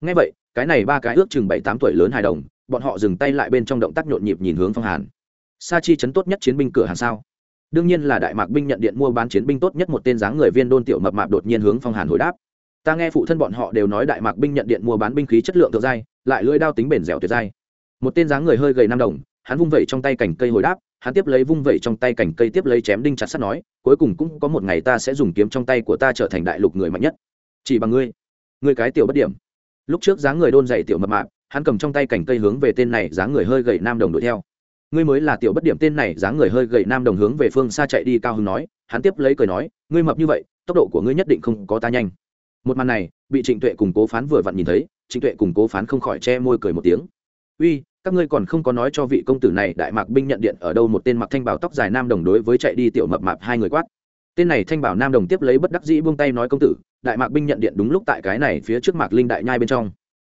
Ngay vậy, cái này ba cái ước chừng bảy tám tuổi lớn hài đồng, bọn họ dừng tay lại bên trong động tác nhộn nhịp nhìn hướng phong hàn sa chi chấn tốt nhất chiến binh cửa hàng sao? Đương nhiên là đại mạc binh nhận điện mua bán chiến binh tốt nhất một tên dáng người viên đôn tiểu mập mạp đột nhiên hướng phong hàn hồi đáp. Ta nghe phụ thân bọn họ đều nói đại mạc binh nhận điện mua bán binh khí chất lượng thượng giai, lại lưỡi đao tính bền dẻo tuyệt giai. Một tên dáng người hơi gầy nam đồng, hắn vung vẩy trong tay cành cây hồi đáp, hắn tiếp lấy vung vẩy trong tay cành cây tiếp lấy chém đinh chặt sắt nói, cuối cùng cũng có một ngày ta sẽ dùng kiếm trong tay của ta trở thành đại lục người mạnh nhất. Chỉ bằng ngươi ngươi cái tiểu bất điểm. Lúc trước dáng người đôn dậy tiểu mập mạp, hắn cầm trong tay cành cây hướng về tên này dáng người hơi gầy nam đồng đuổi theo ngươi mới là tiểu bất điểm tên này dáng người hơi gầy nam đồng hướng về phương xa chạy đi cao hứng nói, hắn tiếp lấy cười nói, ngươi mập như vậy, tốc độ của ngươi nhất định không có ta nhanh. Một màn này, bị trịnh tuệ cùng cố phán vừa vặn nhìn thấy, trịnh tuệ cùng cố phán không khỏi che môi cười một tiếng. Uy, các ngươi còn không có nói cho vị công tử này đại mạc binh nhận điện ở đâu một tên mặc thanh bảo tóc dài nam đồng đối với chạy đi tiểu mập mạp hai người quát. Tên này thanh bảo nam đồng tiếp lấy bất đắc dĩ buông tay nói công tử, đại mạc binh nhận điện đúng lúc tại cái này phía trước mạc linh đại nhai bên trong.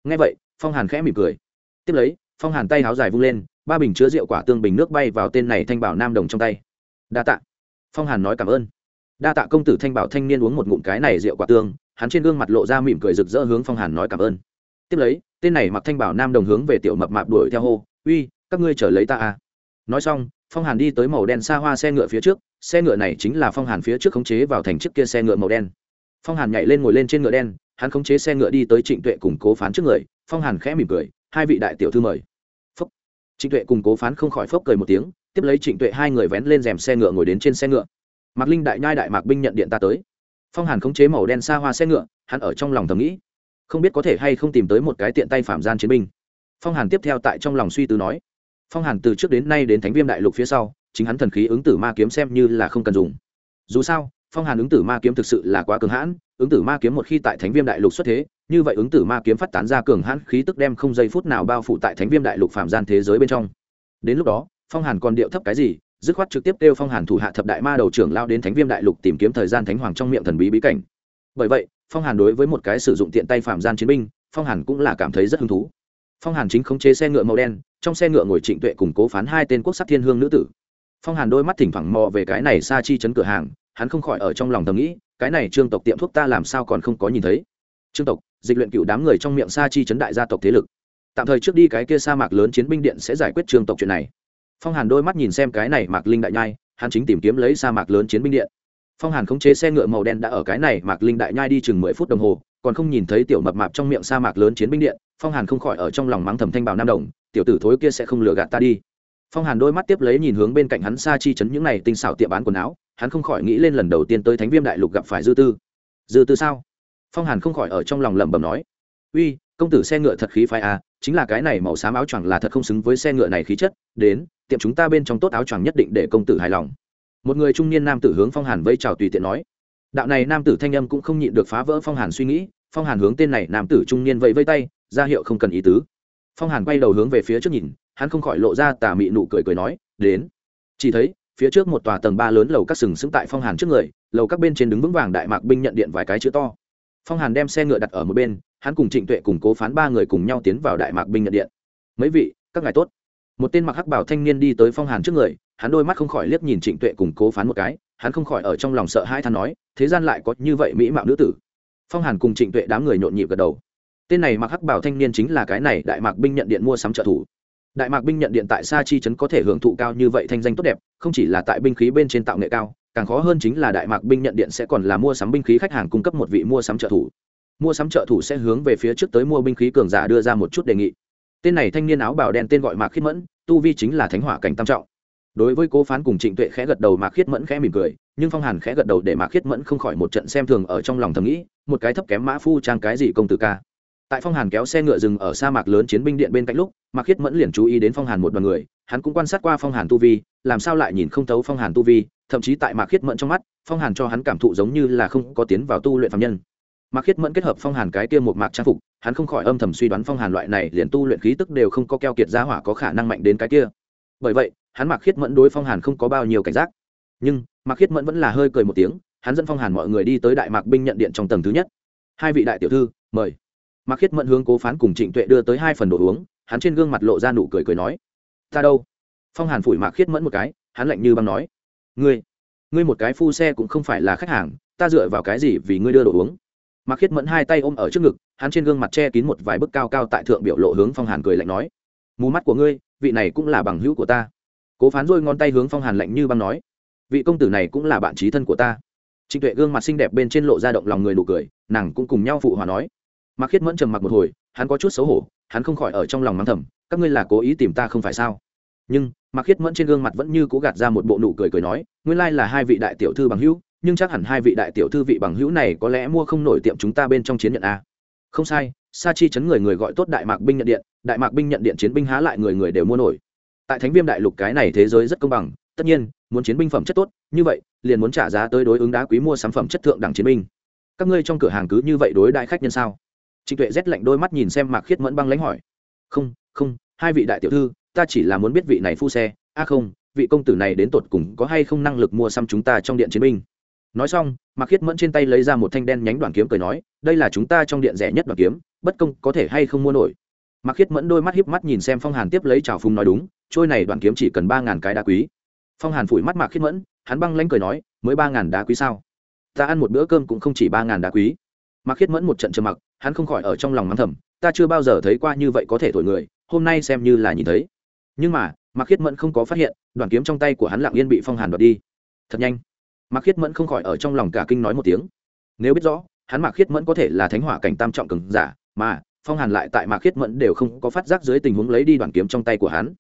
Nghe vậy, phong hàn khẽ mỉm cười. Tiếp lấy, phong hàn tay háo dài vung lên ba bình chứa rượu quả tương bình nước bay vào tên này thanh bảo nam đồng trong tay. Đa tạ. Phong hàn nói cảm ơn. Đa tạ công tử thanh bảo thanh niên uống một ngụm cái này rượu quả tương, hắn trên gương mặt lộ ra mỉm cười rực rỡ hướng phong hàn nói cảm ơn. Tiếp lấy, tên này mặc thanh bảo nam đồng hướng về tiểu mập mạp đuổi theo hô, uy, các ngươi trở lấy ta à. Nói xong, phong hàn đi tới màu đen xa hoa xe ngựa phía trước, xe ngựa này chính là phong hàn phía trước khống chế vào thành chiếc kia xe ngựa màu đen. Phong hàn nhảy lên ngồi lên trên ngựa đen, hắn khống chế xe ngựa đi tới trịnh tuệ cùng cố phán trước người, phong hàn khẽ mỉm cười, hai vị đại tiểu thư mời trịnh tuệ cùng cố phán không khỏi phốc cười một tiếng, tiếp lấy trịnh tuệ hai người vén lên rèm xe ngựa ngồi đến trên xe ngựa. Mạc linh đại nhai đại mạc binh nhận điện ta tới. Phong hàn khống chế màu đen xa hoa xe ngựa, hắn ở trong lòng thầm nghĩ, không biết có thể hay không tìm tới một cái tiện tay phạm gian chiến binh. Phong hàn tiếp theo tại trong lòng suy tư nói, phong hàn từ trước đến nay đến thánh viêm đại lục phía sau, chính hắn thần khí ứng tử ma kiếm xem như là không cần dùng. Dù sao, phong hàn ứng tử ma kiếm thực sự là quá cường hãn, ứng tử ma kiếm một khi tại thánh viêm đại lục xuất thế như vậy ứng tử ma kiếm phát tán ra cường hãn khí tức đem không giây phút nào bao phủ tại thánh viêm đại lục phạm gian thế giới bên trong. Đến lúc đó, phong hàn còn điệu thấp cái gì, dứt khoát trực tiếp kêu phong hàn thủ hạ thập đại ma đầu trưởng lao đến thánh viêm đại lục tìm kiếm thời gian thánh hoàng trong miệng thần bí bí cảnh. Bởi vậy, phong hàn đối với một cái sử dụng tiện tay phạm gian chiến binh, phong hàn cũng là cảm thấy rất hứng thú. Phong hàn chính khống chế xe ngựa màu đen, trong xe ngựa ngồi trịnh tuệ cùng cố phán hai tên quốc sắc thiên hương nữ tử. Phong hàn đôi mắt thỉnh thoảng mò về cái này xa chi chấn cửa hàng, hắn không khỏi ở trong lòng thầm nghĩ, cái này trương tộc tiệm thuốc ta làm sao còn không có nhìn thấy. Trương tộc dịch luyện cựu đám người trong miệng sa chi chấn đại gia tộc thế lực. Tạm thời trước đi cái kia sa mạc lớn chiến binh điện sẽ giải quyết trường tộc chuyện này. Phong hàn đôi mắt nhìn xem cái này mạc linh đại nhai, hắn chính tìm kiếm lấy sa mạc lớn chiến binh điện. Phong hàn khống chế xe ngựa màu đen đã ở cái này mạc linh đại nhai đi chừng mười phút đồng hồ, còn không nhìn thấy tiểu mập mạp trong miệng sa mạc lớn chiến binh điện, phong hàn không khỏi ở trong lòng mắng thầm thanh bảo nam đồng, tiểu tử thối kia sẽ không lừa gạt ta đi. Phong hàn đôi mắt tiếp lấy nhìn hướng bên cạnh hắn xa chi chấn những này tinh xảo tiệm bán quần áo, hắn không khỏi nghĩ lên lần đầu tiên tới thánh viêm đại lục gặp phải dư tư. Dư tư sao? Phong hàn không khỏi ở trong lòng lẩm bẩm nói, uy, công tử xe ngựa thật khí phái à chính là cái này màu xám áo choàng là thật không xứng với xe ngựa này khí chất, đến, tiệm chúng ta bên trong tốt áo choàng nhất định để công tử hài lòng. Một người trung niên nam tử hướng phong hàn vây chào tùy tiện nói. Đạo này nam tử thanh âm cũng không nhịn được phá vỡ phong hàn suy nghĩ, phong hàn hướng tên này nam tử trung niên vẫy vây tay, ra hiệu không cần ý tứ. Phong hàn quay đầu hướng về phía trước nhìn, hắn không khỏi lộ ra tà mị nụ cười cười nói, đến. Chỉ thấy, phía trước một tòa tầng ba lớn lầu các sừng sững tại phong hàn trước người, lầu các bên trên đứng vững vàng đại mạc binh nhận điện vài cái chữ to phong hàn đem xe ngựa đặt ở một bên, hắn cùng trịnh tuệ cùng cố phán ba người cùng nhau tiến vào đại mạc binh nhận điện. Mấy vị, các ngài tốt. Một tên mặc hắc bảo thanh niên đi tới phong hàn trước người, hắn đôi mắt không khỏi liếc nhìn trịnh tuệ cùng cố phán một cái, hắn không khỏi ở trong lòng sợ hai than nói, thế gian lại có như vậy mỹ mạo nữ tử. Phong hàn cùng trịnh tuệ đám người nhộn nhịp gật đầu. Tên này mặc hắc bảo thanh niên chính là cái này đại mạc binh nhận điện mua sắm trợ thủ. Đại mạc binh nhận điện tại sa chi trấn có thể hưởng thụ cao như vậy thanh danh tốt đẹp, không chỉ là tại binh khí bên trên tạo nghệ cao càng khó hơn chính là đại mạc binh nhận điện sẽ còn là mua sắm binh khí khách hàng cung cấp một vị mua sắm trợ thủ. Mua sắm trợ thủ sẽ hướng về phía trước tới mua binh khí cường giả đưa ra một chút đề nghị. Tên này thanh niên áo bào đen tên gọi mạc khiết mẫn, tu vi chính là thánh hỏa cảnh tam trọng. Đối với cố phán cùng trịnh tuệ khẽ gật đầu, mạc khiết mẫn khẽ mỉm cười, nhưng phong hàn khẽ gật đầu để mạc khiết mẫn không khỏi một trận xem thường ở trong lòng thầm nghĩ, một cái thấp kém mã phu trang cái gì công tử ca. Tại phong hàn kéo xe ngựa rừng ở sa mạc lớn chiến binh điện bên cạnh lúc, mạc khiết mẫn liền chú ý đến phong hàn một đ o à n người, hắn cũng quan sát qua phong hàn tu vi, làm sao lại nhìn không thấu phong hàn tu vi thậm chí tại mạc khiết mẫn trong mắt, phong hàn cho hắn cảm thụ giống như là không có tiến vào tu luyện phạm nhân. Mạc khiết mẫn kết hợp phong hàn cái kia một mạc trang phục, hắn không khỏi âm thầm suy đoán phong hàn loại này liền tu luyện khí tức đều không có keo kiệt giá hỏa có khả năng mạnh đến cái kia. Bởi vậy, hắn mạc khiết mẫn đối phong hàn không có bao nhiêu cảnh giác. Nhưng, mạc khiết mẫn vẫn là hơi cười một tiếng, hắn dẫn phong hàn mọi người đi tới đại mạc binh nhận điện trong tầng thứ nhất. Hai vị đại tiểu thư, mời. Mạc khiết mẫn hướng cố phán cùng trịnh tuệ đưa tới hai phần đồ uống, hắn trên gương mặt lộ ra nụ cười cười nói, ta đâu? Phong hàn phủi mạc khiết mẫn một cái, hắn lạnh như băng nói ngươi ngươi một cái phu xe cũng không phải là khách hàng, ta dựa vào cái gì vì ngươi đưa đồ uống? Mạc khiết mẫn hai tay ôm ở trước ngực, hắn trên gương mặt che kín một vài bức cao cao tại thượng biểu lộ hướng phong hàn cười lạnh nói, mù mắt của ngươi, vị này cũng là bằng hữu của ta. Cố phán rôi ngón tay hướng phong hàn lạnh như băng nói, vị công tử này cũng là bạn trí thân của ta. Trịnh tuệ gương mặt xinh đẹp bên trên lộ ra động lòng người nụ cười, nàng cũng cùng nhau phụ hòa nói. Mạc khiết mẫn trầm mặc một hồi, hắn có chút xấu hổ, hắn không khỏi ở trong lòng mắng thầm, các ngươi là cố ý tìm ta không phải sao? Nhưng mạc khiết mẫn trên gương mặt vẫn như cố gạt ra một bộ nụ cười cười nói, nguyên lai là hai vị đại tiểu thư bằng hữu, nhưng chắc hẳn hai vị đại tiểu thư vị bằng hữu này có lẽ mua không nổi tiệm chúng ta bên trong chiến nhận a. Không sai sa chi chấn người người gọi tốt đại mạc binh nhận điện, đại mạc binh nhận điện chiến binh há lại người người đều mua nổi. Tại thánh viêm đại lục cái này thế giới rất công bằng, tất nhiên, muốn chiến binh phẩm chất tốt, như vậy, liền muốn trả giá tới đối ứng đá quý mua sản phẩm chất thượng đẳng chiến binh. Các ngươi trong cửa hàng cứ như vậy đối đại khách nhân sao? Trịnh tuệ rét lạnh đôi mắt nhìn xem mạc khiết mẫn băng lãnh hỏi. Không không, hai vị đại tiểu thư ta chỉ là muốn biết vị này phu xe. A không, vị công tử này đến tột cùng có hay không năng lực mua xăm chúng ta trong điện chiến binh? Nói xong, mạc khiết mẫn trên tay lấy ra một thanh đen nhánh đoàn kiếm cười nói, đây là chúng ta trong điện rẻ nhất đoàn kiếm, bất công có thể hay không mua nổi? Mạc khiết mẫn đôi mắt hiếp mắt nhìn xem phong hàn tiếp lấy trào phùng nói đúng, trôi này đoàn kiếm chỉ cần ba ngàn cái đá quý. Phong hàn phủi mắt mạc khiết mẫn, hắn băng lãnh cười nói, mới ba ngàn đá quý sao? Ta ăn một bữa cơm cũng không chỉ ba ngàn đá quý. Mạc khiết mẫn một trận trầm mặc, hắn không khỏi ở trong lòng mắng thầm, ta chưa bao giờ thấy qua như vậy có thể thổi người, hôm nay xem như là nhìn thấy nhưng mà, mạc khiết mẫn không có phát hiện, đoàn kiếm trong tay của hắn lặng yên bị phong hàn đoạt đi. Thật nhanh. Mạc khiết mẫn không khỏi ở trong lòng cả kinh nói một tiếng. Nếu biết rõ, hắn mạc khiết mẫn có thể là thánh hỏa cảnh tam trọng cường giả, mà phong hàn lại tại mạc khiết mẫn đều không có phát giác dưới tình huống lấy đi đoàn kiếm trong tay của hắn.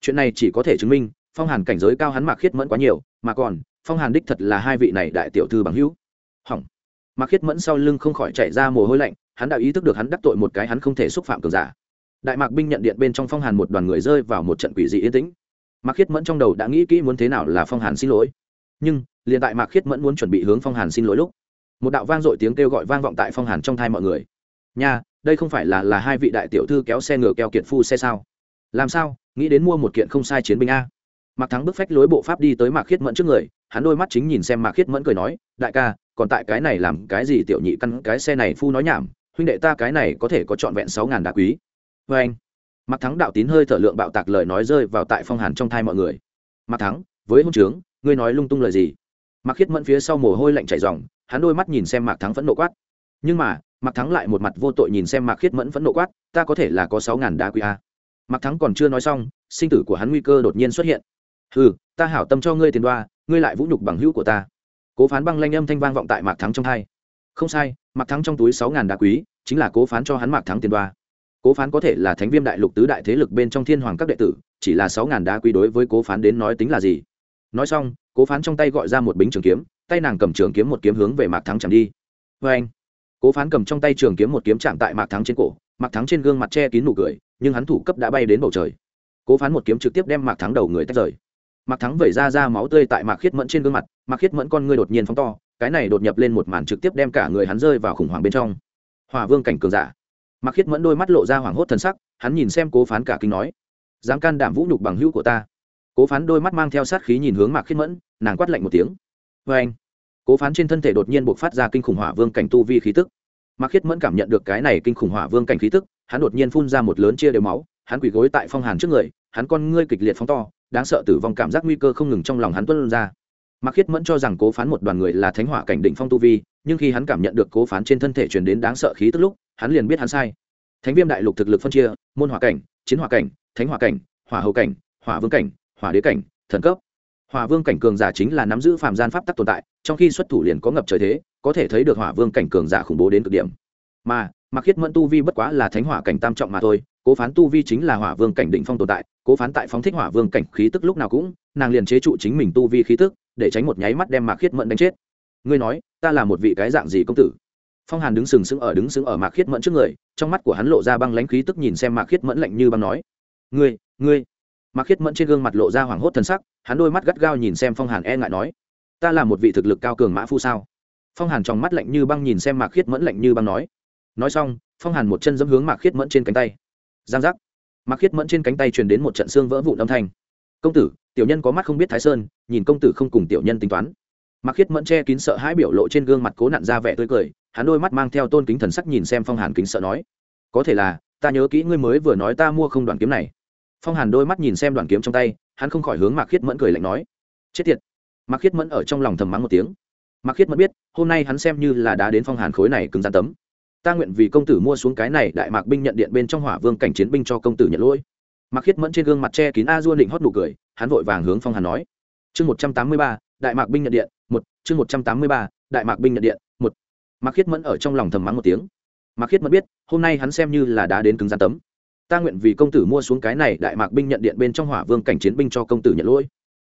Chuyện này chỉ có thể chứng minh, phong hàn cảnh giới cao hắn mạc khiết mẫn quá nhiều, mà còn, phong hàn đích thật là hai vị này đại tiểu thư bằng hữu. Hỏng. Mạc khiết mẫn sau lưng không khỏi chạy ra mồ hôi lạnh, hắn đã ý thức được hắn đắc tội một cái hắn không thể xúc phạm cường giả đại mạc binh nhận điện bên trong phong hàn một đoàn người rơi vào một trận quỷ dị yên tĩnh. Mạc khiết mẫn trong đầu đã nghĩ kỹ muốn thế nào là phong hàn xin lỗi. Nhưng, liền tại mạc khiết mẫn muốn chuẩn bị hướng phong hàn xin lỗi lúc, một đạo vang dội tiếng kêu gọi vang vọng tại phong hàn trong thai mọi người. Nha, đây không phải là là hai vị đại tiểu thư kéo xe ngựa keo kiệt phu xe sao? Làm sao, nghĩ đến mua một kiện không sai chiến binh a? Mạc thắng bức phách lối bộ pháp đi tới mạc khiết mẫn trước người, hắn đôi mắt chính nhìn xem mạc khiết mẫn cười nói, đại ca, còn tại cái này làm cái gì tiểu nhị căn cái xe này phu nói nhảm, huynh đệ ta cái này có thể có trọn vẹn sáu ngàn đá quý vê anh. Mặc thắng đạo tín hơi thở lượng bạo tạc lời nói rơi vào tại phong hàn trong thai mọi người. Mặc thắng, với hôn trướng, ngươi nói lung tung lời gì? Mặc khiết mẫn phía sau mồ hôi lạnh chảy dòng hắn đôi mắt nhìn xem mạc thắng phẫn nộ quát. Nhưng mà, mạc thắng lại một mặt vô tội nhìn xem mạc khiết mẫn phẫn nộ quát, ta có thể là có sáu ngàn đá quý a. Mạc thắng còn chưa nói xong, sinh tử của hắn nguy cơ đột nhiên xuất hiện. Ừ ta hảo tâm cho ngươi tiền đoa, ngươi lại vũ nhục bằng hữu của ta. Cố phán băng lanh âm thanh vang vọng tại mạc thắng trong thai. Không sai, mạc thắng trong túi sáu ngàn đá quý, chính là cố phán cho hắn mạc thắng tiền đoa cố phán có thể là thánh viêm đại lục tứ đại thế lực bên trong thiên hoàng các đệ tử, chỉ là sáu ngàn đá quý đối với cố phán đến nói tính là gì? Nói xong, cố phán trong tay gọi ra một bính trường kiếm, tay nàng cầm trường kiếm một kiếm hướng về mạc thắng chạm đi. Vê anh cố phán cầm trong tay trường kiếm một kiếm chạm tại mạc thắng trên cổ, mạc thắng trên gương mặt che kín nụ cười, nhưng hắn thủ cấp đã bay đến bầu trời. Cố phán một kiếm trực tiếp đem mạc thắng đầu người tách rời. Mạc thắng vẩy ra ra máu tươi tại mạc khiết mẫn trên gương mặt, mạc khiết mẫn con ngươi đột nhiên phóng to, cái này đột nhập lên một màn trực tiếp đem cả người hắn rơi vào khủng hoảng bên trong. Hòa vương cảnh cường giả mạc khiết mẫn đôi mắt lộ ra hoảng hốt thần sắc, hắn nhìn xem cố phán cả kinh nói, dám can đảm vũ nhục bằng hữu của ta? Cố phán đôi mắt mang theo sát khí nhìn hướng mạc khiết mẫn, nàng quát lạnh một tiếng vê anh. Cố phán trên thân thể đột nhiên buộc phát ra kinh khủng hỏa vương cảnh tu vi khí tức. Mạc khiết mẫn cảm nhận được cái này kinh khủng hỏa vương cảnh khí tức, hắn đột nhiên phun ra một lớn chia đều máu, hắn quỳ gối tại phong hàn trước người, hắn con ngươi kịch liệt phóng to, đáng sợ tử vong cảm giác nguy cơ không ngừng trong lòng hắn tuân ra. Mạc khiết mẫn cho rằng cố phán một đoàn người là thánh hỏa cảnh định phong tu vi nhưng khi hắn cảm nhận được cố phán trên thân thể truyền đến đáng sợ khí tức lúc, hắn liền biết hắn sai. Thánh viêm đại lục thực lực phân chia, môn hỏa cảnh, chiến hỏa cảnh, thánh hỏa cảnh, hỏa hầu cảnh, hỏa vương cảnh, hỏa đế cảnh, thần cấp. Hỏa vương cảnh cường giả chính là nắm giữ phàm gian pháp tắc tồn tại, trong khi xuất thủ liền có ngập trời thế, có thể thấy được hỏa vương cảnh cường giả khủng bố đến cực điểm. Mà mặc khiết mẫn tu vi bất quá là thánh hỏa cảnh tam trọng mà thôi, cố phán tu vi chính là hỏa vương cảnh định phong tồn tại, cố phán tại phóng thích hỏa vương cảnh khí tức lúc nào cũng, nàng liền chế trụ chính mình tu vi khí tức, để tránh một nháy mắt đem mạc khiết mẫn đánh chết ngươi nói, ta là một vị cái dạng gì công tử? Phong hàn đứng sừng sững ở, đứng sững ở mạc khiết mẫn trước người, trong mắt của hắn lộ ra băng lãnh khí tức nhìn xem mạc khiết mẫn lạnh như băng nói. Ngươi ngươi. Mạc khiết mẫn trên gương mặt lộ ra hoảng hốt thần sắc, hắn đôi mắt gắt gao nhìn xem phong hàn e ngại nói. Ta là một vị thực lực cao cường mã phu sao? Phong hàn trong mắt lạnh như băng nhìn xem mạc khiết mẫn lạnh như băng nói. Nói xong, phong hàn một chân dẫm hướng mạc khiết mẫn trên cánh tay. Giang giác. Mạc khiết mẫn trên cánh tay truyền đến một trận xương vỡ vụn âm thanh. Công tử, tiểu nhân có mắt không biết thái sơn, nhìn công tử không cùng tiểu nhân tính toán mạc khiết mẫn che kín sợ hãi biểu lộ trên gương mặt cố nặn ra vẻ tươi cười, hắn đôi mắt mang theo tôn kính thần sắc nhìn xem phong hàn kính sợ nói, có thể là, ta nhớ kỹ ngươi mới vừa nói ta mua không đoàn kiếm này. Phong hàn đôi mắt nhìn xem đoàn kiếm trong tay, hắn không khỏi hướng mạc khiết mẫn cười lạnh nói, chết tiệt. Mạc khiết mẫn ở trong lòng thầm mắng một tiếng. Mạc khiết mẫn biết, hôm nay hắn xem như là đã đến phong hàn khối này cứng gian tấm. Ta nguyện vì công tử mua xuống cái này đại mạc binh nhận điện bên trong hỏa vương cảnh chiến binh cho công tử nhận lỗi. Mạc khiết mẫn trên gương mặt che kín a dua định hót nụ cười, hắn vội vàng hướng phong hàn nói. Chương một trăm tám mươi ba, đại mạc binh nhận điện chương một trăm tám mươi ba, đại mạc binh nhận điện, một. Mạc khiết mẫn ở trong lòng thầm mắng một tiếng. Mạc khiết mẫn biết, hôm nay hắn xem như là đã đến cứng gian tấm. Ta nguyện vì công tử mua xuống cái này đại mạc binh nhận điện bên trong hỏa vương cảnh chiến binh cho công tử nhận lỗi.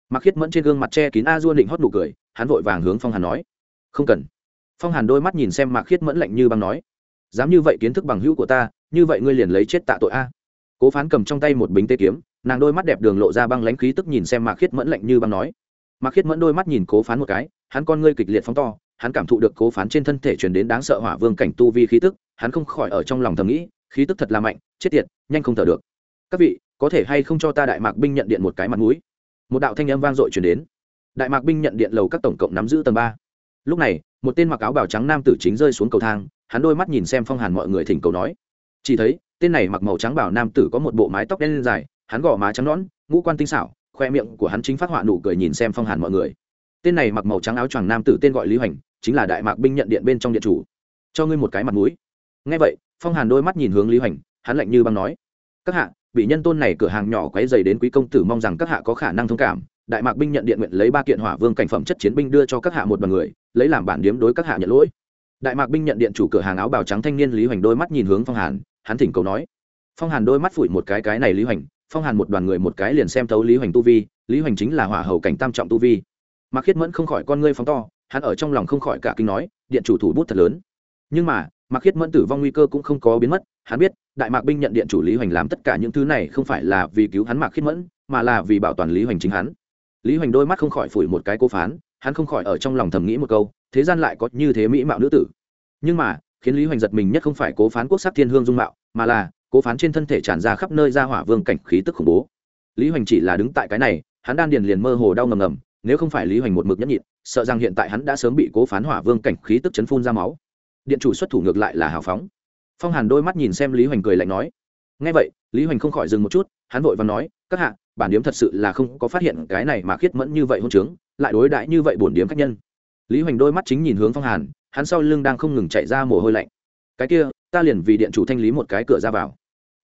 Mạc khiết mẫn trên gương mặt che kín a dua định hót nụ cười, hắn vội vàng hướng phong hàn nói. Không cần. Phong hàn đôi mắt nhìn xem mạc khiết mẫn lạnh như băng nói. Dám như vậy kiến thức bằng hữu của ta, như vậy ngươi liền lấy chết tạ tội a. Cố phán cầm trong tay một bính tê kiếm, nàng đôi mắt đẹp đường lộ ra băng lãnh khí tức nhìn xem mạc khiết mẫn lạnh như băng nói. Mạc khiết mẫn đôi mắt nhìn cố phán một cái hắn con ngươi kịch liệt phóng to, hắn cảm thụ được cố phán trên thân thể chuyển đến đáng sợ hỏa vương cảnh tu vi khí tức, hắn không khỏi ở trong lòng thầm nghĩ, khí tức thật là mạnh, chết tiệt, nhanh không thở được. Các vị, có thể hay không cho ta đại mạc binh nhận điện một cái mặt mũi? Một đạo thanh âm vang dội chuyển đến. Đại mạc binh nhận điện lầu các tổng cộng nắm giữ tầng ba. Lúc này, một tên mặc áo bào trắng nam tử chính rơi xuống cầu thang, hắn đôi mắt nhìn xem phong hàn mọi người thỉnh cầu nói. Chỉ thấy, tên này mặc màu trắng bảo nam tử có một bộ mái tóc đen dài, hắn gò má trắng nõn, ngũ quan tinh xảo, khoe miệng của hắn chính phát họa nụ cười nhìn xem phong hàn mọi người tên này mặc màu trắng áo choàng nam tử tên gọi lý hoành, chính là đại mạc binh nhận điện bên trong điện chủ. Cho ngươi một cái mặt mũi. Ngay vậy, phong hàn đôi mắt nhìn hướng lý hoành, hắn lạnh như băng nói, các hạ, bị nhân tôn này cửa hàng nhỏ quấy dày đến quý công tử mong rằng các hạ có khả năng thông cảm, đại mạc binh nhận điện nguyện lấy ba kiện hỏa vương cảnh phẩm chất chiến binh đưa cho các hạ một đoàn người, lấy làm bản điếm đối các hạ nhận lỗi. Đại mạc binh nhận điện chủ cửa hàng áo bào trắng thanh niên lý hoành đôi mắt nhìn hướng phong hàn, hắn thỉnh cầu nói, phong hàn đôi mắt phủi một cái cái này lý hoành, phong hàn một đoàn người một cái liền xem thấu lý hoành tu vi, lý hoành chính là hỏa hầu cảnh tam trọng tu vi mạc khiết mẫn không khỏi con ngươi phóng to, hắn ở trong lòng không khỏi cả kinh nói, điện chủ thủ bút thật lớn. Nhưng mà, mạc khiết mẫn tử vong nguy cơ cũng không có biến mất, hắn biết, đại mạc binh nhận điện chủ lý hoành làm tất cả những thứ này không phải là vì cứu hắn mạc khiết mẫn, mà là vì bảo toàn lý hoành chính hắn. Lý hoành đôi mắt không khỏi phủi một cái cô phán, hắn không khỏi ở trong lòng thầm nghĩ một câu, thế gian lại có như thế mỹ mạo nữ tử. Nhưng mà, khiến lý hoành giật mình nhất không phải cố phán quốc sắc thiên hương dung mạo, mà là, cố phán trên thân thể tràn ra khắp nơi ra hỏa vương cảnh khí tức khủng bố. Lý hoành chỉ là đứng tại cái này, hắn đan điền liền mơ hồ đau ngầm ngầm nếu không phải lý hoành một mực nhẫn nhịn, sợ rằng hiện tại hắn đã sớm bị cố phán hỏa vương cảnh khí tức chấn phun ra máu. Điện chủ xuất thủ ngược lại là hào phóng. Phong hàn đôi mắt nhìn xem lý hoành cười lạnh nói ngay vậy, lý hoành không khỏi dừng một chút, hắn vội và nói, các hạ, bản điếm thật sự là không có phát hiện cái này mà khiết mẫn như vậy hôn trướng, lại đối đãi như vậy bổn điếm khách nhân. Lý hoành đôi mắt chính nhìn hướng phong hàn, hắn sau lưng đang không ngừng chạy ra mồ hôi lạnh. Cái kia, ta liền vì điện chủ thanh lý một cái cửa ra vào.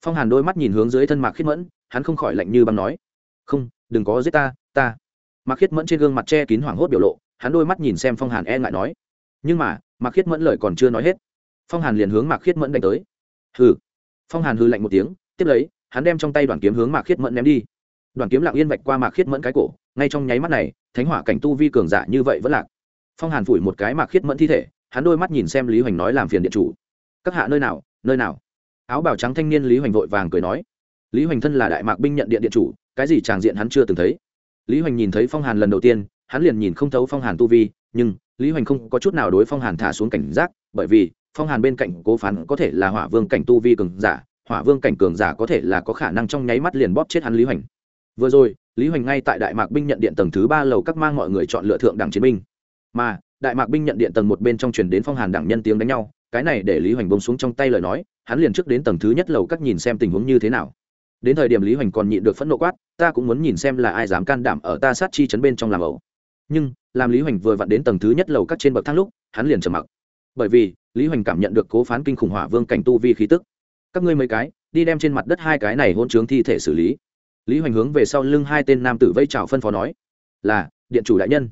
Phong hàn đôi mắt nhìn hướng dưới thân mạc khiết mẫn, hắn không khỏi lạnh như băng nói, không, đừng có giết ta ta mạc khiết mẫn trên gương mặt che kín hoảng hốt biểu lộ, hắn đôi mắt nhìn xem phong hàn e ngại nói. Nhưng mà, mạc khiết mẫn lời còn chưa nói hết, phong hàn liền hướng mạc khiết mẫn đánh tới. Hừ. Phong hàn hư lạnh một tiếng, tiếp lấy, hắn đem trong tay đoàn kiếm hướng mạc khiết mẫn ném đi. Đoàn kiếm lặng yên vạch qua mạc khiết mẫn cái cổ, ngay trong nháy mắt này, thánh hỏa cảnh tu vi cường giả như vậy vẫn lạc. Phong hàn phủi một cái mạc khiết mẫn thi thể, hắn đôi mắt nhìn xem lý hoành nói làm phiền điện chủ. Các hạ nơi nào nơi nào? Áo bào trắng thanh niên lý hoành vội vàng cười nói. Lý hoành thân là đại mạc binh nhận điện điện chủ, cái gì tràng diện hắn chưa từng thấy lý hoành nhìn thấy phong hàn lần đầu tiên, hắn liền nhìn không thấu phong hàn tu vi, nhưng lý hoành không có chút nào đối phong hàn thả xuống cảnh giác, bởi vì phong hàn bên cạnh cố phán có thể là hỏa vương cảnh tu vi cường giả, hỏa vương cảnh cường giả có thể là có khả năng trong nháy mắt liền bóp chết hắn lý hoành. Vừa rồi, lý hoành ngay tại đại mạc binh nhận điện tầng thứ ba lầu các mang mọi người chọn lựa thượng đẳng chiến binh. Mà, đại mạc binh nhận điện tầng một bên trong truyền đến phong hàn đẳng nhân tiếng đánh nhau, cái này để lý hoành bông xuống trong tay lời nói, hắn liền trước đến tầng thứ nhất lầu các nhìn xem tình huống như thế nào đến thời điểm lý hoành còn nhịn được phẫn nộ quát, ta cũng muốn nhìn xem là ai dám can đảm ở ta sát chi chấn bên trong làm ẩu. Nhưng, làm lý hoành vừa vặn đến tầng thứ nhất lầu các trên bậc thang lúc, hắn liền trầm mặc. Bởi vì, lý hoành cảm nhận được cố phán kinh khủng hỏa vương cảnh tu vi khí tức. Các ngươi mấy cái, đi đem trên mặt đất hai cái này hôn chướng thi thể xử lý. Lý hoành hướng về sau lưng hai tên nam tử vây trào phân phó nói, là, điện chủ đại nhân.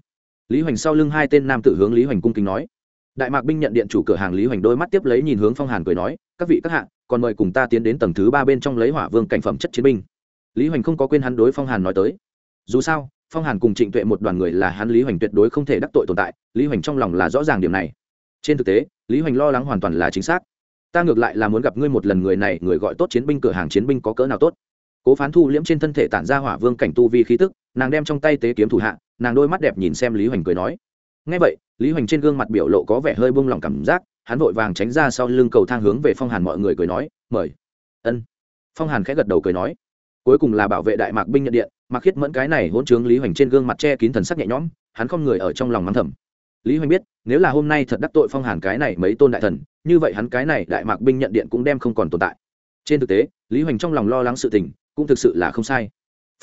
Lý hoành sau lưng hai tên nam tử hướng lý hoành cung kính nói. Đại mạc binh nhận điện chủ cửa hàng lý hoành đôi mắt tiếp lấy nhìn hướng phong hàn cười nói, các vị các hạ còn mời cùng ta tiến đến tầng thứ ba bên trong lấy hỏa vương cảnh phẩm chất chiến binh. Lý hoành không có quên hắn đối phong hàn nói tới. Dù sao, phong hàn cùng trịnh tuệ một đoàn người là hắn lý hoành tuyệt đối không thể đắc tội tồn tại, lý hoành trong lòng là rõ ràng điểm này. Trên thực tế, lý hoành lo lắng hoàn toàn là chính xác. Ta ngược lại là muốn gặp ngươi một lần người này, người gọi tốt chiến binh cửa hàng chiến binh có cỡ nào tốt. Cố phán thu liễm trên thân thể tản ra hỏa vương cảnh tu vi khí tức, nàng đem trong tay tế kiếm thủ hạ, nàng đôi mắt đẹp nhìn xem lý hoành cười nói. Ngay vậy, lý hoành trên gương mặt biểu lộ có vẻ hơi bông lỏng cảm giác hắn vội vàng tránh ra sau lưng cầu thang hướng về phong hàn mọi người cười nói, mời. Ân. Phong hàn khẽ gật đầu cười nói, cuối cùng là bảo vệ đại mạc binh nhận điện. Mặc khiết mẫn cái này hỗn trướng lý hoành trên gương mặt che kín thần sắc nhẹ nhõm, hắn không người ở trong lòng mắng thầm. Lý hoành biết, nếu là hôm nay thật đắc tội phong hàn cái này mấy tôn đại thần, như vậy hắn cái này đại mạc binh nhận điện cũng đem không còn tồn tại. Trên thực tế, lý hoành trong lòng lo lắng sự tình, cũng thực sự là không sai.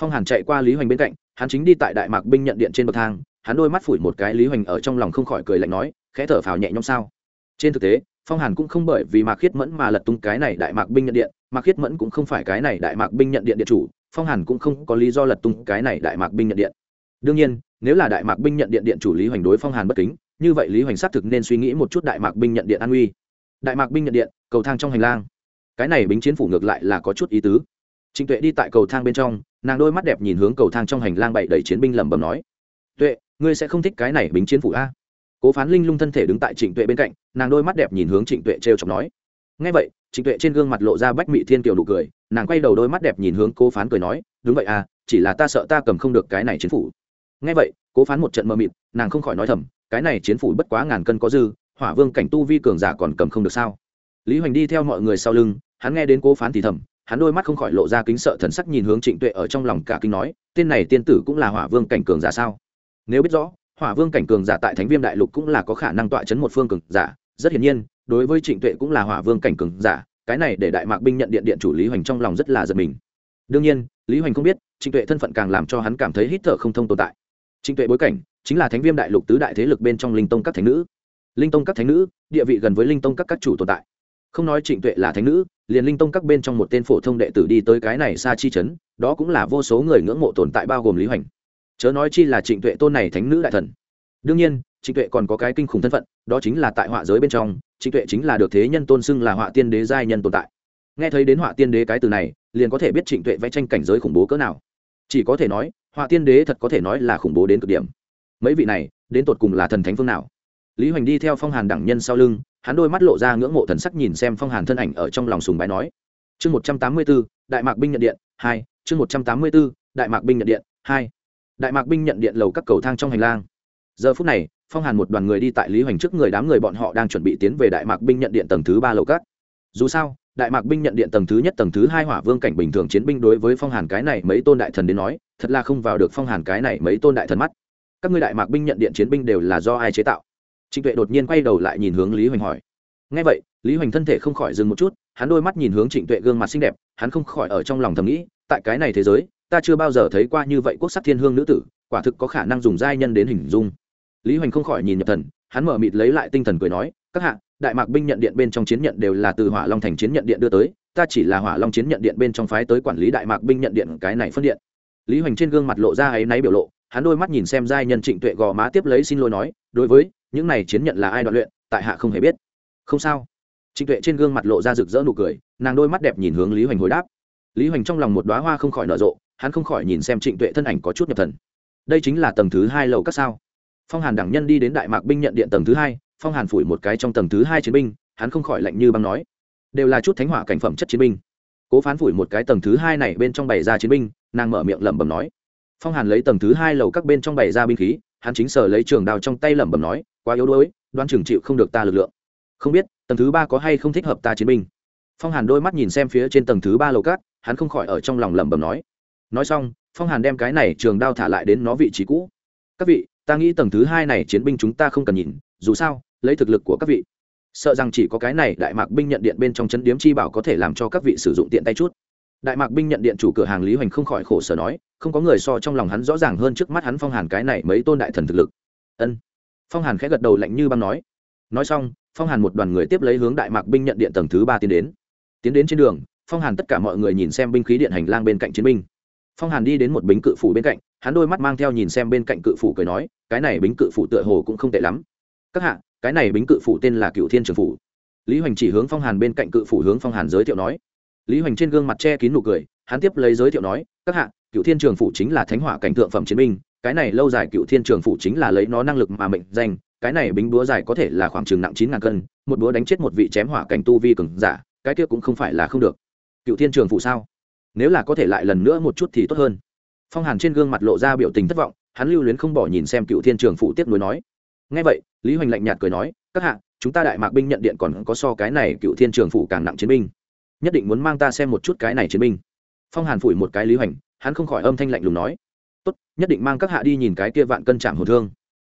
Phong hàn chạy qua lý hoành bên cạnh, hắn chính đi tại đại mạc binh nhận điện trên bậc thang, hắn đôi mắt phủi một cái lý hoành ở trong lòng không khỏi cười lạnh nói, khẽ thở phào nhẹ nhõm sao? Trên thực tế, phong hàn cũng không bởi vì mạc khiết mẫn mà lật tung cái này đại mạc binh nhận điện, mạc khiết mẫn cũng không phải cái này đại mạc binh nhận điện điện chủ, phong hàn cũng không có lý do lật tung cái này đại mạc binh nhận điện. Đương nhiên, nếu là đại mạc binh nhận điện điện chủ lý hoành đối phong hàn bất kính, như vậy lý hoành xác thực nên suy nghĩ một chút đại mạc binh nhận điện an uy đại mạc binh nhận điện, cầu thang trong hành lang. Cái này bính chiến phủ ngược lại là có chút ý tứ. Trịnh tuệ đi tại cầu thang bên trong, nàng đôi mắt đẹp nhìn hướng cầu thang trong hành lang bậy đầy chiến binh lẩm bẩm nói, tuệ, ngươi sẽ không thích cái này bính chiến phủ a? Cố phán linh lung thân thể đứng tại trịnh tuệ bên cạnh, nàng đôi mắt đẹp nhìn hướng trịnh tuệ t r e o chọc nói. Ngay vậy, trịnh tuệ trên gương mặt lộ ra bách mị thiên kiều nụ cười, nàng quay đầu đôi mắt đẹp nhìn hướng cố phán cười nói, đúng vậy à chỉ là ta sợ ta cầm không được cái này chiến phủ. Ngay vậy, cố phán một trận mơ mịt, nàng không khỏi nói thầm, cái này chiến phủ bất quá ngàn cân có dư, hỏa vương cảnh tu vi cường giả còn cầm không được sao? Lý hoành đi theo mọi người sau lưng, hắn nghe đến cố phán thì thầm, hắn đôi mắt không khỏi lộ ra kính sợ thần sắc nhìn hướng trịnh tuệ ở trong lòng cả kinh nói, tên này tiên tử cũng là hỏa vương cảnh cường giả sao? Nếu biết rõ hỏa vương cảnh cường giả tại thánh viêm đại lục cũng là có khả năng tọa chấn một phương cường giả. Rất hiển nhiên, đối với trịnh tuệ cũng là hỏa vương cảnh cường giả, cái này để đại mạc binh nhận điện điện chủ lý hoành trong lòng rất là giật mình. Đương nhiên, lý hoành không biết, trịnh tuệ thân phận càng làm cho hắn cảm thấy hít thở không thông tồn tại. Trịnh tuệ bối cảnh, chính là thánh viêm đại lục tứ đại thế lực bên trong linh tông các thánh nữ. Linh tông các thánh nữ, địa vị gần với linh tông các các chủ tồn tại. Không nói trịnh tuệ là thánh nữ, liền linh tông các bên trong một tên phổ thông đệ tử đi tới cái này xa chi chấn, đó cũng là vô số người ngưỡng mộ tồn tại bao gồm lý hoành chớ nói chi là trịnh tuệ tôn này thánh nữ đại thần. Đương nhiên, trịnh tuệ còn có cái kinh khủng thân phận, đó chính là tại họa giới bên trong, trịnh tuệ chính là được thế nhân tôn xưng là họa tiên đế giai nhân tồn tại. Nghe thấy đến họa tiên đế cái từ này, liền có thể biết trịnh tuệ vẽ tranh cảnh giới khủng bố cỡ nào. Chỉ có thể nói, họa tiên đế thật có thể nói là khủng bố đến cực điểm. Mấy vị này, đến tột cùng là thần thánh phương nào? Lý hoành đi theo phong hàn đẳng nhân sau lưng, hắn đôi mắt lộ ra ngưỡng mộ thần sắc nhìn xem phong hàn thân ảnh ở trong lòng sùng bái nói. Chương một trăm tám mươi b ố đại mạc binh nhận điện, hai, chương một trăm tám mươi b ố đại mạc binh nhận điện, hai đại mạc binh nhận điện lầu các cầu thang trong hành lang. Giờ phút này, phong hàn một đoàn người đi tại lý hoành trước người đám người bọn họ đang chuẩn bị tiến về đại mạc binh nhận điện tầng thứ ba lầu các. Dù sao, đại mạc binh nhận điện tầng thứ nhất, tầng thứ hai hỏa vương cảnh bình thường chiến binh đối với phong hàn cái này mấy tôn đại thần đến nói, thật là không vào được phong hàn cái này mấy tôn đại thần mắt. Các ngươi đại mạc binh nhận điện chiến binh đều là do ai chế tạo? Trịnh tuệ đột nhiên quay đầu lại nhìn hướng lý hoành hỏi. Ngay vậy, lý hoành thân thể không khỏi dừng một chút, hắn đôi mắt nhìn hướng trịnh tuệ gương mặt xinh đẹp, hắn không khỏi ở trong lòng thầm nghĩ, tại cái này thế giới ta chưa bao giờ thấy qua như vậy quốc sắc thiên hương nữ tử, quả thực có khả năng dùng giai nhân đến hình dung. Lý hoành không khỏi nhìn nhập thần, hắn mở mịt lấy lại tinh thần cười nói, các hạ, đại mạc binh nhận điện bên trong chiến nhận đều là từ hỏa long thành chiến nhận điện đưa tới, ta chỉ là hỏa long chiến nhận điện bên trong phái tới quản lý đại mạc binh nhận điện cái này phân điện. Lý hoành trên gương mặt lộ ra áy náy biểu lộ, hắn đôi mắt nhìn xem giai nhân trịnh tuệ gò má tiếp lấy xin lỗi nói, đối với, những này chiến nhận là ai đoạn luyện, tại hạ không hề biết. Không sao. Trịnh tuệ trên gương mặt lộ ra rực rỡ nụ cười, nàng đôi mắt đẹp nhìn hướng lý hoành hồi đáp. Lý hoành trong lòng một đoá hoa không khỏi nở rộ hắn không khỏi nhìn xem trịnh tuệ thân ảnh có chút nhập thần. Đây chính là tầng thứ hai lầu các sao? Phong hàn đẳng nhân đi đến đại mạc binh nhận điện tầng thứ hai, phong hàn phủi một cái trong tầng thứ hai chiến binh, hắn không khỏi lạnh như băng nói. Đều là chút thánh hỏa cảnh phẩm chất chiến binh. Cố phán phủi một cái tầng thứ hai này bên trong bày ra chiến binh, nàng mở miệng lẩm bẩm nói. Phong hàn lấy tầng thứ hai lầu các bên trong bày ra binh khí, hắn chính sở lấy trường đào trong tay lẩm bẩm nói, quá yếu đuối, đoan trường chịu không được ta lực lượng. Không biết, tầng thứ ba có hay không thích hợp ta chiến binh? Phong hàn đôi mắt nhìn xem phía trên tầng thứ ba lầu cát hắn không khỏi ở trong lòng lẩm bẩm nói nói xong, phong hàn đem cái này trường đao thả lại đến nó vị trí cũ. Các vị, ta nghĩ tầng thứ hai này chiến binh chúng ta không cần nhìn, dù sao, lấy thực lực của các vị, sợ rằng chỉ có cái này đại mạc binh nhận điện bên trong chấn điếm chi bảo có thể làm cho các vị sử dụng tiện tay chút. Đại mạc binh nhận điện chủ cửa hàng lý hoành không khỏi khổ sở nói, không có người so trong lòng hắn rõ ràng hơn trước mắt hắn phong hàn cái này mấy tôn đại thần thực lực. Ân. Phong hàn khẽ gật đầu lạnh như băng nói. Nói xong, phong hàn một đoàn người tiếp lấy hướng đại mạc binh nhận điện tầng thứ ba tiến đến. Tiến đến trên đường, phong hàn tất cả mọi người nhìn xem binh khí điện hành lang bên cạnh chiến binh phong hàn đi đến một bính cự phủ bên cạnh, hắn đôi mắt mang theo nhìn xem bên cạnh cự phủ cười nói, cái này bính cự phủ tựa hồ cũng không tệ lắm. Các hạ, cái này bính cự phủ tên là cựu thiên trường phủ. Lý hoành chỉ hướng phong hàn bên cạnh cự phủ hướng phong hàn giới thiệu nói. Lý hoành trên gương mặt che kín nụ cười, hắn tiếp lấy giới thiệu nói, các hạ cựu thiên trường phủ chính là thánh hỏa cảnh thượng phẩm chiến binh, cái này lâu dài cựu thiên trường phủ chính là lấy nó năng lực mà mệnh danh, cái này bính búa dài có thể là khoảng chừng nặng chín ngàn cân, một búa đánh chết một vị chém hỏa cảnh tu vi cường giả, cái kia cũng không phải là không được. Cựu thiên trường phủ sao? Nếu là có thể lại lần nữa một chút thì tốt hơn. Phong hàn trên gương mặt lộ ra biểu tình thất vọng, hắn lưu luyến không bỏ nhìn xem cựu thiên trường phụ tiếp nối nói. Ngay vậy, lý hoành lạnh nhạt cười nói, các hạ, chúng ta đại mạc binh nhận điện còn có so cái này cựu thiên trường phụ càng nặng chiến binh. Nhất định muốn mang ta xem một chút cái này chiến binh. Phong hàn phủi một cái lý hoành, hắn không khỏi âm thanh lạnh lùng nói. Tốt, nhất định mang các hạ đi nhìn cái kia vạn cân chạm hồn thương.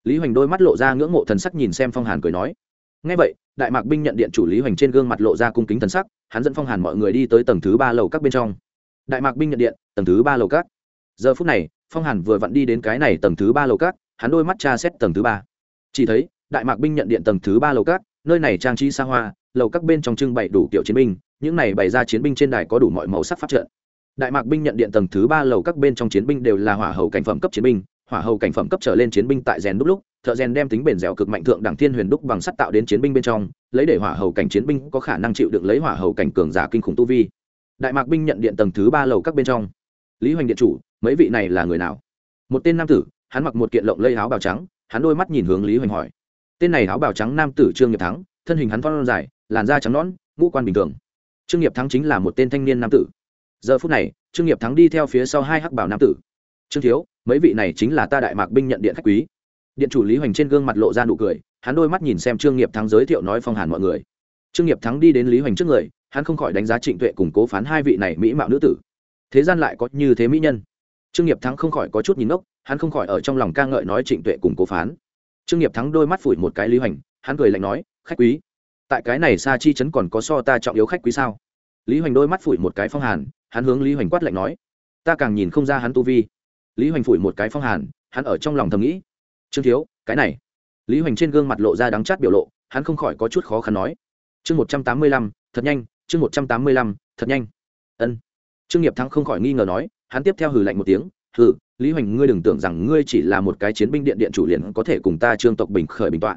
Lý hoành đôi mắt lộ ra ngưỡng mộ thần sắc nhìn xem phong hàn cười nói. Ngay vậy, đại mạc binh nhận điện chủ lý hoành trên gương mặt lộ ra cung kính thần sắc, hắn dẫn phong hàn mọi người đi tới tầng thứ ba lầu các bên trong đại mạc binh nhận điện tầng thứ ba lầu cát. giờ phút này phong hàn vừa vặn đi đến cái này tầng thứ ba lầu cát, hắn đôi mắt tra xét tầng thứ ba. Chỉ thấy đại mạc binh nhận điện tầng thứ ba lầu cát, nơi này trang trí xa hoa lầu các bên trong trưng bày đủ kiểu chiến binh những này bày ra chiến binh trên đài có đủ mọi màu sắc phát trận. Đại mạc binh nhận điện tầng thứ ba lầu các bên trong chiến binh đều là hỏa hầu cảnh phẩm cấp chiến binh hỏa hầu cảnh phẩm cấp trở lên chiến binh tại rèn đúc lúc thợ rèn đem tính bền dẻo cực mạnh thượng đẳng thiên huyền đúc bằng sắt tạo đến chiến binh bên trong lấy để hỏa hầu cảnh chiến binh có khả năng chịu đựng lấy hỏa hầu cảnh cường giả kinh khủng tu vi đại mạc binh nhận điện tầng thứ ba lầu các bên trong. Lý hoành điện chủ, mấy vị này là người nào? Một tên nam tử, hắn mặc một kiện lộng lây áo bào trắng, hắn đôi mắt nhìn hướng lý hoành hỏi. Tên này áo bào trắng nam tử trương nghiệp thắng, thân hình hắn thon dài, làn da trắng nõn, ngũ quan bình thường. Trương nghiệp thắng chính là một tên thanh niên nam tử. Giờ phút này, trương nghiệp thắng đi theo phía sau hai hắc bảo nam tử. Trương thiếu, mấy vị này chính là ta đại mạc binh nhận điện khách quý. Điện chủ lý hoành trên gương mặt lộ ra nụ cười, hắn đôi mắt nhìn xem trương nghiệp thắng giới thiệu nói phong hàn mọi người trương nghiệp thắng đi đến lý hoành trước người, hắn không khỏi đánh giá trịnh tuệ cùng cố phán hai vị này mỹ mạo nữ tử. Thế gian lại có như thế mỹ nhân. Trương nghiệp thắng không khỏi có chút nhìn ngốc, hắn không khỏi ở trong lòng ca ngợi nói trịnh tuệ cùng cố phán. Trương nghiệp thắng đôi mắt phủi một cái lý hoành, hắn cười lạnh nói, khách quý, tại cái này xa chi chấn còn có so ta trọng yếu khách quý sao? Lý hoành đôi mắt phủi một cái phong hàn, hắn hướng lý hoành quát lạnh nói, ta càng nhìn không ra hắn tu vi. Lý hoành phủi một cái phong hàn, hắn ở trong lòng thầm nghĩ, trương thiếu, cái này. Lý hoành trên gương mặt lộ ra đắng chát biểu lộ, hắn không khỏi có chút khó khăn nói chương một trăm tám mươi lăm, thật nhanh, chương một trăm tám mươi lăm, thật nhanh. Ân. Trương nghiệp thắng không khỏi nghi ngờ nói, hắn tiếp theo hừ lạnh một tiếng, hừ, lý hoành, ngươi đừng tưởng rằng ngươi chỉ là một cái chiến binh điện điện chủ liền có thể cùng ta trương tộc bình khởi bình tọa.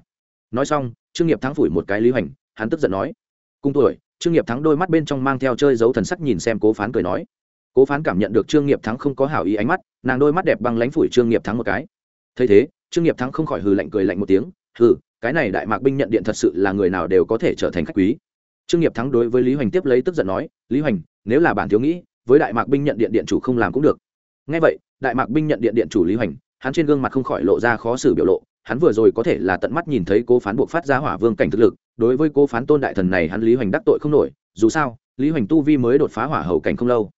Nói xong, trương nghiệp thắng phủi một cái lý hoành, hắn tức giận nói, cùng tuổi. Trương nghiệp thắng đôi mắt bên trong mang theo chơi dấu thần sắc nhìn xem cố phán cười nói. Cố phán cảm nhận được trương nghiệp thắng không có hảo ý ánh mắt, nàng đôi mắt đẹp băng lánh phủi trương nghiệp thắng một cái. Thấy thế, trương nghiệp thắng không khỏi hừ lạnh cười lạnh một tiếng, hừ cái này đại mạc binh nhận điện thật sự là người nào đều có thể trở thành khách quý. Trương nghiệp thắng đối với lý hoành tiếp lấy tức giận nói, lý hoành, nếu là bản thiếu nghĩ, với đại mạc binh nhận điện điện chủ không làm cũng được. Ngay vậy, đại mạc binh nhận điện điện chủ lý hoành, hắn trên gương mặt không khỏi lộ ra khó xử biểu lộ, hắn vừa rồi có thể là tận mắt nhìn thấy cố phán buộc phát ra hỏa vương cảnh thực lực, đối với cố phán tôn đại thần này hắn lý hoành đắc tội không nổi, dù sao, lý hoành tu vi mới đột phá hỏa hầu cảnh không lâu.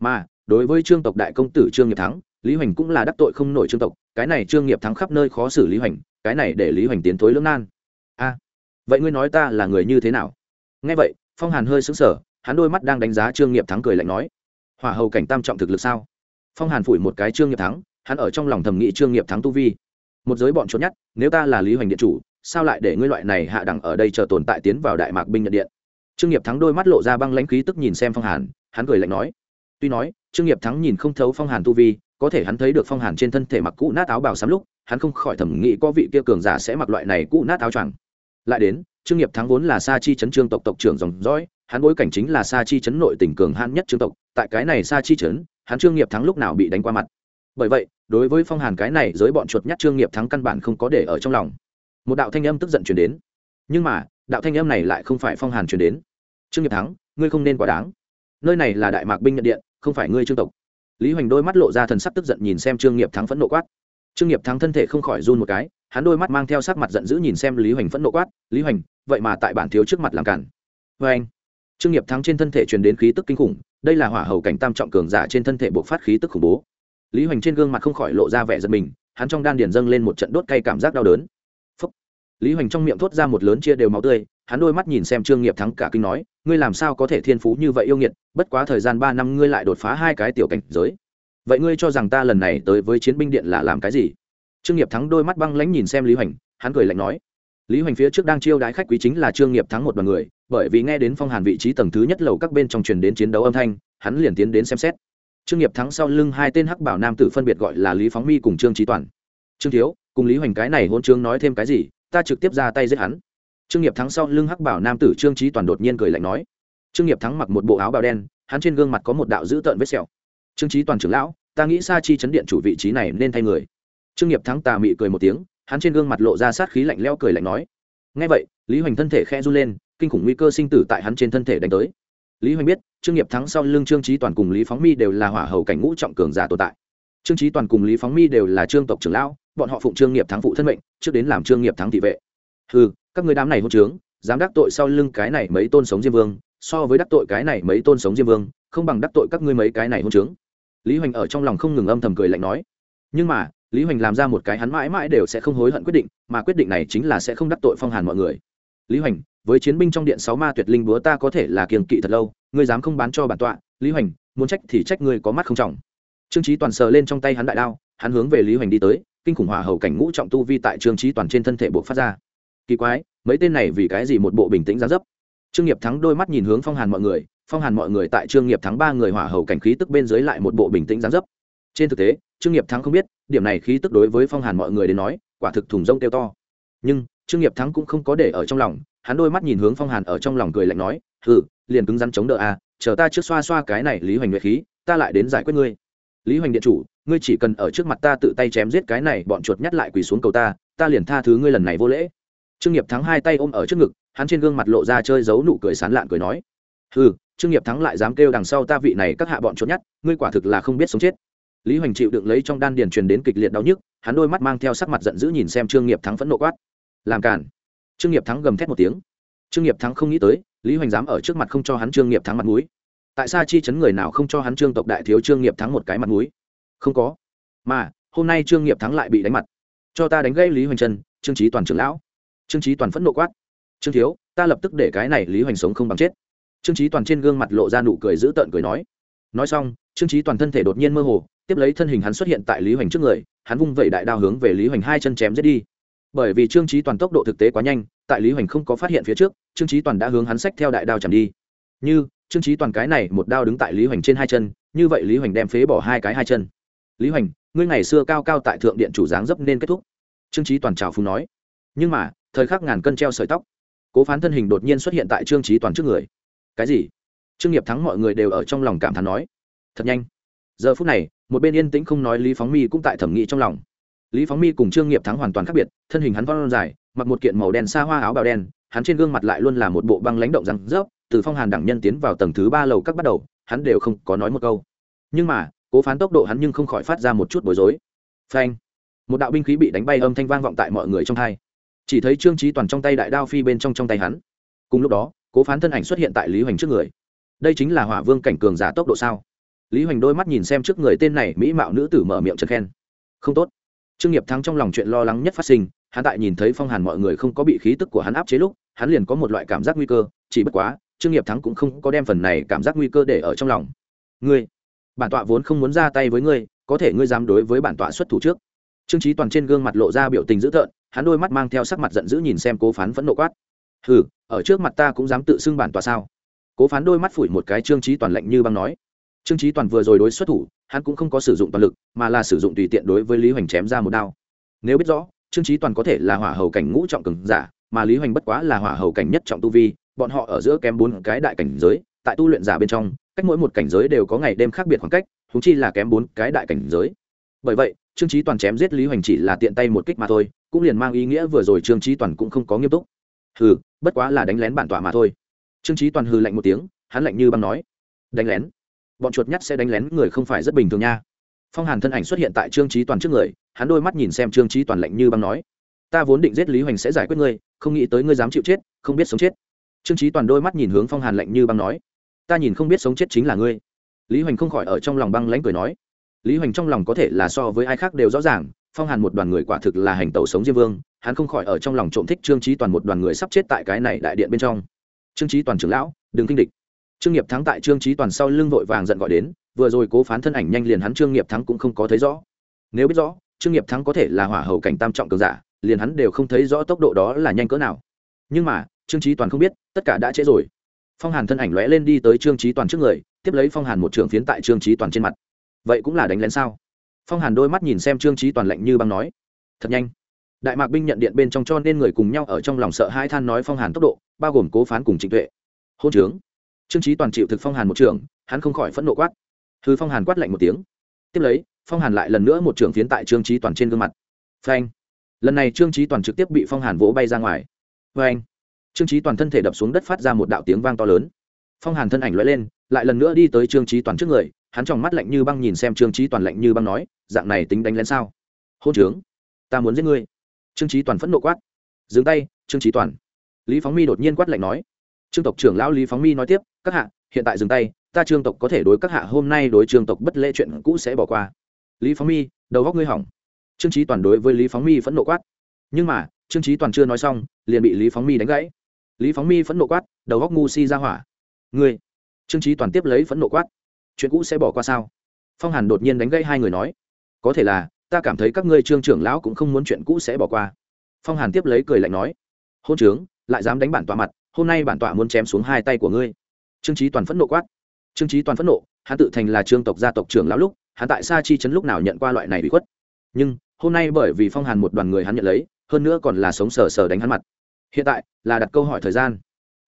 Mà, đối với trương tộc đại công tử trương nghiệp thắng, lý hoành cũng là đắc tội không nổi trương tộc, cái này trương nghiệp thắng khắp nơi khó xử lý hoành cái này để lý hoành tiến thối lưỡng nan. A, vậy ngươi nói ta là người như thế nào? Nghe vậy, phong hàn hơi sững sờ, hắn đôi mắt đang đánh giá trương nghiệp thắng cười lạnh nói, hỏa hầu cảnh tam trọng thực lực sao? Phong hàn phủi một cái trương nghiệp thắng, hắn ở trong lòng thầm nghĩ trương nghiệp thắng tu vi. Một giới bọn trốn nhất nếu ta là lý hoành điện chủ, sao lại để ngươi loại này hạ đẳng ở đây chờ tồn tại tiến vào đại mạc binh nhận điện? Trương nghiệp thắng đôi mắt lộ ra băng lãnh khí tức nhìn xem phong hàn, hắn cười lạnh nói, tuy nói, trương nghiệp thắng nhìn không thấu phong hàn tu vi, có thể hắn thấy được phong hàn trên thân thể mặc cũ nát áo bào sắm lúc hắn không khỏi thẩm nghĩ có vị kia cường giả sẽ mặc loại này cũ nát áo choàng. Lại đến, trương nghiệp thắng vốn là sa chi chấn trương tộc tộc trưởng dòng dõi, hắn bối cảnh chính là sa chi chấn nội tỉnh cường hãn nhất trương tộc, tại cái này sa chi chấn hắn trương nghiệp thắng lúc nào bị đánh qua mặt. Bởi vậy, đối với phong hàn cái này giới bọn chuột nhắt trương nghiệp thắng căn bản không có để ở trong lòng. Một đạo thanh âm tức giận chuyển đến. Nhưng mà, đạo thanh âm này lại không phải phong hàn chuyển đến. Trương nghiệp thắng, ngươi không nên quá đáng. Nơi này là đại mạc binh nhận điện, không phải ngươi trương tộc. Lý hoành đôi mắt lộ ra thần sắc tức giận nhìn xem trương nghiệp thắng phẫn nộ quát trương nghiệp thắng thân thể không khỏi run một cái, hắn đôi mắt mang theo sắc mặt giận dữ nhìn xem lý hoành phẫn nộ quát, lý hoành, vậy mà tại bản thiếu trước mặt làm cản. Vê anh. Trương nghiệp thắng trên thân thể truyền đến khí tức kinh khủng, đây là hỏa hầu cảnh tam trọng cường giả trên thân thể buộc phát khí tức khủng bố. Lý hoành trên gương mặt không khỏi lộ ra vẻ giật mình, hắn trong đan điền dâng lên một trận đốt cay cảm giác đau đớn. Phúc. lý hoành trong miệng thốt ra một lớn chia đều máu tươi, hắn đôi mắt nhìn xem trương nghiệp thắng cả kinh nói, ngươi làm sao có thể thiên phú như vậy yêu nghiệt, bất quá thời gian ba năm ngươi lại đột phá hai cái tiểu cảnh giới vậy ngươi cho rằng ta lần này tới với chiến binh điện là làm cái gì? Trương nghiệp thắng đôi mắt băng lãnh nhìn xem lý hoành, hắn cười lạnh nói. Lý hoành phía trước đang chiêu đái khách quý chính là trương nghiệp thắng một đ o à n người, bởi vì nghe đến phong hàn vị trí tầng thứ nhất lầu các bên trong truyền đến chiến đấu âm thanh, hắn liền tiến đến xem xét. Trương nghiệp thắng sau lưng hai tên hắc bảo nam tử phân biệt gọi là lý phóng mi cùng trương trí toàn. Trương thiếu, cùng lý hoành cái này hôn trương nói thêm cái gì, ta trực tiếp ra tay giết hắn. Trương nghiệp thắng sau lưng hắc bảo nam tử trương trí toàn đột nhiên cười lạnh nói. Trương nghiệp thắng mặc một bộ áo bào đen, hắn trên gương mặt có một đạo dữ tợn vết sẹo. Trương trí toàn trưởng lão ta nghĩ sa chi chấn điện chủ vị trí này nên thay người. Trương nghiệp thắng tà mị cười một tiếng, hắn trên gương mặt lộ ra sát khí lạnh leo cười lạnh nói. Ngay vậy, lý hoành thân thể khe run lên, kinh khủng nguy cơ sinh tử tại hắn trên thân thể đánh tới. Lý hoành biết, trương nghiệp thắng sau lưng trương trí toàn cùng lý phóng mi đều là hỏa hầu cảnh ngũ trọng cường giả tồn tại. Trương trí toàn cùng lý phóng mi đều là trương tộc trưởng lão, bọn họ phụng trương nghiệp thắng phụ thân mệnh, trước đến làm trương nghiệp thắng thị vệ. Ừ các người đám này hôn trướng, dám đắc tội sau lưng cái này mấy tôn sống diêm vương, so với đắc tội cái này mấy tôn sống diêm vương, không bằng đắc tội các ngươi mấy cái này hôn trướng lý hoành ở trong lòng không ngừng âm thầm cười lạnh nói. Nhưng mà, lý hoành làm ra một cái hắn mãi mãi đều sẽ không hối hận quyết định, mà quyết định này chính là sẽ không đắc tội phong hàn mọi người. Lý hoành, với chiến binh trong điện sáu ma tuyệt linh búa ta có thể là kiềng kỵ thật lâu, ngươi dám không bán cho bản tọa, lý hoành, muốn trách thì trách ngươi có mắt không trọng. Trương trí toàn sờ lên trong tay hắn đại đao, hắn hướng về lý hoành đi tới, kinh khủng hỏa hầu cảnh ngũ trọng tu vi tại trương trí toàn trên thân thể buộc phát ra. Kỳ quái, mấy tên này vì cái gì một bộ bình tĩnh giá dấp? Trương nghiệp thắng đôi mắt nhìn hướng phong hàn mọi người phong hàn mọi người tại trương nghiệp thắng ba người hỏa hầu cảnh khí tức bên dưới lại một bộ bình tĩnh gián dấp trên thực tế trương nghiệp thắng không biết điểm này khí tức đối với phong hàn mọi người đến nói quả thực thùng rông kêu to nhưng trương nghiệp thắng cũng không có để ở trong lòng hắn đôi mắt nhìn hướng phong hàn ở trong lòng cười lạnh nói ừ liền cứng rắn chống đỡ a à, chờ ta trước xoa xoa cái này lý hoành nguyệt khí ta lại đến giải quyết ngươi lý hoành điện chủ ngươi chỉ cần ở trước mặt ta tự tay chém giết cái này bọn chuột nhắt lại quỳ xuống cầu ta ta liền tha thứ ngươi lần này vô lễ trương nghiệp thắng hai tay ôm ở trước ngực hắn trên gương mặt lộ ra chơi giấu nụ cười sán lạn cười nói ừ trương nghiệp thắng lại dám kêu đằng sau ta vị này các hạ bọn trốn nhát, ngươi quả thực là không biết sống chết. Lý hoành chịu đựng lấy trong đan điền truyền đến kịch liệt đau nhức, hắn đôi mắt mang theo sắc mặt giận dữ nhìn xem trương nghiệp thắng phẫn nộ quát. Làm cản trương nghiệp thắng gầm thét một tiếng. Trương nghiệp thắng không nghĩ tới, lý hoành dám ở trước mặt không cho hắn trương nghiệp thắng mặt mũi. Tại sao chi chấn người nào không cho hắn trương tộc đại thiếu trương nghiệp thắng một cái mặt mũi? Không có. Mà, hôm nay trương nghiệp thắng lại bị đánh mặt. Cho ta đánh gây lý hoành chân, trương trí toàn trưởng lão. Trương trí toàn phẫn nộ quát. Trương thiếu, ta lập tức để cái này lý hoành sống không bằng chết trương trí toàn trên gương mặt lộ ra nụ cười dữ tợn cười nói. Nói xong, trương trí toàn thân thể đột nhiên mơ hồ, tiếp lấy thân hình hắn xuất hiện tại lý hoành trước người, hắn vung vẩy đại đao hướng về lý hoành hai chân chém giết đi. Bởi vì trương trí toàn tốc độ thực tế quá nhanh, tại lý hoành không có phát hiện phía trước, trương trí toàn đã hướng hắn sách theo đại đao chạm đi. Như, trương trí toàn cái này một đao đứng tại lý hoành trên hai chân, như vậy lý hoành đem phế bỏ hai cái hai chân. Lý hoành, ngươi ngày xưa cao cao tại thượng điện chủ dáng dấp nên kết thúc. Trương trí toàn trào phúng nói. Nhưng mà, thời khắc ngàn cân treo sợi tóc, cố phán thân hình đột nhiên xuất hiện tại trương trí toàn trước người cái gì? Trương nghiệp thắng mọi người đều ở trong lòng cảm thán nói. Thật nhanh. Giờ phút này, một bên yên tĩnh không nói lý phóng mi cũng tại thẩm nghĩ trong lòng. Lý phóng mi cùng trương nghiệp thắng hoàn toàn khác biệt, thân hình hắn von dài, mặc một kiện màu đen xa hoa áo bào đen, hắn trên gương mặt lại luôn là một bộ băng lãnh động răng rớp, từ phong hàn đẳng nhân tiến vào tầng thứ ba lầu các bắt đầu, hắn đều không có nói một câu. Nhưng mà, cố phán tốc độ hắn nhưng không khỏi phát ra một chút bối rối. Phanh. Một đạo binh khí bị đánh bay âm thanh vang vọng tại mọi người trong thai chỉ thấy trương trí toàn trong tay đại đao phi bên trong trong tay hắn. Cùng lúc đó cố phán thân ảnh xuất hiện tại lý hoành trước người. Đây chính là hỏa vương cảnh cường giả tốc độ sao? Lý hoành đôi mắt nhìn xem trước người tên này mỹ mạo nữ tử mở miệng trần khen. Không tốt. Trương nghiệp thắng trong lòng chuyện lo lắng nhất phát sinh, hắn tại nhìn thấy phong hàn mọi người không có bị khí tức của hắn áp chế lúc, hắn liền có một loại cảm giác nguy cơ, chỉ bất quá, trương nghiệp thắng cũng không có đem phần này cảm giác nguy cơ để ở trong lòng. Ngươi, bản tọa vốn không muốn ra tay với ngươi, có thể ngươi dám đối với bản tọa xuất thủ trước. Trương trí toàn trên gương mặt lộ ra biểu tình dữ tợn, hắn đôi mắt mang theo sắc mặt giận dữ nhìn xem cố phán phẫn nộ quát hừ, ở trước mặt ta cũng dám tự xưng bản tòa sao? Cố phán đôi mắt phủi một cái trương trí toàn lạnh như băng nói. Trương trí toàn vừa rồi đối xuất thủ, hắn cũng không có sử dụng toàn lực, mà là sử dụng tùy tiện đối với lý hoành chém ra một đao. Nếu biết rõ, trương trí toàn có thể là hỏa hầu cảnh ngũ trọng cường giả, mà lý hoành bất quá là hỏa hầu cảnh nhất trọng tu vi, bọn họ ở giữa kém bốn cái đại cảnh giới, tại tu luyện giả bên trong, cách mỗi một cảnh giới đều có ngày đêm khác biệt khoảng cách thúng chi là kém bốn cái đại cảnh giới. Bởi vậy, trương trí toàn chém giết lý hoành chỉ là tiện tay một kích mà thôi, cũng liền mang ý nghĩa vừa rồi trương trí toàn cũng không có nghiêm túc. Hừ bất quá là đánh lén bản tọa mà thôi. Trương trí toàn hừ lạnh một tiếng, hắn lạnh như băng nói, đánh lén? Bọn chuột nhắt sẽ đánh lén người không phải rất bình thường nha. Phong hàn thân ảnh xuất hiện tại trương trí toàn trước người, hắn đôi mắt nhìn xem trương trí toàn lạnh như băng nói, ta vốn định giết lý hoành sẽ giải quyết ngươi, không nghĩ tới ngươi dám chịu chết, không biết sống chết. Trương trí toàn đôi mắt nhìn hướng phong hàn lạnh như băng nói, ta nhìn không biết sống chết chính là ngươi. Lý hoành không khỏi ở trong lòng băng lãnh cười nói, lý hoành trong lòng có thể là so với ai khác đều rõ ràng phong hàn một đoàn người quả thực là hành tẩu sống diêm vương, hắn không khỏi ở trong lòng trộm thích trương trí toàn một đoàn người sắp chết tại cái này đại điện bên trong. Trương trí toàn trưởng lão, đừng kinh địch. Trương nghiệp thắng tại trương trí toàn sau lưng vội vàng giận gọi đến, vừa rồi cố phán thân ảnh nhanh liền hắn trương nghiệp thắng cũng không có thấy rõ. Nếu biết rõ, trương nghiệp thắng có thể là hỏa hầu cảnh tam trọng cường giả, liền hắn đều không thấy rõ tốc độ đó là nhanh cỡ nào. Nhưng mà, trương trí toàn không biết, tất cả đã trễ rồi. Phong hàn thân ảnh lóe lên đi tới trương trí toàn trước người, tiếp lấy phong hàn một trường phiến tại trương trí toàn trên mặt. Vậy cũng là đánh lén sao? Phong hàn đôi mắt nhìn xem trương trí toàn lạnh như băng nói, thật nhanh. Đại mạc binh nhận điện bên trong cho nên người cùng nhau ở trong lòng sợ hai than nói phong hàn tốc độ, bao gồm cố phán cùng trịnh tuệ. Hôn trướng. Trương trí toàn chịu thực phong hàn một trường, hắn không khỏi phẫn nộ quát. Thư phong hàn quát lạnh một tiếng. Tiếp lấy, phong hàn lại lần nữa một trường phiến tại trương trí toàn trên gương mặt. Phanh. Lần này trương trí toàn trực tiếp bị phong hàn vỗ bay ra ngoài. Phanh. Trương trí toàn thân thể đập xuống đất phát ra một đạo tiếng vang to lớn. Phong hàn thân ảnh l lên, lại lần nữa đi tới trương trí toàn trước người hắn tròng mắt lạnh như băng nhìn xem trương trí toàn lạnh như băng nói, dạng này tính đánh lén sao? Hôn trướng, ta muốn giết ngươi. Trương trí toàn phẫn nộ quát. Dừng tay, trương trí toàn. Lý phóng mi đột nhiên quát lạnh nói. Trương tộc trưởng lão lý phóng mi nói tiếp, các hạ, hiện tại dừng tay, ta trương tộc có thể đối các hạ hôm nay đối trương tộc bất lễ chuyện cũ sẽ bỏ qua. Lý phóng mi, đầu góc ngươi hỏng. Trương trí toàn đối với lý phóng mi phẫn nộ quát. Nhưng mà, trương trí toàn chưa nói xong, liền bị lý phóng mi đánh gãy. Lý phóng mi phẫn nộ quát, đầu góc ngu si ra hỏa. Ngươi. Trương trí toàn tiếp lấy phẫn nộ quát chuyện cũ sẽ bỏ qua sao? Phong hàn đột nhiên đánh gây hai người nói, có thể là, ta cảm thấy các ngươi trương trưởng lão cũng không muốn chuyện cũ sẽ bỏ qua. Phong hàn tiếp lấy cười lạnh nói, hôn trướng, lại dám đánh bản tọa mặt, hôm nay bản tọa muốn chém xuống hai tay của ngươi. Trương trí toàn phẫn nộ quát. Trương trí toàn phẫn nộ, hắn tự thành là trương tộc gia tộc trưởng lão lúc, hắn tại sa chi chấn lúc nào nhận qua loại này bị khuất. Nhưng, hôm nay bởi vì phong hàn một đoàn người hắn nhận lấy, hơn nữa còn là sống sờ sờ đánh hắn mặt. Hiện tại, là đặt câu hỏi thời gian.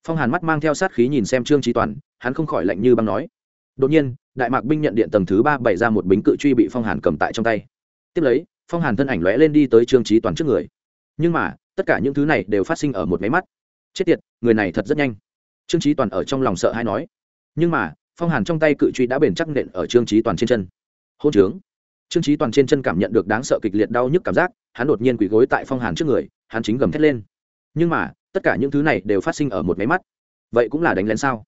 Phong hàn mắt mang theo sát khí nhìn xem trương trí toàn, hắn không khỏi lạnh như băng nói. Đột nhiên đại mạc binh nhận điện tầng thứ ba bày ra một bính cự truy bị phong hàn cầm tại trong tay. Tiếp lấy, phong hàn thân ảnh lóe lên đi tới trương trí toàn trước người. Nhưng mà, tất cả những thứ này đều phát sinh ở một máy mắt. Chết tiệt, người này thật rất nhanh. Trương trí toàn ở trong lòng sợ hay nói. Nhưng mà, phong hàn trong tay cự truy đã bền chắc nện ở trương trí toàn trên chân. Hôn trướng. Trương trí toàn trên chân cảm nhận được đáng sợ kịch liệt đau nhức cảm giác, hắn đột nhiên quỳ gối tại phong hàn trước người, hắn chính gầm thét lên. Nhưng mà, tất cả những thứ này đều phát sinh ở một máy mắt. Vậy cũng là đánh lén sao?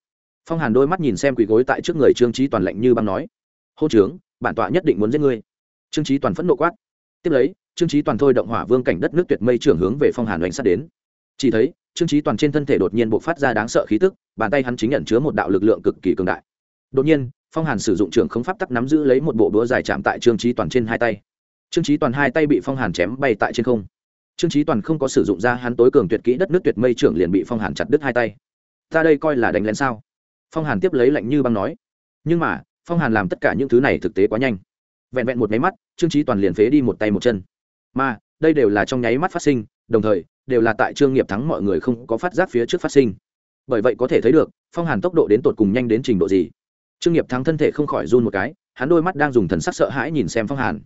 Phong hàn đôi mắt nhìn xem quỳ gối tại trước người trương trí toàn lạnh như băng nói, hô trướng bản tọa nhất định muốn giết ngươi. Trương trí toàn phẫn nộ quát. Tiếp lấy, trương trí toàn thôi động hỏa vương cảnh đất nước tuyệt mây trưởng hướng về phong hàn oanh sát đến. Chỉ thấy, trương trí toàn trên thân thể đột nhiên b ộ c phát ra đáng sợ khí tức, bàn tay hắn chính nhận chứa một đạo lực lượng cực kỳ cường đại. Đột nhiên, phong hàn sử dụng trường không pháp tắc nắm giữ lấy một bộ đũa dài chạm tại trương trí toàn trên hai tay. Trương trí toàn hai tay bị phong hàn chém bay tại trên không. Trương trí toàn không có sử dụng ra hắn tối cường tuyệt kỹ đất nước tuyệt mây trưởng liền bị phong hàn chặt đứt hai tay. Ta đây coi là đánh lén sao? Phong hàn tiếp lấy lạnh như băng nói nhưng mà phong hàn làm tất cả những thứ này thực tế quá nhanh vẹn vẹn một máy mắt trương trí toàn liền phế đi một tay một chân mà đây đều là trong nháy mắt phát sinh đồng thời đều là tại trương nghiệp thắng mọi người không có phát giác phía trước phát sinh bởi vậy có thể thấy được phong hàn tốc độ đến tột cùng nhanh đến trình độ gì trương nghiệp thắng thân thể không khỏi run một cái hắn đôi mắt đang dùng thần sắc sợ hãi nhìn xem phong hàn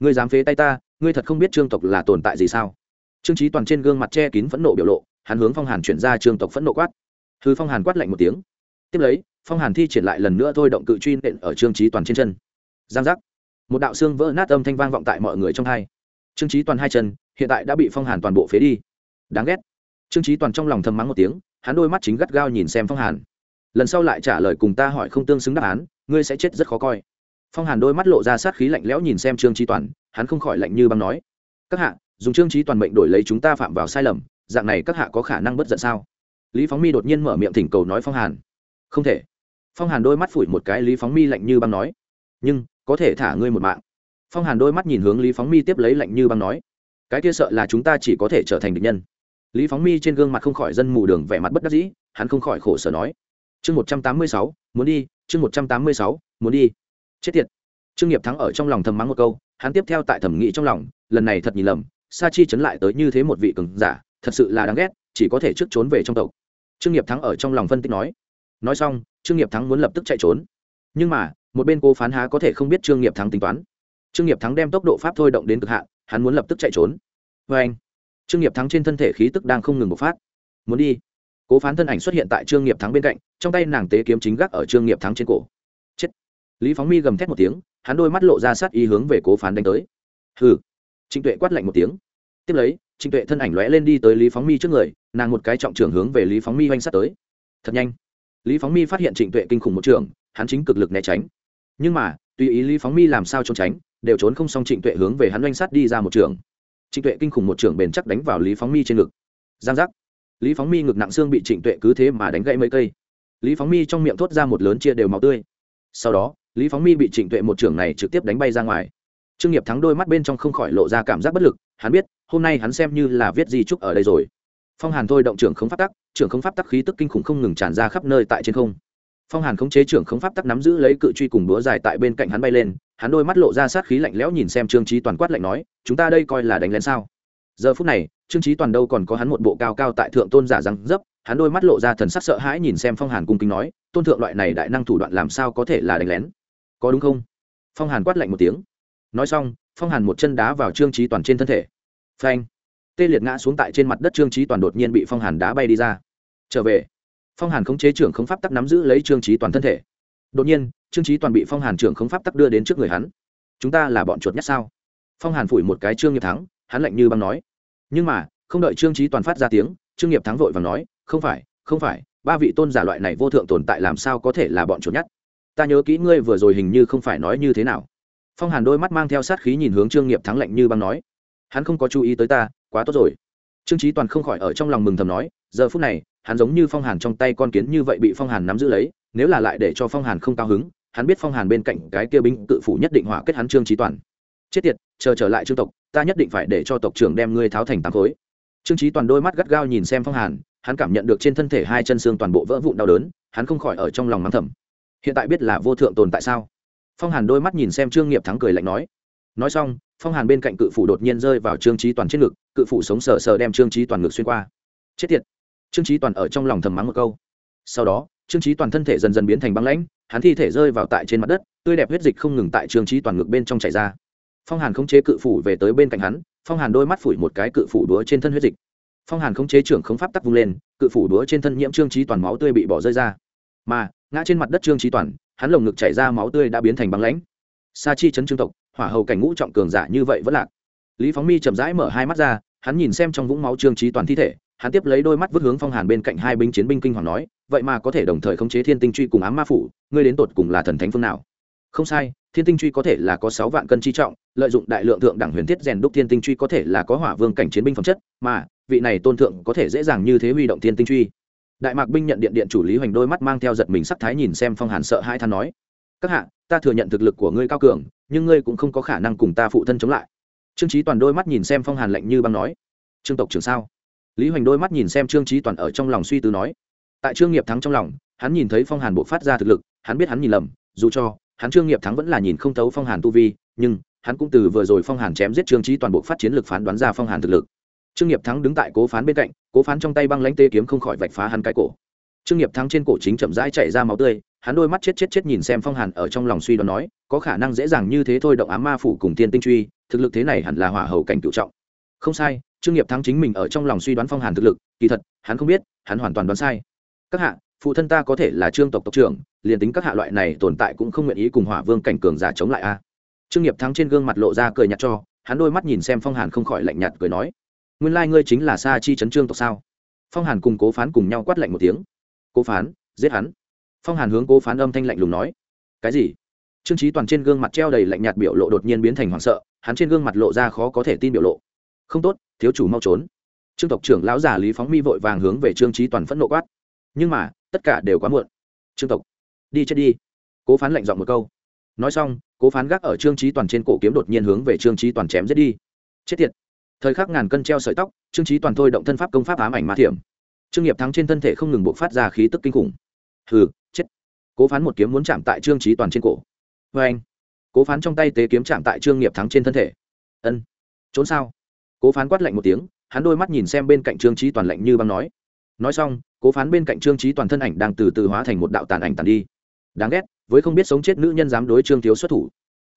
ngươi dám phế tay ta ngươi thật không biết trương tộc là tồn tại gì sao trương trí toàn trên gương mặt che kín phẫn nộ biểu lộ hắn hướng phong hàn chuyển ra trương tộc phẫn nộ quát hư phong hàn quát lạnh một tiếng tiếp lấy, phong hàn thi triển lại lần nữa thôi động cự truy nện ở trương trí toàn trên chân. Giang giác. Một đạo xương vỡ nát âm thanh vang vọng tại mọi người trong hai. Trương trí toàn hai chân, hiện tại đã bị phong hàn toàn bộ phế đi. Đáng ghét. Trương trí toàn trong lòng thầm mắng một tiếng, hắn đôi mắt chính gắt gao nhìn xem phong hàn. Lần sau lại trả lời cùng ta hỏi không tương xứng đáp án, ngươi sẽ chết rất khó coi. Phong hàn đôi mắt lộ ra sát khí lạnh lẽo nhìn xem trương trí toàn, hắn không khỏi lạnh như băng nói. Các hạ, dùng trương trí toàn mệnh đổi lấy chúng ta phạm vào sai lầm, dạng này các hạ có khả năng bất giận sao? Lý phóng mi đột nhiên mở miệng thỉnh cầu nói phong hàn không thể. Phong hàn đôi mắt phủi một cái lý phóng mi lạnh như băng nói. Nhưng, có thể thả ngươi một mạng. Phong hàn đôi mắt nhìn hướng lý phóng mi tiếp lấy lạnh như băng nói. Cái kia sợ là chúng ta chỉ có thể trở thành địch nhân. Lý phóng mi trên gương mặt không khỏi dân mù đường vẻ mặt bất đắc dĩ, hắn không khỏi khổ sở nói. Chương một trăm tám mươi sáu, muốn đi, chương một trăm tám mươi sáu, muốn đi. Chết tiệt. Trương nghiệp thắng ở trong lòng thầm mắng một câu, hắn tiếp theo tại thẩm nghĩ trong lòng, lần này thật nhìn lầm, sa chi chấn lại tới như thế một vị cường giả, thật sự là đáng ghét, chỉ có thể trước trốn về trong tộc. Trương nghiệp thắng ở trong lòng phân tích nói nói xong, trương nghiệp thắng muốn lập tức chạy trốn. Nhưng mà, một bên cô phán há có thể không biết trương nghiệp thắng tính toán. Trương nghiệp thắng đem tốc độ pháp thôi động đến cực hạn, hắn muốn lập tức chạy trốn. Vê anh, trương nghiệp thắng trên thân thể khí tức đang không ngừng bộc phát. Muốn đi. Cố phán thân ảnh xuất hiện tại trương nghiệp thắng bên cạnh, trong tay nàng tế kiếm chính gác ở trương nghiệp thắng trên cổ. Chết. Lý phóng mi gầm thét một tiếng, hắn đôi mắt lộ ra sát ý hướng về cố phán đánh tới. Hừ. Trịnh tuệ quát lạnh một tiếng. Tiếp lấy, trịnh tuệ thân ảnh lóe lên đi tới lý phóng mi trước người, nàng một cái trọng trưởng hướng về lý phóng mi oanh sát tới. Thật nhanh lý phóng mi phát hiện trịnh tuệ kinh khủng một trường, hắn chính cực lực né tránh. Nhưng mà, tùy ý lý phóng mi làm sao trốn tránh, đều trốn không xong trịnh tuệ hướng về hắn oanh sát đi ra một trường. Trịnh tuệ kinh khủng một trường bền chắc đánh vào lý phóng mi trên ngực. Giang giác. Lý phóng mi ngực nặng xương bị trịnh tuệ cứ thế mà đánh gãy mấy cây. Lý phóng mi trong miệng thốt ra một lớn chia đều máu tươi. Sau đó, lý phóng mi bị trịnh tuệ một trường này trực tiếp đánh bay ra ngoài. Trương nghiệp thắng đôi mắt bên trong không khỏi lộ ra cảm giác bất lực, hắn biết, hôm nay hắn xem như là viết di trúc ở đây rồi. Phong hàn thôi động trưởng không phát tắc trưởng không pháp tắc khí tức kinh khủng không ngừng tràn ra khắp nơi tại trên không. Phong hàn khống chế trưởng không pháp tắc nắm giữ lấy cự truy cùng đũa dài tại bên cạnh hắn bay lên, hắn đôi mắt lộ ra sát khí lạnh lẽo nhìn xem trương trí toàn quát lạnh nói, chúng ta đây coi là đánh lén sao? Giờ phút này, trương trí toàn đâu còn có hắn một bộ cao cao tại thượng tôn giả răng dấp, hắn đôi mắt lộ ra thần sắc sợ hãi nhìn xem phong hàn cung kính nói, tôn thượng loại này đại năng thủ đoạn làm sao có thể là đánh lén? Có đúng không? Phong hàn quát lạnh một tiếng. Nói xong, phong hàn một chân đá vào trương trí toàn trên thân thể. Phanh! Tê liệt ngã xuống tại trên mặt đất trương trí toàn đột nhiên bị phong hàn đá bay đi ra trở về. Phong hàn khống chế trưởng khống pháp tắc nắm giữ lấy trương trí toàn thân thể. Đột nhiên, trương trí toàn bị phong hàn trưởng khống pháp tắc đưa đến trước người hắn. Chúng ta là bọn chuột nhất sao? Phong hàn phủi một cái trương nghiệp thắng, hắn lạnh như băng nói. Nhưng mà, không đợi trương trí toàn phát ra tiếng, trương nghiệp thắng vội và nói, không phải không phải, ba vị tôn giả loại này vô thượng tồn tại làm sao có thể là bọn chuột nhất? Ta nhớ kỹ ngươi vừa rồi hình như không phải nói như thế nào. Phong hàn đôi mắt mang theo sát khí nhìn hướng trương nghiệp thắng lạnh như băng nói, hắn không có chú ý tới ta, quá tốt rồi. Trương trí toàn không khỏi ở trong lòng mừng thầm nói, giờ phút này hắn giống như phong hàn trong tay con kiến như vậy bị phong hàn nắm giữ lấy, nếu là lại để cho phong hàn không cao hứng, hắn biết phong hàn bên cạnh cái kia binh cự phủ nhất định hỏa kết hắn trương trí toàn. Chết tiệt, chờ trở lại trương tộc, ta nhất định phải để cho tộc trưởng đem ngươi tháo thành tám khối. Trương trí toàn đôi mắt gắt gao nhìn xem phong hàn, hắn cảm nhận được trên thân thể hai chân xương toàn bộ vỡ vụn đau đớn, hắn không khỏi ở trong lòng mắng thầm. Hiện tại biết là vô thượng tồn tại sao? Phong hàn đôi mắt nhìn xem trương nghiệp thắng cười lạnh nói. Nói xong, phong hàn bên cạnh cự phủ đột nhiên rơi vào trương trí toàn trên ngực, cự phủ sống sờ sờ đem trương trí toàn ngực xuyên qua. Chết tiệt trương trí toàn ở trong lòng thầm mắng một câu. Sau đó, trương trí toàn thân thể dần dần biến thành băng lãnh, hắn thi thể rơi vào tại trên mặt đất, tươi đẹp huyết dịch không ngừng tại trương trí toàn ngực bên trong chảy ra. Phong hàn khống chế cự phủ về tới bên cạnh hắn, phong hàn đôi mắt phủi một cái cự phủ đúa trên thân huyết dịch. Phong hàn khống chế trưởng không pháp tắc vung lên, cự phủ đúa trên thân nhiễm trương trí toàn máu tươi bị bỏ rơi ra. Mà, ngã trên mặt đất trương trí toàn, hắn lồng ngực chảy ra máu tươi đã biến thành băng lãnh. Sa chi chấn trương tộc, hỏa hầu cảnh ngũ trọng cường giả như vậy vẫn lạc. Lý phóng mi chậm rãi mở hai mắt ra, hắn nhìn xem trong vũng máu trương trí toàn thi thể hắn tiếp lấy đôi mắt vứt hướng phong hàn bên cạnh hai binh chiến binh kinh hoàng nói, vậy mà có thể đồng thời khống chế thiên tinh truy cùng ám ma phủ, ngươi đến tột cùng là thần thánh phương nào? Không sai, thiên tinh truy có thể là có sáu vạn cân chi trọng, lợi dụng đại lượng thượng đẳng huyền thiết rèn đúc thiên tinh truy có thể là có hỏa vương cảnh chiến binh phẩm chất, mà vị này tôn thượng có thể dễ dàng như thế huy động thiên tinh truy. Đại mạc binh nhận điện điện chủ lý hoành đôi mắt mang theo giật mình sắc thái nhìn xem phong hàn sợ hai than nói, các hạ, ta thừa nhận thực lực của ngươi cao cường, nhưng ngươi cũng không có khả năng cùng ta phụ thân chống lại. Trương trí toàn đôi mắt nhìn xem phong hàn lạnh như băng nói, trương tộc trưởng sao? Lý hoành đôi mắt nhìn xem trương trí toàn ở trong lòng suy tư nói. Tại trương nghiệp thắng trong lòng, hắn nhìn thấy phong hàn bộ phát ra thực lực, hắn biết hắn nhìn lầm, dù cho hắn trương nghiệp thắng vẫn là nhìn không thấu phong hàn tu vi, nhưng hắn cũng từ vừa rồi phong hàn chém giết trương trí toàn bộ phát chiến lực phán đoán ra phong hàn thực lực. Trương nghiệp thắng đứng tại cố phán bên cạnh, cố phán trong tay băng lãnh tê kiếm không khỏi vạch phá hắn cái cổ. Trương nghiệp thắng trên cổ chính chậm rãi chạy ra máu tươi, hắn đôi mắt chết chết chết nhìn xem phong hàn ở trong lòng suy đoán nói, có khả năng dễ dàng như thế thôi động ám ma phủ cùng tiên tinh truy, thực lực thế này hẳn là hỏa hầu cảnh cựu trọng. Không sai trương nghiệp thắng chính mình ở trong lòng suy đoán phong hàn thực lực, kỳ thật, hắn không biết, hắn hoàn toàn đoán sai. Các hạ, phụ thân ta có thể là trương tộc tộc trưởng, liền tính các hạ loại này tồn tại cũng không nguyện ý cùng hỏa vương cảnh cường giả chống lại a. Trương nghiệp thắng trên gương mặt lộ ra cười nhạt cho, hắn đôi mắt nhìn xem phong hàn không khỏi lạnh nhạt cười nói, nguyên lai ngươi chính là sa chi chấn trương tộc sao? Phong hàn cùng cố phán cùng nhau quát lạnh một tiếng. Cố phán, giết hắn. Phong hàn hướng cố phán âm thanh lạnh lùng nói, cái gì? Trương trí toàn trên gương mặt treo đầy lạnh nhạt biểu lộ đột nhiên biến thành hoảng sợ, hắn trên gương mặt lộ ra khó có thể tin biểu lộ không tốt, thiếu chủ mau trốn. Trương tộc trưởng lão già lý phóng mi vội vàng hướng về trương trí toàn phẫn nộ quát. Nhưng mà, tất cả đều quá muộn. Trương tộc, đi chết đi. Cố phán lạnh dọn một câu. Nói xong, cố phán gác ở trương trí toàn trên cổ kiếm đột nhiên hướng về trương trí toàn chém giết đi. Chết tiệt. Thời khắc ngàn cân treo sợi tóc, trương trí toàn thôi động thân pháp công pháp ám ảnh ma thiểm. Trương nghiệp thắng trên thân thể không ngừng buộc phát ra khí tức kinh khủng. Hừ, chết. Cố phán một kiếm muốn chạm tại trương trí toàn trên cổ. Vê anh cố phán trong tay tế kiếm chạm tại trương nghiệp thắng trên thân thể. Ân. Trốn sao? Cố phán quát lạnh một tiếng, hắn đôi mắt nhìn xem bên cạnh trương trí toàn lạnh như băng nói. Nói xong, cố phán bên cạnh trương trí toàn thân ảnh đang từ từ hóa thành một đạo tàn ảnh tàn đi. Đáng ghét, với không biết sống chết nữ nhân dám đối trương thiếu xuất thủ.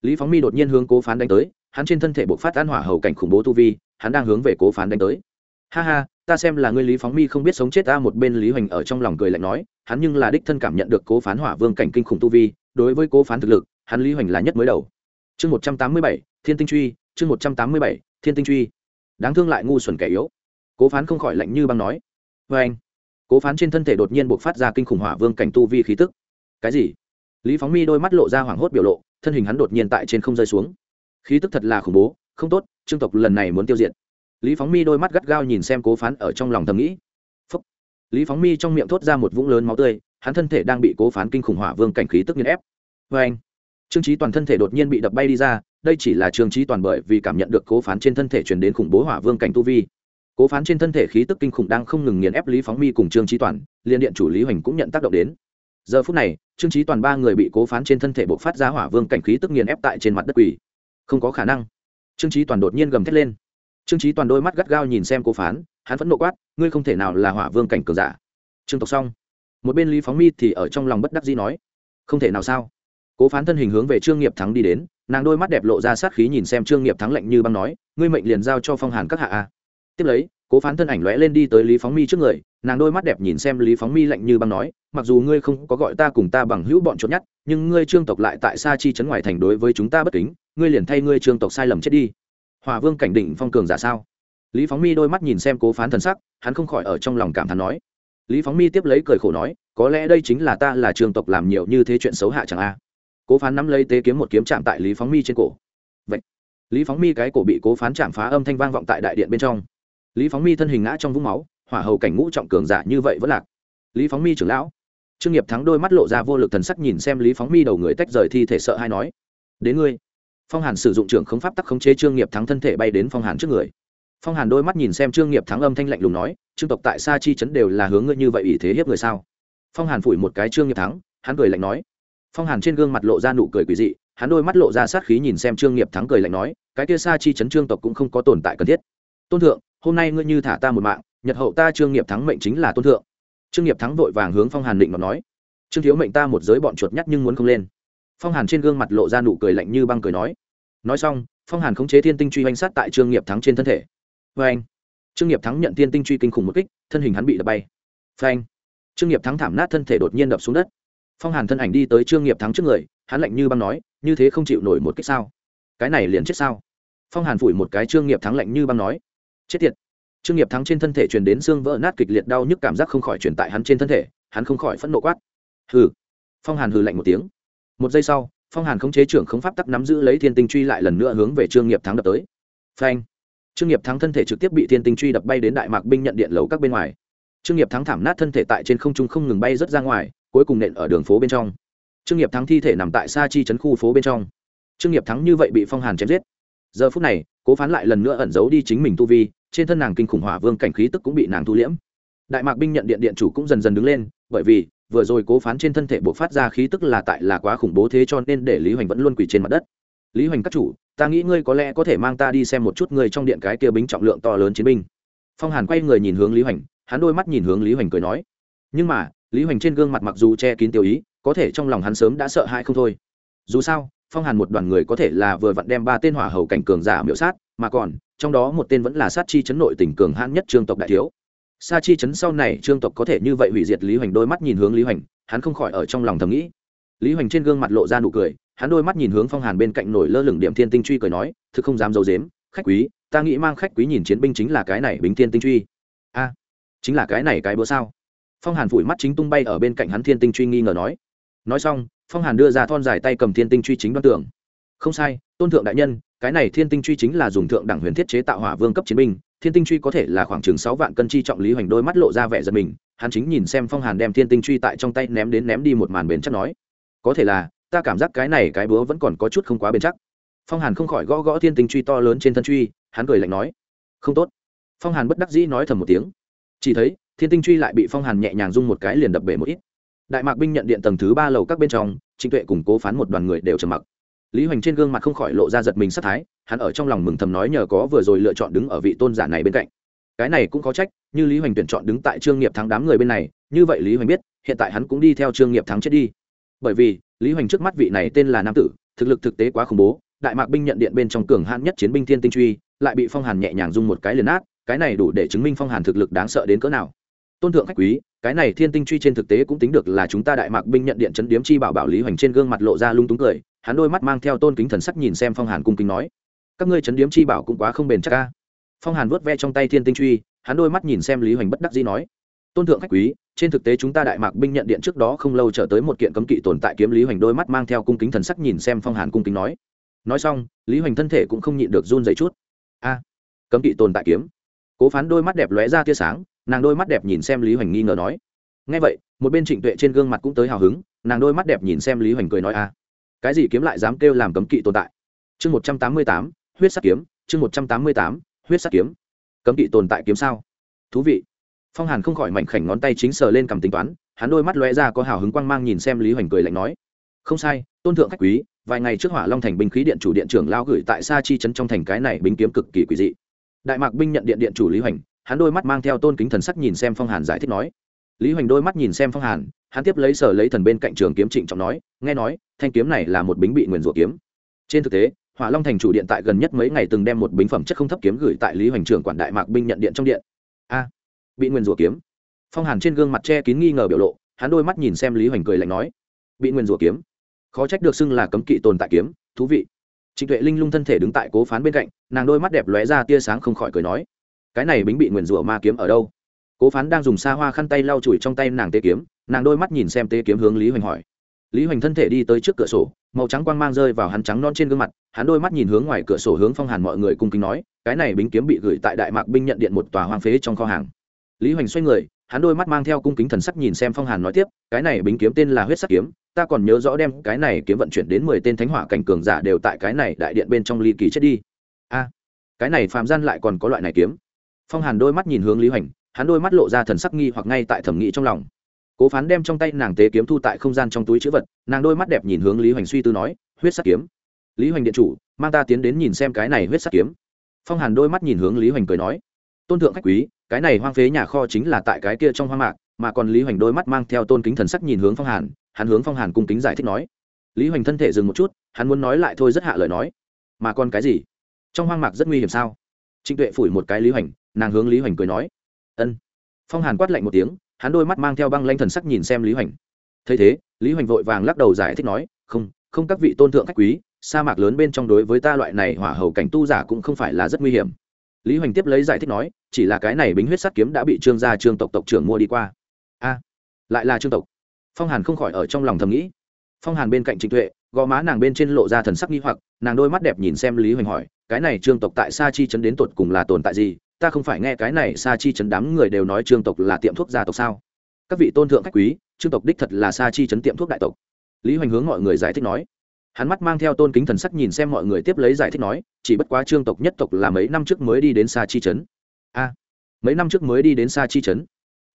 Lý phóng mi đột nhiên hướng cố phán đánh tới, hắn trên thân thể bộc phát an hỏa hầu cảnh khủng bố tu vi, hắn đang hướng về cố phán đánh tới. Ha ha, ta xem là ngươi lý phóng mi không biết sống chết ta một bên lý hoành ở trong lòng cười lạnh nói, hắn nhưng là đích thân cảm nhận được cố phán hỏa vương cảnh kinh khủng tu vi, đối với cố phán thực lực, hắn lý hoành là nhất mới đầu. Chương một trăm tám mươi bảy, thiên tinh truy, chương một trăm tám mươi bảy, thiên tinh truy đáng thương lại ngu xuẩn kẻ yếu. Cố phán không khỏi lạnh như băng nói. Vê anh, cố phán trên thân thể đột nhiên buộc phát ra kinh khủng hỏa vương cảnh tu vi khí tức. Cái gì? Lý phóng mi đôi mắt lộ ra hoảng hốt biểu lộ, thân hình hắn đột nhiên tại trên không rơi xuống. Khí tức thật là khủng bố, không tốt, trương tộc lần này muốn tiêu diệt. Lý phóng mi đôi mắt gắt gao nhìn xem cố phán ở trong lòng thầm nghĩ. Phúc. lý phóng mi trong miệng thốt ra một vũng lớn máu tươi, hắn thân thể đang bị cố phán kinh khủng hỏa vương cảnh khí tức nghiên ép. Vê anh, trương trí toàn thân thể đột nhiên bị đập bay đi ra đây chỉ là trương trí toàn bởi vì cảm nhận được cố phán trên thân thể truyền đến khủng bố hỏa vương cảnh tu vi. Cố phán trên thân thể khí tức kinh khủng đang không ngừng nghiền ép lý phóng mi cùng trương trí toàn, liên điện chủ lý hoành cũng nhận tác động đến. Giờ phút này, trương trí toàn ba người bị cố phán trên thân thể bộc phát ra hỏa vương cảnh khí tức nghiền ép tại trên mặt đất quỷ không có khả năng. Trương trí toàn đột nhiên gầm thét lên. Trương trí toàn đôi mắt gắt gao nhìn xem cố phán, hắn vẫn nộ quát, ngươi không thể nào là hỏa vương cảnh cường giả. Trương tộc xong một bên lý phóng mi thì ở trong lòng bất đắc dĩ nói, không thể nào sao? Cố phán thân hình hướng về trương nghiệp thắng đi đến nàng đôi mắt đẹp lộ ra sát khí nhìn xem trương nghiệp thắng lạnh như băng nói, ngươi mệnh liền giao cho phong hàn các hạ a. tiếp lấy, cố phán thân ảnh lóe lên đi tới lý phóng mi trước người, nàng đôi mắt đẹp nhìn xem lý phóng mi lạnh như băng nói, mặc dù ngươi không có gọi ta cùng ta bằng hữu bọn chốt nhất, nhưng ngươi trương tộc lại tại xa chi chấn ngoài thành đối với chúng ta bất kính, ngươi liền thay ngươi trương tộc sai lầm chết đi. hòa vương cảnh định phong cường giả sao? lý phóng mi đôi mắt nhìn xem cố phán thần sắc, hắn không khỏi ở trong lòng cảm thán nói. lý phóng mi tiếp lấy cười khổ nói, có lẽ đây chính là ta là trương tộc làm nhiều như thế chuyện xấu hạ chẳng a cố phán nắm lấy tế kiếm một kiếm chạm tại lý phóng mi trên cổ. Vậy lý phóng mi cái cổ bị cố phán chạm phá âm thanh vang vọng tại đại điện bên trong. Lý phóng mi thân hình ngã trong vũng máu, hỏa hầu cảnh ngũ trọng cường giả như vậy vẫn lạc. Lý phóng mi trưởng lão. Trương nghiệp thắng đôi mắt lộ ra vô lực thần sắc nhìn xem lý phóng mi đầu người tách rời thi thể sợ hay nói. Đến ngươi. Phong hàn sử dụng trưởng không pháp tắc khống chế trương nghiệp thắng thân thể bay đến phong hàn trước người. Phong hàn đôi mắt nhìn xem trương nghiệp thắng âm thanh lạnh lùng nói, trương tộc tại sa chi chấn đều là hướng ngươi như vậy ủy thế hiếp người sao? Phong hàn phủi một cái trương nghiệp thắng, hắn cười lạnh nói phong hàn trên gương mặt lộ ra nụ cười quỷ dị hắn đôi mắt lộ ra sát khí nhìn xem trương nghiệp thắng cười lạnh nói cái kia sa chi chấn trương tộc cũng không có tồn tại cần thiết tôn thượng hôm nay ngươi như thả ta một mạng nhật hậu ta trương nghiệp thắng mệnh chính là tôn thượng trương nghiệp thắng vội vàng hướng phong hàn định mà nói trương thiếu mệnh ta một giới bọn chuột nhắt nhưng muốn không lên phong hàn trên gương mặt lộ ra nụ cười lạnh như băng cười nói nói xong phong hàn khống chế thiên tinh truy oanh sát tại trương nghiệp thắng trên thân thể vê anh trương nghiệp thắng nhận thiên tinh truy kinh khủng một kích thân hình hắn bị đập bay phanh trương nghiệp thắng thảm nát thân thể đột nhiên đập xuống đất phong hàn thân ảnh đi tới trương nghiệp thắng trước người hắn lạnh như băng nói như thế không chịu nổi một kích sao cái này liền chết sao phong hàn phủi một cái trương nghiệp thắng lạnh như băng nói chết tiệt trương nghiệp thắng trên thân thể truyền đến xương vỡ nát kịch liệt đau nhức cảm giác không khỏi truyền tại hắn trên thân thể hắn không khỏi phẫn nộ quát hừ phong hàn hừ lạnh một tiếng một giây sau phong hàn khống chế trưởng không pháp tắc nắm giữ lấy thiên tinh truy lại lần nữa hướng về trương nghiệp thắng đập tới phanh trương nghiệp thắng thân thể trực tiếp bị thiên tinh truy đập bay đến đại mạc binh nhận điện lầu các bên ngoài trương nghiệp thắng thảm nát thân thể tại trên không trung không ngừng bay rớt ra ngoài cuối cùng nện ở đường phố bên trong. Trương nghiệp thắng thi thể nằm tại xa chi trấn khu phố bên trong. Trương nghiệp thắng như vậy bị phong hàn chém giết. Giờ phút này, cố phán lại lần nữa ẩn giấu đi chính mình tu vi, trên thân nàng kinh khủng hỏa vương cảnh khí tức cũng bị nàng thu liễm. Đại mạc binh nhận điện điện chủ cũng dần dần đứng lên, bởi vì, vừa rồi cố phán trên thân thể buộc phát ra khí tức là tại là quá khủng bố thế cho nên để lý hoành vẫn luôn quỳ trên mặt đất. Lý hoành các chủ, ta nghĩ ngươi có lẽ có thể mang ta đi xem một chút người trong điện cái kia bính trọng lượng to lớn chiến binh. Phong hàn quay người nhìn hướng lý hoành, hắn đôi mắt nhìn hướng lý hoành cười nói. Nhưng mà lý hoành trên gương mặt mặc dù che kín tiêu ý, có thể trong lòng hắn sớm đã sợ hãi không thôi. Dù sao, phong hàn một đoàn người có thể là vừa vặn đem ba tên hỏa hầu cảnh cường giả miễu sát, mà còn, trong đó một tên vẫn là sát chi chấn nội tỉnh cường hãn nhất trương tộc đại thiếu. Sa chi chấn sau này trương tộc có thể như vậy hủy diệt lý hoành đôi mắt nhìn hướng lý hoành, hắn không khỏi ở trong lòng thầm nghĩ. Lý hoành trên gương mặt lộ ra nụ cười, hắn đôi mắt nhìn hướng phong hàn bên cạnh nổi lơ lửng điểm thiên tinh truy cười nói, thực không dám d i ấ u dếm khách quý, ta nghĩ mang khách quý nhìn chiến binh chính là cái này bính thiên tinh truy. A, chính là cái này cái bữa sao? Phong hàn phủi mắt chính tung bay ở bên cạnh hắn thiên tinh truy nghi ngờ nói. Nói xong, phong hàn đưa ra thon dài tay cầm thiên tinh truy chính đoan tưởng. Không sai, tôn thượng đại nhân, cái này thiên tinh truy chính là dùng thượng đẳng huyền thiết chế tạo hỏa vương cấp chiến binh. Thiên tinh truy có thể là khoảng chừng sáu vạn cân chi trọng lý hoành đôi mắt lộ ra vẻ giật mình. Hắn chính nhìn xem phong hàn đem thiên tinh truy tại trong tay ném đến ném đi một màn bền chắc nói. Có thể là, ta cảm giác cái này cái búa vẫn còn có chút không quá bền chắc. Phong hàn không khỏi gõ gõ thiên tinh truy to lớn trên thân truy, hắn cười lạnh nói. Không tốt. Phong hàn bất đắc dĩ nói thầm một tiếng. Chỉ thấy thiên tinh truy lại bị phong hàn nhẹ nhàng rung một cái liền đập bể một ít. Đại mạc binh nhận điện tầng thứ ba lầu các bên trong, trịnh tuệ cùng cố phán một đoàn người đều trầm mặc. Lý hoành trên gương mặt không khỏi lộ ra giật mình sắc thái, hắn ở trong lòng mừng thầm nói nhờ có vừa rồi lựa chọn đứng ở vị tôn giả này bên cạnh. Cái này cũng có trách, như lý hoành tuyển chọn đứng tại trương nghiệp thắng đám người bên này, như vậy lý hoành biết, hiện tại hắn cũng đi theo trương nghiệp thắng chết đi. Bởi vì, lý hoành trước mắt vị này tên là nam tử, thực lực thực tế quá khủng bố, đại mạc binh nhận điện bên trong cường hãn nhất chiến binh thiên tinh truy, lại bị phong hàn nhẹ nhàng dung một cái liền át cái này đủ để chứng minh phong hàn thực lực đáng sợ đến cỡ nào tôn thượng khách quý, cái này thiên tinh truy trên thực tế cũng tính được là chúng ta đại mạc binh nhận điện chấn điếm chi bảo bảo lý hoành trên gương mặt lộ ra lung túng cười, hắn đôi mắt mang theo tôn kính thần sắc nhìn xem phong hàn cung kính nói, các ngươi chấn điếm chi bảo cũng quá không bền chắc ca phong hàn vớt ve trong tay thiên tinh truy, hắn đôi mắt nhìn xem lý hoành bất đắc dĩ nói, tôn thượng khách quý, trên thực tế chúng ta đại mạc binh nhận điện trước đó không lâu trở tới một kiện cấm kỵ tồn tại kiếm lý hoành đôi mắt mang theo cung kính thần sắc nhìn xem phong hàn cung kính nói. Nói xong, lý hoành thân thể cũng không nhịn được run dậy chút. A, cấm kỵ tồn tại kiếm. Cố phán đôi mắt đẹp lóe ra tia sáng nàng đôi mắt đẹp nhìn xem lý hoành nghi ngờ nói ngay vậy một bên trịnh tuệ trên gương mặt cũng tới hào hứng nàng đôi mắt đẹp nhìn xem lý hoành cười nói a cái gì kiếm lại dám kêu làm cấm kỵ tồn tại chương một trăm tám mươi tám huyết sắc kiếm chương một trăm tám mươi tám huyết sắc kiếm cấm kỵ tồn tại kiếm sao thú vị phong hàn không khỏi mảnh khảnh ngón tay chính sờ lên cầm tính toán hắn đôi mắt lóe ra có hào hứng quang mang nhìn xem lý hoành cười lạnh nói không sai tôn thượng khách quý vài ngày trước hỏa long thành binh khí điện chủ điện trưởng lao gửi tại sa chi trấn trong thành cái này binh kiếm cực kỳ quỷ dị đại mạc binh nhận điện điện chủ lý hoành hắn đôi mắt mang theo tôn kính thần sắc nhìn xem phong hàn giải thích nói lý hoành đôi mắt nhìn xem phong hàn hắn tiếp lấy sở lấy thần bên cạnh trường kiếm trịnh trọng nói nghe nói thanh kiếm này là một bính bị nguyền rủa kiếm trên thực tế hỏa long thành chủ điện tại gần nhất mấy ngày từng đem một bính phẩm chất không thấp kiếm gửi tại lý hoành trưởng quản đại mạc binh nhận điện trong điện a bị nguyền rủa kiếm phong hàn trên gương mặt che kín nghi ngờ biểu lộ hắn đôi mắt nhìn xem lý hoành cười lạnh nói bị nguyền rủa kiếm khó trách được xưng là cấm kỵ tồn tại kiếm thú vị trịnh tuệ linh lung thân thể đứng tại cố phán bên cạnh nàng đôi mắt đẹp lóe ra tia sáng không khỏi cười nói cái này bính bị nguyền rủa ma kiếm ở đâu? Cố phán đang dùng xa hoa khăn tay lau chùi trong tay nàng tê kiếm, nàng đôi mắt nhìn xem tê kiếm hướng lý hoành hỏi. Lý hoành thân thể đi tới trước cửa sổ, màu trắng quang mang rơi vào hắn trắng non trên gương mặt, hắn đôi mắt nhìn hướng ngoài cửa sổ hướng phong hàn mọi người cung kính nói, cái này bính kiếm bị gửi tại đại mạc binh nhận điện một tòa hoang phế trong kho hàng. Lý hoành xoay người, hắn đôi mắt mang theo cung kính thần sắc nhìn xem phong hàn nói tiếp, cái này bính kiếm tên là huyết sắc kiếm, ta còn nhớ rõ đem cái này kiếm vận chuyển đến mười tên thánh hỏa cảnh cường giả đều tại cái này đại điện bên trong ly kỳ chết đi. A, cái này phàm gian lại còn có loại này kiếm phong hàn đôi mắt nhìn hướng lý hoành, hắn đôi mắt lộ ra thần sắc nghi hoặc ngay tại thẩm nghĩ trong lòng. Cố phán đem trong tay nàng tế kiếm thu tại không gian trong túi chữ vật, nàng đôi mắt đẹp nhìn hướng lý hoành suy tư nói, huyết sắc kiếm. Lý hoành điện chủ, mang ta tiến đến nhìn xem cái này huyết sắc kiếm. Phong hàn đôi mắt nhìn hướng lý hoành cười nói, tôn thượng khách quý, cái này hoang phế nhà kho chính là tại cái kia trong hoang mạc, mà còn lý hoành đôi mắt mang theo tôn kính thần sắc nhìn hướng phong hàn, hắn hướng phong hàn cung kính giải thích nói, lý hoành thân thể dừng một chút, hắn muốn nói lại thôi rất hạ lời nói, mà còn cái gì? Trong hoang mạc rất nguy hiểm sao? Trịnh tuệ phủi một cái lý hoành nàng hướng lý hoành cười nói, ân. Phong hàn quát lạnh một tiếng, hắn đôi mắt mang theo băng lanh thần sắc nhìn xem lý hoành. Thấy thế, lý hoành vội vàng lắc đầu giải thích nói, không không các vị tôn thượng khách quý, sa mạc lớn bên trong đối với ta loại này hỏa hầu cảnh tu giả cũng không phải là rất nguy hiểm. Lý hoành tiếp lấy giải thích nói, chỉ là cái này bính huyết sắt kiếm đã bị trương gia trương tộc tộc trưởng mua đi qua. A, lại là trương tộc? Phong hàn không khỏi ở trong lòng thầm nghĩ. Phong hàn bên cạnh trịnh tuệ, gò má nàng bên trên lộ ra thần sắc nghi hoặc, nàng đôi mắt đẹp nhìn xem lý hoành hỏi, cái này trương tộc tại sa chi chấn đến tột cùng là tồn tại gì? Ta không phải nghe cái này sa chi chấn đám người đều nói trương tộc là tiệm thuốc gia tộc sao? Các vị tôn thượng khách quý, trương tộc đích thật là sa chi chấn tiệm thuốc đại tộc. Lý hoành hướng mọi người giải thích nói. Hắn mắt mang theo tôn kính thần sắc nhìn xem mọi người tiếp lấy giải thích nói, chỉ bất quá trương tộc nhất tộc là mấy năm trước mới đi đến sa chi chấn a, mấy năm trước mới đi đến sa chi chấn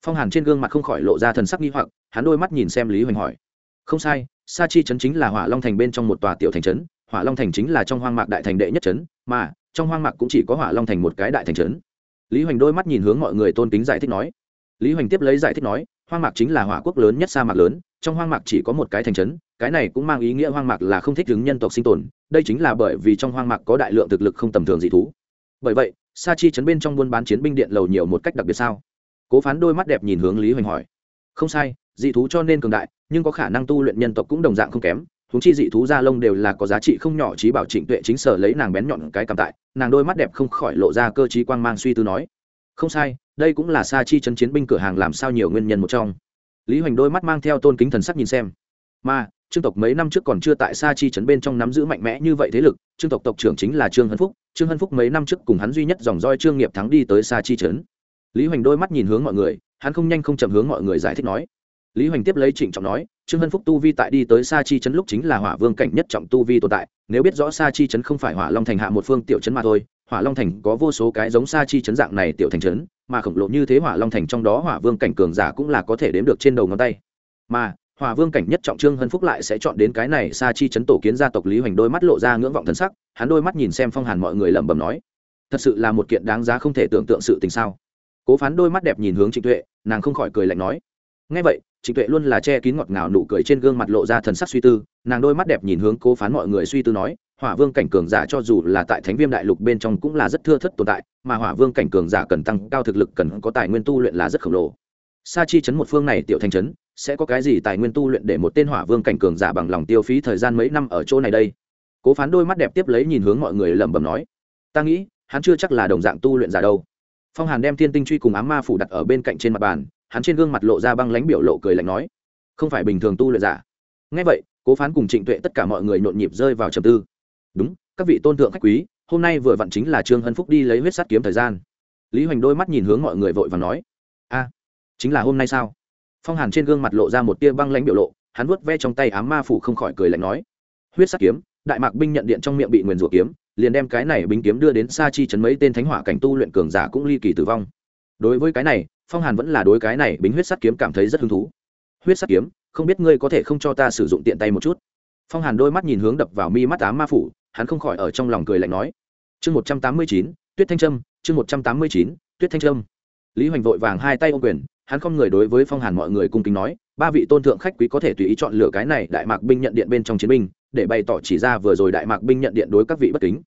phong hàn trên gương mặt không khỏi lộ ra thần sắc nghi hoặc, hắn đôi mắt nhìn xem lý hoành hỏi. Không sai, sa chi chấn chính là hỏa long thành bên trong một tòa tiểu thành trấn, hỏa long thành chính là trong hoang mạc đại thành đệ nhất trấn, mà trong hoang mạc cũng chỉ có hỏa long thành một cái đại thành trấn lý hoành đôi mắt nhìn hướng mọi người tôn kính giải thích nói. Lý hoành tiếp lấy giải thích nói, hoang mạc chính là hỏa quốc lớn nhất sa mạc lớn, trong hoang mạc chỉ có một cái thành trấn, cái này cũng mang ý nghĩa hoang mạc là không thích ứng nhân tộc sinh tồn, đây chính là bởi vì trong hoang mạc có đại lượng thực lực không tầm thường dị thú. Bởi vậy, sa chi chấn bên trong buôn bán chiến binh điện lầu nhiều một cách đặc biệt sao? Cố phán đôi mắt đẹp nhìn hướng lý hoành hỏi. Không sai, dị thú cho nên cường đại, nhưng có khả năng tu luyện nhân tộc cũng đồng dạng không kém huống chi dị thú da lông đều là có giá trị không nhỏ, trí bảo trịnh tuệ chính sở lấy nàng bén nhọn cái cầm tại, nàng đôi mắt đẹp không khỏi lộ ra cơ t quang mang suy tư nói, không sai, đây cũng là sa chi chân chiến binh cửa hàng làm sao nhiều nguyên nhân một trong. Lý hoành đôi mắt mang theo tôn kính thần sắc nhìn xem. Mà, trương tộc mấy năm trước còn chưa tại sa chi trấn bên trong nắm giữ mạnh mẽ như vậy thế lực, trương tộc tộc trưởng chính là trương hân phúc, trương hân phúc mấy năm trước cùng hắn duy nhất dòng roi trương nghiệp thắng đi tới sa chi trấn. Lý hoành đôi mắt nhìn hướng mọi người, hắn không nhanh không chậm hướng mọi người giải thích nói lý hoành tiếp lấy trịnh trọng nói, trương hân phúc tu vi tại đi tới sa chi trấn lúc chính là hỏa vương cảnh nhất trọng tu vi tồn tại, nếu biết rõ sa chi trấn không phải hỏa long thành hạ một phương tiểu trấn mà thôi, hỏa long thành có vô số cái giống sa chi trấn dạng này tiểu thành trấn, mà khổng lồ như thế hỏa long thành trong đó hỏa vương cảnh cường giả cũng là có thể đếm được trên đầu ngón tay. Mà, hỏa vương cảnh nhất trọng trương hân phúc lại sẽ chọn đến cái này sa chi trấn tổ kiến gia tộc lý hoành đôi mắt lộ ra ngưỡng vọng thân sắc, hắn đôi mắt nhìn xem phong hàn mọi người lẩm bẩm nói, thật sự là một kiện đáng giá không thể tưởng tượng sự tình sao? Cố phán đôi mắt đẹp nhìn hướng trịnh tuệ, nàng không khỏi cười lạnh nói ngay vậy trịnh tuệ luôn là che kín ngọt ngào nụ cười trên gương mặt lộ ra thần sắc suy tư, nàng đôi mắt đẹp nhìn hướng cố phán mọi người suy tư nói, hỏa vương cảnh cường giả cho dù là tại thánh viêm đại lục bên trong cũng là rất thưa thất tồn tại, mà hỏa vương cảnh cường giả cần tăng cao thực lực, cần có tài nguyên tu luyện là rất khổng lồ. Sa chi chấn một phương này tiểu thành chấn sẽ có cái gì tài nguyên tu luyện để một tên hỏa vương cảnh cường giả bằng lòng tiêu phí thời gian mấy năm ở chỗ này đây? Cố phán đôi mắt đẹp tiếp lấy nhìn hướng mọi người lẩm bẩm nói, ta nghĩ, hắn chưa chắc là đồng dạng tu luyện giả đâu. Phong hàn đem thiên tinh truy cùng ám ma phủ đặt ở bên cạnh trên mặt bàn hắn trên gương mặt lộ ra băng lánh biểu lộ cười lạnh nói, không phải bình thường tu luyện giả. Ngay vậy, cố phán cùng trịnh tuệ tất cả mọi người nhộn nhịp rơi vào trầm tư. Đúng, các vị tôn thượng khách quý, hôm nay vừa vặn chính là trương hân phúc đi lấy huyết sắt kiếm thời gian. Lý hoành đôi mắt nhìn hướng mọi người vội và nói, a, chính là hôm nay sao? Phong hàn trên gương mặt lộ ra một tia băng lãnh biểu lộ, hắn vuốt ve trong tay ám ma phủ không khỏi cười lạnh nói, huyết sắt kiếm, đại mạc binh nhận điện trong miệng bị nguyền rủa kiếm, liền đem cái này binh kiếm đưa đến sa chi chấn mấy tên thánh hỏa cảnh tu luyện cường giả cũng ly kỳ tử vong. Đối với cái này phong hàn vẫn là đối cái này bính huyết sắt kiếm cảm thấy rất hứng thú. Huyết sắt kiếm, không biết ngươi có thể không cho ta sử dụng tiện tay một chút? Phong hàn đôi mắt nhìn hướng đập vào mi mắt Á ma phủ, hắn không khỏi ở trong lòng cười lạnh nói. Chương một trăm tám mươi chín, tuyết thanh trâm, chương một trăm tám mươi chín, tuyết thanh trâm. Lý hoành vội vàng hai tay ô quyền, hắn không người đối với phong hàn mọi người cung kính nói, ba vị tôn thượng khách quý có thể tùy ý chọn lựa cái này đại mạc binh nhận điện bên trong chiến binh, để bày tỏ chỉ ra vừa rồi đại mạc binh nhận điện đối các vị bất kính.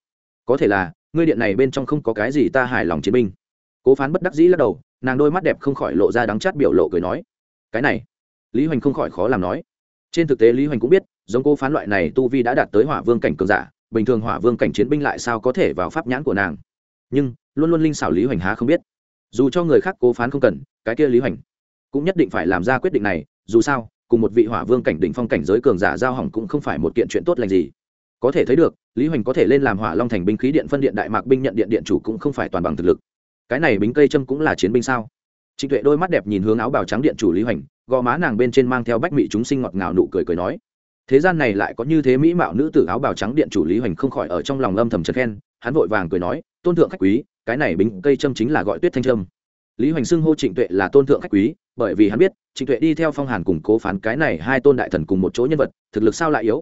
Có thể là, ngươi điện này bên trong không có cái gì ta hài lòng chiến binh. Cố phán bất đắc dĩ lắc đầu nàng đôi mắt đẹp không khỏi lộ ra đắng chát biểu lộ cười nói, cái này, lý hoành không khỏi khó làm nói. Trên thực tế lý hoành cũng biết, giống cô phán loại này tu vi đã đạt tới hỏa vương cảnh cường giả, bình thường hỏa vương cảnh chiến binh lại sao có thể vào pháp nhãn của nàng. Nhưng, luôn luôn linh xảo lý hoành há không biết. Dù cho người khác cố phán không cần, cái kia lý hoành cũng nhất định phải làm ra quyết định này, dù sao, cùng một vị hỏa vương cảnh đỉnh phong cảnh giới cường giả giao hỏng cũng không phải một kiện chuyện tốt lành gì. Có thể thấy được, lý hoành có thể lên làm hỏa long thành binh khí điện phân điện đại mạc binh nhận điện điện chủ cũng không phải toàn bằng thực lực cái này bính cây châm cũng là chiến binh sao? Trịnh tuệ đôi mắt đẹp nhìn hướng áo bào trắng điện chủ lý hoành, gò má nàng bên trên mang theo bách mị chúng sinh ngọt ngào nụ cười cười nói, thế gian này lại có như thế mỹ mạo nữ tử áo bào trắng điện chủ lý hoành không khỏi ở trong lòng âm thầm chật khen, hắn vội vàng cười nói, tôn thượng khách quý, cái này bính cây châm chính là gọi tuyết thanh trâm lý hoành xưng hô trịnh tuệ là tôn thượng khách quý, bởi vì hắn biết, trịnh tuệ đi theo phong hàn cùng cố phán cái này hai tôn đại thần cùng một chỗ nhân vật, thực lực sao lại yếu?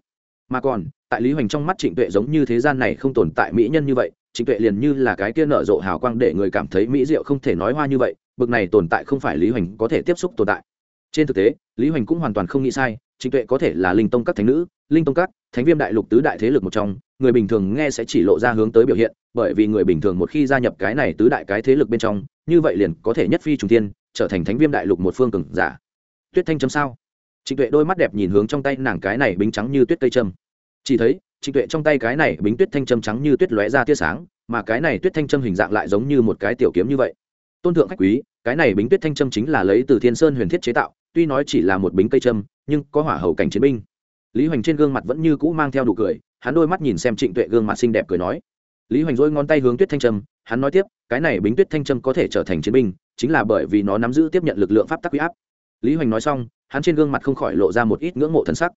Mà còn, tại lý hoành trong mắt trịnh tuệ giống như thế gian này không tồn tại mỹ nhân như vậy trịnh tuệ liền như là cái kia nở rộ hào quang để người cảm thấy mỹ diệu không thể nói hoa như vậy, bực này tồn tại không phải lý hoành có thể tiếp xúc tồn tại. Trên thực tế, lý hoành cũng hoàn toàn không nghĩ sai trịnh tuệ có thể là linh tông các thánh nữ, linh tông các thánh viêm đại lục tứ đại thế lực một trong, người bình thường nghe sẽ chỉ lộ ra hướng tới biểu hiện, bởi vì người bình thường một khi gia nhập cái này tứ đại cái thế lực bên trong, như vậy liền có thể nhất phi trùng tiên trở thành thánh viêm đại lục một phương cường giả. Tuyết thanh chấm sao? Trịnh tuệ đôi mắt đẹp nhìn hướng trong tay nàng cái này bính trắng như tuyết cây châm. Chỉ thấy trịnh tuệ trong tay cái này bính tuyết thanh châm trắng như tuyết lóe ra tia sáng, mà cái này tuyết thanh châm hình dạng lại giống như một cái tiểu kiếm như vậy. Tôn thượng khách quý, cái này bính tuyết thanh châm chính là lấy từ thiên sơn huyền thiết chế tạo, tuy nói chỉ là một bính cây châm, nhưng có hỏa hậu cảnh chiến binh. Lý hoành trên gương mặt vẫn như cũ mang theo nụ cười, hắn đôi mắt nhìn xem trịnh tuệ gương mặt xinh đẹp cười nói. Lý hoành dỗi ngón tay hướng tuyết thanh trâm hắn nói tiếp, cái này bính tuyết thanh trâm có thể trở thành chiến binh, chính là bởi vì nó nắm giữ tiếp nhận lực lượng pháp tắc huy áp. Lý hoành nói xong, hắn trên gương mặt không khỏi lộ ra một ít ngưỡng mộ thân sắc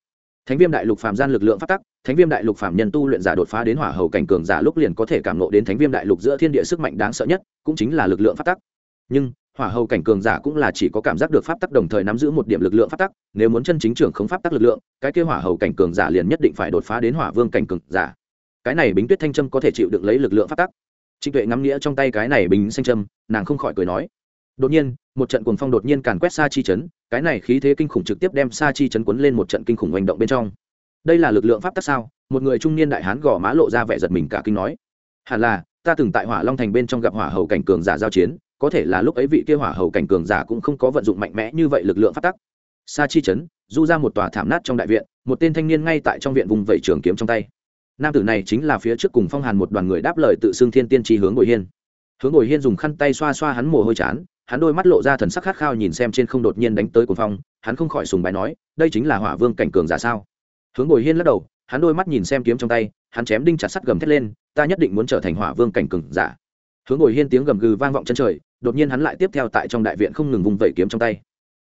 thánh viêm đại lục phạm gian lực lượng pháp tắc, thánh viêm đại lục phạm nhân tu luyện giả đột phá đến hỏa hầu cảnh cường giả lúc liền có thể cảm nộ đến thánh viêm đại lục giữa thiên địa sức mạnh đáng sợ nhất, cũng chính là lực lượng pháp tắc. Nhưng, hỏa hầu cảnh cường giả cũng là chỉ có cảm giác được pháp tắc đồng thời nắm giữ một điểm lực lượng pháp tắc, nếu muốn chân chính trưởng không pháp tắc lực lượng, cái kia hỏa hầu cảnh cường giả liền nhất định phải đột phá đến hỏa vương cảnh cường giả. Cái này bính tuyết thanh trâm có thể chịu được lấy lực lượng pháp tắc. Trịnh tuệ ngắm nghĩa trong tay cái này bình xanh trâm, nàng không khỏi cười nói đột nhiên, một trận cuồng phong đột nhiên càn quét xa chi chấn cái này khí thế kinh khủng trực tiếp đem xa chi chấn quấn lên một trận kinh khủng hành động bên trong. Đây là lực lượng pháp tắc sao? Một người trung niên đại hán gò má lộ ra vẻ giật mình cả kinh nói. Hẳn là, ta từng tại hỏa long thành bên trong gặp hỏa hầu cảnh cường giả giao chiến, có thể là lúc ấy vị kia hỏa hầu cảnh cường giả cũng không có vận dụng mạnh mẽ như vậy lực lượng pháp tắc. Sa chi chấn du ra một tòa thảm nát trong đại viện, một tên thanh niên ngay tại trong viện vùng vẩy trường kiếm trong tay. Nam tử này chính là phía trước cùng phong hàn một đoàn người đáp lời tự xưng thiên tiên tri hướng ngồi hiên. Hướng ngồi hiên dùng khăn tay xoa xoa hắn mồ hôi chán hắn đôi mắt lộ ra thần sắc khát khao nhìn xem trên không đột nhiên đánh tới cuồng phong, hắn không khỏi sùng bài nói, đây chính là hỏa vương cảnh cường giả sao? Hướng bồi hiên lắc đầu, hắn đôi mắt nhìn xem kiếm trong tay, hắn chém đinh chặt sắt gầm thét lên, ta nhất định muốn trở thành hỏa vương cảnh cường giả. Hướng bồi hiên tiếng gầm gừ vang vọng chân trời, đột nhiên hắn lại tiếp theo tại trong đại viện không ngừng vùng vẩy kiếm trong tay.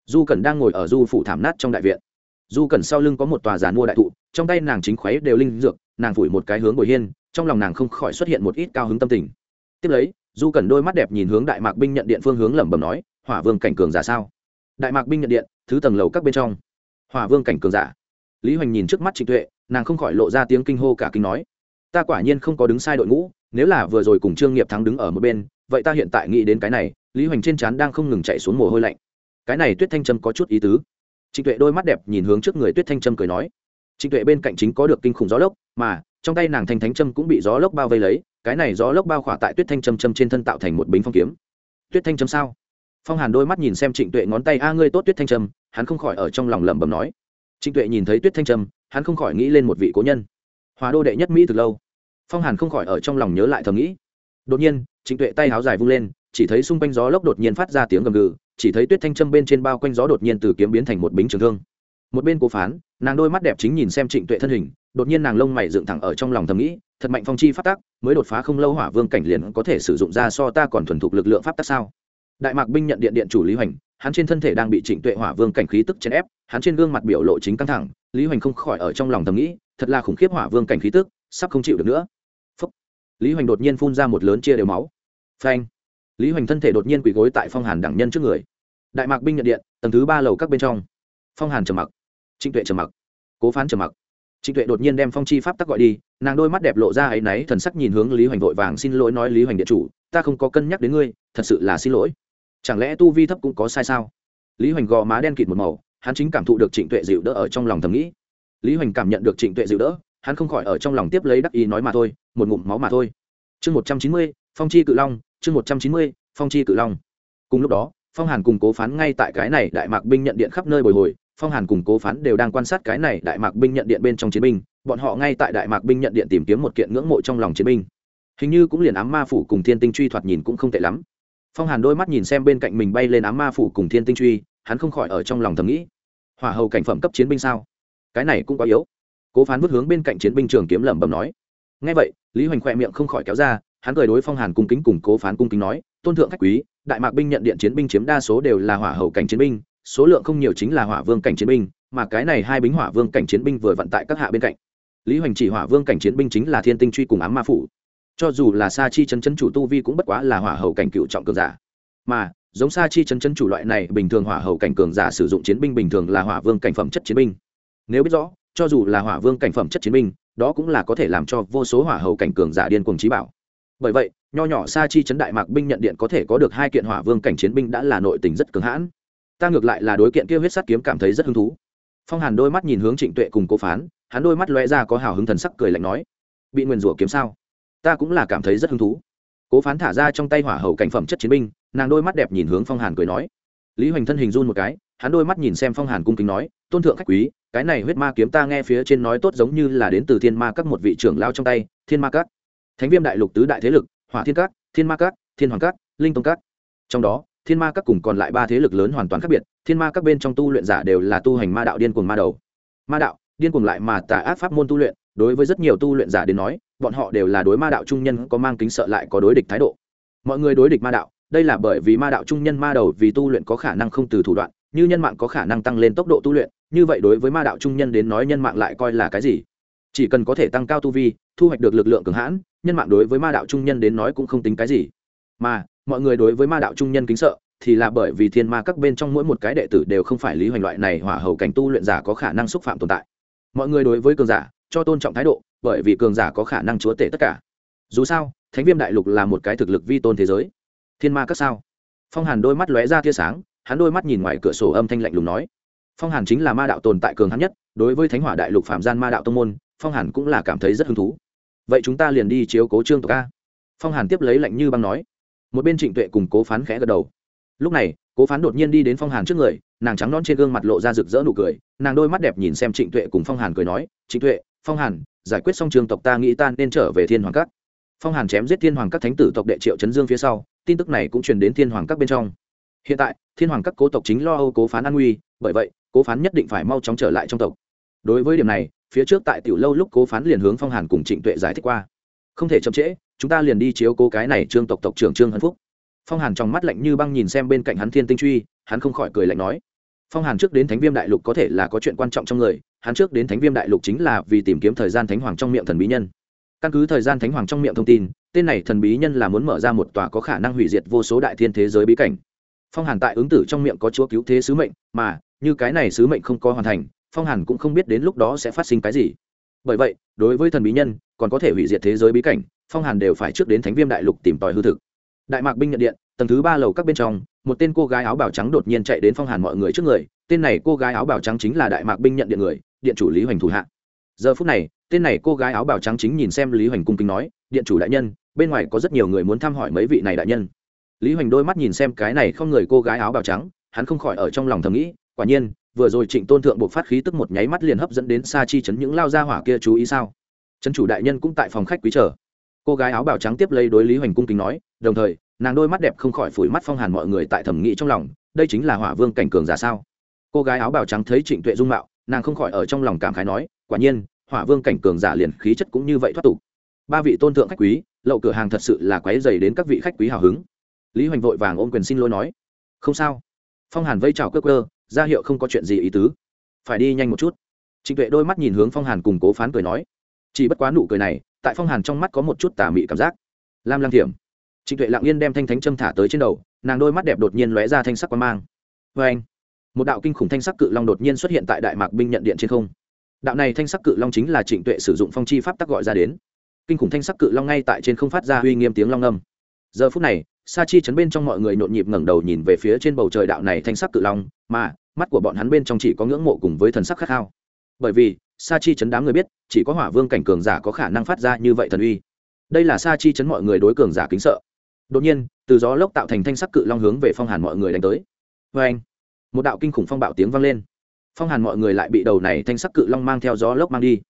Du cẩn đang ngồi ở du phủ thảm nát trong đại viện. Du cẩn sau lưng có một tòa giàn mua đại thụ, trong tay nàng chính khuấy đều linh dược, nàng phủi một cái hướng bồi hiên, trong lòng nàng không khỏi xuất hiện một ít cao hứng tâm tình. Tiếp lấy du cẩn đôi mắt đẹp nhìn hướng đại mạc binh nhận điện phương hướng lẩm bẩm nói, hỏa vương cảnh cường giả sao? Đại mạc binh nhận điện, thứ tầng lầu các bên trong. Hỏa vương cảnh cường giả. Lý hoành nhìn trước mắt trịnh tuệ, nàng không khỏi lộ ra tiếng kinh hô cả kinh nói, ta quả nhiên không có đứng sai đội ngũ, nếu là vừa rồi cùng trương nghiệp thắng đứng ở một bên, vậy ta hiện tại nghĩ đến cái này. Lý hoành trên trán đang không ngừng chạy xuống mồ hôi lạnh. Cái này tuyết thanh trâm có chút ý tứ. Trịnh tuệ đôi mắt đẹp nhìn hướng trước người tuyết thanh trâm cười nói, trịnh tuệ bên cạnh chính có được kinh khủng gió lốc, mà trong tay nàng thanh thánh trâm cũng bị gió lốc bao vây lấy, cái này gió lốc bao khỏa tại tuyết thanh trâm châm trên thân tạo thành một bính phong kiếm. Tuyết thanh trâm sao? Phong hàn đôi mắt nhìn xem trịnh tuệ ngón tay, a, ngươi tốt, tuyết thanh trâm hắn không khỏi ở trong lòng lẩm bẩm nói. Trịnh tuệ nhìn thấy tuyết thanh trâm hắn không khỏi nghĩ lên một vị cố nhân. Hòa đô đệ nhất mỹ từ lâu. Phong hàn không khỏi ở trong lòng nhớ lại thầm nghĩ. Đột nhiên, trịnh tuệ tay háo dài vung lên, chỉ thấy xung quanh gió lốc đột nhiên phát ra tiếng gầm gừ, chỉ thấy tuyết thanh trâm bên trên bao quanh gió đột nhiên từ kiếm biến thành một bính trường thương. Một bên cố phán nàng đôi mắt đẹp chính nhìn xem trịnh tuệ thân hình, đột nhiên nàng lông mày dựng thẳng ở trong lòng thầm nghĩ, thật mạnh phong chi phát tác mới đột phá không lâu hỏa vương cảnh liền có thể sử dụng ra so ta còn thuần thục lực lượng pháp tác sao? Đại mạc binh nhận điện điện chủ lý hoành, hắn trên thân thể đang bị trịnh tuệ hỏa vương cảnh khí tức chèn ép, hắn trên gương mặt biểu lộ chính căng thẳng, lý hoành không khỏi ở trong lòng thầm nghĩ, thật là khủng khiếp hỏa vương cảnh khí tức, sắp không chịu được nữa. Phúc. lý hoành đột nhiên phun ra một lớn chia đều máu. Phanh. Lý hoành thân thể đột nhiên quỳ gối tại phong hàn đẳng nhân trước người. Đại mạc binh nhận điện, tầng thứ ba lầu các bên trong. Phong hàn trầm mặc trịnh tuệ trầm mặc. Cố phán trầm mặc. Trịnh tuệ đột nhiên đem phong chi pháp tắc gọi đi, nàng đôi mắt đẹp lộ ra áy náy, thần sắc nhìn hướng lý hoành vội vàng, xin lỗi nói lý hoành điện chủ, ta không có cân nhắc đến ngươi, thật sự là xin lỗi. Chẳng lẽ tu vi thấp cũng có sai sao? Lý hoành gò má đen kịt một màu, hắn chính cảm thụ được trịnh tuệ dịu đỡ ở trong lòng thầm nghĩ. Lý hoành cảm nhận được trịnh tuệ dịu đỡ, hắn không khỏi ở trong lòng tiếp lấy đắc ý nói mà thôi, một ngụm máu mà thôi. Chương một trăm chín mươi, phong chi cự long, chương một trăm chín mươi, phong chi cự long. Cùng lúc đó, phong hàn cùng cố phán ngay tại cái này đại mạc binh nhận điện khắp nơi bồi hồi phong hàn cùng cố phán đều đang quan sát cái này đại mạc binh nhận điện bên trong chiến binh, bọn họ ngay tại đại mạc binh nhận điện tìm kiếm một kiện ngưỡng mộ trong lòng chiến binh. Hình như cũng liền ám ma phủ cùng thiên tinh truy thoạt nhìn cũng không tệ lắm. Phong hàn đôi mắt nhìn xem bên cạnh mình bay lên ám ma phủ cùng thiên tinh truy, hắn không khỏi ở trong lòng thầm nghĩ, hỏa hầu cảnh phẩm cấp chiến binh sao? Cái này cũng quá yếu. Cố phán vứt hướng bên cạnh chiến binh trường kiếm lẩm bẩm nói. Ngay vậy, lý hoành khoe miệng không khỏi kéo ra, hắn cười đối phong hàn cung kính cùng cố phán cung kính nói, tôn thượng khách quý, đại mạc binh nhận điện chiến binh chiếm đa số đều là hỏa hầu cảnh chiến binh số lượng không nhiều chính là hỏa vương cảnh chiến binh, mà cái này hai bính hỏa vương cảnh chiến binh vừa vận tại các hạ bên cạnh. Lý hoành chỉ hỏa vương cảnh chiến binh chính là thiên tinh truy cùng ám ma phủ. Cho dù là sa chi chân chân chủ tu vi cũng bất quá là hỏa hầu cảnh cựu trọng cường giả. Mà, giống sa chi chân chân chủ loại này, bình thường hỏa hầu cảnh cường giả sử dụng chiến binh bình thường là hỏa vương cảnh phẩm chất chiến binh. Nếu biết rõ, cho dù là hỏa vương cảnh phẩm chất chiến binh, đó cũng là có thể làm cho vô số hỏa hầu cảnh cường giả điên cuồng trí bảo. Bởi vậy, nho nhỏ sa chi chấn đại mạc binh nhận điện có thể có được hai kiện hỏa vương cảnh chiến binh đã là nội tình rất cường hãn ta ngược lại là đối kiện kia huyết sắt kiếm cảm thấy rất hứng thú. Phong hàn đôi mắt nhìn hướng trịnh tuệ cùng cố phán, hắn đôi mắt lóe ra có hào hứng thần sắc cười lạnh nói, bị nguyền rủa kiếm sao? Ta cũng là cảm thấy rất hứng thú. Cố phán thả ra trong tay hỏa hầu cảnh phẩm chất chiến binh, nàng đôi mắt đẹp nhìn hướng phong hàn cười nói. Lý hoành thân hình run một cái, hắn đôi mắt nhìn xem phong hàn cung kính nói, tôn thượng khách quý, cái này huyết ma kiếm ta nghe phía trên nói tốt giống như là đến từ thiên ma các một vị trưởng lao trong tay, thiên ma các. Thánh viêm đại lục tứ đại thế lực, hỏa thiên các, thiên ma các, thiên hoàng các, linh tông các. Trong đó thiên ma các cùng còn lại ba thế lực lớn hoàn toàn khác biệt, thiên ma các bên trong tu luyện giả đều là tu hành ma đạo điên cuồng ma đầu. Ma đạo, điên cuồng lại mà tà ác pháp môn tu luyện, đối với rất nhiều tu luyện giả đến nói, bọn họ đều là đối ma đạo trung nhân có mang kính sợ lại có đối địch thái độ. Mọi người đối địch ma đạo, đây là bởi vì ma đạo trung nhân ma đầu vì tu luyện có khả năng không từ thủ đoạn, như nhân mạng có khả năng tăng lên tốc độ tu luyện, như vậy đối với ma đạo trung nhân đến nói nhân mạng lại coi là cái gì? Chỉ cần có thể tăng cao tu vi, thu hoạch được lực lượng cường hãn, nhân mạng đối với ma đạo trung nhân đến nói cũng không tính cái gì. Mà mọi người đối với ma đạo trung nhân kính sợ, thì là bởi vì thiên ma các bên trong mỗi một cái đệ tử đều không phải lý hoành loại này hỏa hầu cảnh tu luyện giả có khả năng xúc phạm tồn tại. Mọi người đối với cường giả cho tôn trọng thái độ, bởi vì cường giả có khả năng chúa tể tất cả. Dù sao, thánh viêm đại lục là một cái thực lực vi tôn thế giới. Thiên ma các sao? Phong hàn đôi mắt lóe ra tia sáng, hắn đôi mắt nhìn ngoài cửa sổ âm thanh lạnh lùng nói. Phong hàn chính là ma đạo tồn tại cường hắn nhất, đối với thánh hỏa đại lục phạm gian ma đạo tông môn, phong hàn cũng là cảm thấy rất hứng thú. Vậy chúng ta liền đi chiếu cố trương tộc a. Phong hàn tiếp lấy lạnh như băng nói một bên trịnh tuệ cùng cố phán khẽ gật đầu. Lúc này, cố phán đột nhiên đi đến phong hàn trước người, nàng trắng non trên gương mặt lộ ra rực rỡ nụ cười, nàng đôi mắt đẹp nhìn xem trịnh tuệ cùng phong hàn cười nói, trịnh tuệ, phong hàn, giải quyết xong trường tộc ta nghĩ ta nên trở về thiên hoàng các. Phong hàn chém giết thiên hoàng các thánh tử tộc đệ triệu trấn dương phía sau, tin tức này cũng truyền đến thiên hoàng các bên trong. Hiện tại, thiên hoàng các cố tộc chính lo âu cố phán an nguy, bởi vậy, cố phán nhất định phải mau chóng trở lại trong tộc. Đối với điểm này, phía trước tại tiểu lâu lúc cố phán liền hướng phong hàn cùng trịnh tuệ giải thích qua. Không thể chậm trễ chúng ta liền đi chiếu cố cái này trương tộc tộc trưởng trương hân phúc. Phong hàn trong mắt lạnh như băng nhìn xem bên cạnh hắn thiên tinh truy, hắn không khỏi cười lạnh nói. Phong hàn trước đến thánh viêm đại lục có thể là có chuyện quan trọng trong người, hắn trước đến thánh viêm đại lục chính là vì tìm kiếm thời gian thánh hoàng trong miệng thần bí nhân. Căn cứ thời gian thánh hoàng trong miệng thông tin, tên này thần bí nhân là muốn mở ra một tòa có khả năng hủy diệt vô số đại thiên thế giới bí cảnh. Phong hàn tại ứng tử trong miệng có chúa cứu thế sứ mệnh, mà, như cái này sứ mệnh không có hoàn thành, phong hàn cũng không biết đến lúc đó sẽ phát sinh cái gì. Bởi vậy, đối với thần bí nhân, còn có thể hủy diệt thế giới bí cảnh phong hàn đều phải trước đến thánh viêm đại lục tìm tòi hư thực. Đại mạc binh nhận điện, tầng thứ ba lầu các bên trong, một tên cô gái áo bào trắng đột nhiên chạy đến phong hàn mọi người trước người, tên này cô gái áo bào trắng chính là đại mạc binh nhận điện người, điện chủ lý hoành thủ hạ. Giờ phút này, tên này cô gái áo bào trắng chính nhìn xem lý hoành cung kính nói, điện chủ đại nhân, bên ngoài có rất nhiều người muốn thăm hỏi mấy vị này đại nhân. Lý hoành đôi mắt nhìn xem cái này không người cô gái áo bào trắng, hắn không khỏi ở trong lòng thầm nghĩ, quả nhiên, vừa rồi trịnh tôn thượng buộc phát khí tức một nháy mắt liền hấp dẫn đến xa chi chấn những lao gia hỏa kia chú ý sao? Trấn chủ đại nhân cũng tại phòng khách quý chờ cô gái áo bào trắng tiếp lấy đối lý hoành cung kính nói, đồng thời, nàng đôi mắt đẹp không khỏi phủi mắt phong hàn mọi người tại thẩm nghĩ trong lòng, đây chính là hỏa vương cảnh cường giả sao? Cô gái áo bào trắng thấy trịnh tuệ dung mạo, nàng không khỏi ở trong lòng cảm khái nói, quả nhiên, hỏa vương cảnh cường giả liền khí chất cũng như vậy thoát tục. Ba vị tôn thượng khách quý, lậu cửa hàng thật sự là quáy dày đến các vị khách quý hào hứng. Lý hoành vội vàng ôm quyền xin lỗi nói, không sao. Phong hàn vây chào cơ cơ ra hiệu không có chuyện gì ý tứ. Phải đi nhanh một chút. Trịnh tuệ đôi mắt nhìn hướng phong hàn cùng cố phán cười nói chỉ bất quá nụ cười này, tại phong hàn trong mắt có một chút tà mị cảm giác. Lam lang thiểm. Trịnh tuệ lặng yên đem thanh thánh châm thả tới trên đầu, nàng đôi mắt đẹp đột nhiên lóe ra thanh sắc quan mang. Vê anh, một đạo kinh khủng thanh sắc cự long đột nhiên xuất hiện tại đại mạc binh nhận điện trên không. Đạo này thanh sắc cự long chính là trịnh tuệ sử dụng phong chi pháp tắc gọi ra đến. Kinh khủng thanh sắc cự long ngay tại trên không phát ra uy nghiêm tiếng long âm. Giờ phút này, sa chi chấn bên trong mọi người nhộn nhịp ngẩng đầu nhìn về phía trên bầu trời đạo này thanh sắc cự long, mà, mắt của bọn hắn bên trong chỉ có ngưỡng mộ cùng với thần sắc khát khao. Bởi vì sa chi chấn đám người biết, chỉ có hỏa vương cảnh cường giả có khả năng phát ra như vậy thần uy. Đây là sa chi chấn mọi người đối cường giả kính sợ. Đột nhiên, từ gió lốc tạo thành thanh sắc cự long hướng về phong hàn mọi người đánh tới. Vê anh một đạo kinh khủng phong bạo tiếng vang lên. Phong hàn mọi người lại bị đầu này thanh sắc cự long mang theo gió lốc mang đi.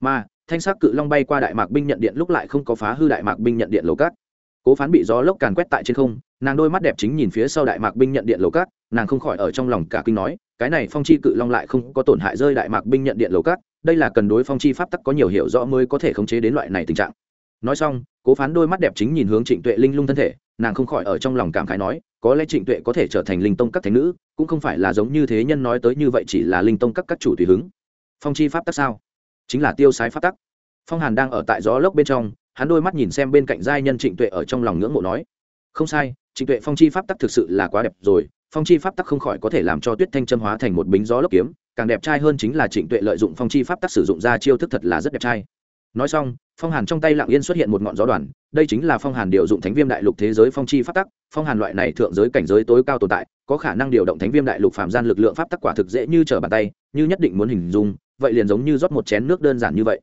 Mà, thanh sắc cự long bay qua đại mạc binh nhận điện lúc lại không có phá hư đại mạc binh nhận điện lầu cát. Cố phán bị gió lốc càn quét tại trên không, nàng đôi mắt đẹp chính nhìn phía sau đại mạc binh nhận điện lầu cát, nàng không khỏi ở trong lòng cả kinh nói, cái này phong chi cự long lại không có tổn hại rơi đại mạc binh nhận điện lầu cát đây là cần đối phong chi pháp tắc có nhiều hiểu rõ mới có thể khống chế đến loại này tình trạng. Nói xong, cố phán đôi mắt đẹp chính nhìn hướng trịnh tuệ linh lung thân thể, nàng không khỏi ở trong lòng cảm khái nói, có lẽ trịnh tuệ có thể trở thành linh tông các thánh nữ, cũng không phải là giống như thế nhân nói tới như vậy chỉ là linh tông các các chủ tùy hứng. Phong chi pháp tắc sao? Chính là tiêu sái pháp tắc. Phong hàn đang ở tại gió lốc bên trong, hắn đôi mắt nhìn xem bên cạnh giai nhân trịnh tuệ ở trong lòng ngưỡng mộ nói, không sai, trịnh tuệ phong chi pháp tắc thực sự là quá đẹp rồi, phong chi pháp tắc không khỏi có thể làm cho tuyết thanh châm hóa thành một bính gió lốc kiếm càng đẹp trai hơn chính là trịnh tuệ lợi dụng phong chi pháp tắc sử dụng ra chiêu thức thật là rất đẹp trai. Nói xong, phong hàn trong tay lặng yên xuất hiện một ngọn gió đoàn, đây chính là phong hàn điều dụng thánh viêm đại lục thế giới phong chi pháp tắc. Phong hàn loại này thượng giới cảnh giới tối cao tồn tại, có khả năng điều động thánh viêm đại lục phạm gian lực lượng pháp tắc quả thực dễ như trở bàn tay, như nhất định muốn hình dung, vậy liền giống như rót một chén nước đơn giản như vậy.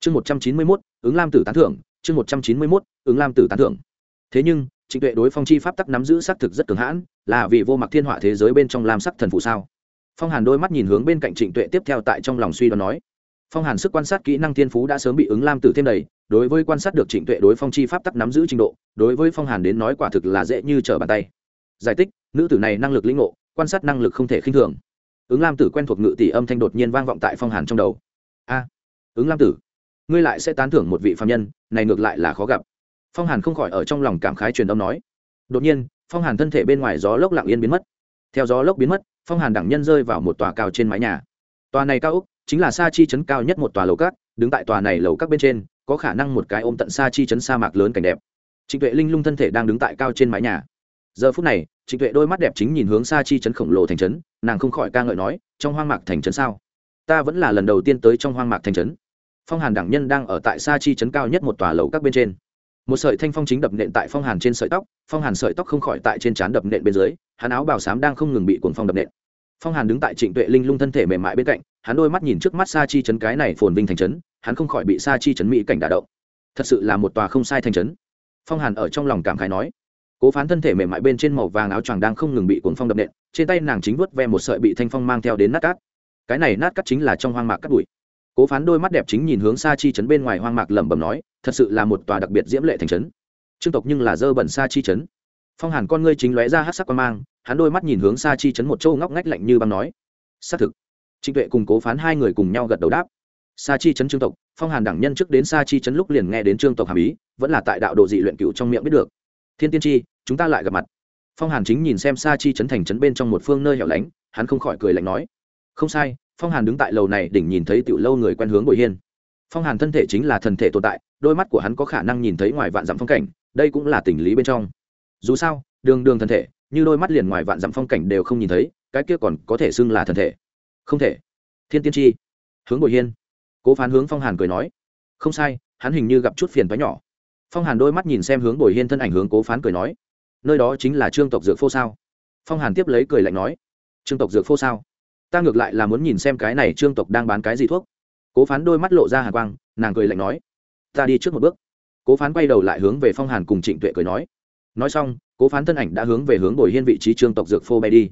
Chương một trăm chín mươi mốt, ứng lam tử tán thưởng, chương một trăm chín mươi mốt, ứng lam tử tán thưởng. Thế nhưng, trịnh tuệ đối phong chi pháp tắc nắm giữ xác thực rất cường hãn, là vì vô mặc thiên họa thế giới bên trong lam sắc thần phụ sao? Phong hàn đôi mắt nhìn hướng bên cạnh trịnh tuệ tiếp theo tại trong lòng suy đoán nói. Phong hàn sức quan sát kỹ năng thiên phú đã sớm bị ứng lam tử thêm đầy, đối với quan sát được trịnh tuệ đối phong chi pháp tắc nắm giữ trình độ, đối với phong hàn đến nói quả thực là dễ như trở bàn tay. Giải thích, nữ tử này năng lực linh ngộ, quan sát năng lực không thể khinh thường. Ứng lam tử quen thuộc ngự tỷ âm thanh đột nhiên vang vọng tại phong hàn trong đầu. A, ứng lam tử, ngươi lại sẽ tán thưởng một vị phạm nhân, này ngược lại là khó gặp. Phong hàn không khỏi ở trong lòng cảm khái truyền âm nói. Đột nhiên, phong hàn thân thể bên ngoài gió lốc lặng yên biến mất theo gió lốc biến mất, phong hàn đẳng nhân rơi vào một tòa cao trên mái nhà. Tòa này cao úc chính là sa chi chấn cao nhất một tòa lầu cát, đứng tại tòa này lầu các bên trên, có khả năng một cái ôm tận sa chi chấn sa mạc lớn cảnh đẹp. Trịnh tuệ linh lung thân thể đang đứng tại cao trên mái nhà. Giờ phút này, trịnh tuệ đôi mắt đẹp chính nhìn hướng sa chi chấn khổng lồ thành trấn, nàng không khỏi ca ngợi nói, trong hoang mạc thành trấn sao? Ta vẫn là lần đầu tiên tới trong hoang mạc thành trấn. Phong hàn đẳng nhân đang ở tại sa chi chấn cao nhất một tòa lầu các bên trên một sợi thanh phong chính đập nện tại phong hàn trên sợi tóc, phong hàn sợi tóc không khỏi tại trên trán đập nện bên dưới, hắn áo bào xám đang không ngừng bị cuồng phong đập nện. Phong hàn đứng tại trịnh tuệ linh lung thân thể mềm mại bên cạnh, hắn đôi mắt nhìn trước mắt sa chi chấn cái này phồn vinh thành trấn, hắn không khỏi bị sa chi chấn mỹ cảnh đả động. Thật sự là một tòa không sai thành trấn. Phong hàn ở trong lòng cảm khái nói. Cố phán thân thể mềm mại bên trên màu vàng áo choàng đang không ngừng bị cuồng phong đập nện, trên tay nàng chính vuốt ve một sợi bị thanh phong mang theo đến nát cát. Cái này nát cát chính là trong hoang mạc cát bụi cố phán đôi mắt đẹp chính nhìn hướng sa chi chấn bên ngoài hoang mạc lẩm bẩm nói, thật sự là một tòa đặc biệt diễm lệ thành trấn. Trương tộc nhưng là dơ bẩn sa chi chấn phong hàn con ngươi chính lóe ra hát sắc quan mang, hắn đôi mắt nhìn hướng sa chi chấn một châu ngóc ngách lạnh như băng nói, xác thực. Trịnh tuệ cùng cố phán hai người cùng nhau gật đầu đáp. Sa chi chấn trương tộc, phong hàn đẳng nhân trước đến sa chi chấn lúc liền nghe đến trương tộc hàm ý, vẫn là tại đạo độ dị luyện cựu trong miệng biết được. Thiên tiên tri, chúng ta lại gặp mặt. Phong hàn chính nhìn xem sa chi chấn thành chấn bên trong một phương nơi hẻo lánh, hắn không khỏi cười lạnh nói, không sai phong hàn đứng tại lầu này đỉnh nhìn thấy tiểu lâu người quen hướng bồi hiên. Phong hàn thân thể chính là thần thể tồn tại, đôi mắt của hắn có khả năng nhìn thấy ngoài vạn dặm phong cảnh, đây cũng là tình lý bên trong. Dù sao, đường đường thần thể, như đôi mắt liền ngoài vạn dặm phong cảnh đều không nhìn thấy, cái kia còn có thể xưng là thần thể. Không thể. Thiên tiên tri hướng bồi hiên. Cố phán hướng phong hàn cười nói. Không sai, hắn hình như gặp chút phiền thoái nhỏ. Phong hàn đôi mắt nhìn xem hướng bồi hiên thân ảnh hướng cố phán cười nói. Nơi đó chính là trương tộc dược phô sao? Phong hàn tiếp lấy cười lạnh nói. Trương tộc dược phô sao? Ta ngược lại là muốn nhìn xem cái này trương tộc đang bán cái gì thuốc. Cố phán đôi mắt lộ ra hà quang, nàng cười lạnh nói, ta đi trước một bước. Cố phán quay đầu lại hướng về phong hàn cùng trịnh tuệ cười nói nói xong, cố phán thân ảnh đã hướng về hướng bồi hiên vị trí trương tộc dược phô bay đi.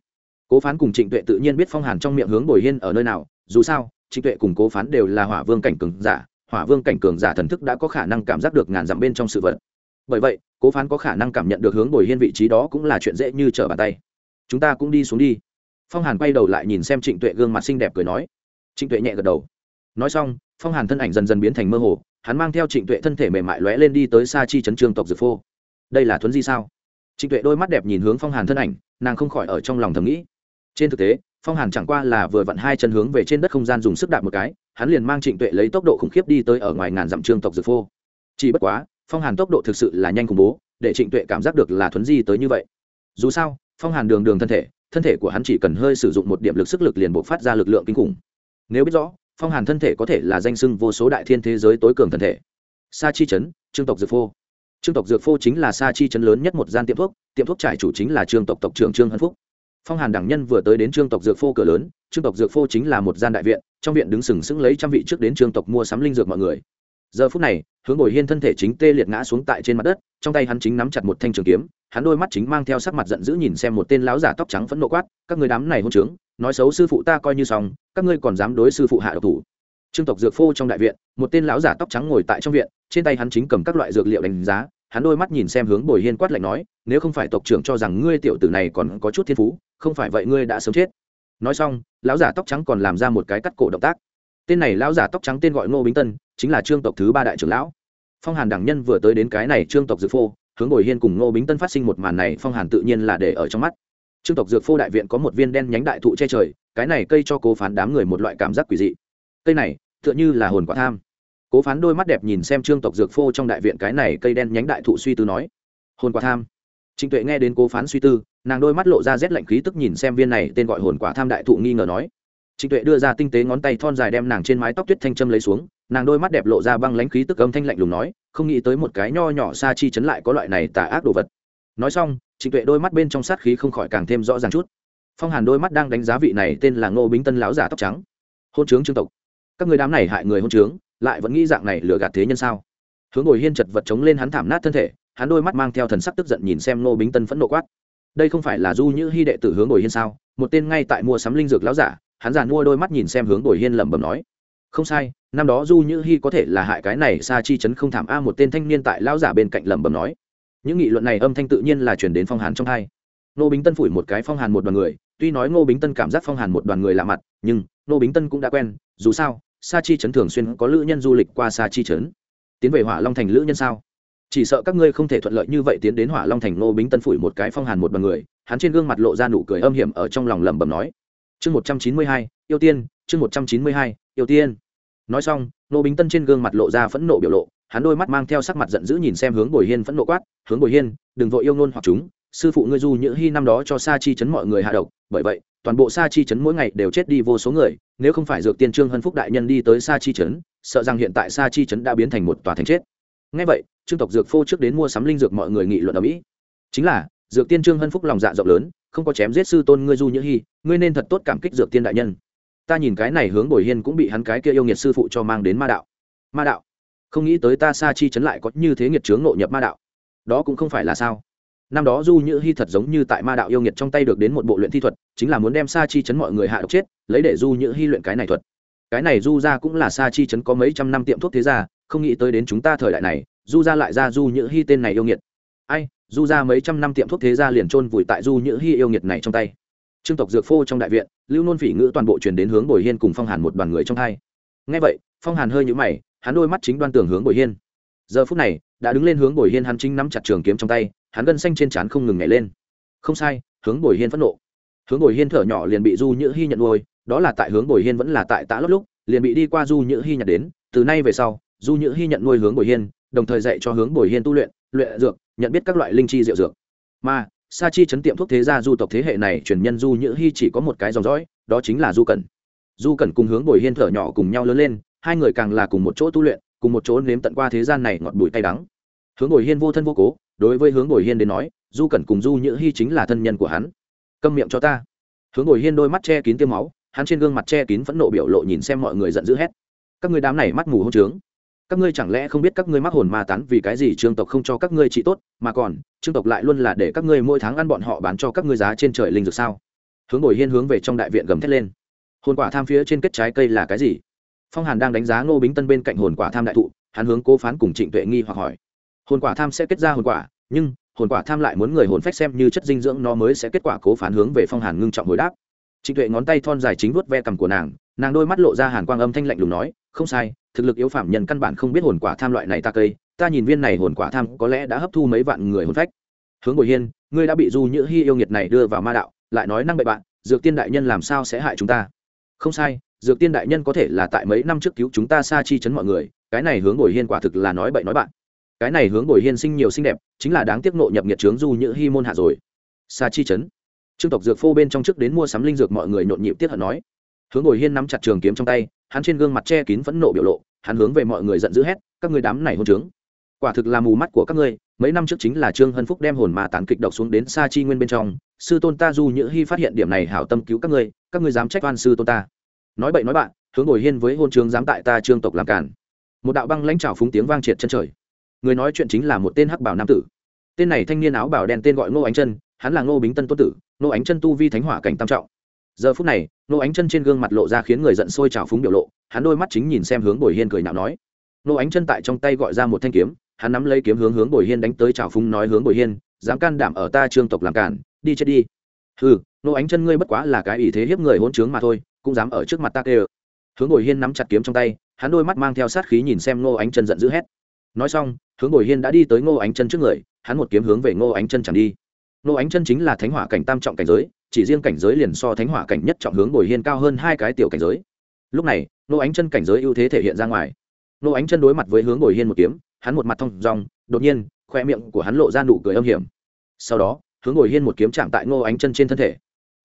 Cố phán cùng trịnh tuệ tự nhiên biết phong hàn trong miệng hướng bồi hiên ở nơi nào, dù sao, trịnh tuệ cùng cố phán đều là hỏa vương cảnh cường giả, hỏa vương cảnh cường giả thần thức đã có khả năng cảm giác được ngàn dặm bên trong sự vật. Bởi vậy, cố phán có khả năng cảm nhận được hướng bồi hiên vị trí đó cũng là chuyện dễ như trở bàn tay. Chúng ta cũng đi xuống đi phong hàn quay đầu lại nhìn xem trịnh tuệ gương mặt xinh đẹp cười nói. Trịnh tuệ nhẹ gật đầu. Nói xong, phong hàn thân ảnh dần dần biến thành mơ hồ, hắn mang theo trịnh tuệ thân thể mềm mại lóe lên đi tới xa chi chấn trương tộc dược phô. Đây là thuấn di sao? Trịnh tuệ đôi mắt đẹp nhìn hướng phong hàn thân ảnh, nàng không khỏi ở trong lòng thầm nghĩ. Trên thực tế, phong hàn chẳng qua là vừa vặn hai chân hướng về trên đất không gian dùng sức đạp một cái, hắn liền mang trịnh tuệ lấy tốc độ khủng khiếp đi tới ở ngoài ngàn dặm trương tộc dược phô. Chỉ bất quá, phong hàn tốc độ thực sự là nhanh khủng bố, để trịnh tuệ cảm giác được là thuấn di tới như vậy. Dù sao, phong hàn đường đường thân thể thân thể của hắn chỉ cần hơi sử dụng một điểm lực sức lực liền buộc phát ra lực lượng kinh khủng. Nếu biết rõ, phong hàn thân thể có thể là danh sưng vô số đại thiên thế giới tối cường thân thể. Sa chi chấn, trương tộc dược phô. Trương tộc dược phô chính là sa chi chấn lớn nhất một gian tiệm thuốc tiệm thuốc trải chủ chính là trương tộc tộc trưởng trương hân phúc. Phong hàn đẳng nhân vừa tới đến trương tộc dược phô cửa lớn, trương tộc dược phô chính là một gian đại viện, trong viện đứng sừng sững lấy trăm vị trước đến trương tộc mua sắm linh dược mọi người giờ phút này, hướng bồi hiên thân thể chính tê liệt ngã xuống tại trên mặt đất, trong tay hắn chính nắm chặt một thanh trường kiếm, hắn đôi mắt chính mang theo sắc mặt giận dữ nhìn xem một tên lão giả tóc trắng phẫn nộ quát, các người đám này hôn trướng, nói xấu sư phụ ta coi như xong, các ngươi còn dám đối sư phụ hạ độc thủ. Trương tộc dược phô trong đại viện, một tên lão giả tóc trắng ngồi tại trong viện, trên tay hắn chính cầm các loại dược liệu đánh giá, hắn đôi mắt nhìn xem hướng bồi hiên quát lạnh nói, nếu không phải tộc trưởng cho rằng ngươi tiểu tử này còn có chút thiên phú, không phải vậy ngươi đã sớm chết. Nói xong, lão giả tóc trắng còn làm ra một cái cắt cổ động tác tên này lão giả tóc trắng tên gọi ngô bính tân, chính là trương tộc thứ ba đại trưởng lão. Phong hàn đẳng nhân vừa tới đến cái này trương tộc dược phô, hướng bồi hiên cùng ngô bính tân phát sinh một màn này, phong hàn tự nhiên là để ở trong mắt. Trương tộc dược phô đại viện có một viên đen nhánh đại thụ che trời, cái này cây cho cố phán đám người một loại cảm giác quỷ dị. Cây này, tựa như là hồn quả tham. Cố phán đôi mắt đẹp nhìn xem trương tộc dược phô trong đại viện cái này cây đen nhánh đại thụ suy tư nói, hồn quả tham. Trịnh tuệ nghe đến cố phán suy tư, nàng đôi mắt lộ ra rét lạnh khí tức nhìn xem viên này tên gọi hồn quả tham đại thụ nghi ngờ nói trịnh tuệ đưa ra tinh tế ngón tay thon dài đem nàng trên mái tóc tuyết thanh châm lấy xuống, nàng đôi mắt đẹp lộ ra băng lãnh khí tức âm thanh lạnh lùng nói, không nghĩ tới một cái nho nhỏ xa chi chấn lại có loại này tà ác đồ vật. Nói xong, trịnh tuệ đôi mắt bên trong sát khí không khỏi càng thêm rõ ràng chút. Phong hàn đôi mắt đang đánh giá vị này tên là ngô bính tân lão giả tóc trắng. Hôn trướng trương tộc. Các người đám này hại người hôn trướng, lại vẫn nghĩ dạng này lừa gạt thế nhân sao? Hướng ngồi hiên chật vật chống lên hắn thảm nát thân thể, hắn đôi mắt mang theo thần sắc tức giận nhìn xem ngô bính tân phẫn nộ quát. Đây không phải là du như hy đệ tử hướng ngồi hiên sao? Một tên ngay tại mua sắm linh dược lão giả hắn giàn mua đôi mắt nhìn xem hướng đổi hiên lẩm bẩm nói, không sai, năm đó du như hy có thể là hại cái này xa chi chấn không thảm a. Một tên thanh niên tại lão giả bên cạnh lẩm bẩm nói, những nghị luận này âm thanh tự nhiên là chuyển đến phong hàn trong hai. Ngô bính tân phủi một cái phong hàn một đoàn người, tuy nói ngô bính tân cảm giác phong hàn một đoàn người lạ mặt, nhưng ngô bính tân cũng đã quen, dù sao, sa chi trấn thường xuyên có lữ nhân du lịch qua sa chi trấn. Tiến về hỏa long thành lữ nhân sao? Chỉ sợ các ngươi không thể thuận lợi như vậy tiến đến hỏa long thành. Ngô bính tân phủi một cái phong hàn một đoàn người, hắn trên gương mặt lộ ra nụ cười âm hiểm ở trong lòng lẩm bẩm nói chương một trăm chín mươi hai, yêu tiên, chương một trăm chín mươi hai, yêu tiên. Nói xong nô bính tân trên gương mặt lộ ra phẫn nộ biểu lộ, hắn đôi mắt mang theo sắc mặt giận dữ nhìn xem hướng bồi hiên phẫn nộ quát, hướng bồi hiên, đừng vội yêu ngôn hoặc chúng, sư phụ ngươi du nhữ hy năm đó cho sa chi chấn mọi người hạ độc, bởi vậy, toàn bộ sa chi chấn mỗi ngày đều chết đi vô số người, nếu không phải dược tiên trương hân phúc đại nhân đi tới sa chi chấn sợ rằng hiện tại sa chi chấn đã biến thành một tòa thành chết. Ngay vậy, trương tộc dược phô trước đến mua sắm linh dược mọi người nghị luận ở mỹ. Chính là, dược tiên trương hân phúc lòng dạ rộng lớn không có chém giết sư tôn ngươi du nhữ hy, ngươi nên thật tốt cảm kích dược tiên đại nhân. Ta nhìn cái này hướng bồi hiên cũng bị hắn cái kia yêu nghiệt sư phụ cho mang đến ma đạo. Ma đạo? Không nghĩ tới ta sa chi chấn lại có như thế nghiệt chướng nội nhập ma đạo. Đó cũng không phải là sao. Năm đó du nhữ hy thật giống như tại ma đạo yêu nghiệt trong tay được đến một bộ luyện thi thuật, chính là muốn đem sa chi chấn mọi người hạ độc chết, lấy để du nhữ hy luyện cái này thuật. Cái này du ra cũng là sa chi chấn có mấy trăm năm tiệm thuốc thế gia, không nghĩ tới đến chúng ta thời đại này, du ra lại ra du nhữ hy tên này yêu nghiệt. Ai? Du ra mấy trăm năm tiệm thuốc thế gia liền trôn vùi tại du nhữ hy yêu nghiệt này trong tay. Trương tộc dược phô trong đại viện, lưu nôn phỉ ngữ toàn bộ truyền đến hướng bồi hiên cùng phong hàn một đoàn người trong hai. Ngay vậy, phong hàn hơi nhũ mày, hắn đôi mắt chính đoan tưởng hướng bồi hiên. Giờ phút này, đã đứng lên hướng bồi hiên hắn chính nắm chặt trường kiếm trong tay, hắn gân xanh trên trán không ngừng nhảy lên. Không sai, hướng bồi hiên phẫn nộ. Hướng bồi hiên thở nhỏ liền bị du nhữ hy nhận nuôi, đó là tại hướng bồi hiên vẫn là tại tã lót lúc, liền bị đi qua du nhữ hy nhặt đến. Từ nay về sau, du nhữ hy nhận nuôi hướng bồi hiên, đồng thời dạy cho hướng bồi hiên tu luyện luyện dược nhận biết các loại linh chi diệu dược. Mà, sa chi chấn tiệm thuốc thế gia du tộc thế hệ này truyền nhân du nhữ hy chỉ có một cái dòng dõi, đó chính là du cẩn. Du cẩn cùng hướng bồi hiên thở nhỏ cùng nhau lớn lên, hai người càng là cùng một chỗ tu luyện, cùng một chỗ nếm tận qua thế gian này ngọt bụi cay đắng. Hướng bồi hiên vô thân vô cố, đối với hướng bồi hiên đến nói, du cẩn cùng du nhữ hy chính là thân nhân của hắn. Câm miệng cho ta. Hướng bồi hiên đôi mắt che kín tiêm máu, hắn trên gương mặt che kín phẫn nộ biểu lộ nhìn xem mọi người giận dữ hét. Các ngươi đám này mắt mù hôn trướng các ngươi chẳng lẽ không biết các ngươi mắc hồn ma tán vì cái gì trương tộc không cho các ngươi trị tốt, mà còn, trương tộc lại luôn là để các ngươi mỗi tháng ăn bọn họ bán cho các ngươi giá trên trời linh dược sao? Hướng bồi hiên hướng về trong đại viện gầm thét lên. Hồn quả tham phía trên kết trái cây là cái gì? Phong hàn đang đánh giá ngô bính tân bên cạnh hồn quả tham đại thụ, hắn hướng cố phán cùng trịnh tuệ nghi hoặc hỏi. Hồn quả tham sẽ kết ra hồn quả, nhưng hồn quả tham lại muốn người hồn phách xem như chất dinh dưỡng, nó mới sẽ kết quả cố phán hướng về phong hàn ngưng trọng hồi đáp. Trịnh tuệ ngón tay thon dài chính vuốt ve cằm của nàng nàng đôi mắt lộ ra hàn quang âm thanh lạnh lùng nói, không sai thực lực yếu phạm nhân căn bản không biết hồn quả tham loại này ta cây, ta nhìn viên này hồn quả tham có lẽ đã hấp thu mấy vạn người hồn phách. Hướng bồi hiên, ngươi đã bị du nhữ hy yêu nghiệt này đưa vào ma đạo, lại nói năng bậy bạn, dược tiên đại nhân làm sao sẽ hại chúng ta? Không sai, dược tiên đại nhân có thể là tại mấy năm trước cứu chúng ta xa chi chấn mọi người, cái này hướng bồi hiên quả thực là nói bậy nói bạn. Cái này hướng bồi hiên sinh nhiều xinh đẹp, chính là đáng tiếc nộ nhập nhiệt trướng du nhữ hy môn hạ rồi. Xa chi chấn trương tộc dược phô bên trong trước đến mua sắm linh dược mọi người nhộn nhịp tiết hận nói. Hướng bồi hiên nắm chặt trường kiếm trong tay hắn trên gương mặt che kín phẫn nộ biểu lộ, hắn hướng về mọi người giận dữ hét, các ngươi đám này hôn trướng, quả thực là mù mắt của các ngươi. Mấy năm trước chính là trương hân phúc đem hồn mà tán kịch độc xuống đến xa chi nguyên bên trong, sư tôn ta du nhữ hy phát hiện điểm này hảo tâm cứu các ngươi các ngươi dám trách oan sư tôn ta. Nói bậy nói bạn, hướng ngồi hiên với hôn trướng dám tại ta trương tộc làm cản một đạo băng lãnh trào phúng tiếng vang triệt chân trời. Người nói chuyện chính là một tên hắc bảo nam tử. Tên này thanh niên áo bảo đen tên gọi ngô ánh chân, hắn là ngô bính tân tô tử, ngô ánh chân tu vi thánh hỏa cảnh tam trọng. Giờ phút này Nô ánh chân trên gương mặt lộ ra khiến người giận sôi trào phúng biểu lộ, hắn đôi mắt chính nhìn xem hướng bồi hiên cười nhạo nói. Nô ánh chân tại trong tay gọi ra một thanh kiếm, hắn nắm lấy kiếm hướng hướng bồi hiên đánh tới trào phúng nói hướng bồi hiên, dám can đảm ở ta trương tộc làm cản, đi chết đi. Ừ Nô ánh chân ngươi bất quá là cái ý thế hiếp người hôn trướng mà thôi, cũng dám ở trước mặt ta kêu. Hướng bồi hiên nắm chặt kiếm trong tay, hắn đôi mắt mang theo sát khí nhìn xem Nô ánh chân giận dữ hét. Nói xong, hướng bồi hiên đã đi tới ngô ánh chân trước người, hắn một kiếm hướng về ngô ánh chân chẳng đi ngô ánh chân chính là thánh hỏa cảnh tam trọng cảnh giới, chỉ riêng cảnh giới liền so thánh hỏa cảnh nhất trọng hướng bồi hiên cao hơn hai cái tiểu cảnh giới. Lúc này ngô ánh chân cảnh giới ưu thế thể hiện ra ngoài. Ngô ánh chân đối mặt với hướng bồi hiên một kiếm, hắn một mặt thong rong đột nhiên, khoe miệng của hắn lộ ra nụ cười âm hiểm. Sau đó, hướng bồi hiên một kiếm chạm tại ngô ánh chân trên thân thể.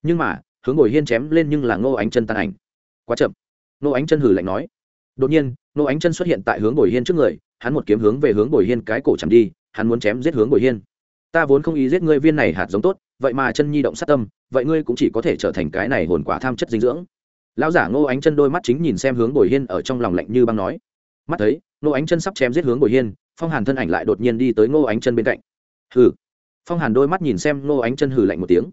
Nhưng mà, hướng bồi hiên chém lên nhưng là ngô ánh chân tan ảnh. Quá chậm. Ngô ánh chân hử lạnh nói. Đột nhiên ngô ánh chân xuất hiện tại hướng bồi hiên trước người, hắn một kiếm hướng về hướng bồi hiên cái cổ chầm đi, hắn muốn chém giết hướng bồi hiên ta vốn không ý giết ngươi viên này hạt giống tốt, vậy mà chân nhi động sát tâm, vậy ngươi cũng chỉ có thể trở thành cái này hồn quả tham chất dinh dưỡng. Lão giả ngô ánh chân đôi mắt chính nhìn xem hướng bồi hiên ở trong lòng lạnh như băng nói. Mắt thấy, ngô ánh chân sắp chém giết hướng bồi hiên, phong hàn thân ảnh lại đột nhiên đi tới ngô ánh chân bên cạnh. Hừ. Phong hàn đôi mắt nhìn xem ngô ánh chân hừ lạnh một tiếng.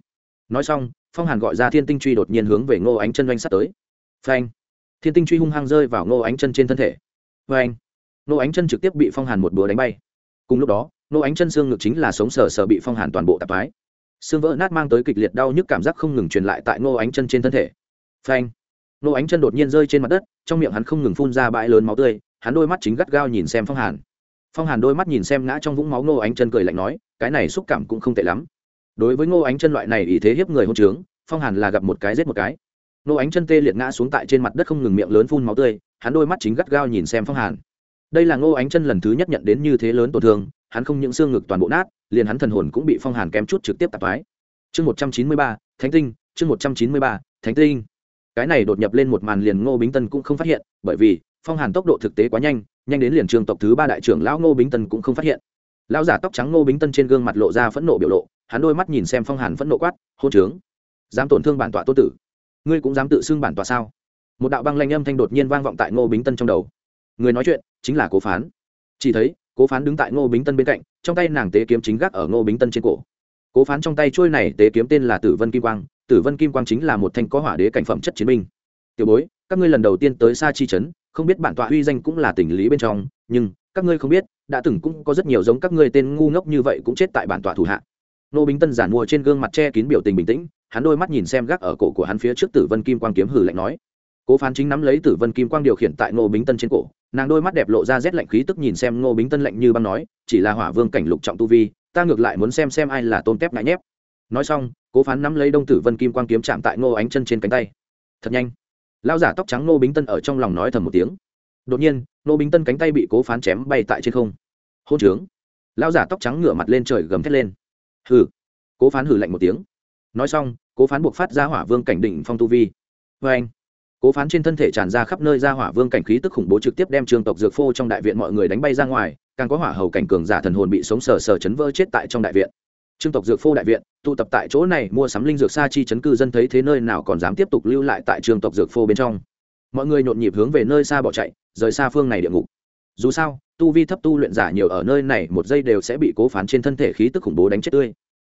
Nói xong, phong hàn gọi ra thiên tinh truy đột nhiên hướng về ngô ánh chân doanh sắt tới. Phanh. Thiên tinh truy hung hăng rơi vào ngô ánh chân trên thân thể. Phanh. Ngô ánh chân trực tiếp bị phong hàn một búa đánh bay. Cùng lúc đó Nô ánh chân xương ngực chính là sống sờ sờ bị phong hàn toàn bộ tạp mái xương vỡ nát mang tới kịch liệt đau nhức cảm giác không ngừng truyền lại tại Nô ánh chân trên thân thể. Phanh. Nô ánh chân đột nhiên rơi trên mặt đất, trong miệng hắn không ngừng phun ra bãi lớn máu tươi, hắn đôi mắt chính gắt gao nhìn xem phong hàn. Phong hàn đôi mắt nhìn xem ngã trong vũng máu Nô ánh chân cười lạnh nói, cái này xúc cảm cũng không tệ lắm. Đối với ngô ánh chân loại này ý thế hiếp người hôn trướng, phong hàn là gặp một cái giết một cái. Nô ánh chân tê liệt ngã xuống tại trên mặt đất không ngừng miệng lớn phun máu tươi, hắn đôi mắt chính gắt gao nhìn xem phong hàn. Đây là ngô ánh chân lần thứ nhất nhận đến như thế lớn tổn thương hắn không những xương ngực toàn bộ nát, liền hắn thần hồn cũng bị phong hàn kém chút trực tiếp tạp mái chương một trăm chín mươi ba, thánh tinh, chương một trăm chín mươi ba, thánh tinh. Cái này đột nhập lên một màn liền ngô bính tân cũng không phát hiện, bởi vì phong hàn tốc độ thực tế quá nhanh nhanh đến liền trường tộc thứ ba đại trưởng lão ngô bính tân cũng không phát hiện. Lão giả tóc trắng ngô bính tân trên gương mặt lộ ra phẫn nộ biểu lộ, hắn đôi mắt nhìn xem phong hàn phẫn nộ quát hô trướng, dám tổn thương bản tọa tô tử, ngươi cũng dám tự xưng bản tọa sao? Một đạo băng lanh âm thanh đột nhiên vang vọng tại ngô bính tân trong đầu. Người nói chuyện chính là cố phán. Chỉ thấy cố phán đứng tại ngô bính tân bên cạnh, trong tay nàng tế kiếm chính gác ở ngô bính tân trên cổ. Cố phán trong tay trôi này tế kiếm tên là tử vân kim quang, tử vân kim quang chính là một thanh có hỏa đế cảnh phẩm chất chiến binh. Tiểu bối, các ngươi lần đầu tiên tới xa chi trấn, không biết bản tọa uy danh cũng là tình lý bên trong, nhưng các ngươi không biết, đã từng cũng có rất nhiều giống các ngươi tên ngu ngốc như vậy cũng chết tại bản tọa thủ hạ. Nô bính tân giản mua trên gương mặt che kín biểu tình bình tĩnh, hắn đôi mắt nhìn xem gác ở cổ của hắn phía trước tử vân kim quang kiếm hử lạnh nói. Cố phán chính nắm lấy tử vân kim quang điều khiển tại ngô bính tân trên cổ nàng đôi mắt đẹp lộ ra rét lạnh khí tức nhìn xem ngô bính tân lạnh như băng nói, chỉ là hỏa vương cảnh lục trọng tu vi, ta ngược lại muốn xem xem ai là tôn tép ngại nhép. Nói xong, cố phán nắm lấy đông tử vân kim quang kiếm chạm tại ngô ánh chân trên cánh tay. Thật nhanh. Lao giả tóc trắng ngô bính tân ở trong lòng nói thầm một tiếng. Đột nhiên, ngô bính tân cánh tay bị cố phán chém bay tại trên không. Hôn trướng. Lao giả tóc trắng ngửa mặt lên trời gầm thét lên. Hừ. Cố phán hử lạnh một tiếng. Nói xong, cố phán buộc phát ra hỏa vương cảnh đỉnh phong tu vi. Vê anh cố phán trên thân thể tràn ra khắp nơi ra hỏa vương cảnh khí tức khủng bố trực tiếp đem trường tộc dược phô trong đại viện mọi người đánh bay ra ngoài, càng có hỏa hầu cảnh cường giả thần hồn bị sống sờ sờ chấn vỡ chết tại trong đại viện. Trương tộc dược phô đại viện, tụ tập tại chỗ này, mua sắm linh dược sa chi chấn cư dân thấy thế nơi nào còn dám tiếp tục lưu lại tại trường tộc dược phô bên trong. Mọi người nhộn nhịp hướng về nơi xa bỏ chạy, rời xa phương này địa ngục. Dù sao, tu vi thấp tu luyện giả nhiều ở nơi này, một giây đều sẽ bị cố phán trên thân thể khí tức khủng bố đánh chết tươi.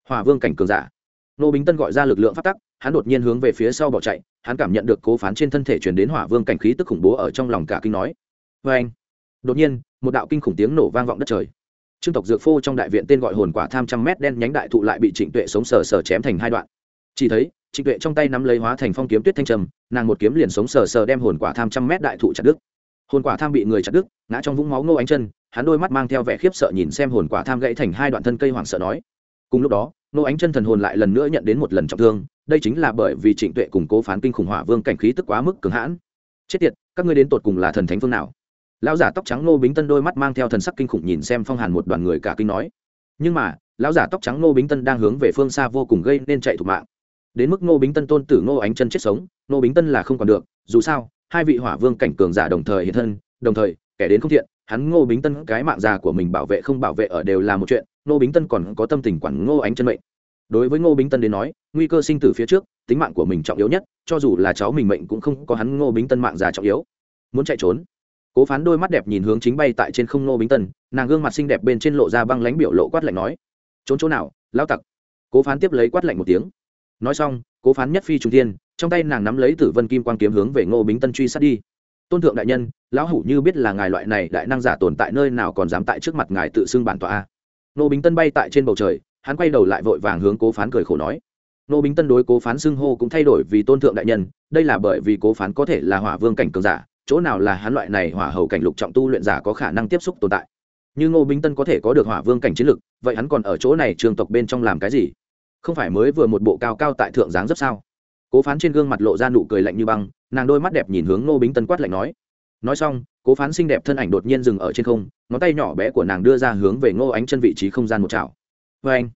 Hỏa vương cảnh cường giả nô bính tân gọi ra lực lượng phát tắc, hắn đột nhiên hướng về phía sau bỏ chạy, hắn cảm nhận được cố phán trên thân thể chuyển đến hỏa vương cảnh khí tức khủng bố ở trong lòng cả kinh nói. Vê anh, đột nhiên, một đạo kinh khủng tiếng nổ vang vọng đất trời. Trương tộc dược phô trong đại viện tên gọi hồn quả tham trăm mét đen nhánh đại thụ lại bị trịnh tuệ sống sờ sờ chém thành hai đoạn. Chỉ thấy, trịnh tuệ trong tay nắm lấy hóa thành phong kiếm tuyết thanh trầm, nàng một kiếm liền sống sờ sờ đem hồn quả tham trăm mét đại thụ chặt đứt. Hồn quả tham bị người chặt đứt, ngã trong vũng máu ngô ánh chân, hắn đôi mắt mang theo vẻ khiếp sợ nhìn xem hồn quả tham gãy thành hai đoạn thân cây hoảng sợ nói. Cùng lúc đó nô ánh chân thần hồn lại lần nữa nhận đến một lần trọng thương, đây chính là bởi vì trịnh tuệ cùng cố phán kinh khủng hỏa vương cảnh khí tức quá mức cường hãn. Chết tiệt, các ngươi đến tột cùng là thần thánh phương nào? Lão giả tóc trắng nô bính tân đôi mắt mang theo thần sắc kinh khủng nhìn xem phong hàn một đoàn người cả kinh nói. Nhưng mà, lão giả tóc trắng nô bính tân đang hướng về phương xa vô cùng gây nên chạy thủ mạng. Đến mức nô bính tân tôn tử nô ánh chân chết sống nô bính tân là không còn được, dù sao, hai vị hỏa vương cảnh cường giả đồng thời hiện thân, đồng thời, kẻ đến không thiện, hắn ngô bính tân cái mạng già của mình bảo vệ không bảo vệ ở đều là một chuyện ngô bính tân còn có tâm tình quản ngô ánh chân mệnh. Đối với ngô bính tân đến nói, nguy cơ sinh tử phía trước, tính mạng của mình trọng yếu nhất, cho dù là cháu mình mệnh cũng không có hắn ngô bính tân mạng già trọng yếu. Muốn chạy trốn, cố phán đôi mắt đẹp nhìn hướng chính bay tại trên không ngô bính tân, nàng gương mặt xinh đẹp bên trên lộ ra băng lánh biểu lộ quát lạnh nói, trốn chỗ nào, lao tặc? Cố phán tiếp lấy quát lạnh một tiếng. Nói xong, cố phán nhất phi trung thiên, trong tay nàng nắm lấy tử vân kim quan kiếm hướng về ngô bính tân truy sát đi. Tôn thượng đại nhân, lão hủ như biết là ngài loại này đại năng giả tồn tại nơi nào còn dám tại trước mặt ngài tự xưng bản tọa a? Nô bính tân bay tại trên bầu trời, hắn quay đầu lại vội vàng hướng cố phán cười khổ nói. Nô bính tân đối cố phán xưng hô cũng thay đổi vì tôn thượng đại nhân, đây là bởi vì cố phán có thể là hỏa vương cảnh cường giả, chỗ nào là hắn loại này hỏa hầu cảnh lục trọng tu luyện giả có khả năng tiếp xúc tồn tại. Như ngô bính tân có thể có được hỏa vương cảnh chiến lực, vậy hắn còn ở chỗ này trường tộc bên trong làm cái gì? Không phải mới vừa một bộ cao cao tại thượng dáng rất sao? Cố phán trên gương mặt lộ ra nụ cười lạnh như băng, nàng đôi mắt đẹp nhìn hướng ngô bính tân quát lạnh nói nói xong, cố phán xinh đẹp thân ảnh đột nhiên dừng ở trên không, ngón tay nhỏ bé của nàng đưa ra hướng về ngô ánh chân vị trí không gian một chảo. Vê anh.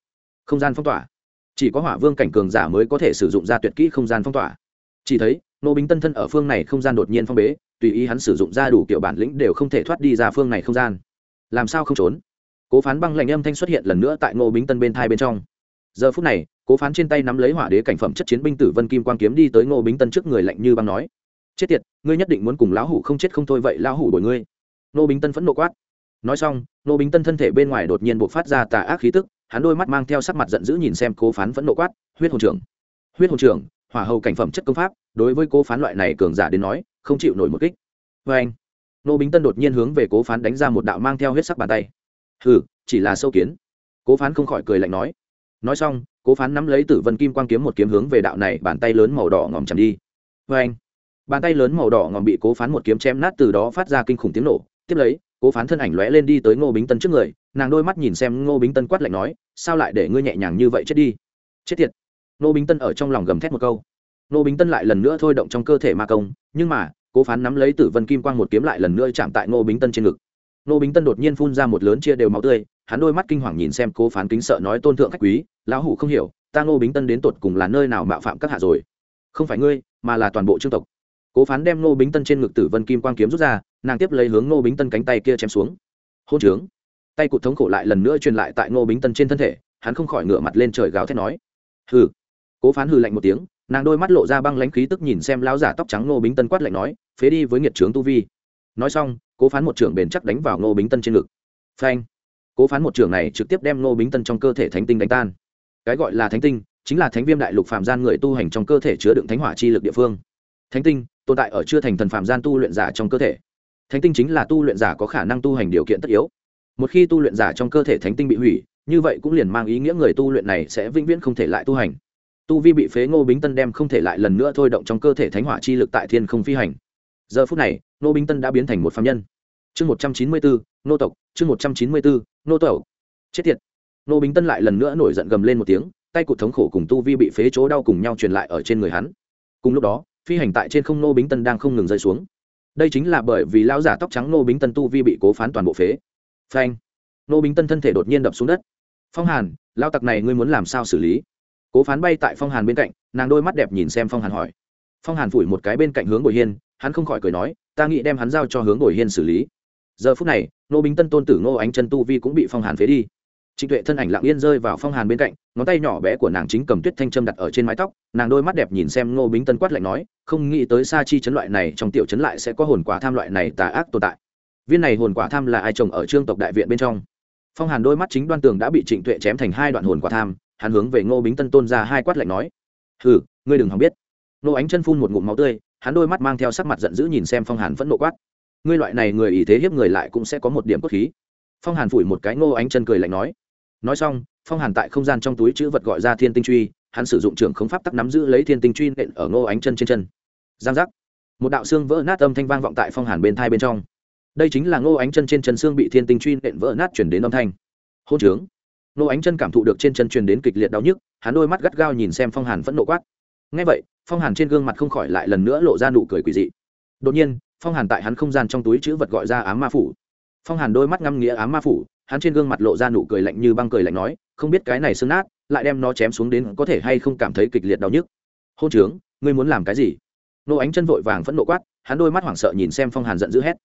Không gian phong tỏa. Chỉ có hỏa vương cảnh cường giả mới có thể sử dụng ra tuyệt kỹ không gian phong tỏa. Chỉ thấy, ngô bính tân thân ở phương này không gian đột nhiên phong bế, tùy ý hắn sử dụng ra đủ kiểu bản lĩnh đều không thể thoát đi ra phương này không gian. Làm sao không trốn? Cố phán băng lạnh âm thanh xuất hiện lần nữa tại ngô bính tân bên thai bên trong. Giờ phút này, cố phán trên tay nắm lấy hỏa đế cảnh phẩm chất chiến binh tử vân kim quang kiếm đi tới ngô bính tân trước người lạnh như băng nói chết tiệt, ngươi nhất định muốn cùng lão hủ không chết không thôi vậy lão hủ đổi ngươi. Nô bính tân phẫn nộ quát. Nói xong, nô bính tân thân thể bên ngoài đột nhiên buộc phát ra tà ác khí tức, hắn đôi mắt mang theo sắc mặt giận dữ nhìn xem cố phán phẫn nộ quát, huyết hồn trưởng, huyết hồn trưởng, hỏa hầu cảnh phẩm chất công pháp, đối với cố phán loại này cường giả đến nói, không chịu nổi một kích. Vê anh, nô bính tân đột nhiên hướng về cố phán đánh ra một đạo mang theo huyết sắc bàn tay. Hừ, chỉ là sâu kiến. Cố phán không khỏi cười lạnh nói. Nói xong, cố phán nắm lấy tử vân kim quang kiếm một kiếm hướng về đạo này bàn tay lớn màu đỏ ngòm chầm đi. Vê anh bàn tay lớn màu đỏ ngòm bị cố phán một kiếm chém nát từ đó phát ra kinh khủng tiếng nổ. Tiếp lấy, cố phán thân ảnh lóe lên đi tới ngô bính tân trước người, nàng đôi mắt nhìn xem ngô bính tân quát lạnh nói, sao lại để ngươi nhẹ nhàng như vậy chết đi? Chết tiệt. Ngô bính tân ở trong lòng gầm thét một câu. Ngô bính tân lại lần nữa thôi động trong cơ thể ma công, nhưng mà, cố phán nắm lấy tử vân kim quang một kiếm lại lần nữa chạm tại ngô bính tân trên ngực. Ngô bính tân đột nhiên phun ra một lớn chia đều máu tươi, hắn đôi mắt kinh hoàng nhìn xem cố phán kính sợ nói, tôn thượng khách quý, lão hủ không hiểu, ta ngô bính tân đến tột cùng là nơi nào mạo phạm các hạ rồi? Không phải ngươi, mà là toàn bộ trương tộc cố phán đem ngô bính tân trên ngực tử vân kim quang kiếm rút ra, nàng tiếp lấy hướng ngô bính tân cánh tay kia chém xuống. Hôn trướng. Tay cụt thống khổ lại lần nữa truyền lại tại ngô bính tân trên thân thể, hắn không khỏi ngửa mặt lên trời gào thét nói, hừ. Cố phán hừ lạnh một tiếng, nàng đôi mắt lộ ra băng lãnh khí tức nhìn xem lão giả tóc trắng ngô bính tân quát lạnh nói, phế đi với nghiệt trướng tu vi. Nói xong, cố phán một trưởng bền chắc đánh vào ngô bính tân trên ngực. Phanh. Cố phán một trưởng này trực tiếp đem ngô bính tân trong cơ thể thánh tinh đánh tan. Cái gọi là thánh tinh, chính là thánh viêm đại lục phạm gian người tu hành trong cơ thể chứa đựng thánh hỏa chi lực địa phương thánh tinh, tồn tại ở chưa thành thần phạm gian tu luyện giả trong cơ thể. Thánh tinh chính là tu luyện giả có khả năng tu hành điều kiện tất yếu. Một khi tu luyện giả trong cơ thể thánh tinh bị hủy, như vậy cũng liền mang ý nghĩa người tu luyện này sẽ vĩnh viễn không thể lại tu hành. Tu vi bị phế ngô bính tân đem không thể lại lần nữa thôi động trong cơ thể thánh hỏa chi lực tại thiên không phi hành. Giờ phút này, ngô bính tân đã biến thành một phạm nhân. Chương một trăm chín mươi bốn nô tộc, chương một trăm chín mươi bốn nô tộc. Chết tiệt. Ngô bính tân lại lần nữa nổi giận gầm lên một tiếng, tay cụt thống khổ cùng tu vi bị phế chỗ đau cùng nhau truyền lại ở trên người hắn. Cùng lúc đó phi hành tại trên không nô bính tân đang không ngừng rơi xuống. Đây chính là bởi vì lão giả tóc trắng nô bính tân tu vi bị cố phán toàn bộ phế. Phanh! Nô bính tân thân thể đột nhiên đập xuống đất. Phong hàn lao tặc này ngươi muốn làm sao xử lý? Cố phán bay tại phong hàn bên cạnh, nàng đôi mắt đẹp nhìn xem phong hàn hỏi. Phong hàn phủi một cái bên cạnh hướng bồi hiên, hắn không khỏi cười nói, ta nghĩ đem hắn giao cho hướng bồi hiên xử lý. Giờ phút này nô bính tân tôn tử ngô ánh chân tu vi cũng bị phong hàn phế đi trịnh tuệ thân ảnh lặng yên rơi vào phong hàn bên cạnh, ngón tay nhỏ bé của nàng chính cầm tuyết thanh châm đặt ở trên mái tóc, nàng đôi mắt đẹp nhìn xem ngô bính tân quát lạnh nói, không nghĩ tới sa chi chấn loại này trong tiểu chấn lại sẽ có hồn quả tham loại này tà ác tồn tại. Viên này hồn quả tham là ai trồng ở trương tộc đại viện bên trong? Phong hàn đôi mắt chính đoan tường đã bị trịnh tuệ chém thành hai đoạn hồn quả tham, hắn hướng về ngô bính tân tôn ra hai quát lạnh nói, hừ, ngươi đừng hòng biết. Ngô ánh chân phun một ngụm máu tươi, hắn đôi mắt mang theo sắc mặt giận dữ nhìn xem phong hàn phẫn nộ quát, ngươi loại này người ý thế hiếp người lại cũng sẽ có một điểm cốt khí. Phong hàn phủi một cái ngô ánh chân cười lạnh nói nói xong, phong hàn tại không gian trong túi chữ vật gọi ra thiên tinh truy, hắn sử dụng trưởng khống pháp tắc nắm giữ lấy thiên tinh truy nện ở ngô ánh chân trên chân. Giang giác. Một đạo xương vỡ nát âm thanh vang vọng tại phong hàn bên thai bên trong. Đây chính là ngô ánh chân trên chân xương bị thiên tinh truy nện vỡ nát chuyển đến âm thanh. Hôn trướng. Ngô ánh chân cảm thụ được trên chân truyền đến kịch liệt đau nhức, hắn đôi mắt gắt gao nhìn xem phong hàn vẫn nộ quát. Ngay vậy, phong hàn trên gương mặt không khỏi lại lần nữa lộ ra nụ cười quỳ dị. Đột nhiên, phong hàn tại hắn không gian trong túi chữ vật gọi ra ám ma phủ. Phong hàn đôi mắt ngăm nghĩa ám ma phủ hắn trên gương mặt lộ ra nụ cười lạnh như băng cười lạnh nói, không biết cái này xương nát, lại đem nó chém xuống đến có thể hay không cảm thấy kịch liệt đau nhức. Hôn trướng, ngươi muốn làm cái gì? Nô ánh chân vội vàng phẫn nộ quát, hắn đôi mắt hoảng sợ nhìn xem phong hàn giận dữ hét.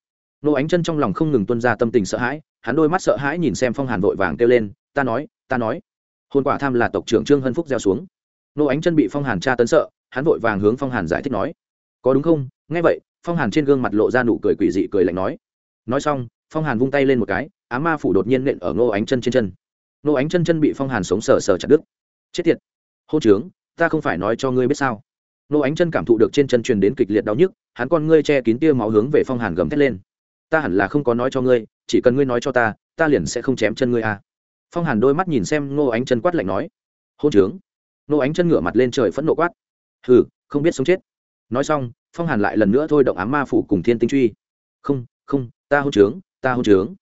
Nô ánh chân trong lòng không ngừng tuân ra tâm tình sợ hãi, hắn đôi mắt sợ hãi nhìn xem phong hàn vội vàng kêu lên, ta nói ta nói. Hôn quả tham là tộc trưởng trương hân phúc gieo xuống. Nô ánh chân bị phong hàn tra tấn sợ, hắn vội vàng hướng phong hàn giải thích nói, có đúng không? Nghe vậy, phong hàn trên gương mặt lộ ra nụ cười quỷ dị cười lạnh nói. Nói xong, phong hàn vung tay lên một cái á ma phủ đột nhiên nện ở ngô ánh chân trên chân. Ngô ánh chân chân bị phong hàn sống sờ sờ chặt đứt. Chết tiệt! Hô trướng, ta không phải nói cho ngươi biết sao? Ngô ánh chân cảm thụ được trên chân truyền đến kịch liệt đau nhức, hắn con ngươi che kín tia máu hướng về phong hàn gầm thét lên. Ta hẳn là không có nói cho ngươi, chỉ cần ngươi nói cho ta ta liền sẽ không chém chân ngươi à. phong hàn đôi mắt nhìn xem ngô ánh chân quát lạnh nói. Hô trướng! Ngô ánh chân ngửa mặt lên trời phẫn nộ quát. Hừ, không biết sống chết. Nói xong, phong hàn lại lần nữa thôi động ám ma phủ cùng thiên tinh truy. Không không, ta hô trướng, ta hô trướng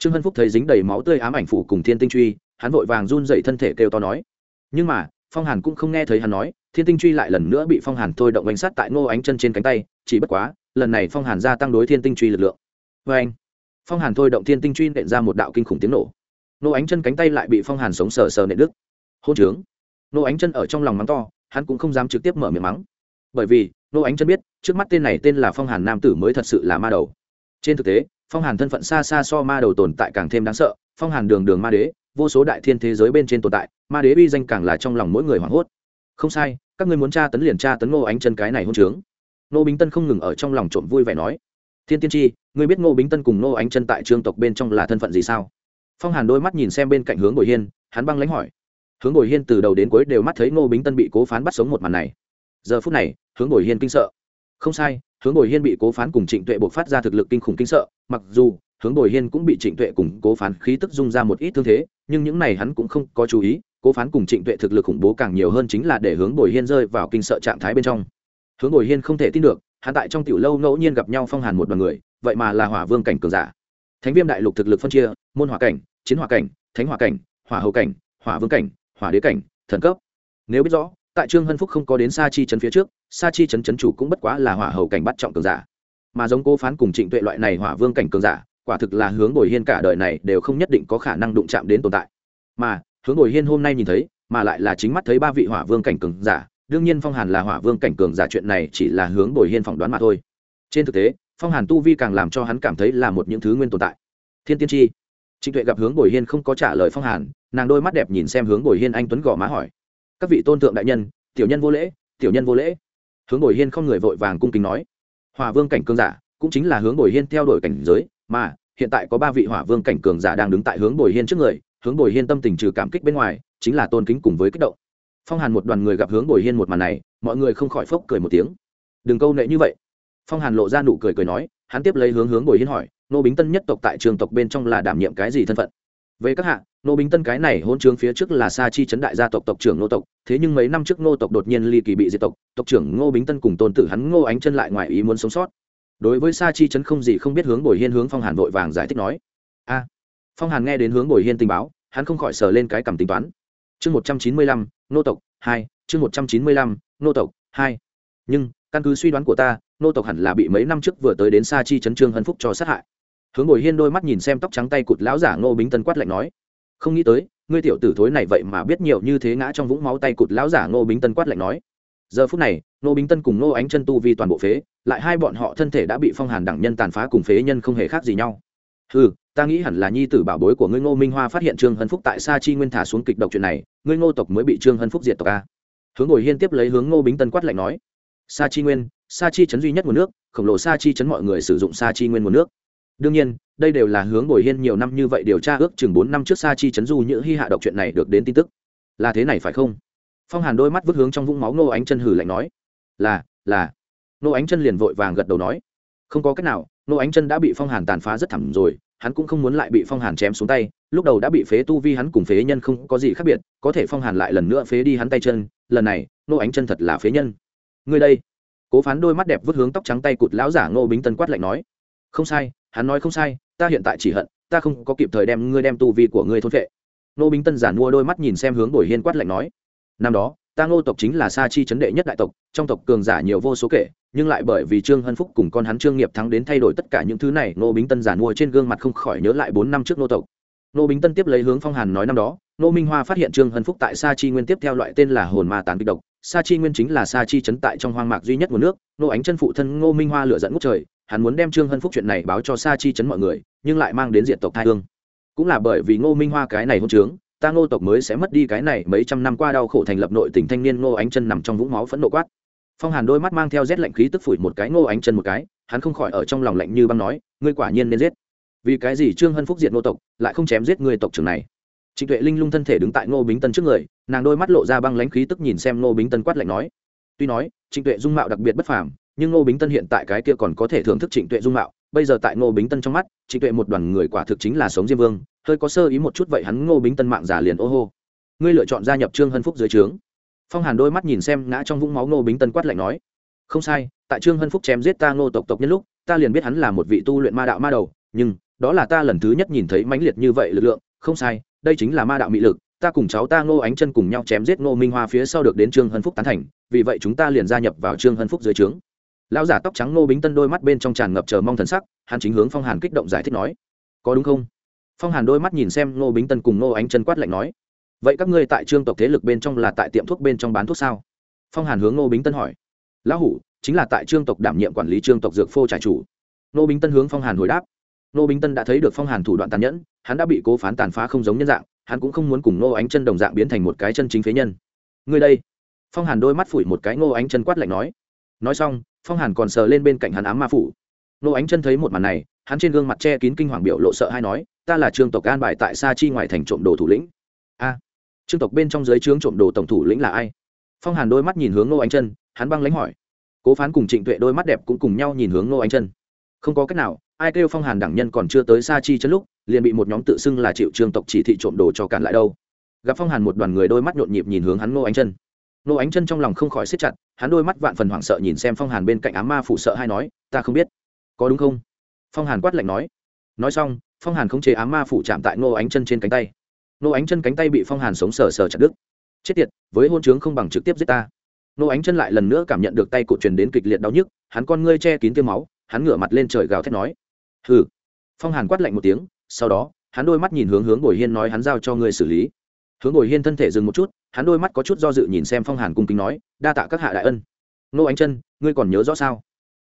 trương hân phúc thấy dính đầy máu tươi ám ảnh phủ cùng thiên tinh truy, hắn vội vàng run dậy thân thể kêu to nói. Nhưng mà, phong hàn cũng không nghe thấy hắn nói, thiên tinh truy lại lần nữa bị phong hàn thôi động bánh sát tại ngô ánh chân trên cánh tay, chỉ bất quá, lần này phong hàn gia tăng đối thiên tinh truy lực lượng. Vê anh phong hàn thôi động thiên tinh truy nện ra một đạo kinh khủng tiếng nổ. Ngô ánh chân cánh tay lại bị phong hàn sống sờ sờ nện đứt. Hôn trướng! Ngô ánh chân ở trong lòng mắng to, hắn cũng không dám trực tiếp mở miệng mắng. Bởi vì, ngô ánh chân biết, trước mắt tên này tên là phong hàn nam tử mới thật sự là ma đầu. Trên thực tế phong hàn thân phận xa xa so ma đầu tồn tại càng thêm đáng sợ, phong hàn đường đường ma đế, vô số đại thiên thế giới bên trên tồn tại, ma đế uy danh càng là trong lòng mỗi người hoảng hốt. Không sai, các ngươi muốn tra tấn liền tra tấn ngô ánh chân cái này hôn trướng. Ngô bính tân không ngừng ở trong lòng trộm vui vẻ nói, thiên tiên tri ngươi biết ngô bính tân cùng ngô ánh chân tại trương tộc bên trong là thân phận gì sao? Phong hàn đôi mắt nhìn xem bên cạnh hướng bồi hiên, hắn băng lãnh hỏi. Hướng bồi hiên từ đầu đến cuối đều mắt thấy ngô bính tân bị cố phán bắt sống một màn này. Giờ phút này, hướng bồi hiên kinh sợ. Không sai, hướng bồi hiên bị cố phán cùng trịnh tuệ buộc phát ra thực lực kinh khủng kinh sợ mặc dù, hướng bồi hiên cũng bị trịnh tuệ cùng cố phán khí tức dung ra một ít thương thế, nhưng những này hắn cũng không có chú ý, cố phán cùng trịnh tuệ thực lực khủng bố càng nhiều hơn chính là để hướng bồi hiên rơi vào kinh sợ trạng thái bên trong. Hướng bồi hiên không thể tin được, hắn tại trong tiểu lâu ngẫu nhiên gặp nhau phong hàn một đoàn người, vậy mà là hỏa vương cảnh cường giả. Thánh viêm đại lục thực lực phân chia, môn hỏa cảnh, chiến hỏa cảnh, thánh hỏa cảnh, hỏa hậu cảnh, hỏa vương cảnh, hỏa đế cảnh, thần cấp. Nếu biết rõ, tại trương hân phúc không có đến sa chi trấn phía trước, sa chi trấn trấn chủ cũng bất quá là hỏa hậu cảnh bắt trọng cường giả mà giống cô phán cùng trịnh tuệ loại này hỏa vương cảnh cường giả, quả thực là hướng bồi hiên cả đời này đều không nhất định có khả năng đụng chạm đến tồn tại. Mà, hướng bồi hiên hôm nay nhìn thấy, mà lại là chính mắt thấy ba vị hỏa vương cảnh cường giả, đương nhiên phong hàn là hỏa vương cảnh cường giả chuyện này chỉ là hướng bồi hiên phỏng đoán mà thôi. Trên thực tế, phong hàn tu vi càng làm cho hắn cảm thấy là một những thứ nguyên tồn tại. Thiên tiên tri trịnh tuệ gặp hướng bồi hiên không có trả lời phong hàn, nàng đôi mắt đẹp nhìn xem hướng bồi hiên anh tuấn gò má hỏi. Các vị tôn thượng đại nhân, tiểu nhân vô lễ, tiểu nhân vô lễ. Hướng bồi hiên không người vội vàng cung kính nói hỏa vương cảnh cường giả, cũng chính là hướng bồi hiên theo đuổi cảnh giới, mà, hiện tại có ba vị hỏa vương cảnh cường giả đang đứng tại hướng bồi hiên trước người, hướng bồi hiên tâm tình trừ cảm kích bên ngoài, chính là tôn kính cùng với kích động. Phong hàn một đoàn người gặp hướng bồi hiên một màn này, mọi người không khỏi phốc cười một tiếng. Đừng câu nệ như vậy. Phong hàn lộ ra nụ cười cười nói, hắn tiếp lấy hướng hướng bồi hiên hỏi, nô bính tân nhất tộc tại trường tộc bên trong là đảm nhiệm cái gì thân phận? Về các hạ nô bính tân cái này hôn trướng phía trước là sa chi chấn đại gia tộc tộc trưởng nô tộc, thế nhưng mấy năm trước nô tộc đột nhiên ly kỳ bị diệt tộc tộc trưởng ngô bính tân cùng tôn tử hắn ngô ánh chân lại ngoài ý muốn sống sót. Đối với sa chi chấn không gì không biết hướng bồi hiên hướng phong hàn vội vàng giải thích nói, a. Phong hàn nghe đến hướng bồi hiên tình báo, hắn không khỏi sờ lên cái cầm tính toán. Chương một trăm chín mươi lăm, nô tộc hai, chương một trăm chín mươi lăm, nô tộc hai. Nhưng, căn cứ suy đoán của ta, nô tộc hẳn là bị mấy năm trước vừa tới đến sa chi chấn trương hân phúc cho sát hại. Hướng bồi hiên đôi mắt nhìn xem tóc trắng tay cụt lão giả ngô bính tân quát lạnh nói không nghĩ tới, ngươi tiểu tử thối này vậy mà biết nhiều như thế ngã trong vũng máu tay cụt lão giả ngô bính tân quát lạnh nói. Giờ phút này, ngô bính tân cùng ngô ánh chân tu vi toàn bộ phế, lại hai bọn họ thân thể đã bị phong hàn đẳng nhân tàn phá cùng phế nhân không hề khác gì nhau. Ừ ta nghĩ hẳn là nhi tử bảo bối của ngươi ngô minh hoa phát hiện trương hân phúc tại sa chi nguyên thả xuống kịch độc chuyện này, ngươi ngô tộc mới bị trương hân phúc diệt tộc a. Hướng ngồi hiên tiếp lấy hướng ngô bính tân quát lạnh nói. Sa chi nguyên, sa chi chấn duy nhất nguồn nước, khổng lồ sa chi chấn mọi người sử dụng sa chi nguyên nguồn nước. Đương nhiên đây đều là hướng bồi hiên nhiều năm như vậy điều tra ước chừng bốn năm trước sa chi chấn du nhữ hy hạ độc chuyện này được đến tin tức. Là thế này phải không? Phong hàn đôi mắt vứt hướng trong vũng máu nô ánh chân hử lạnh nói. Là là. Nô ánh chân liền vội vàng gật đầu nói. Không có cách nào nô ánh chân đã bị phong hàn tàn phá rất thẳm rồi, hắn cũng không muốn lại bị phong hàn chém xuống tay. Lúc đầu đã bị phế tu vi hắn cùng phế nhân không có gì khác biệt, có thể phong hàn lại lần nữa phế đi hắn tay chân. Lần này nô ánh chân thật là phế nhân. Người đây. Cố phán đôi mắt đẹp vứt hướng tóc trắng tay cụt lão giả ngô bính tân quát lạnh nói. Không sai, hắn nói không sai ta hiện tại chỉ hận, ta không có kịp thời đem ngươi đem tu vi của ngươi thôn vệ nô bính tân giản mua đôi mắt nhìn xem hướng đổi hiên quát lạnh nói, năm đó, ta ngô tộc chính là sa chi chấn đệ nhất đại tộc, trong tộc cường giả nhiều vô số kể, nhưng lại bởi vì trương hân phúc cùng con hắn trương nghiệp thắng đến thay đổi tất cả những thứ này, nô bính tân giản mua trên gương mặt không khỏi nhớ lại bốn năm trước nô tộc. Nô bính tân tiếp lấy hướng phong hàn nói, năm đó, nô minh hoa phát hiện trương hân phúc tại sa chi nguyên tiếp theo loại tên là hồn ma tán kịch độc. Sa chi nguyên chính là sa chi chấn tại trong hoang mạc duy nhất nguồn nước, nô ánh chân phụ thân ngô minh hoa lựa dẫn ngút trời hắn muốn đem trương hân phúc chuyện này báo cho sa chi chấn mọi người, nhưng lại mang đến diện tộc thai hương. Cũng là bởi vì ngô minh hoa cái này hôn trướng, ta ngô tộc mới sẽ mất đi cái này mấy trăm năm qua đau khổ thành lập nội tỉnh thanh niên ngô ánh chân nằm trong vũng máu phẫn nộ quát. Phong hàn đôi mắt mang theo rét lạnh khí tức phủi một cái ngô ánh chân một cái, hắn không khỏi ở trong lòng lạnh như băng nói, ngươi quả nhiên nên giết. Vì cái gì trương hân phúc diệt ngô tộc, lại không chém giết người tộc trưởng này? Trịnh tuệ linh lung thân thể đứng tại ngô bính tân trước người, nàng đôi mắt lộ ra băng lãnh khí tức nhìn xem ngô bính tân quát lạnh nói. Tuy nói, trịnh tuệ dung mạo đặc biệt bất phàm nhưng ngô bính tân hiện tại cái kia còn có thể thưởng thức trịnh tuệ dung mạo. Bây giờ tại ngô bính tân trong mắt, trịnh tuệ một đoàn người quả thực chính là sống diêm vương. Hơi có sơ ý một chút vậy hắn ngô bính tân mạng giả liền ô hô. Ngươi lựa chọn gia nhập trương hân phúc dưới trướng. Phong hàn đôi mắt nhìn xem ngã trong vũng máu ngô bính tân quát lạnh nói. Không sai, tại trương hân phúc chém giết ta ngô tộc tộc nhân lúc, ta liền biết hắn là một vị tu luyện ma đạo ma đầu, nhưng đó là ta lần thứ nhất nhìn thấy mãnh liệt như vậy lực lượng. Không sai, đây chính là ma đạo mị lực. Ta cùng cháu ta ngô ánh chân cùng nhau chém giết ngô minh hoa phía sau được đến trương hân phúc tán thành, vì vậy chúng ta liền gia nhập vào trương hân phúc dưới trướng lão giả tóc trắng ngô bính tân đôi mắt bên trong tràn ngập chờ mong thần sắc, hắn chính hướng phong hàn kích động giải thích nói, có đúng không? Phong hàn đôi mắt nhìn xem ngô bính tân cùng ngô ánh chân quát lạnh nói, vậy các ngươi tại trương tộc thế lực bên trong là tại tiệm thuốc bên trong bán thuốc sao? Phong hàn hướng ngô bính tân hỏi, lão hủ, chính là tại trương tộc đảm nhiệm quản lý trương tộc dược phô trải chủ. Ngô bính tân hướng phong hàn hồi đáp, ngô bính tân đã thấy được phong hàn thủ đoạn tàn nhẫn, hắn đã bị cố phán tàn phá không giống nhân dạng, hắn cũng không muốn cùng ngô ánh chân đồng dạng biến thành một cái chân chính phế nhân. Ngươi đây. Phong hàn đôi mắt phủi một cái ngô ánh chân quát lạnh nói nói xong phong hàn còn sờ lên bên cạnh hắn ám ma phủ Nô ánh chân thấy một màn này hắn trên gương mặt che kín kinh hoàng biểu lộ sợ hay nói ta là trương tộc an bài tại sa chi ngoài thành trộm đồ thủ lĩnh a trương tộc bên trong giới trướng trộm đồ tổng thủ lĩnh là ai phong hàn đôi mắt nhìn hướng Nô ánh chân hắn băng lãnh hỏi cố phán cùng trịnh tuệ đôi mắt đẹp cũng cùng nhau nhìn hướng Nô ánh chân không có cách nào ai kêu phong hàn đẳng nhân còn chưa tới sa chi chân lúc liền bị một nhóm tự xưng là chịu trương tộc chỉ thị trộm đồ cho cản lại đâu gặp phong hàn một đoàn người đôi mắt nhộn nhịp nhìn hướng hắn Nô ánh chân Nô ánh chân trong lòng không khỏi siết chặt, hắn đôi mắt vạn phần hoảng sợ nhìn xem phong hàn bên cạnh ám ma phụ sợ hay nói, ta không biết, có đúng không? Phong hàn quát lạnh nói. Nói xong, phong hàn không chế ám ma phụ chạm tại Nô ánh chân trên cánh tay. Nô ánh chân cánh tay bị phong hàn sống sờ sờ chặt đứt. Chết tiệt, với hôn trướng không bằng trực tiếp giết ta. Nô ánh chân lại lần nữa cảm nhận được tay cụ truyền đến kịch liệt đau nhức, hắn con ngươi che kín tiêu máu, hắn ngửa mặt lên trời gào thét nói. Hừ. Phong hàn quát lạnh một tiếng, sau đó, hắn đôi mắt nhìn hướng hướng bồi hiên nói hắn giao cho ngươi xử lý. Hướng bồi hiên thân thể dừng một chút hắn đôi mắt có chút do dự nhìn xem phong hàn cung kính nói, đa tạ các hạ đại ân. Nô ánh chân, ngươi còn nhớ rõ sao?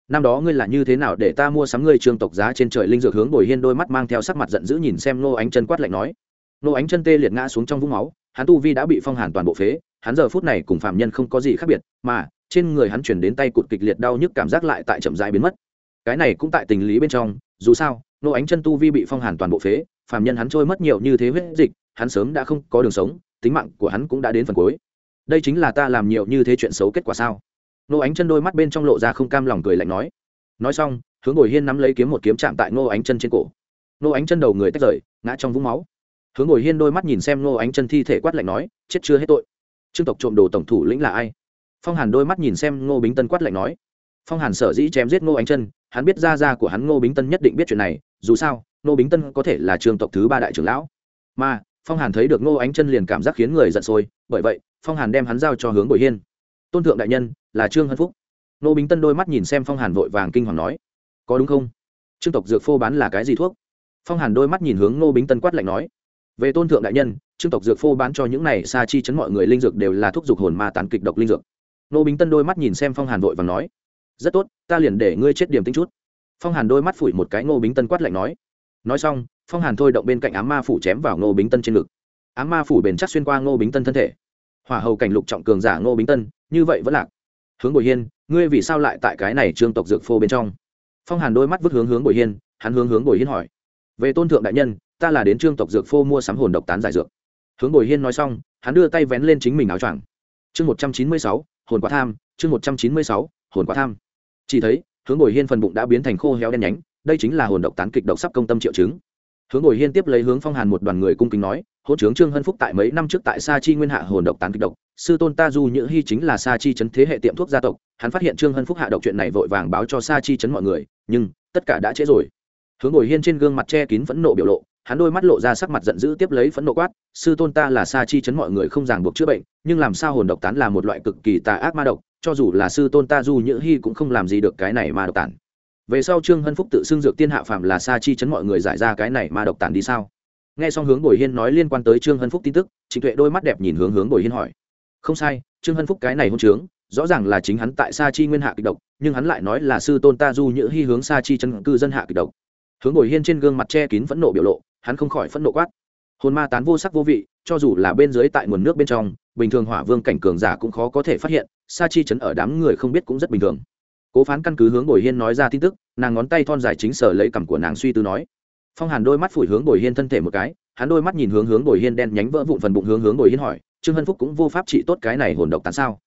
Năm đó ngươi là như thế nào để ta mua sắm ngươi Trường tộc giá trên trời linh dược hướng bồi hiên đôi mắt mang theo sắc mặt giận dữ nhìn xem nô ánh chân quát lạnh nói. Nô ánh chân tê liệt ngã xuống trong vũng máu, hắn tu vi đã bị phong hàn toàn bộ phế, hắn giờ phút này cùng phạm nhân không có gì khác biệt, mà trên người hắn chuyển đến tay cụt kịch liệt đau nhức cảm giác lại tại chậm rãi biến mất. Cái này cũng tại tình lý bên trong, dù sao, nô ánh chân tu vi bị phong hàn toàn bộ phế, Phạm nhân hắn trôi mất nhiều như thế huyết dịch hắn sớm đã không có đường sống, tính mạng của hắn cũng đã đến phần cuối. Đây chính là ta làm nhiều như thế chuyện xấu kết quả sao? Nô ánh chân đôi mắt bên trong lộ ra không cam lòng cười lạnh nói. Nói xong, hướng ngồi hiên nắm lấy kiếm một kiếm chạm tại nô ánh chân trên cổ. Nô ánh chân đầu người tách rời, ngã trong vũng máu. Hướng ngồi hiên đôi mắt nhìn xem ngô ánh chân thi thể quát lạnh nói, chết chưa hết tội. Trương tộc trộm đồ tổng thủ lĩnh là ai? Phong hàn đôi mắt nhìn xem ngô bính tân quát lạnh nói. Phong hàn sở dĩ chém giết ngô ánh chân, hắn biết ra ra của hắn ngô bính tân nhất định biết chuyện này, dù sao, ngô bính tân có thể là trường tộc thứ ba đại trưởng lão. Mà phong hàn thấy được ngô ánh chân liền cảm giác khiến người giận sôi, bởi vậy, phong hàn đem hắn giao cho hướng bồi hiên. Tôn thượng đại nhân, là trương hân phúc. Ngô bính tân đôi mắt nhìn xem phong hàn vội vàng kinh hoàng nói, có đúng không? Trương tộc dược phô bán là cái gì thuốc? Phong hàn đôi mắt nhìn hướng ngô bính tân quát lạnh nói, về tôn thượng đại nhân, trương tộc dược phô bán cho những này xa chi chấn mọi người linh dược đều là thuốc dục hồn ma tán kịch độc linh dược. Ngô bính tân đôi mắt nhìn xem phong hàn vội và nói, rất tốt, ta liền để ngươi chết điểm tính chút. Phong hàn đôi mắt phủi một cái, ngô bính tân quát lạnh nói nói xong, phong hàn thôi động bên cạnh ám ma phủ chém vào ngô bính tân trên ngực. Ám ma phủ bền chắc xuyên qua ngô bính tân thân thể. Hỏa hầu cảnh lục trọng cường giả ngô bính tân, như vậy vẫn lạc. Hướng bồi hiên, ngươi vì sao lại tại cái này trương tộc dược phô bên trong? Phong hàn đôi mắt vứt hướng hướng bồi hiên, hắn hướng hướng bồi hiên hỏi. Về tôn thượng đại nhân, ta là đến trương tộc dược phô mua sắm hồn độc tán giải dược. Hướng bồi hiên nói xong, hắn đưa tay vén lên chính mình áo choàng. Chương một trăm chín mươi sáu, hồn quá tham, chương một trăm chín mươi sáu, hồn quá tham. Chỉ thấy, hướng bồi hiên phần bụng đã biến thành khô héo đen nhánh đây chính là hồn độc tán kịch độc sắp công tâm triệu chứng. Hướng Ngồi hiên tiếp lấy hướng phong hàn một đoàn người cung kính nói hỗ trướng trương hân phúc tại mấy năm trước tại sa chi nguyên hạ hồn độc tán kịch độc. Sư tôn ta du nhữ hy chính là sa chi chấn thế hệ tiệm thuốc gia tộc, hắn phát hiện trương hân phúc hạ độc chuyện này vội vàng báo cho sa chi chấn mọi người, nhưng tất cả đã trễ rồi. Hướng Ngồi hiên trên gương mặt che kín phẫn nộ biểu lộ, hắn đôi mắt lộ ra sắc mặt giận dữ tiếp lấy phẫn nộ quát, sư tôn ta là sa chi chấn mọi người không ràng buộc chữa bệnh, nhưng làm sao hồn độc tán là một loại cực kỳ tà ác ma độc, cho dù là sư tôn ta du nhữ hy cũng không làm gì được cái này ma độc tản về sau trương hân phúc tự xưng dược tiên hạ phạm là sa chi chấn mọi người giải ra cái này mà độc tản đi sao? Nghe xong hướng bồi hiên nói liên quan tới trương hân phúc tin tức, trịnh tuệ đôi mắt đẹp nhìn hướng hướng bồi hiên hỏi. Không sai, trương hân phúc cái này hôn trướng, rõ ràng là chính hắn tại sa chi nguyên hạ kịch độc, nhưng hắn lại nói là sư tôn ta du nhữ hy hướng sa chi chân cư dân hạ kịch độc. Hướng bồi hiên trên gương mặt che kín phẫn nộ biểu lộ, hắn không khỏi phẫn nộ quát. Hồn ma tán vô sắc vô vị, cho dù là bên dưới tại nguồn nước bên trong, bình thường hỏa vương cảnh cường giả cũng khó có thể phát hiện, sa chi chấn ở đám người không biết cũng rất bình thường cố phán căn cứ hướng bồi hiên nói ra tin tức, nàng ngón tay thon dài chính sở lấy cằm của nàng suy tư nói. Phong hàn đôi mắt phủi hướng bồi hiên thân thể một cái, hắn đôi mắt nhìn hướng hướng bồi hiên đen nhánh vỡ vụn phần bụng hướng hướng bồi hiên hỏi, trương hân phúc cũng vô pháp trị tốt cái này hồn độc tán sao?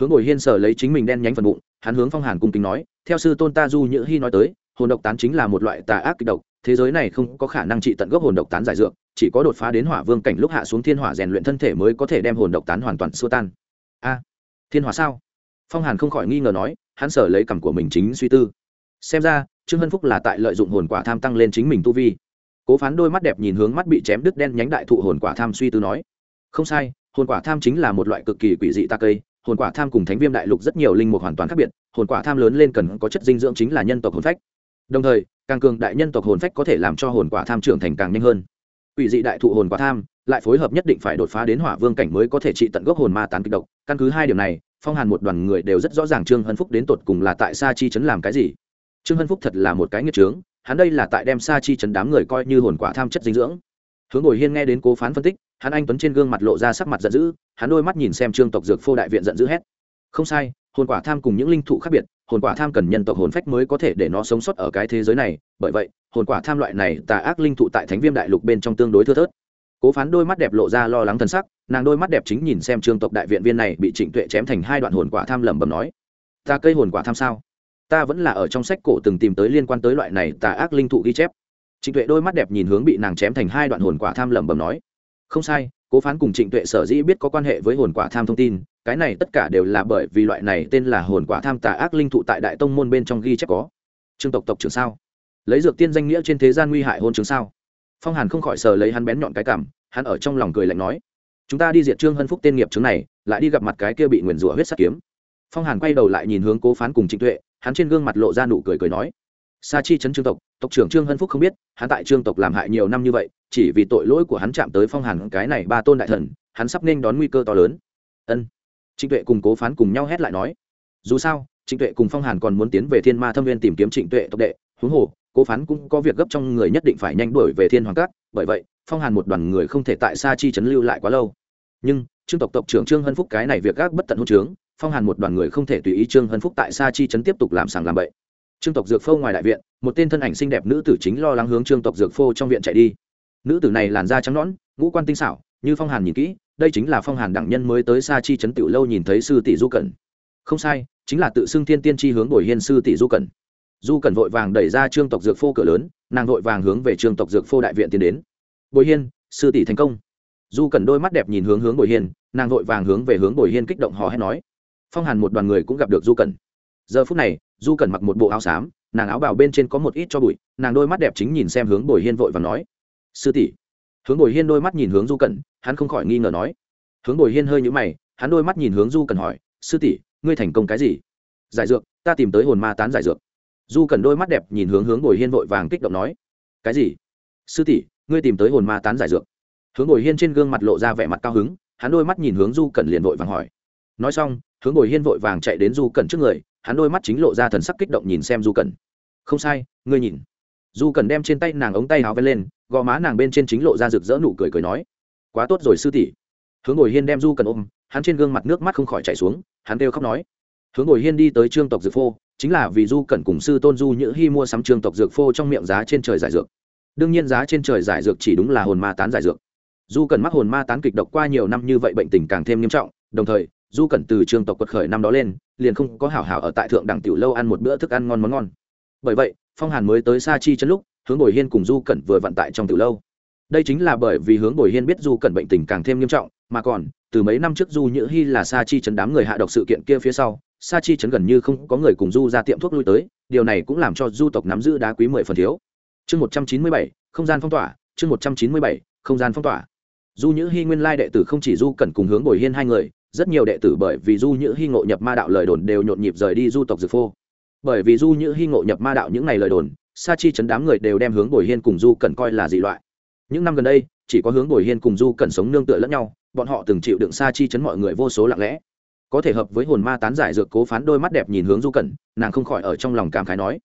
Hướng bồi hiên sở lấy chính mình đen nhánh phần bụng, hắn hướng phong hàn cung kính nói, theo sư tôn ta du nhữ hy nói tới, hồn độc tán chính là một loại tà ác kịch độc, thế giới này không có khả năng trị tận gốc hồn độc tán giải dược, chỉ có đột phá đến hỏa vương cảnh lúc hạ xuống thiên hỏa rèn luyện thân thể mới có thể đem hồn độc tán hoàn toàn xua tan. A, thiên hỏa sao? Phong hàn không khỏi nghi ngờ nói hắn sở lấy cằm của mình chính suy tư. Xem ra, trương hân phúc là tại lợi dụng hồn quả tham tăng lên chính mình tu vi. Cố phán đôi mắt đẹp nhìn hướng mắt bị chém đứt đen nhánh đại thụ hồn quả tham suy tư nói, không sai, hồn quả tham chính là một loại cực kỳ quỷ dị ta cây, hồn quả tham cùng thánh viêm đại lục rất nhiều linh mục hoàn toàn khác biệt, hồn quả tham lớn lên cần có chất dinh dưỡng chính là nhân tộc hồn phách. Đồng thời, càng cường đại nhân tộc hồn phách có thể làm cho hồn quả tham trưởng thành càng nhanh hơn. Quỷ dị đại thụ hồn quả tham lại phối hợp nhất định phải đột phá đến hỏa vương cảnh mới có thể trị tận gốc hồn ma tán kịch độc. Căn cứ hai điều này phong hàn một đoàn người đều rất rõ ràng trương hân phúc đến tột cùng là tại sa chi chấn làm cái gì. Trương hân phúc thật là một cái nghiệt trướng, hắn đây là tại đem sa chi chấn đám người coi như hồn quả tham chất dinh dưỡng. Hướng ngồi hiên nghe đến cố phán phân tích, hắn anh tuấn trên gương mặt lộ ra sắc mặt giận dữ, hắn đôi mắt nhìn xem trương tộc dược phô đại viện giận dữ hét. Không sai, hồn quả tham cùng những linh thụ khác biệt, hồn quả tham cần nhân tộc hồn phách mới có thể để nó sống sót ở cái thế giới này, bởi vậy, hồn quả tham loại này tà ác linh thụ tại thánh viêm đại lục bên trong tương đối thưa thớt. Cố phán đôi mắt đẹp lộ ra lo lắng thân sắc nàng đôi mắt đẹp chính nhìn xem trương tộc đại viện viên này bị trịnh tuệ chém thành hai đoạn hồn quả tham lẩm bẩm nói, ta cây hồn quả tham sao? Ta vẫn là ở trong sách cổ từng tìm tới liên quan tới loại này tà ác linh thụ ghi chép. Trịnh tuệ đôi mắt đẹp nhìn hướng bị nàng chém thành hai đoạn hồn quả tham lẩm bẩm nói, không sai, cố phán cùng trịnh tuệ sở dĩ biết có quan hệ với hồn quả tham thông tin, cái này tất cả đều là bởi vì loại này tên là hồn quả tham tà ác linh thụ tại đại tông môn bên trong ghi chép có. Trương tộc tộc trưởng sao? Lấy dược tiên danh nghĩa trên thế gian nguy hại hôn chứng sao? Phong hàn không khỏi sờ lấy hắn bén nhọn cái cảm, hắn ở trong lòng cười lạnh nói chúng ta đi diệt trương hân phúc tên nghiệp chứng này, lại đi gặp mặt cái kia bị nguyền rủa huyết sắt kiếm. Phong hàn quay đầu lại nhìn hướng cố phán cùng trịnh tuệ, hắn trên gương mặt lộ ra nụ cười cười nói. Sa chi chấn trương tộc tộc trưởng trương hân phúc không biết, hắn tại trương tộc làm hại nhiều năm như vậy, chỉ vì tội lỗi của hắn chạm tới phong hàn cái này ba tôn đại thần, hắn sắp nên đón nguy cơ to lớn. Ân. Trịnh tuệ cùng cố phán cùng nhau hét lại nói. Dù sao, trịnh tuệ cùng phong hàn còn muốn tiến về thiên ma thâm viên tìm kiếm trịnh tuệ tộc đệ. Huống hồ, cố phán cũng có việc gấp trong người nhất định phải nhanh đuổi về thiên hoàng cát bởi vậy phong hàn một đoàn người không thể tại xa chi chấn lưu lại quá lâu. Nhưng, trương tộc tộc trưởng trương hân phúc cái này việc gác bất tận hôn trướng phong hàn một đoàn người không thể tùy ý trương hân phúc tại xa chi chấn tiếp tục làm sàng làm bậy. Trương tộc dược phô ngoài đại viện, một tên thân ảnh xinh đẹp nữ tử chính lo lắng hướng trương tộc dược phô trong viện chạy đi. Nữ tử này làn da trắng nõn, ngũ quan tinh xảo, như phong hàn nhìn kỹ, đây chính là phong hàn đẳng nhân mới tới xa chi chấn tiểu lâu nhìn thấy sư tỷ du cẩn. Không sai, chính là tự xưng thiên tiên chi hướng bồi hiên sư tỷ du cẩn. Du cẩn vội vàng đẩy ra trương tộc dược phô cửa lớn, nàng vội vàng hướng về trương tộc dược phô đại viện tiến đến bồi hiên, sư tỷ thành công. Du cần đôi mắt đẹp nhìn hướng hướng bồi hiên, nàng vội vàng hướng về hướng bồi hiên kích động hò hét nói. Phong hàn một đoàn người cũng gặp được du cần giờ phút này, du cần mặc một bộ áo xám, nàng áo bào bên trên có một ít cho bụi, nàng đôi mắt đẹp chính nhìn xem hướng bồi hiên vội và nói. Sư tỷ. Hướng bồi hiên đôi mắt nhìn hướng du cần hắn không khỏi nghi ngờ nói. Hướng bồi hiên hơi nhũ mày, hắn đôi mắt nhìn hướng du cần hỏi, sư tỷ, ngươi thành công cái gì? Giải dược, ta tìm tới hồn ma tán giải dược. Du cần đôi mắt đẹp nhìn hướng hướng bồi hiên vội vàng kích động nói. Cái gì? Sư tỷ ngươi tìm tới hồn ma tán giải dược. Hướng bồi hiên trên gương mặt lộ ra vẻ mặt cao hứng, hắn đôi mắt nhìn hướng du cần liền vội vàng hỏi. Nói xong, hướng bồi hiên vội vàng chạy đến du cần trước người, hắn đôi mắt chính lộ ra thần sắc kích động nhìn xem du cần không sai, ngươi nhìn. Du cần đem trên tay nàng ống tay áo vén lên, gò má nàng bên trên chính lộ ra rực rỡ nụ cười cười nói, quá tốt rồi sư tỷ. Hướng Ngồi hiên đem du cần ôm, hắn trên gương mặt nước mắt không khỏi chảy xuống, hắn kêu khóc nói, hướng Ngồi hiên đi tới trương tộc dược phô, chính là vì du cẩn cùng sư tôn du nhữ hy mua sắm trương tộc dược phô trong miệng giá trên trời giải dược đương nhiên giá trên trời giải dược chỉ đúng là hồn ma tán giải dược. Du cẩn mắc hồn ma tán kịch độc qua nhiều năm như vậy bệnh tình càng thêm nghiêm trọng, đồng thời du cẩn từ trương tộc quật khởi năm đó lên, liền không có hảo hảo ở tại thượng đẳng tiểu lâu ăn một bữa thức ăn ngon món ngon. Bởi vậy, phong hàn mới tới sa chi chân lúc, hướng bồi hiên cùng du cẩn vừa vận tại trong tiểu lâu. Đây chính là bởi vì hướng bồi hiên biết du cẩn bệnh tình càng thêm nghiêm trọng, mà còn, từ mấy năm trước du nhữ hy là sa chi chấn đám người hạ độc sự kiện kia phía sau, sa chi chấn gần như không có người cùng du ra tiệm thuốc lui tới, điều này cũng làm cho du tộc nắm giữ đá quý mười phần thiếu chương một trăm chín mươi bảy, không gian phong tỏa, chương một trăm chín mươi bảy, không gian phong tỏa. Du nhữ hy nguyên lai đệ tử không chỉ du cẩn cùng hướng bồi hiên hai người, rất nhiều đệ tử bởi vì du nhữ hy ngộ nhập ma đạo lời đồn đều nhộn nhịp rời đi du tộc dược phô. Bởi vì du nhữ hy ngộ nhập ma đạo những ngày lời đồn, sa chi chấn đám người đều đem hướng bồi hiên cùng du cẩn coi là dị loại. Những năm gần đây, chỉ có hướng bồi hiên cùng du cẩn sống nương tựa lẫn nhau, bọn họ từng chịu đựng sa chi chấn mọi người vô số lặng lẽ. Có thể hợp với hồn ma tán giải dược cố phán đôi mắt đẹp nhìn hướng du cẩn, nàng không khỏi ở trong lòng cảm khái nói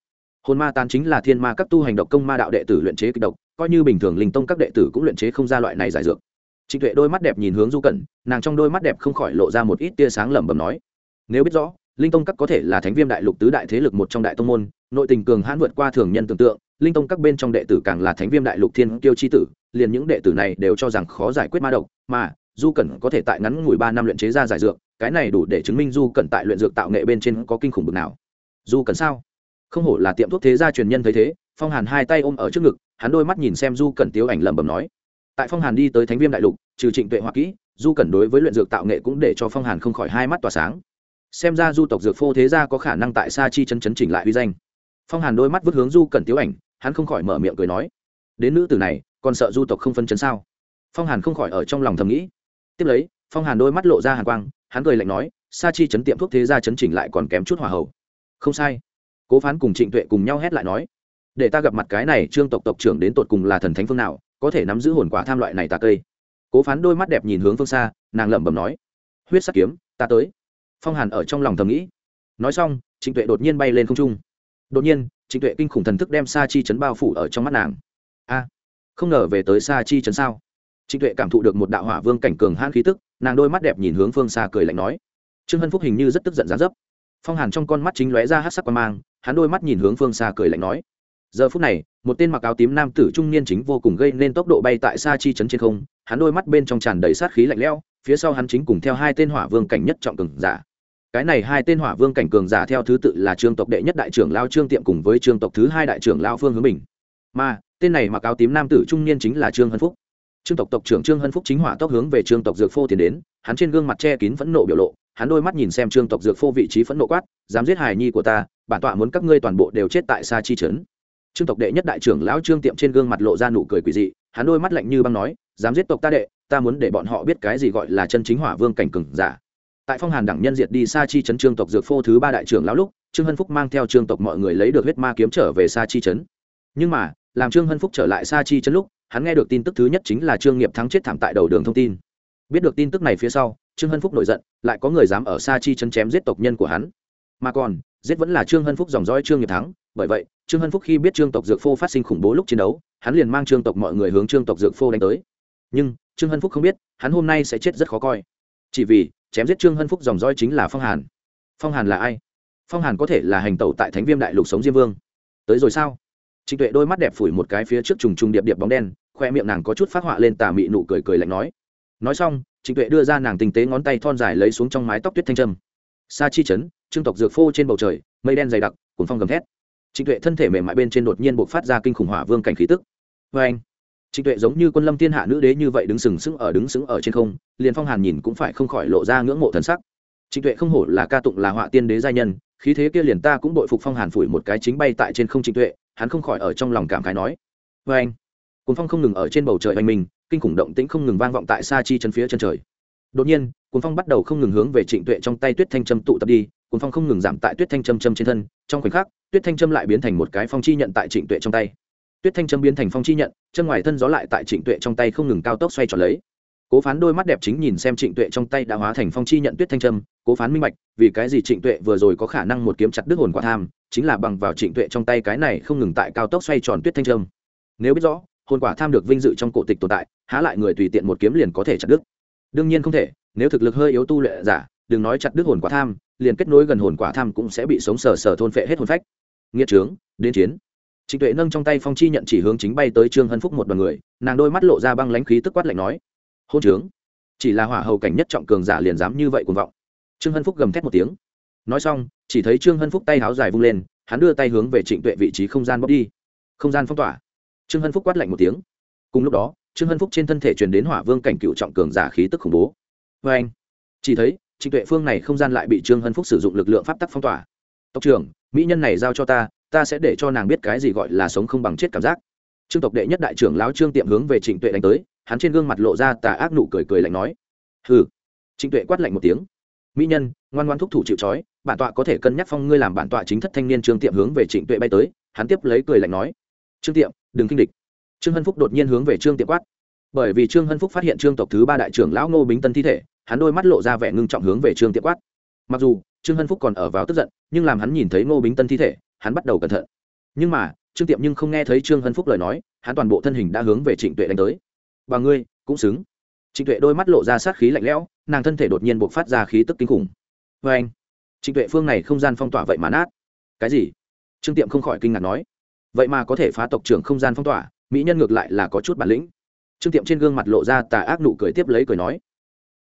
hồn ma tán chính là thiên ma các tu hành độc công ma đạo đệ tử luyện chế kịch độc, coi như bình thường linh tông các đệ tử cũng luyện chế không ra loại này giải dược. Trịnh tuệ đôi mắt đẹp nhìn hướng du cẩn, nàng trong đôi mắt đẹp không khỏi lộ ra một ít tia sáng lẩm bẩm nói, nếu biết rõ, linh tông các có thể là thánh viêm đại lục tứ đại thế lực một trong đại tông môn, nội tình cường hãn vượt qua thường nhân tưởng tượng, linh tông các bên trong đệ tử càng là thánh viêm đại lục thiên kiêu chi tử, liền những đệ tử này đều cho rằng khó giải quyết ma độc, mà du cẩn có thể tại ngắn ngủi ba năm luyện chế ra giải dược, cái này đủ để chứng minh du cẩn tại luyện dược tạo nghệ bên trên có kinh khủng bực nào. Du cẩn sao? Không hổ là tiệm thuốc thế gia truyền nhân thấy thế, phong hàn hai tay ôm ở trước ngực, hắn đôi mắt nhìn xem du cẩn tiếu ảnh lẩm bẩm nói. Tại phong hàn đi tới thánh viêm đại lục, trừ trịnh tuệ hoa kỹ, du cẩn đối với luyện dược tạo nghệ cũng để cho phong hàn không khỏi hai mắt tỏa sáng. Xem ra du tộc dược phô thế gia có khả năng tại sa chi chân chấn chỉnh lại uy danh. Phong hàn đôi mắt vứt hướng du cẩn tiếu ảnh, hắn không khỏi mở miệng cười nói. Đến nữ tử này, còn sợ du tộc không phân chấn sao? Phong hàn không khỏi ở trong lòng thầm nghĩ. Tiếp lấy, phong hàn đôi mắt lộ ra hàn quang, hắn cười lạnh nói, sa chi chấn tiệm thuốc thế gia chấn chỉnh lại còn kém chút hòa hậu. Không sai cố phán cùng trịnh tuệ cùng nhau hét lại nói, để ta gặp mặt cái này trương tộc tộc trưởng đến tột cùng là thần thánh phương nào, có thể nắm giữ hồn quả tham loại này tà cây. Cố phán đôi mắt đẹp nhìn hướng phương xa, nàng lẩm bẩm nói, huyết sắc kiếm, ta tới. Phong hàn ở trong lòng thầm nghĩ. Nói xong, trịnh tuệ đột nhiên bay lên không trung. Đột nhiên, trịnh tuệ kinh khủng thần thức đem sa chi chấn bao phủ ở trong mắt nàng. A, không ngờ về tới sa chi chấn sao? Trịnh tuệ cảm thụ được một đạo hỏa vương cảnh cường hãn khí tức, nàng đôi mắt đẹp nhìn hướng phương xa cười lạnh nói, trương hân phúc hình như rất tức giận giá dấp. Phong hàn trong con mắt chính lóe ra hát sắc qua mang hắn đôi mắt nhìn hướng phương xa cười lạnh nói, giờ phút này, một tên mặc áo tím nam tử trung niên chính vô cùng gây nên tốc độ bay tại xa chi chấn trên không, hắn đôi mắt bên trong tràn đầy sát khí lạnh lẽo, phía sau hắn chính cùng theo hai tên hỏa vương cảnh nhất trọng cường giả. Cái này hai tên hỏa vương cảnh cường giả theo thứ tự là trương tộc đệ nhất đại trưởng lao trương tiệm cùng với trương tộc thứ hai đại trưởng lao phương hướng bình. Mà, tên này mặc áo tím nam tử trung niên chính là trương hân phúc. Trương tộc tộc trưởng trương hân phúc chính hỏa tốc hướng về trương tộc dược phô tiến đến, hắn trên gương mặt che kín phẫn nộ biểu lộ hắn đôi mắt nhìn xem trương tộc dược phô vị trí phẫn nộ quát, dám giết hài nhi của ta, bản tọa muốn các ngươi toàn bộ đều chết tại xa chi trấn. Trương tộc đệ nhất đại trưởng lão trương tiệm trên gương mặt lộ ra nụ cười quỷ dị, hắn đôi mắt lạnh như băng nói, dám giết tộc ta đệ, ta muốn để bọn họ biết cái gì gọi là chân chính hỏa vương cảnh cừng giả. Tại phong hàn đẳng nhân diệt đi xa chi trấn trương tộc dược phô thứ ba đại trưởng lão lúc, trương hân phúc mang theo trương tộc mọi người lấy được huyết ma kiếm trở về xa chi trấn. Nhưng mà, làm trương hân phúc trở lại xa chi trấn lúc, hắn nghe được tin tức thứ nhất chính là trương nghiệp thắng chết thảm tại đầu đường thông tin biết được tin tức này phía sau, trương hân phúc nổi giận, lại có người dám ở xa chi chân chém giết tộc nhân của hắn. Mà còn, giết vẫn là trương hân phúc dòng dõi trương nghiệp thắng. Bởi vậy, trương hân phúc khi biết trương tộc dược phô phát sinh khủng bố lúc chiến đấu, hắn liền mang trương tộc mọi người hướng trương tộc dược phô đánh tới. Nhưng, trương hân phúc không biết, hắn hôm nay sẽ chết rất khó coi. Chỉ vì, chém giết trương hân phúc dòng dõi chính là phong hàn. Phong hàn là ai? Phong hàn có thể là hành tẩu tại thánh viêm đại lục sống diêm vương. Tới rồi sao? Trịnh tuệ đôi mắt đẹp phủi một cái phía trước trùng trùng điệp điệp bóng đen, khoe miệng nàng có chút phát họa lên tà mị nụ cười cười lạnh nói nói xong, trịnh tuệ đưa ra nàng tinh tế ngón tay thon dài lấy xuống trong mái tóc tuyết thanh trâm. Sa chi chấn trương tộc dược phô trên bầu trời, mây đen dày đặc cuốn phong gầm thét. Trịnh tuệ thân thể mềm mại bên trên đột nhiên buộc phát ra kinh khủng hỏa vương cảnh khí tức. Vê anh, trịnh tuệ giống như quân lâm thiên hạ nữ đế như vậy đứng sừng sững ở đứng sững ở trên không, liền phong hàn nhìn cũng phải không khỏi lộ ra ngưỡng mộ thần sắc. Trịnh tuệ không hổ là ca tụng là họa tiên đế gia nhân, khí thế kia liền ta cũng đội phục phong hàn phủi một cái chính bay tại trên không trịnh tuệ, hắn không khỏi ở trong lòng cảm khái nói. Vê anh cuốn phong không ngừng ở trên bầu trời oanh mình kinh khủng động tĩnh không ngừng vang vọng tại xa chi chân phía chân trời. Đột nhiên cuốn phong bắt đầu không ngừng hướng về trịnh tuệ trong tay tuyết thanh châm tụ tập đi cuốn phong không ngừng giảm tại tuyết thanh châm châm trên thân, trong khoảnh khắc, tuyết thanh châm lại biến thành một cái phong chi nhận tại trịnh tuệ trong tay. Tuyết thanh châm biến thành phong chi nhận, chân ngoài thân gió lại tại trịnh tuệ trong tay không ngừng cao tốc xoay tròn lấy. Cố phán đôi mắt đẹp chính nhìn xem trịnh tuệ trong tay đã hóa thành phong chi nhận tuyết thanh trâm cố phán minh bạch, vì cái gì trịnh tuệ vừa rồi có khả năng một kiếm chặt đứt hồn quả tham, chính là bằng vào trịnh tuệ trong tay cái này không ngừng tại cao tốc xoay tròn tuyết thanh trâm nếu biết rõ hồn quả tham được vinh dự trong cổ tịch tồn tại, há lại người tùy tiện một kiếm liền có thể chặt đứt. Đương nhiên không thể, nếu thực lực hơi yếu tu luyện giả, đừng nói chặt đứt hồn quả tham, liền kết nối gần hồn quả tham cũng sẽ bị sống sờ sờ thôn phệ hết hồn phách. Nghĩa trướng, đến chiến. Trịnh tuệ nâng trong tay phong chi nhận chỉ hướng chính bay tới trương hân phúc một đoàn người, nàng đôi mắt lộ ra băng lãnh khí tức quát lạnh nói, hôn trướng. Chỉ là hỏa hầu cảnh nhất trọng cường giả liền dám như vậy cuồng vọng. Trương hân phúc gầm thét một tiếng. Nói xong, chỉ thấy trương hân phúc tay háo dài vung lên, hắn đưa tay hướng về trịnh tuệ vị trí không gian bóc đi. Không gian phong tỏa trương hân phúc quát lạnh một tiếng. Cùng lúc đó, trương hân phúc trên thân thể truyền đến hỏa vương cảnh cựu trọng cường giả khí tức khủng bố. Vê anh, chỉ thấy, trịnh tuệ phương này không gian lại bị trương hân phúc sử dụng lực lượng pháp tắc phong tỏa. Tộc trưởng, mỹ nhân này giao cho ta ta sẽ để cho nàng biết cái gì gọi là sống không bằng chết cảm giác. Trương tộc đệ nhất đại trưởng lão trương tiệm hướng về trịnh tuệ đánh tới, hắn trên gương mặt lộ ra tà ác nụ cười cười lạnh nói. Hừ. Trịnh tuệ quát lạnh một tiếng. Mỹ nhân, ngoan ngoan thúc thủ chịu trói, bản tọa có thể cân nhắc phong ngươi làm bản tọa chính thất thanh niên trương tiệm hướng về trịnh tuệ bay tới. Hắn tiếp lấy cười lạnh nói. Trương tiệm đừng kinh địch. Trương hân phúc đột nhiên hướng về trương tiệm quát. Bởi vì trương hân phúc phát hiện trương tộc thứ ba đại trưởng lão ngô bính tân thi thể, hắn đôi mắt lộ ra vẻ ngưng trọng hướng về trương tiệm quát. Mặc dù trương hân phúc còn ở vào tức giận, nhưng làm hắn nhìn thấy ngô bính tân thi thể, hắn bắt đầu cẩn thận. Nhưng mà, trương tiệm nhưng không nghe thấy trương hân phúc lời nói, hắn toàn bộ thân hình đã hướng về trịnh tuệ đánh tới. Và ngươi, cũng xứng. Trịnh tuệ đôi mắt lộ ra sát khí lạnh lẽo, nàng thân thể đột nhiên buộc phát ra khí tức kinh khủng. Vê anh trịnh tuệ phương này không gian phong tỏa vậy mà nát. Cái gì? Trương tiệm không khỏi kinh ngạc nói vậy mà có thể phá tộc trưởng không gian phong tỏa, mỹ nhân ngược lại là có chút bản lĩnh. Trương tiệm trên gương mặt lộ ra tà ác nụ cười tiếp lấy cười nói